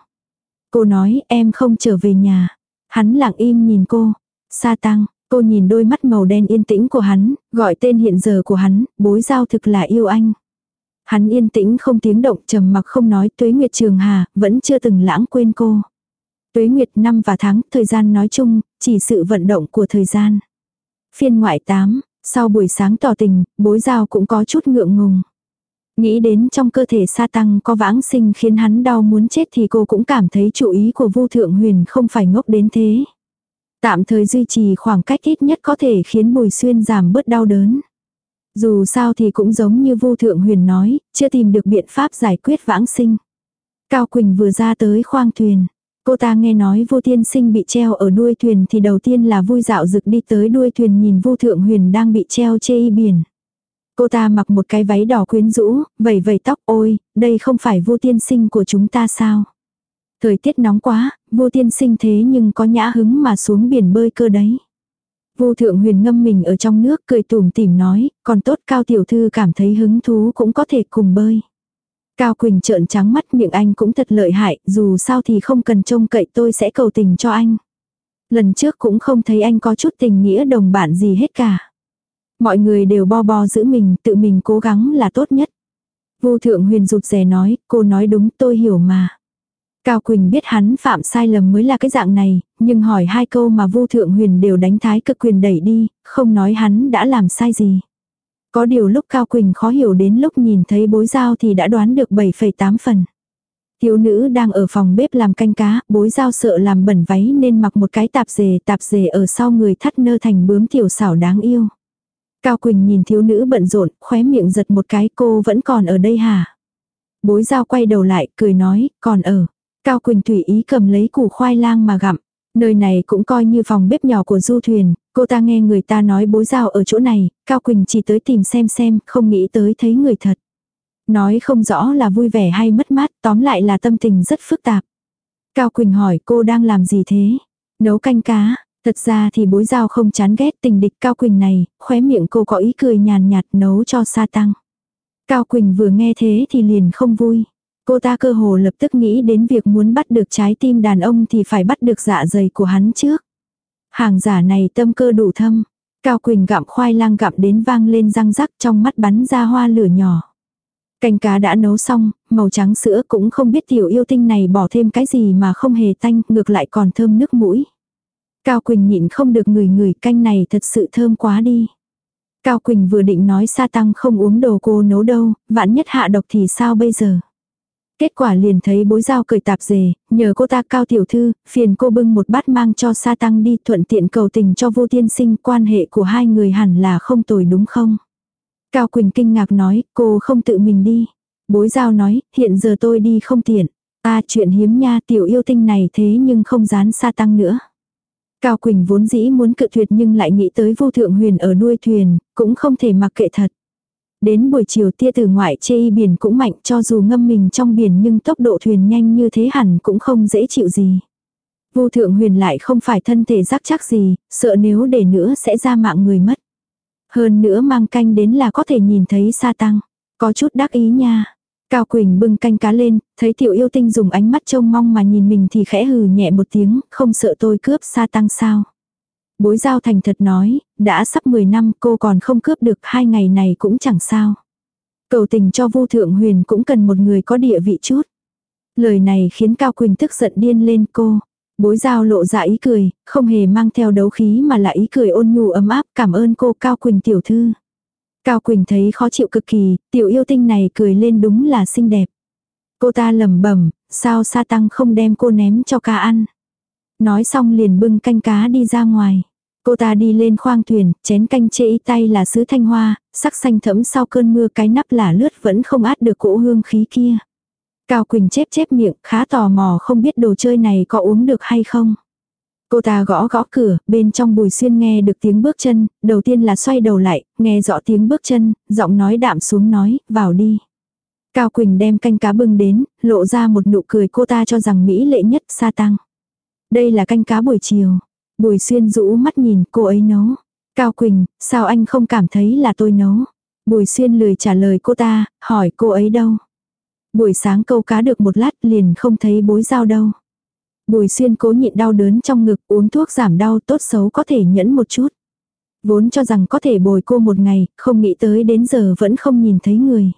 Cô nói em không trở về nhà. Hắn lặng im nhìn cô, Sa tăng, cô nhìn đôi mắt màu đen yên tĩnh của hắn, gọi tên hiện giờ của hắn, bối giao thực là yêu anh. Hắn yên tĩnh không tiếng động trầm mặc không nói tuế nguyệt trường hà, vẫn chưa từng lãng quên cô. Tuế nguyệt năm và tháng, thời gian nói chung, chỉ sự vận động của thời gian. Phiên ngoại 8, sau buổi sáng tỏ tình, bối giao cũng có chút ngượng ngùng. Nghĩ đến trong cơ thể sa tăng có vãng sinh khiến hắn đau muốn chết thì cô cũng cảm thấy chủ ý của vu thượng huyền không phải ngốc đến thế. Tạm thời duy trì khoảng cách ít nhất có thể khiến Bùi Xuyên giảm bớt đau đớn. Dù sao thì cũng giống như Vu Thượng Huyền nói, chưa tìm được biện pháp giải quyết vãng sinh. Cao Quỳnh vừa ra tới khoang thuyền. Cô ta nghe nói vô Tiên Sinh bị treo ở đuôi thuyền thì đầu tiên là vui dạo rực đi tới đuôi thuyền nhìn vô Thượng Huyền đang bị treo chê y biển. Cô ta mặc một cái váy đỏ quyến rũ, vẩy vẩy tóc ôi, đây không phải vô Tiên Sinh của chúng ta sao? Thời tiết nóng quá, vô tiên sinh thế nhưng có nhã hứng mà xuống biển bơi cơ đấy. Vô thượng huyền ngâm mình ở trong nước cười tủm tỉm nói, còn tốt cao tiểu thư cảm thấy hứng thú cũng có thể cùng bơi. Cao Quỳnh trợn trắng mắt miệng anh cũng thật lợi hại, dù sao thì không cần trông cậy tôi sẽ cầu tình cho anh. Lần trước cũng không thấy anh có chút tình nghĩa đồng bạn gì hết cả. Mọi người đều bo bo giữ mình, tự mình cố gắng là tốt nhất. Vô thượng huyền rụt rè nói, cô nói đúng tôi hiểu mà. Cao Quỳnh biết hắn phạm sai lầm mới là cái dạng này, nhưng hỏi hai câu mà Vu Thượng Huyền đều đánh thái cực quyền đẩy đi, không nói hắn đã làm sai gì. Có điều lúc Cao Quỳnh khó hiểu đến lúc nhìn thấy bối giao thì đã đoán được 7,8 phần. Thiếu nữ đang ở phòng bếp làm canh cá, bối giao sợ làm bẩn váy nên mặc một cái tạp dề, tạp dề ở sau người thắt nơ thành bướm tiểu xảo đáng yêu. Cao Quỳnh nhìn thiếu nữ bận rộn, khóe miệng giật một cái cô vẫn còn ở đây hả? Bối giao quay đầu lại, cười nói, còn ở. Cao Quỳnh thủy ý cầm lấy củ khoai lang mà gặm. Nơi này cũng coi như phòng bếp nhỏ của du thuyền, cô ta nghe người ta nói bối giao ở chỗ này, Cao Quỳnh chỉ tới tìm xem xem, không nghĩ tới thấy người thật. Nói không rõ là vui vẻ hay mất mát, tóm lại là tâm tình rất phức tạp. Cao Quỳnh hỏi cô đang làm gì thế? Nấu canh cá. Thật ra thì bối giao không chán ghét tình địch Cao Quỳnh này, khóe miệng cô có ý cười nhàn nhạt nấu cho sa tăng. Cao Quỳnh vừa nghe thế thì liền không vui. Cô ta cơ hồ lập tức nghĩ đến việc muốn bắt được trái tim đàn ông thì phải bắt được dạ dày của hắn trước. Hàng giả này tâm cơ đủ thâm. Cao Quỳnh gặm khoai lang gặm đến vang lên răng rắc trong mắt bắn ra hoa lửa nhỏ. Canh cá đã nấu xong, màu trắng sữa cũng không biết tiểu yêu tinh này bỏ thêm cái gì mà không hề tanh, ngược lại còn thơm nước mũi. Cao Quỳnh nhịn không được người người canh này thật sự thơm quá đi. Cao Quỳnh vừa định nói sa tăng không uống đồ cô nấu đâu, vạn nhất hạ độc thì sao bây giờ. Kết quả liền thấy bối giao cười tạp dề, nhờ cô ta cao tiểu thư, phiền cô bưng một bát mang cho sa tăng đi thuận tiện cầu tình cho vô tiên sinh quan hệ của hai người hẳn là không tồi đúng không. Cao Quỳnh kinh ngạc nói, cô không tự mình đi. Bối giao nói, hiện giờ tôi đi không tiện. Ta chuyện hiếm nha tiểu yêu tinh này thế nhưng không dán sa tăng nữa. Cao Quỳnh vốn dĩ muốn cự tuyệt nhưng lại nghĩ tới vô thượng huyền ở đuôi thuyền, cũng không thể mặc kệ thật. Đến buổi chiều tia từ ngoại chê y biển cũng mạnh cho dù ngâm mình trong biển nhưng tốc độ thuyền nhanh như thế hẳn cũng không dễ chịu gì. Vô thượng huyền lại không phải thân thể rắc chắc gì, sợ nếu để nữa sẽ ra mạng người mất. Hơn nữa mang canh đến là có thể nhìn thấy sa tăng. Có chút đắc ý nha. Cao Quỳnh bưng canh cá lên, thấy tiểu yêu tinh dùng ánh mắt trông mong mà nhìn mình thì khẽ hừ nhẹ một tiếng, không sợ tôi cướp sa tăng sao. Bối giao thành thật nói, đã sắp 10 năm cô còn không cướp được hai ngày này cũng chẳng sao. Cầu tình cho vô thượng huyền cũng cần một người có địa vị chút. Lời này khiến Cao Quỳnh tức giận điên lên cô. Bối giao lộ ra ý cười, không hề mang theo đấu khí mà là ý cười ôn nhu ấm áp cảm ơn cô Cao Quỳnh tiểu thư. Cao Quỳnh thấy khó chịu cực kỳ, tiểu yêu tinh này cười lên đúng là xinh đẹp. Cô ta lẩm bẩm, sao sa tăng không đem cô ném cho cá ăn. Nói xong liền bưng canh cá đi ra ngoài. Cô ta đi lên khoang thuyền, chén canh chê y tay là sứ thanh hoa, sắc xanh thẫm sau cơn mưa cái nắp là lướt vẫn không át được cỗ hương khí kia. Cao Quỳnh chép chép miệng, khá tò mò không biết đồ chơi này có uống được hay không. Cô ta gõ gõ cửa, bên trong bùi xuyên nghe được tiếng bước chân, đầu tiên là xoay đầu lại, nghe rõ tiếng bước chân, giọng nói đạm xuống nói, vào đi. Cao Quỳnh đem canh cá bưng đến, lộ ra một nụ cười cô ta cho rằng Mỹ lệ nhất sa tăng. Đây là canh cá buổi chiều. Bùi xuyên rũ mắt nhìn cô ấy nấu. Cao Quỳnh, sao anh không cảm thấy là tôi nấu? Bùi xuyên lười trả lời cô ta, hỏi cô ấy đâu? Buổi sáng câu cá được một lát liền không thấy bối dao đâu. Bùi xuyên cố nhịn đau đớn trong ngực uống thuốc giảm đau tốt xấu có thể nhẫn một chút. Vốn cho rằng có thể bồi cô một ngày, không nghĩ tới đến giờ vẫn không nhìn thấy người.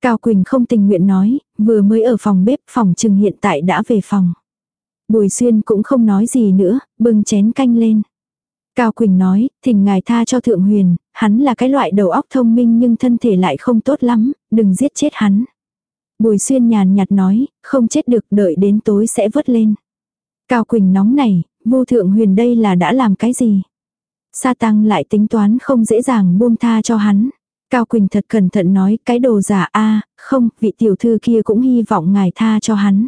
Cao Quỳnh không tình nguyện nói, vừa mới ở phòng bếp phòng trừng hiện tại đã về phòng. Bùi xuyên cũng không nói gì nữa, bưng chén canh lên. Cao Quỳnh nói, thỉnh ngài tha cho thượng huyền, hắn là cái loại đầu óc thông minh nhưng thân thể lại không tốt lắm, đừng giết chết hắn. Bùi xuyên nhàn nhạt nói, không chết được đợi đến tối sẽ vớt lên. Cao Quỳnh nóng này, vô thượng huyền đây là đã làm cái gì? Sa tăng lại tính toán không dễ dàng buông tha cho hắn. Cao Quỳnh thật cẩn thận nói cái đồ giả a không, vị tiểu thư kia cũng hy vọng ngài tha cho hắn.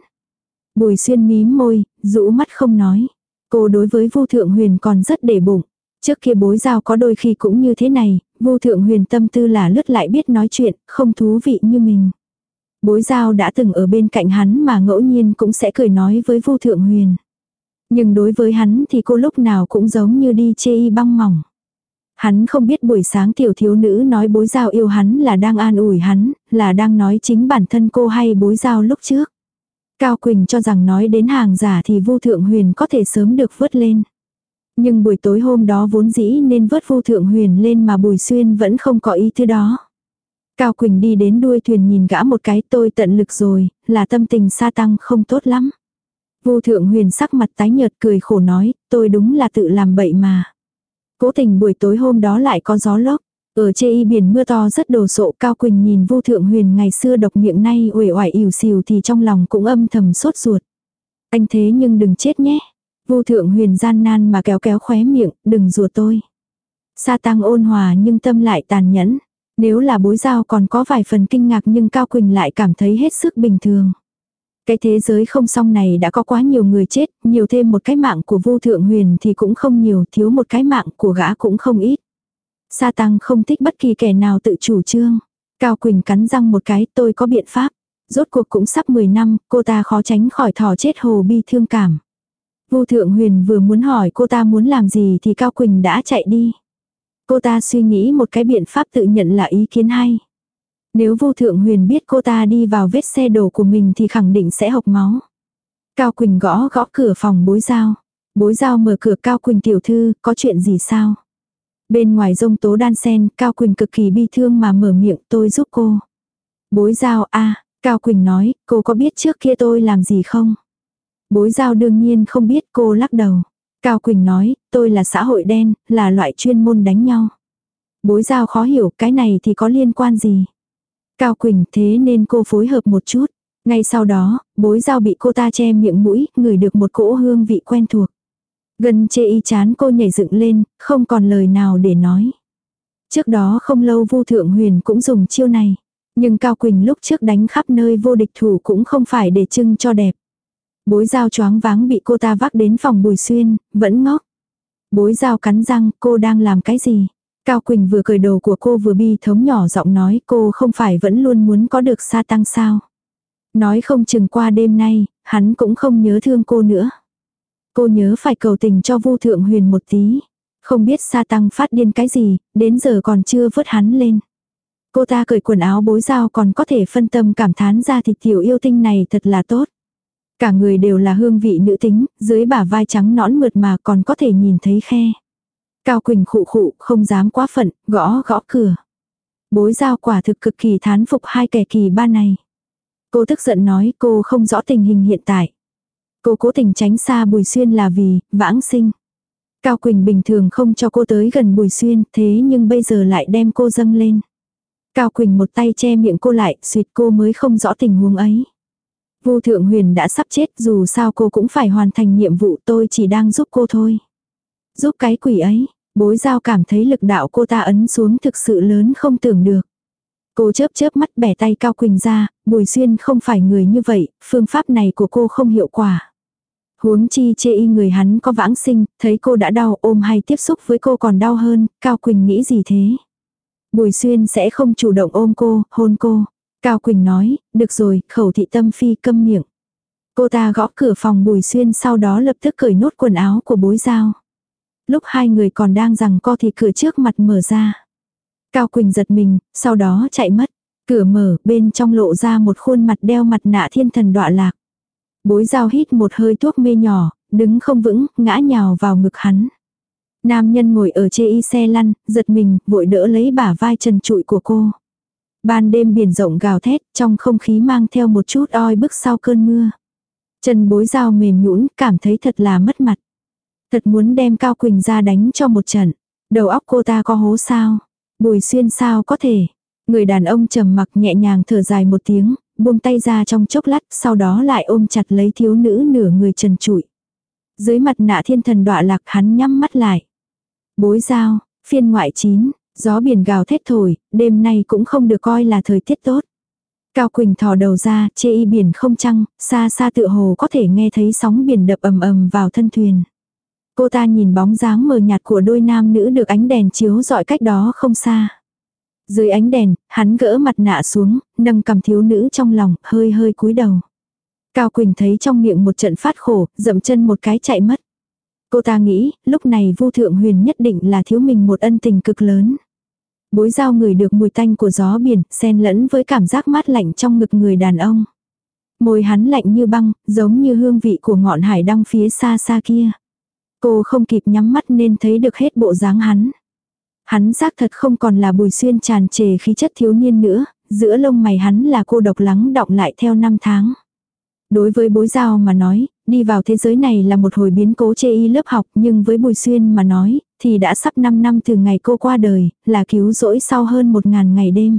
Bùi xuyên mím môi, rũ mắt không nói. Cô đối với vô thượng huyền còn rất để bụng. Trước kia bối giao có đôi khi cũng như thế này, vô thượng huyền tâm tư là lướt lại biết nói chuyện, không thú vị như mình. Bối giao đã từng ở bên cạnh hắn mà ngẫu nhiên cũng sẽ cười nói với vô thượng huyền. Nhưng đối với hắn thì cô lúc nào cũng giống như đi chê y băng mỏng. Hắn không biết buổi sáng tiểu thiếu nữ nói bối giao yêu hắn là đang an ủi hắn, là đang nói chính bản thân cô hay bối giao lúc trước. Cao Quỳnh cho rằng nói đến hàng giả thì Vu thượng huyền có thể sớm được vớt lên. Nhưng buổi tối hôm đó vốn dĩ nên vớt Vu thượng huyền lên mà bùi xuyên vẫn không có ý thứ đó. Cao Quỳnh đi đến đuôi thuyền nhìn gã một cái tôi tận lực rồi, là tâm tình sa tăng không tốt lắm. Vô thượng huyền sắc mặt tái nhợt cười khổ nói, tôi đúng là tự làm bậy mà. Cố tình buổi tối hôm đó lại có gió lốc. Ở chê y biển mưa to rất đồ sộ Cao Quỳnh nhìn vô thượng huyền ngày xưa độc miệng nay uể oải ỉu xìu thì trong lòng cũng âm thầm sốt ruột. Anh thế nhưng đừng chết nhé. Vô thượng huyền gian nan mà kéo kéo khóe miệng, đừng rùa tôi. Sa tăng ôn hòa nhưng tâm lại tàn nhẫn. Nếu là bối giao còn có vài phần kinh ngạc nhưng Cao Quỳnh lại cảm thấy hết sức bình thường. Cái thế giới không song này đã có quá nhiều người chết, nhiều thêm một cái mạng của vô thượng huyền thì cũng không nhiều, thiếu một cái mạng của gã cũng không ít. Sa tăng không thích bất kỳ kẻ nào tự chủ trương. Cao Quỳnh cắn răng một cái, tôi có biện pháp. Rốt cuộc cũng sắp 10 năm, cô ta khó tránh khỏi thỏ chết hồ bi thương cảm. Vô thượng huyền vừa muốn hỏi cô ta muốn làm gì thì Cao Quỳnh đã chạy đi. Cô ta suy nghĩ một cái biện pháp tự nhận là ý kiến hay. Nếu vô thượng huyền biết cô ta đi vào vết xe đổ của mình thì khẳng định sẽ hộc máu. Cao Quỳnh gõ gõ cửa phòng bối giao. Bối giao mở cửa Cao Quỳnh tiểu thư, có chuyện gì sao? Bên ngoài rông tố đan sen, Cao Quỳnh cực kỳ bi thương mà mở miệng tôi giúp cô. Bối giao a Cao Quỳnh nói, cô có biết trước kia tôi làm gì không? Bối giao đương nhiên không biết cô lắc đầu. Cao Quỳnh nói, tôi là xã hội đen, là loại chuyên môn đánh nhau. Bối giao khó hiểu cái này thì có liên quan gì. Cao Quỳnh thế nên cô phối hợp một chút. Ngay sau đó, bối giao bị cô ta che miệng mũi, ngửi được một cỗ hương vị quen thuộc. Gần chê y chán cô nhảy dựng lên, không còn lời nào để nói. Trước đó không lâu Vu Thượng Huyền cũng dùng chiêu này. Nhưng Cao Quỳnh lúc trước đánh khắp nơi vô địch thủ cũng không phải để trưng cho đẹp. Bối dao choáng váng bị cô ta vác đến phòng bùi xuyên, vẫn ngóc. Bối dao cắn răng, cô đang làm cái gì? Cao Quỳnh vừa cởi đồ của cô vừa bi thống nhỏ giọng nói cô không phải vẫn luôn muốn có được sa tăng sao. Nói không chừng qua đêm nay, hắn cũng không nhớ thương cô nữa. Cô nhớ phải cầu tình cho Vu thượng huyền một tí. Không biết sa tăng phát điên cái gì, đến giờ còn chưa vớt hắn lên. Cô ta cởi quần áo bối dao còn có thể phân tâm cảm thán ra thì tiểu yêu tinh này thật là tốt. Cả người đều là hương vị nữ tính, dưới bả vai trắng nõn mượt mà còn có thể nhìn thấy khe. Cao Quỳnh khụ khụ, không dám quá phận, gõ gõ cửa. Bối giao quả thực cực kỳ thán phục hai kẻ kỳ ba này. Cô tức giận nói cô không rõ tình hình hiện tại. Cô cố tình tránh xa Bùi Xuyên là vì, vãng sinh. Cao Quỳnh bình thường không cho cô tới gần Bùi Xuyên, thế nhưng bây giờ lại đem cô dâng lên. Cao Quỳnh một tay che miệng cô lại, suyệt cô mới không rõ tình huống ấy. Vô thượng huyền đã sắp chết dù sao cô cũng phải hoàn thành nhiệm vụ tôi chỉ đang giúp cô thôi. Giúp cái quỷ ấy, bối giao cảm thấy lực đạo cô ta ấn xuống thực sự lớn không tưởng được. Cô chớp chớp mắt bẻ tay Cao Quỳnh ra, Bùi Xuyên không phải người như vậy, phương pháp này của cô không hiệu quả. Huống chi chê y người hắn có vãng sinh, thấy cô đã đau ôm hay tiếp xúc với cô còn đau hơn, Cao Quỳnh nghĩ gì thế? Bùi Xuyên sẽ không chủ động ôm cô, hôn cô. Cao Quỳnh nói, được rồi, khẩu thị tâm phi câm miệng. Cô ta gõ cửa phòng Bùi Xuyên sau đó lập tức cởi nốt quần áo của bối giao. Lúc hai người còn đang rằng co thì cửa trước mặt mở ra. Cao Quỳnh giật mình, sau đó chạy mất. Cửa mở, bên trong lộ ra một khuôn mặt đeo mặt nạ thiên thần đọa lạc. Bối giao hít một hơi thuốc mê nhỏ, đứng không vững, ngã nhào vào ngực hắn. Nam nhân ngồi ở chê y xe lăn, giật mình, vội đỡ lấy bả vai trần trụi của cô. Ban đêm biển rộng gào thét, trong không khí mang theo một chút oi bức sau cơn mưa. Chân bối dao mềm nhũn cảm thấy thật là mất mặt. Thật muốn đem Cao Quỳnh ra đánh cho một trận. Đầu óc cô ta có hố sao? Bùi xuyên sao có thể? Người đàn ông trầm mặc nhẹ nhàng thở dài một tiếng, buông tay ra trong chốc lát, sau đó lại ôm chặt lấy thiếu nữ nửa người trần trụi. Dưới mặt nạ thiên thần đọa lạc hắn nhắm mắt lại. Bối giao, phiên ngoại chín, gió biển gào thét thổi, đêm nay cũng không được coi là thời tiết tốt. Cao Quỳnh thò đầu ra, chê y biển không trăng, xa xa tựa hồ có thể nghe thấy sóng biển đập ầm ầm vào thân thuyền. Cô ta nhìn bóng dáng mờ nhạt của đôi nam nữ được ánh đèn chiếu dọi cách đó không xa. Dưới ánh đèn, hắn gỡ mặt nạ xuống, nâng cầm thiếu nữ trong lòng, hơi hơi cúi đầu. Cao Quỳnh thấy trong miệng một trận phát khổ, dậm chân một cái chạy mất. Cô ta nghĩ, lúc này Vu Thượng Huyền nhất định là thiếu mình một ân tình cực lớn. Bối giao người được mùi tanh của gió biển, xen lẫn với cảm giác mát lạnh trong ngực người đàn ông. Môi hắn lạnh như băng, giống như hương vị của ngọn hải đăng phía xa xa kia. Cô không kịp nhắm mắt nên thấy được hết bộ dáng hắn. Hắn xác thật không còn là bùi xuyên tràn trề khí chất thiếu niên nữa, giữa lông mày hắn là cô độc lắng động lại theo năm tháng. Đối với bối giao mà nói, đi vào thế giới này là một hồi biến cố chê y lớp học nhưng với bùi xuyên mà nói, thì đã sắp 5 năm từ ngày cô qua đời, là cứu rỗi sau hơn một ngàn ngày đêm.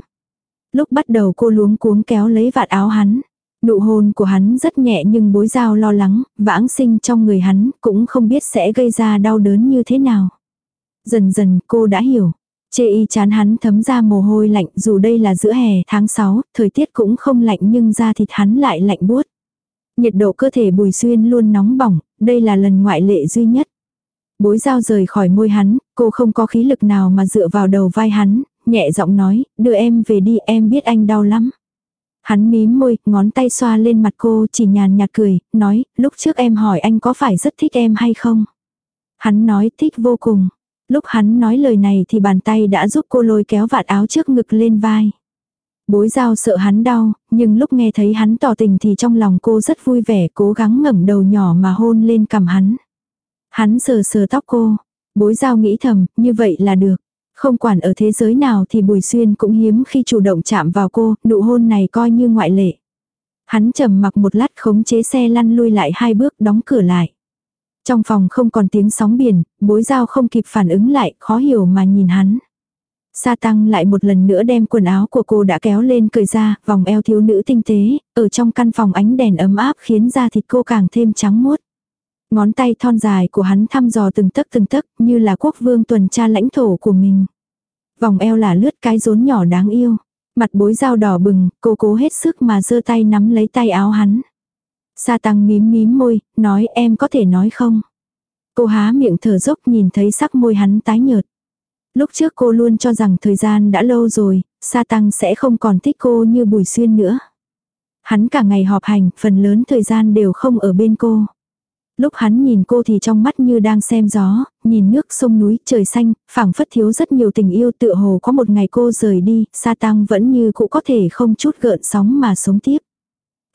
Lúc bắt đầu cô luống cuống kéo lấy vạt áo hắn. Nụ hôn của hắn rất nhẹ nhưng bối giao lo lắng, vãng sinh trong người hắn cũng không biết sẽ gây ra đau đớn như thế nào. Dần dần cô đã hiểu. Chê y chán hắn thấm ra mồ hôi lạnh dù đây là giữa hè tháng 6, thời tiết cũng không lạnh nhưng da thịt hắn lại lạnh buốt. Nhiệt độ cơ thể bùi xuyên luôn nóng bỏng, đây là lần ngoại lệ duy nhất. Bối dao rời khỏi môi hắn, cô không có khí lực nào mà dựa vào đầu vai hắn, nhẹ giọng nói, đưa em về đi em biết anh đau lắm. Hắn mím môi, ngón tay xoa lên mặt cô chỉ nhàn nhạt cười, nói, lúc trước em hỏi anh có phải rất thích em hay không? Hắn nói thích vô cùng. Lúc hắn nói lời này thì bàn tay đã giúp cô lôi kéo vạt áo trước ngực lên vai. Bối giao sợ hắn đau, nhưng lúc nghe thấy hắn tỏ tình thì trong lòng cô rất vui vẻ cố gắng ngẩng đầu nhỏ mà hôn lên cằm hắn. Hắn sờ sờ tóc cô. Bối giao nghĩ thầm, như vậy là được. Không quản ở thế giới nào thì Bùi Xuyên cũng hiếm khi chủ động chạm vào cô, nụ hôn này coi như ngoại lệ. Hắn trầm mặc một lát khống chế xe lăn lui lại hai bước đóng cửa lại. Trong phòng không còn tiếng sóng biển, bối giao không kịp phản ứng lại, khó hiểu mà nhìn hắn. Sa tăng lại một lần nữa đem quần áo của cô đã kéo lên cởi ra, vòng eo thiếu nữ tinh tế, ở trong căn phòng ánh đèn ấm áp khiến da thịt cô càng thêm trắng muốt. Ngón tay thon dài của hắn thăm dò từng tấc từng tấc như là quốc vương tuần tra lãnh thổ của mình. Vòng eo là lướt cái rốn nhỏ đáng yêu. Mặt bối dao đỏ bừng, cô cố hết sức mà giơ tay nắm lấy tay áo hắn. Sa tăng mím mím môi, nói em có thể nói không? Cô há miệng thở dốc nhìn thấy sắc môi hắn tái nhợt. Lúc trước cô luôn cho rằng thời gian đã lâu rồi, Sa tăng sẽ không còn thích cô như bùi xuyên nữa. Hắn cả ngày họp hành, phần lớn thời gian đều không ở bên cô. Lúc hắn nhìn cô thì trong mắt như đang xem gió, nhìn nước sông núi, trời xanh, phảng phất thiếu rất nhiều tình yêu tựa hồ có một ngày cô rời đi, sa tăng vẫn như cũ có thể không chút gợn sóng mà sống tiếp.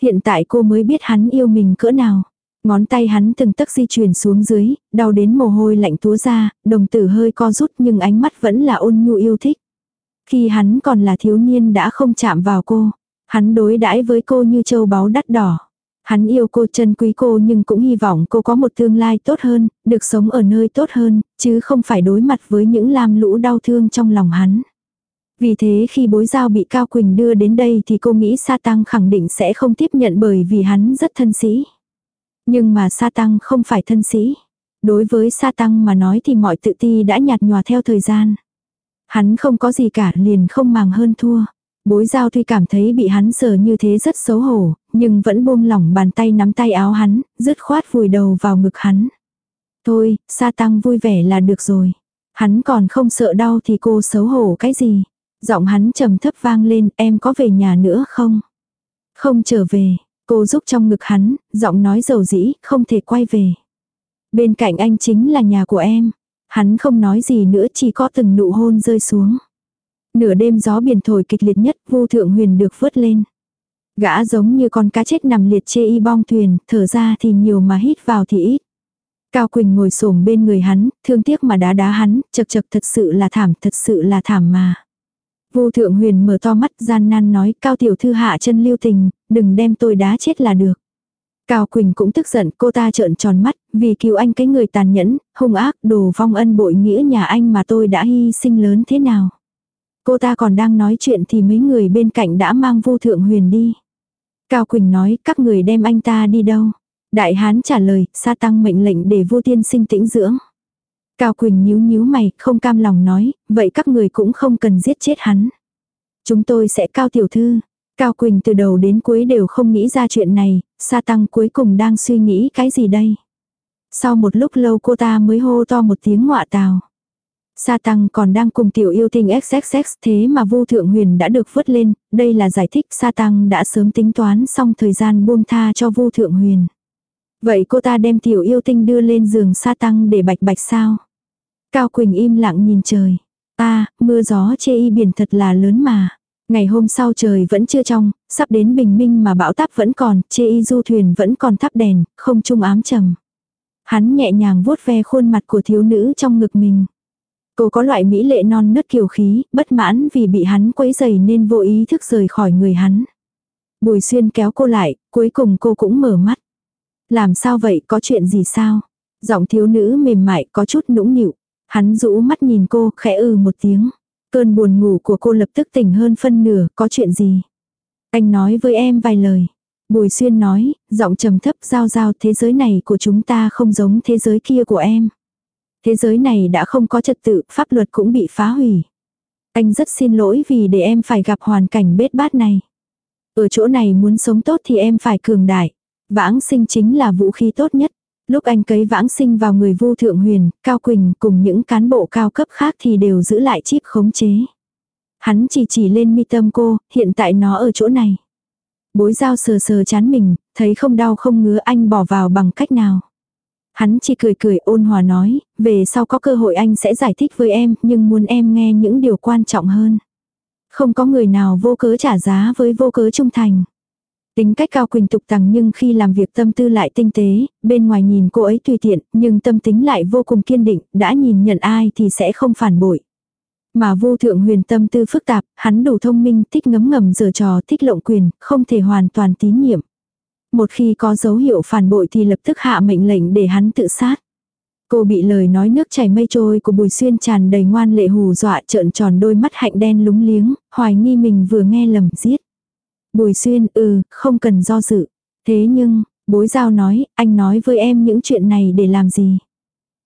Hiện tại cô mới biết hắn yêu mình cỡ nào. Ngón tay hắn từng tấc di chuyển xuống dưới, đau đến mồ hôi lạnh túa ra, đồng tử hơi co rút nhưng ánh mắt vẫn là ôn nhu yêu thích. Khi hắn còn là thiếu niên đã không chạm vào cô. Hắn đối đãi với cô như châu báu đắt đỏ. Hắn yêu cô chân quý cô nhưng cũng hy vọng cô có một tương lai tốt hơn, được sống ở nơi tốt hơn, chứ không phải đối mặt với những lam lũ đau thương trong lòng hắn. Vì thế khi bối giao bị Cao Quỳnh đưa đến đây thì cô nghĩ Sa Tăng khẳng định sẽ không tiếp nhận bởi vì hắn rất thân sĩ. Nhưng mà Sa Tăng không phải thân sĩ. Đối với Sa Tăng mà nói thì mọi tự ti đã nhạt nhòa theo thời gian. Hắn không có gì cả liền không màng hơn thua. Bối giao tuy cảm thấy bị hắn sờ như thế rất xấu hổ, nhưng vẫn buông lỏng bàn tay nắm tay áo hắn, dứt khoát vùi đầu vào ngực hắn. Thôi, sa tăng vui vẻ là được rồi. Hắn còn không sợ đau thì cô xấu hổ cái gì. Giọng hắn trầm thấp vang lên, em có về nhà nữa không? Không trở về, cô giúp trong ngực hắn, giọng nói dầu dĩ, không thể quay về. Bên cạnh anh chính là nhà của em. Hắn không nói gì nữa chỉ có từng nụ hôn rơi xuống. Nửa đêm gió biển thổi kịch liệt nhất, vô thượng huyền được vớt lên. Gã giống như con cá chết nằm liệt chê y bong thuyền, thở ra thì nhiều mà hít vào thì ít. Cao Quỳnh ngồi xổm bên người hắn, thương tiếc mà đá đá hắn, chật chật thật sự là thảm, thật sự là thảm mà. Vô thượng huyền mở to mắt gian nan nói, Cao tiểu thư hạ chân lưu tình, đừng đem tôi đá chết là được. Cao Quỳnh cũng tức giận, cô ta trợn tròn mắt, vì cứu anh cái người tàn nhẫn, hung ác, đồ vong ân bội nghĩa nhà anh mà tôi đã hy sinh lớn thế nào. Cô ta còn đang nói chuyện thì mấy người bên cạnh đã mang vô thượng huyền đi. Cao Quỳnh nói các người đem anh ta đi đâu. Đại hán trả lời, sa tăng mệnh lệnh để vô tiên sinh tĩnh dưỡng. Cao Quỳnh nhíu nhíu mày, không cam lòng nói, vậy các người cũng không cần giết chết hắn. Chúng tôi sẽ cao tiểu thư. Cao Quỳnh từ đầu đến cuối đều không nghĩ ra chuyện này, sa tăng cuối cùng đang suy nghĩ cái gì đây. Sau một lúc lâu cô ta mới hô to một tiếng ngọa tào. Sa Tăng còn đang cùng tiểu yêu tinh XXX thế mà vô thượng huyền đã được vớt lên, đây là giải thích Sa Tăng đã sớm tính toán xong thời gian buông tha cho vô thượng huyền. Vậy cô ta đem tiểu yêu tinh đưa lên giường Sa Tăng để bạch bạch sao? Cao Quỳnh im lặng nhìn trời. Ta, mưa gió chê y biển thật là lớn mà. Ngày hôm sau trời vẫn chưa trong, sắp đến bình minh mà bão táp vẫn còn, chê y du thuyền vẫn còn thắp đèn, không trung ám trầm. Hắn nhẹ nhàng vuốt ve khuôn mặt của thiếu nữ trong ngực mình. Cô có loại mỹ lệ non nớt kiều khí, bất mãn vì bị hắn quấy dày nên vô ý thức rời khỏi người hắn. Bùi xuyên kéo cô lại, cuối cùng cô cũng mở mắt. Làm sao vậy, có chuyện gì sao? Giọng thiếu nữ mềm mại có chút nũng nịu. Hắn rũ mắt nhìn cô, khẽ ừ một tiếng. Cơn buồn ngủ của cô lập tức tỉnh hơn phân nửa, có chuyện gì? Anh nói với em vài lời. Bùi xuyên nói, giọng trầm thấp giao giao thế giới này của chúng ta không giống thế giới kia của em. Thế giới này đã không có trật tự, pháp luật cũng bị phá hủy. Anh rất xin lỗi vì để em phải gặp hoàn cảnh bết bát này. Ở chỗ này muốn sống tốt thì em phải cường đại. Vãng sinh chính là vũ khí tốt nhất. Lúc anh cấy vãng sinh vào người Vu Thượng Huyền, Cao Quỳnh cùng những cán bộ cao cấp khác thì đều giữ lại chip khống chế. Hắn chỉ chỉ lên mi tâm cô, hiện tại nó ở chỗ này. Bối dao sờ sờ chán mình, thấy không đau không ngứa anh bỏ vào bằng cách nào. Hắn chỉ cười cười ôn hòa nói, về sau có cơ hội anh sẽ giải thích với em, nhưng muốn em nghe những điều quan trọng hơn. Không có người nào vô cớ trả giá với vô cớ trung thành. Tính cách cao quỳnh tục tằng nhưng khi làm việc tâm tư lại tinh tế, bên ngoài nhìn cô ấy tùy tiện, nhưng tâm tính lại vô cùng kiên định, đã nhìn nhận ai thì sẽ không phản bội. Mà vô thượng huyền tâm tư phức tạp, hắn đủ thông minh, thích ngấm ngầm giở trò, thích lộng quyền, không thể hoàn toàn tín nhiệm. Một khi có dấu hiệu phản bội thì lập tức hạ mệnh lệnh để hắn tự sát. Cô bị lời nói nước chảy mây trôi của Bùi Xuyên tràn đầy ngoan lệ hù dọa trợn tròn đôi mắt hạnh đen lúng liếng, hoài nghi mình vừa nghe lầm giết. Bùi Xuyên, ừ, không cần do dự. Thế nhưng, bối giao nói, anh nói với em những chuyện này để làm gì?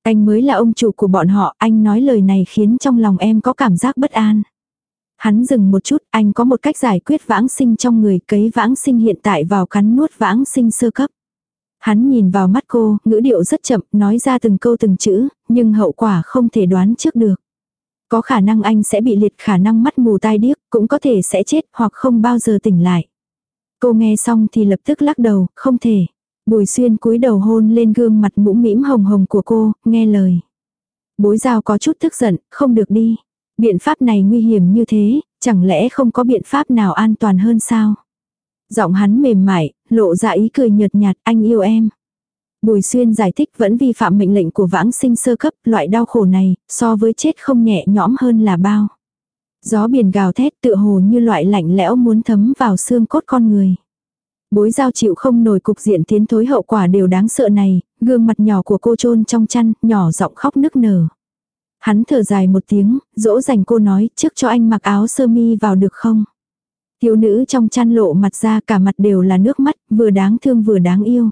Anh mới là ông chủ của bọn họ, anh nói lời này khiến trong lòng em có cảm giác bất an. Hắn dừng một chút, anh có một cách giải quyết vãng sinh trong người cấy vãng sinh hiện tại vào cắn nuốt vãng sinh sơ cấp. Hắn nhìn vào mắt cô, ngữ điệu rất chậm, nói ra từng câu từng chữ, nhưng hậu quả không thể đoán trước được. Có khả năng anh sẽ bị liệt khả năng mắt mù tai điếc, cũng có thể sẽ chết hoặc không bao giờ tỉnh lại. Cô nghe xong thì lập tức lắc đầu, không thể. Bùi xuyên cúi đầu hôn lên gương mặt mũm mĩm hồng hồng của cô, nghe lời. Bối giao có chút tức giận, không được đi. Biện pháp này nguy hiểm như thế, chẳng lẽ không có biện pháp nào an toàn hơn sao? Giọng hắn mềm mại, lộ ra ý cười nhợt nhạt, anh yêu em. Bùi xuyên giải thích vẫn vi phạm mệnh lệnh của vãng sinh sơ cấp, loại đau khổ này, so với chết không nhẹ nhõm hơn là bao. Gió biển gào thét tựa hồ như loại lạnh lẽo muốn thấm vào xương cốt con người. Bối giao chịu không nổi cục diện tiến thối hậu quả đều đáng sợ này, gương mặt nhỏ của cô trôn trong chăn, nhỏ giọng khóc nức nở. Hắn thở dài một tiếng, dỗ dành cô nói trước cho anh mặc áo sơ mi vào được không? Thiếu nữ trong chăn lộ mặt ra cả mặt đều là nước mắt, vừa đáng thương vừa đáng yêu.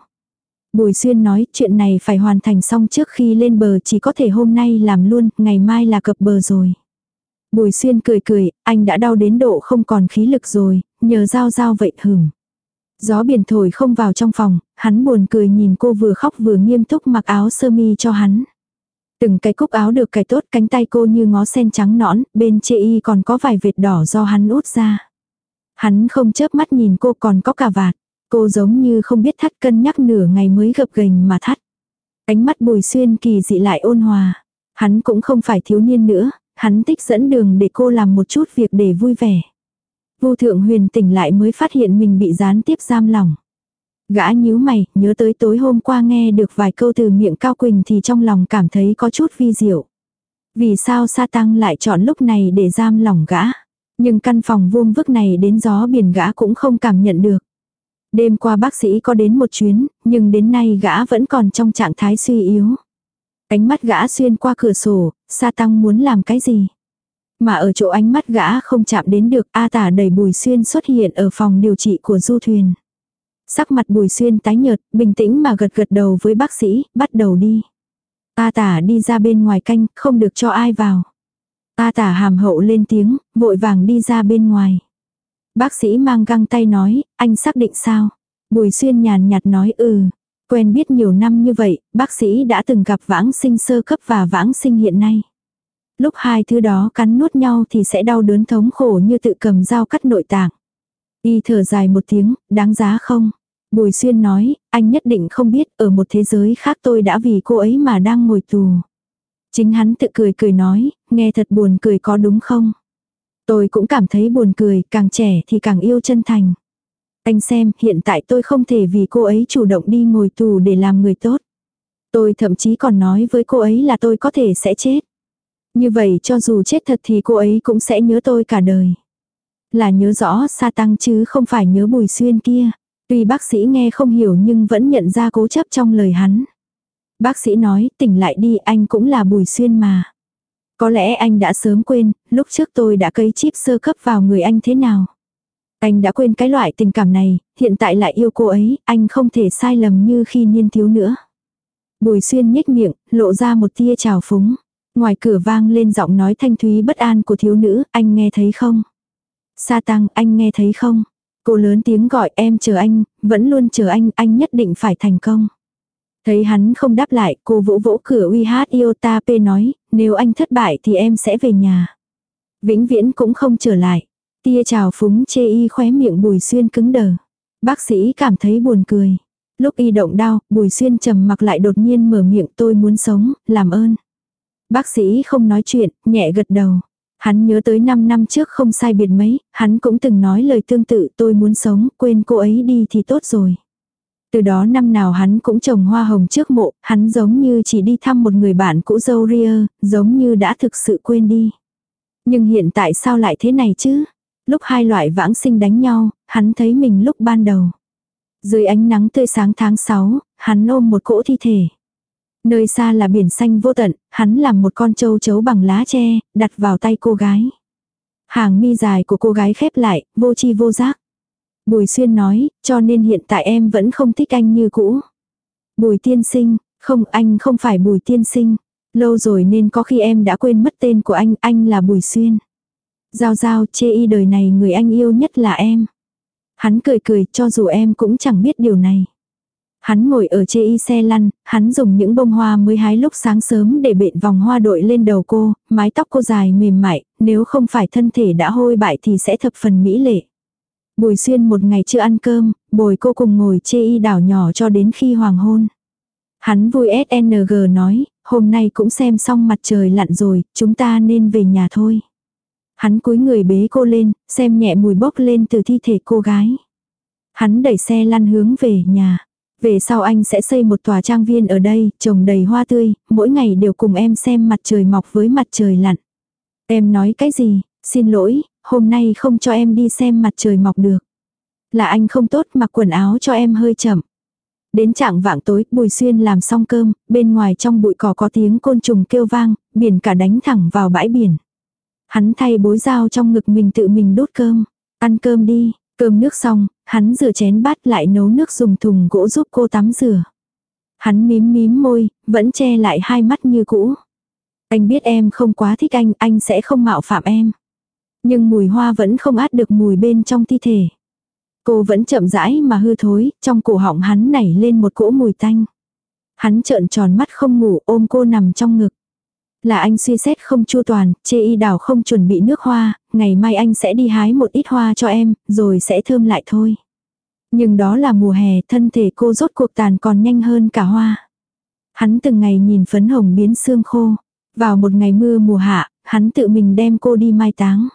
Bùi xuyên nói chuyện này phải hoàn thành xong trước khi lên bờ chỉ có thể hôm nay làm luôn, ngày mai là cập bờ rồi. Bùi xuyên cười cười, anh đã đau đến độ không còn khí lực rồi, nhờ giao giao vậy hửng. Gió biển thổi không vào trong phòng, hắn buồn cười nhìn cô vừa khóc vừa nghiêm túc mặc áo sơ mi cho hắn. Từng cái cúc áo được cài tốt cánh tay cô như ngó sen trắng nõn, bên chê y còn có vài vệt đỏ do hắn út ra. Hắn không chớp mắt nhìn cô còn có cả vạt. Cô giống như không biết thắt cân nhắc nửa ngày mới gập gành mà thắt. Ánh mắt bùi xuyên kỳ dị lại ôn hòa. Hắn cũng không phải thiếu niên nữa, hắn thích dẫn đường để cô làm một chút việc để vui vẻ. Vô thượng huyền tỉnh lại mới phát hiện mình bị gián tiếp giam lòng. Gã nhíu mày, nhớ tới tối hôm qua nghe được vài câu từ miệng Cao Quỳnh thì trong lòng cảm thấy có chút vi diệu. Vì sao sa tăng lại chọn lúc này để giam lòng gã? Nhưng căn phòng vuông vức này đến gió biển gã cũng không cảm nhận được. Đêm qua bác sĩ có đến một chuyến, nhưng đến nay gã vẫn còn trong trạng thái suy yếu. Ánh mắt gã xuyên qua cửa sổ, sa tăng muốn làm cái gì? Mà ở chỗ ánh mắt gã không chạm đến được A tả đầy bùi xuyên xuất hiện ở phòng điều trị của du thuyền. Sắc mặt bùi xuyên tái nhợt, bình tĩnh mà gật gật đầu với bác sĩ, bắt đầu đi. A tả đi ra bên ngoài canh, không được cho ai vào. A tả hàm hậu lên tiếng, vội vàng đi ra bên ngoài. Bác sĩ mang găng tay nói, anh xác định sao? Bùi xuyên nhàn nhạt nói ừ. Quen biết nhiều năm như vậy, bác sĩ đã từng gặp vãng sinh sơ cấp và vãng sinh hiện nay. Lúc hai thứ đó cắn nuốt nhau thì sẽ đau đớn thống khổ như tự cầm dao cắt nội tạng. Y thở dài một tiếng, đáng giá không? Bùi xuyên nói, anh nhất định không biết ở một thế giới khác tôi đã vì cô ấy mà đang ngồi tù. Chính hắn tự cười cười nói, nghe thật buồn cười có đúng không? Tôi cũng cảm thấy buồn cười, càng trẻ thì càng yêu chân thành. Anh xem, hiện tại tôi không thể vì cô ấy chủ động đi ngồi tù để làm người tốt. Tôi thậm chí còn nói với cô ấy là tôi có thể sẽ chết. Như vậy cho dù chết thật thì cô ấy cũng sẽ nhớ tôi cả đời. Là nhớ rõ sa tăng chứ không phải nhớ bùi xuyên kia. Tuy bác sĩ nghe không hiểu nhưng vẫn nhận ra cố chấp trong lời hắn. Bác sĩ nói tỉnh lại đi anh cũng là bùi xuyên mà. Có lẽ anh đã sớm quên, lúc trước tôi đã cấy chip sơ cấp vào người anh thế nào. Anh đã quên cái loại tình cảm này, hiện tại lại yêu cô ấy, anh không thể sai lầm như khi niên thiếu nữa. Bùi xuyên nhếch miệng, lộ ra một tia trào phúng. Ngoài cửa vang lên giọng nói thanh thúy bất an của thiếu nữ, anh nghe thấy không? Sa tăng, anh nghe thấy không? Cô lớn tiếng gọi em chờ anh, vẫn luôn chờ anh, anh nhất định phải thành công. Thấy hắn không đáp lại, cô vỗ vỗ cửa uy hát Iota P nói, nếu anh thất bại thì em sẽ về nhà. Vĩnh viễn cũng không trở lại. Tia trào phúng chê y khóe miệng bùi xuyên cứng đờ. Bác sĩ cảm thấy buồn cười. Lúc y động đau, bùi xuyên trầm mặc lại đột nhiên mở miệng tôi muốn sống, làm ơn. Bác sĩ không nói chuyện, nhẹ gật đầu. Hắn nhớ tới 5 năm trước không sai biệt mấy, hắn cũng từng nói lời tương tự tôi muốn sống, quên cô ấy đi thì tốt rồi. Từ đó năm nào hắn cũng trồng hoa hồng trước mộ, hắn giống như chỉ đi thăm một người bạn cũ dâu ria, giống như đã thực sự quên đi. Nhưng hiện tại sao lại thế này chứ? Lúc hai loại vãng sinh đánh nhau, hắn thấy mình lúc ban đầu. Dưới ánh nắng tươi sáng tháng 6, hắn ôm một cỗ thi thể. Nơi xa là biển xanh vô tận, hắn làm một con trâu chấu bằng lá tre, đặt vào tay cô gái. Hàng mi dài của cô gái khép lại, vô chi vô giác. Bùi xuyên nói, cho nên hiện tại em vẫn không thích anh như cũ. Bùi tiên sinh, không anh không phải bùi tiên sinh. Lâu rồi nên có khi em đã quên mất tên của anh, anh là bùi xuyên. Giao giao chê y đời này người anh yêu nhất là em. Hắn cười cười cho dù em cũng chẳng biết điều này. Hắn ngồi ở chê y xe lăn, hắn dùng những bông hoa mới hái lúc sáng sớm để bện vòng hoa đội lên đầu cô, mái tóc cô dài mềm mại, nếu không phải thân thể đã hôi bại thì sẽ thập phần mỹ lệ. Bùi xuyên một ngày chưa ăn cơm, bồi cô cùng ngồi chê y đảo nhỏ cho đến khi hoàng hôn. Hắn vui SNG nói, hôm nay cũng xem xong mặt trời lặn rồi, chúng ta nên về nhà thôi. Hắn cúi người bế cô lên, xem nhẹ mùi bốc lên từ thi thể cô gái. Hắn đẩy xe lăn hướng về nhà. Về sau anh sẽ xây một tòa trang viên ở đây, trồng đầy hoa tươi, mỗi ngày đều cùng em xem mặt trời mọc với mặt trời lặn. Em nói cái gì, xin lỗi, hôm nay không cho em đi xem mặt trời mọc được. Là anh không tốt mặc quần áo cho em hơi chậm. Đến trạng vạng tối, Bùi Xuyên làm xong cơm, bên ngoài trong bụi cỏ có tiếng côn trùng kêu vang, biển cả đánh thẳng vào bãi biển. Hắn thay bối dao trong ngực mình tự mình đốt cơm. Ăn cơm đi, cơm nước xong, hắn rửa chén bát lại nấu nước dùng thùng gỗ giúp cô tắm rửa. Hắn mím mím môi, vẫn che lại hai mắt như cũ. Anh biết em không quá thích anh, anh sẽ không mạo phạm em. Nhưng mùi hoa vẫn không át được mùi bên trong thi thể. Cô vẫn chậm rãi mà hư thối, trong cổ họng hắn nảy lên một cỗ mùi tanh. Hắn trợn tròn mắt không ngủ ôm cô nằm trong ngực. Là anh suy xét không chu toàn, chê y đào không chuẩn bị nước hoa, ngày mai anh sẽ đi hái một ít hoa cho em, rồi sẽ thơm lại thôi. Nhưng đó là mùa hè, thân thể cô rốt cuộc tàn còn nhanh hơn cả hoa. Hắn từng ngày nhìn phấn hồng biến xương khô. Vào một ngày mưa mùa hạ, hắn tự mình đem cô đi mai táng.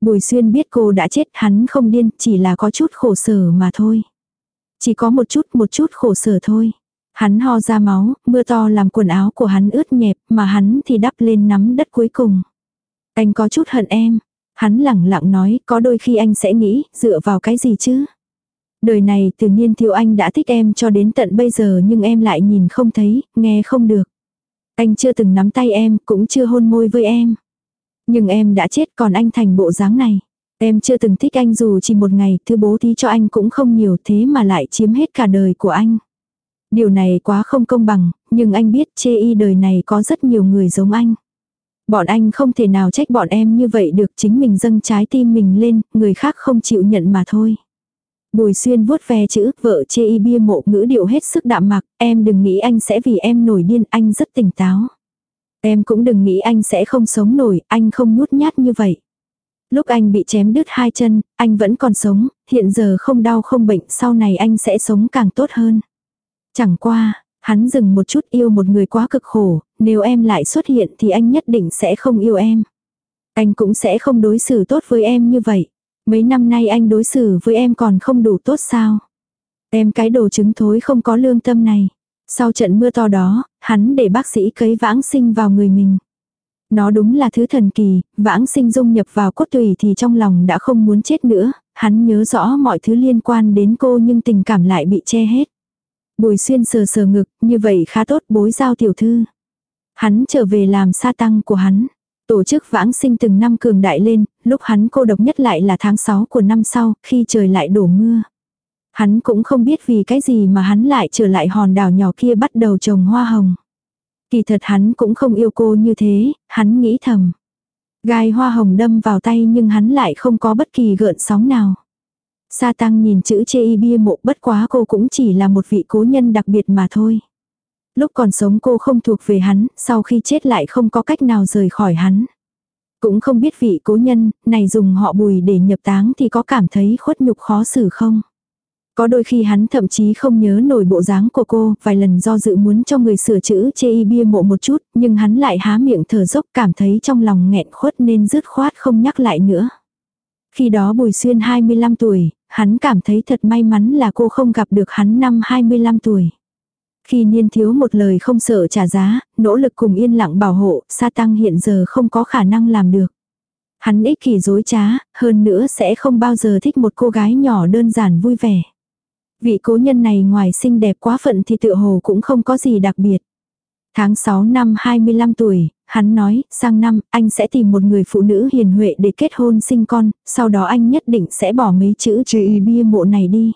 Bùi xuyên biết cô đã chết hắn không điên, chỉ là có chút khổ sở mà thôi. Chỉ có một chút một chút khổ sở thôi. Hắn ho ra máu, mưa to làm quần áo của hắn ướt nhẹp, mà hắn thì đắp lên nắm đất cuối cùng. Anh có chút hận em. Hắn lẳng lặng nói, có đôi khi anh sẽ nghĩ, dựa vào cái gì chứ? Đời này từ niên thiếu anh đã thích em cho đến tận bây giờ nhưng em lại nhìn không thấy, nghe không được. Anh chưa từng nắm tay em, cũng chưa hôn môi với em. Nhưng em đã chết còn anh thành bộ dáng này. Em chưa từng thích anh dù chỉ một ngày, thứ bố thí cho anh cũng không nhiều thế mà lại chiếm hết cả đời của anh. Điều này quá không công bằng, nhưng anh biết chê y đời này có rất nhiều người giống anh. Bọn anh không thể nào trách bọn em như vậy được chính mình dâng trái tim mình lên, người khác không chịu nhận mà thôi. Bùi xuyên vuốt ve chữ, vợ chê y bia mộ ngữ điệu hết sức đạm mặc, em đừng nghĩ anh sẽ vì em nổi điên, anh rất tỉnh táo. Em cũng đừng nghĩ anh sẽ không sống nổi, anh không nhút nhát như vậy. Lúc anh bị chém đứt hai chân, anh vẫn còn sống, hiện giờ không đau không bệnh, sau này anh sẽ sống càng tốt hơn. Chẳng qua, hắn dừng một chút yêu một người quá cực khổ, nếu em lại xuất hiện thì anh nhất định sẽ không yêu em. Anh cũng sẽ không đối xử tốt với em như vậy. Mấy năm nay anh đối xử với em còn không đủ tốt sao? Em cái đồ trứng thối không có lương tâm này. Sau trận mưa to đó, hắn để bác sĩ cấy vãng sinh vào người mình. Nó đúng là thứ thần kỳ, vãng sinh dung nhập vào cốt tùy thì trong lòng đã không muốn chết nữa, hắn nhớ rõ mọi thứ liên quan đến cô nhưng tình cảm lại bị che hết. Bùi xuyên sờ sờ ngực, như vậy khá tốt bối giao tiểu thư. Hắn trở về làm sa tăng của hắn. Tổ chức vãng sinh từng năm cường đại lên, lúc hắn cô độc nhất lại là tháng 6 của năm sau, khi trời lại đổ mưa. Hắn cũng không biết vì cái gì mà hắn lại trở lại hòn đảo nhỏ kia bắt đầu trồng hoa hồng. Kỳ thật hắn cũng không yêu cô như thế, hắn nghĩ thầm. Gai hoa hồng đâm vào tay nhưng hắn lại không có bất kỳ gợn sóng nào. Sa tăng nhìn chữ chê y bia mộ bất quá cô cũng chỉ là một vị cố nhân đặc biệt mà thôi. Lúc còn sống cô không thuộc về hắn, sau khi chết lại không có cách nào rời khỏi hắn. Cũng không biết vị cố nhân, này dùng họ bùi để nhập táng thì có cảm thấy khuất nhục khó xử không? Có đôi khi hắn thậm chí không nhớ nổi bộ dáng của cô, vài lần do dự muốn cho người sửa chữ chê y bia mộ một chút, nhưng hắn lại há miệng thở dốc cảm thấy trong lòng nghẹn khuất nên dứt khoát không nhắc lại nữa. Khi đó Bùi Xuyên 25 tuổi, hắn cảm thấy thật may mắn là cô không gặp được hắn năm 25 tuổi. Khi niên thiếu một lời không sợ trả giá, nỗ lực cùng yên lặng bảo hộ, sa tăng hiện giờ không có khả năng làm được. Hắn ích kỷ dối trá, hơn nữa sẽ không bao giờ thích một cô gái nhỏ đơn giản vui vẻ. Vị cố nhân này ngoài xinh đẹp quá phận thì tự hồ cũng không có gì đặc biệt. Tháng 6 năm 25 tuổi, hắn nói, sang năm, anh sẽ tìm một người phụ nữ hiền huệ để kết hôn sinh con, sau đó anh nhất định sẽ bỏ mấy chữ trừ bia mộ này đi.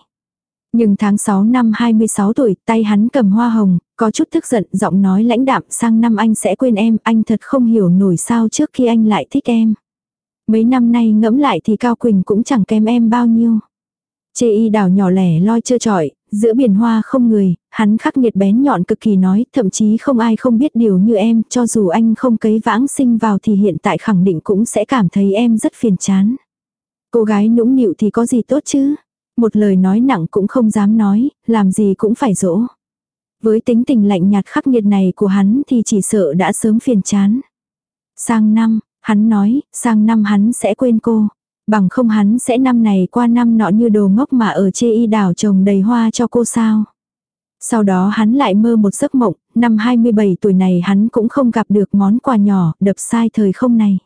Nhưng tháng 6 năm 26 tuổi, tay hắn cầm hoa hồng, có chút tức giận, giọng nói lãnh đạm, sang năm anh sẽ quên em, anh thật không hiểu nổi sao trước khi anh lại thích em. Mấy năm nay ngẫm lại thì Cao Quỳnh cũng chẳng kém em bao nhiêu. Chê y đảo nhỏ lẻ loi trơ trọi, giữa biển hoa không người, hắn khắc nghiệt bén nhọn cực kỳ nói, thậm chí không ai không biết điều như em, cho dù anh không cấy vãng sinh vào thì hiện tại khẳng định cũng sẽ cảm thấy em rất phiền chán. Cô gái nũng nịu thì có gì tốt chứ? Một lời nói nặng cũng không dám nói, làm gì cũng phải dỗ. Với tính tình lạnh nhạt khắc nghiệt này của hắn thì chỉ sợ đã sớm phiền chán. Sang năm, hắn nói, sang năm hắn sẽ quên cô. Bằng không hắn sẽ năm này qua năm nọ như đồ ngốc mà ở chê y đảo trồng đầy hoa cho cô sao. Sau đó hắn lại mơ một giấc mộng, năm 27 tuổi này hắn cũng không gặp được món quà nhỏ, đập sai thời không này.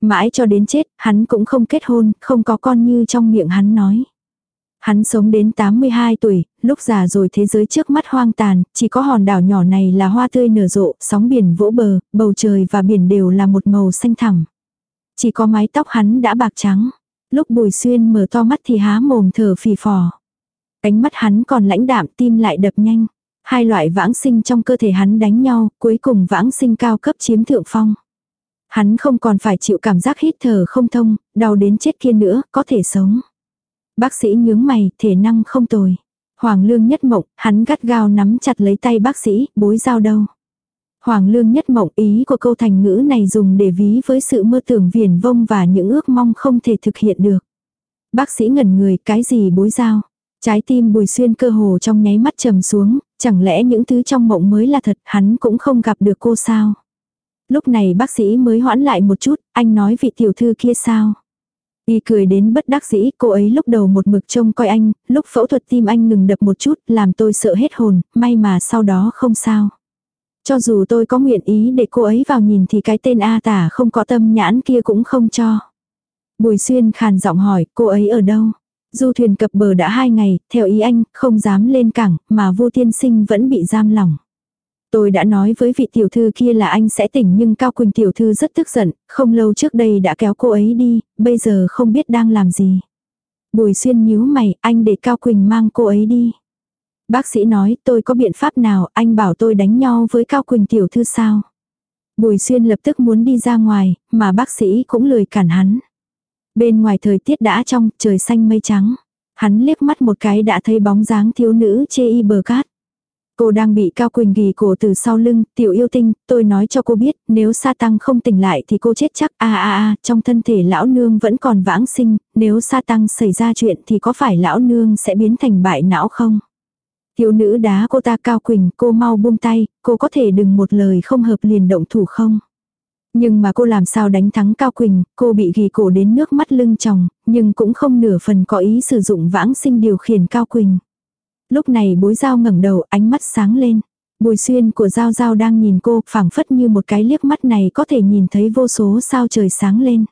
Mãi cho đến chết, hắn cũng không kết hôn, không có con như trong miệng hắn nói. Hắn sống đến 82 tuổi, lúc già rồi thế giới trước mắt hoang tàn, chỉ có hòn đảo nhỏ này là hoa tươi nở rộ, sóng biển vỗ bờ, bầu trời và biển đều là một màu xanh thẳm. Chỉ có mái tóc hắn đã bạc trắng. Lúc Bùi Xuyên mở to mắt thì há mồm thở phì phò. Cánh mắt hắn còn lãnh đạm tim lại đập nhanh. Hai loại vãng sinh trong cơ thể hắn đánh nhau, cuối cùng vãng sinh cao cấp chiếm thượng phong. Hắn không còn phải chịu cảm giác hít thở không thông, đau đến chết kia nữa, có thể sống. Bác sĩ nhướng mày, thể năng không tồi. Hoàng lương nhất mộng, hắn gắt gao nắm chặt lấy tay bác sĩ, bối giao đâu. Hoàng lương nhất mộng ý của câu thành ngữ này dùng để ví với sự mơ tưởng viển vông và những ước mong không thể thực hiện được. Bác sĩ ngẩn người cái gì bối giao. Trái tim bùi xuyên cơ hồ trong nháy mắt trầm xuống, chẳng lẽ những thứ trong mộng mới là thật hắn cũng không gặp được cô sao. Lúc này bác sĩ mới hoãn lại một chút, anh nói vị tiểu thư kia sao. Y cười đến bất đắc dĩ, cô ấy lúc đầu một mực trông coi anh, lúc phẫu thuật tim anh ngừng đập một chút, làm tôi sợ hết hồn, may mà sau đó không sao. Cho dù tôi có nguyện ý để cô ấy vào nhìn thì cái tên A tả không có tâm nhãn kia cũng không cho. Bùi xuyên khàn giọng hỏi, cô ấy ở đâu? Du thuyền cập bờ đã hai ngày, theo ý anh, không dám lên cảng, mà vô tiên sinh vẫn bị giam lỏng. Tôi đã nói với vị tiểu thư kia là anh sẽ tỉnh nhưng Cao Quỳnh tiểu thư rất tức giận, không lâu trước đây đã kéo cô ấy đi, bây giờ không biết đang làm gì. Bùi xuyên nhíu mày, anh để Cao Quỳnh mang cô ấy đi. Bác sĩ nói tôi có biện pháp nào, anh bảo tôi đánh nhau với Cao Quỳnh tiểu thư sao. Bùi xuyên lập tức muốn đi ra ngoài, mà bác sĩ cũng lười cản hắn. Bên ngoài thời tiết đã trong, trời xanh mây trắng. Hắn liếc mắt một cái đã thấy bóng dáng thiếu nữ chê y bờ cát. Cô đang bị Cao Quỳnh ghi cổ từ sau lưng, tiểu yêu tinh, tôi nói cho cô biết, nếu sa tăng không tỉnh lại thì cô chết chắc, a a a, trong thân thể lão nương vẫn còn vãng sinh, nếu sa tăng xảy ra chuyện thì có phải lão nương sẽ biến thành bại não không? Thiếu nữ đá cô ta Cao Quỳnh, cô mau buông tay, cô có thể đừng một lời không hợp liền động thủ không? Nhưng mà cô làm sao đánh thắng Cao Quỳnh, cô bị ghi cổ đến nước mắt lưng tròng, nhưng cũng không nửa phần có ý sử dụng vãng sinh điều khiển Cao Quỳnh. Lúc này bối dao ngẩng đầu ánh mắt sáng lên. Bùi xuyên của Giao Giao đang nhìn cô phảng phất như một cái liếc mắt này có thể nhìn thấy vô số sao trời sáng lên.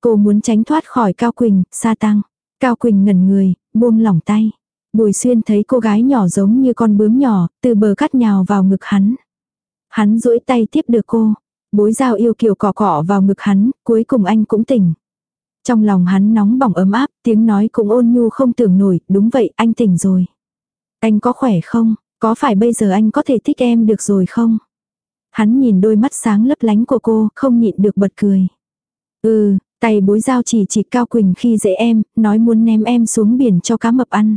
Cô muốn tránh thoát khỏi Cao Quỳnh, sa tăng. Cao Quỳnh ngẩn người, buông lỏng tay. Bùi xuyên thấy cô gái nhỏ giống như con bướm nhỏ, từ bờ cắt nhào vào ngực hắn. Hắn duỗi tay tiếp được cô. Bối dao yêu kiều cọ cọ vào ngực hắn, cuối cùng anh cũng tỉnh. Trong lòng hắn nóng bỏng ấm áp, tiếng nói cũng ôn nhu không tưởng nổi, đúng vậy, anh tỉnh rồi. Anh có khỏe không? Có phải bây giờ anh có thể thích em được rồi không? Hắn nhìn đôi mắt sáng lấp lánh của cô, không nhịn được bật cười. Ừ, tay bối dao chỉ chỉ Cao Quỳnh khi dễ em, nói muốn ném em xuống biển cho cá mập ăn.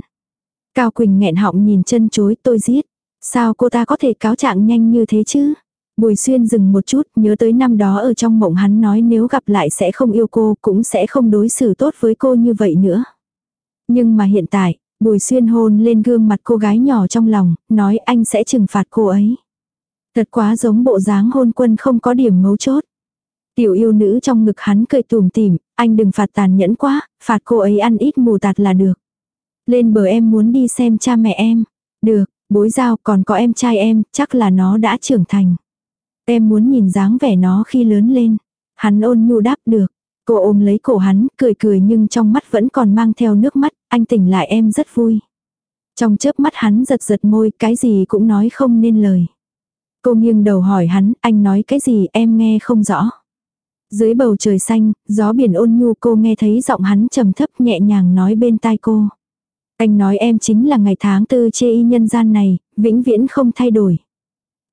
Cao Quỳnh nghẹn họng nhìn chân chối tôi giết. Sao cô ta có thể cáo trạng nhanh như thế chứ? Bùi xuyên dừng một chút, nhớ tới năm đó ở trong mộng hắn nói nếu gặp lại sẽ không yêu cô, cũng sẽ không đối xử tốt với cô như vậy nữa. Nhưng mà hiện tại, bùi xuyên hôn lên gương mặt cô gái nhỏ trong lòng, nói anh sẽ trừng phạt cô ấy. Thật quá giống bộ dáng hôn quân không có điểm mấu chốt. Tiểu yêu nữ trong ngực hắn cười tùm tìm, anh đừng phạt tàn nhẫn quá, phạt cô ấy ăn ít mù tạt là được. Lên bờ em muốn đi xem cha mẹ em. Được, bối giao còn có em trai em, chắc là nó đã trưởng thành. Em muốn nhìn dáng vẻ nó khi lớn lên. Hắn ôn nhu đáp được. Cô ôm lấy cổ hắn, cười cười nhưng trong mắt vẫn còn mang theo nước mắt, anh tỉnh lại em rất vui. Trong chớp mắt hắn giật giật môi, cái gì cũng nói không nên lời. Cô nghiêng đầu hỏi hắn, anh nói cái gì em nghe không rõ. Dưới bầu trời xanh, gió biển ôn nhu cô nghe thấy giọng hắn trầm thấp nhẹ nhàng nói bên tai cô. Anh nói em chính là ngày tháng tư chê y nhân gian này, vĩnh viễn không thay đổi.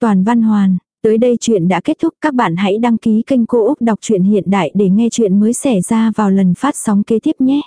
Toàn văn hoàn, tới đây chuyện đã kết thúc các bạn hãy đăng ký kênh Cô Úc Đọc truyện Hiện Đại để nghe chuyện mới xảy ra vào lần phát sóng kế tiếp nhé.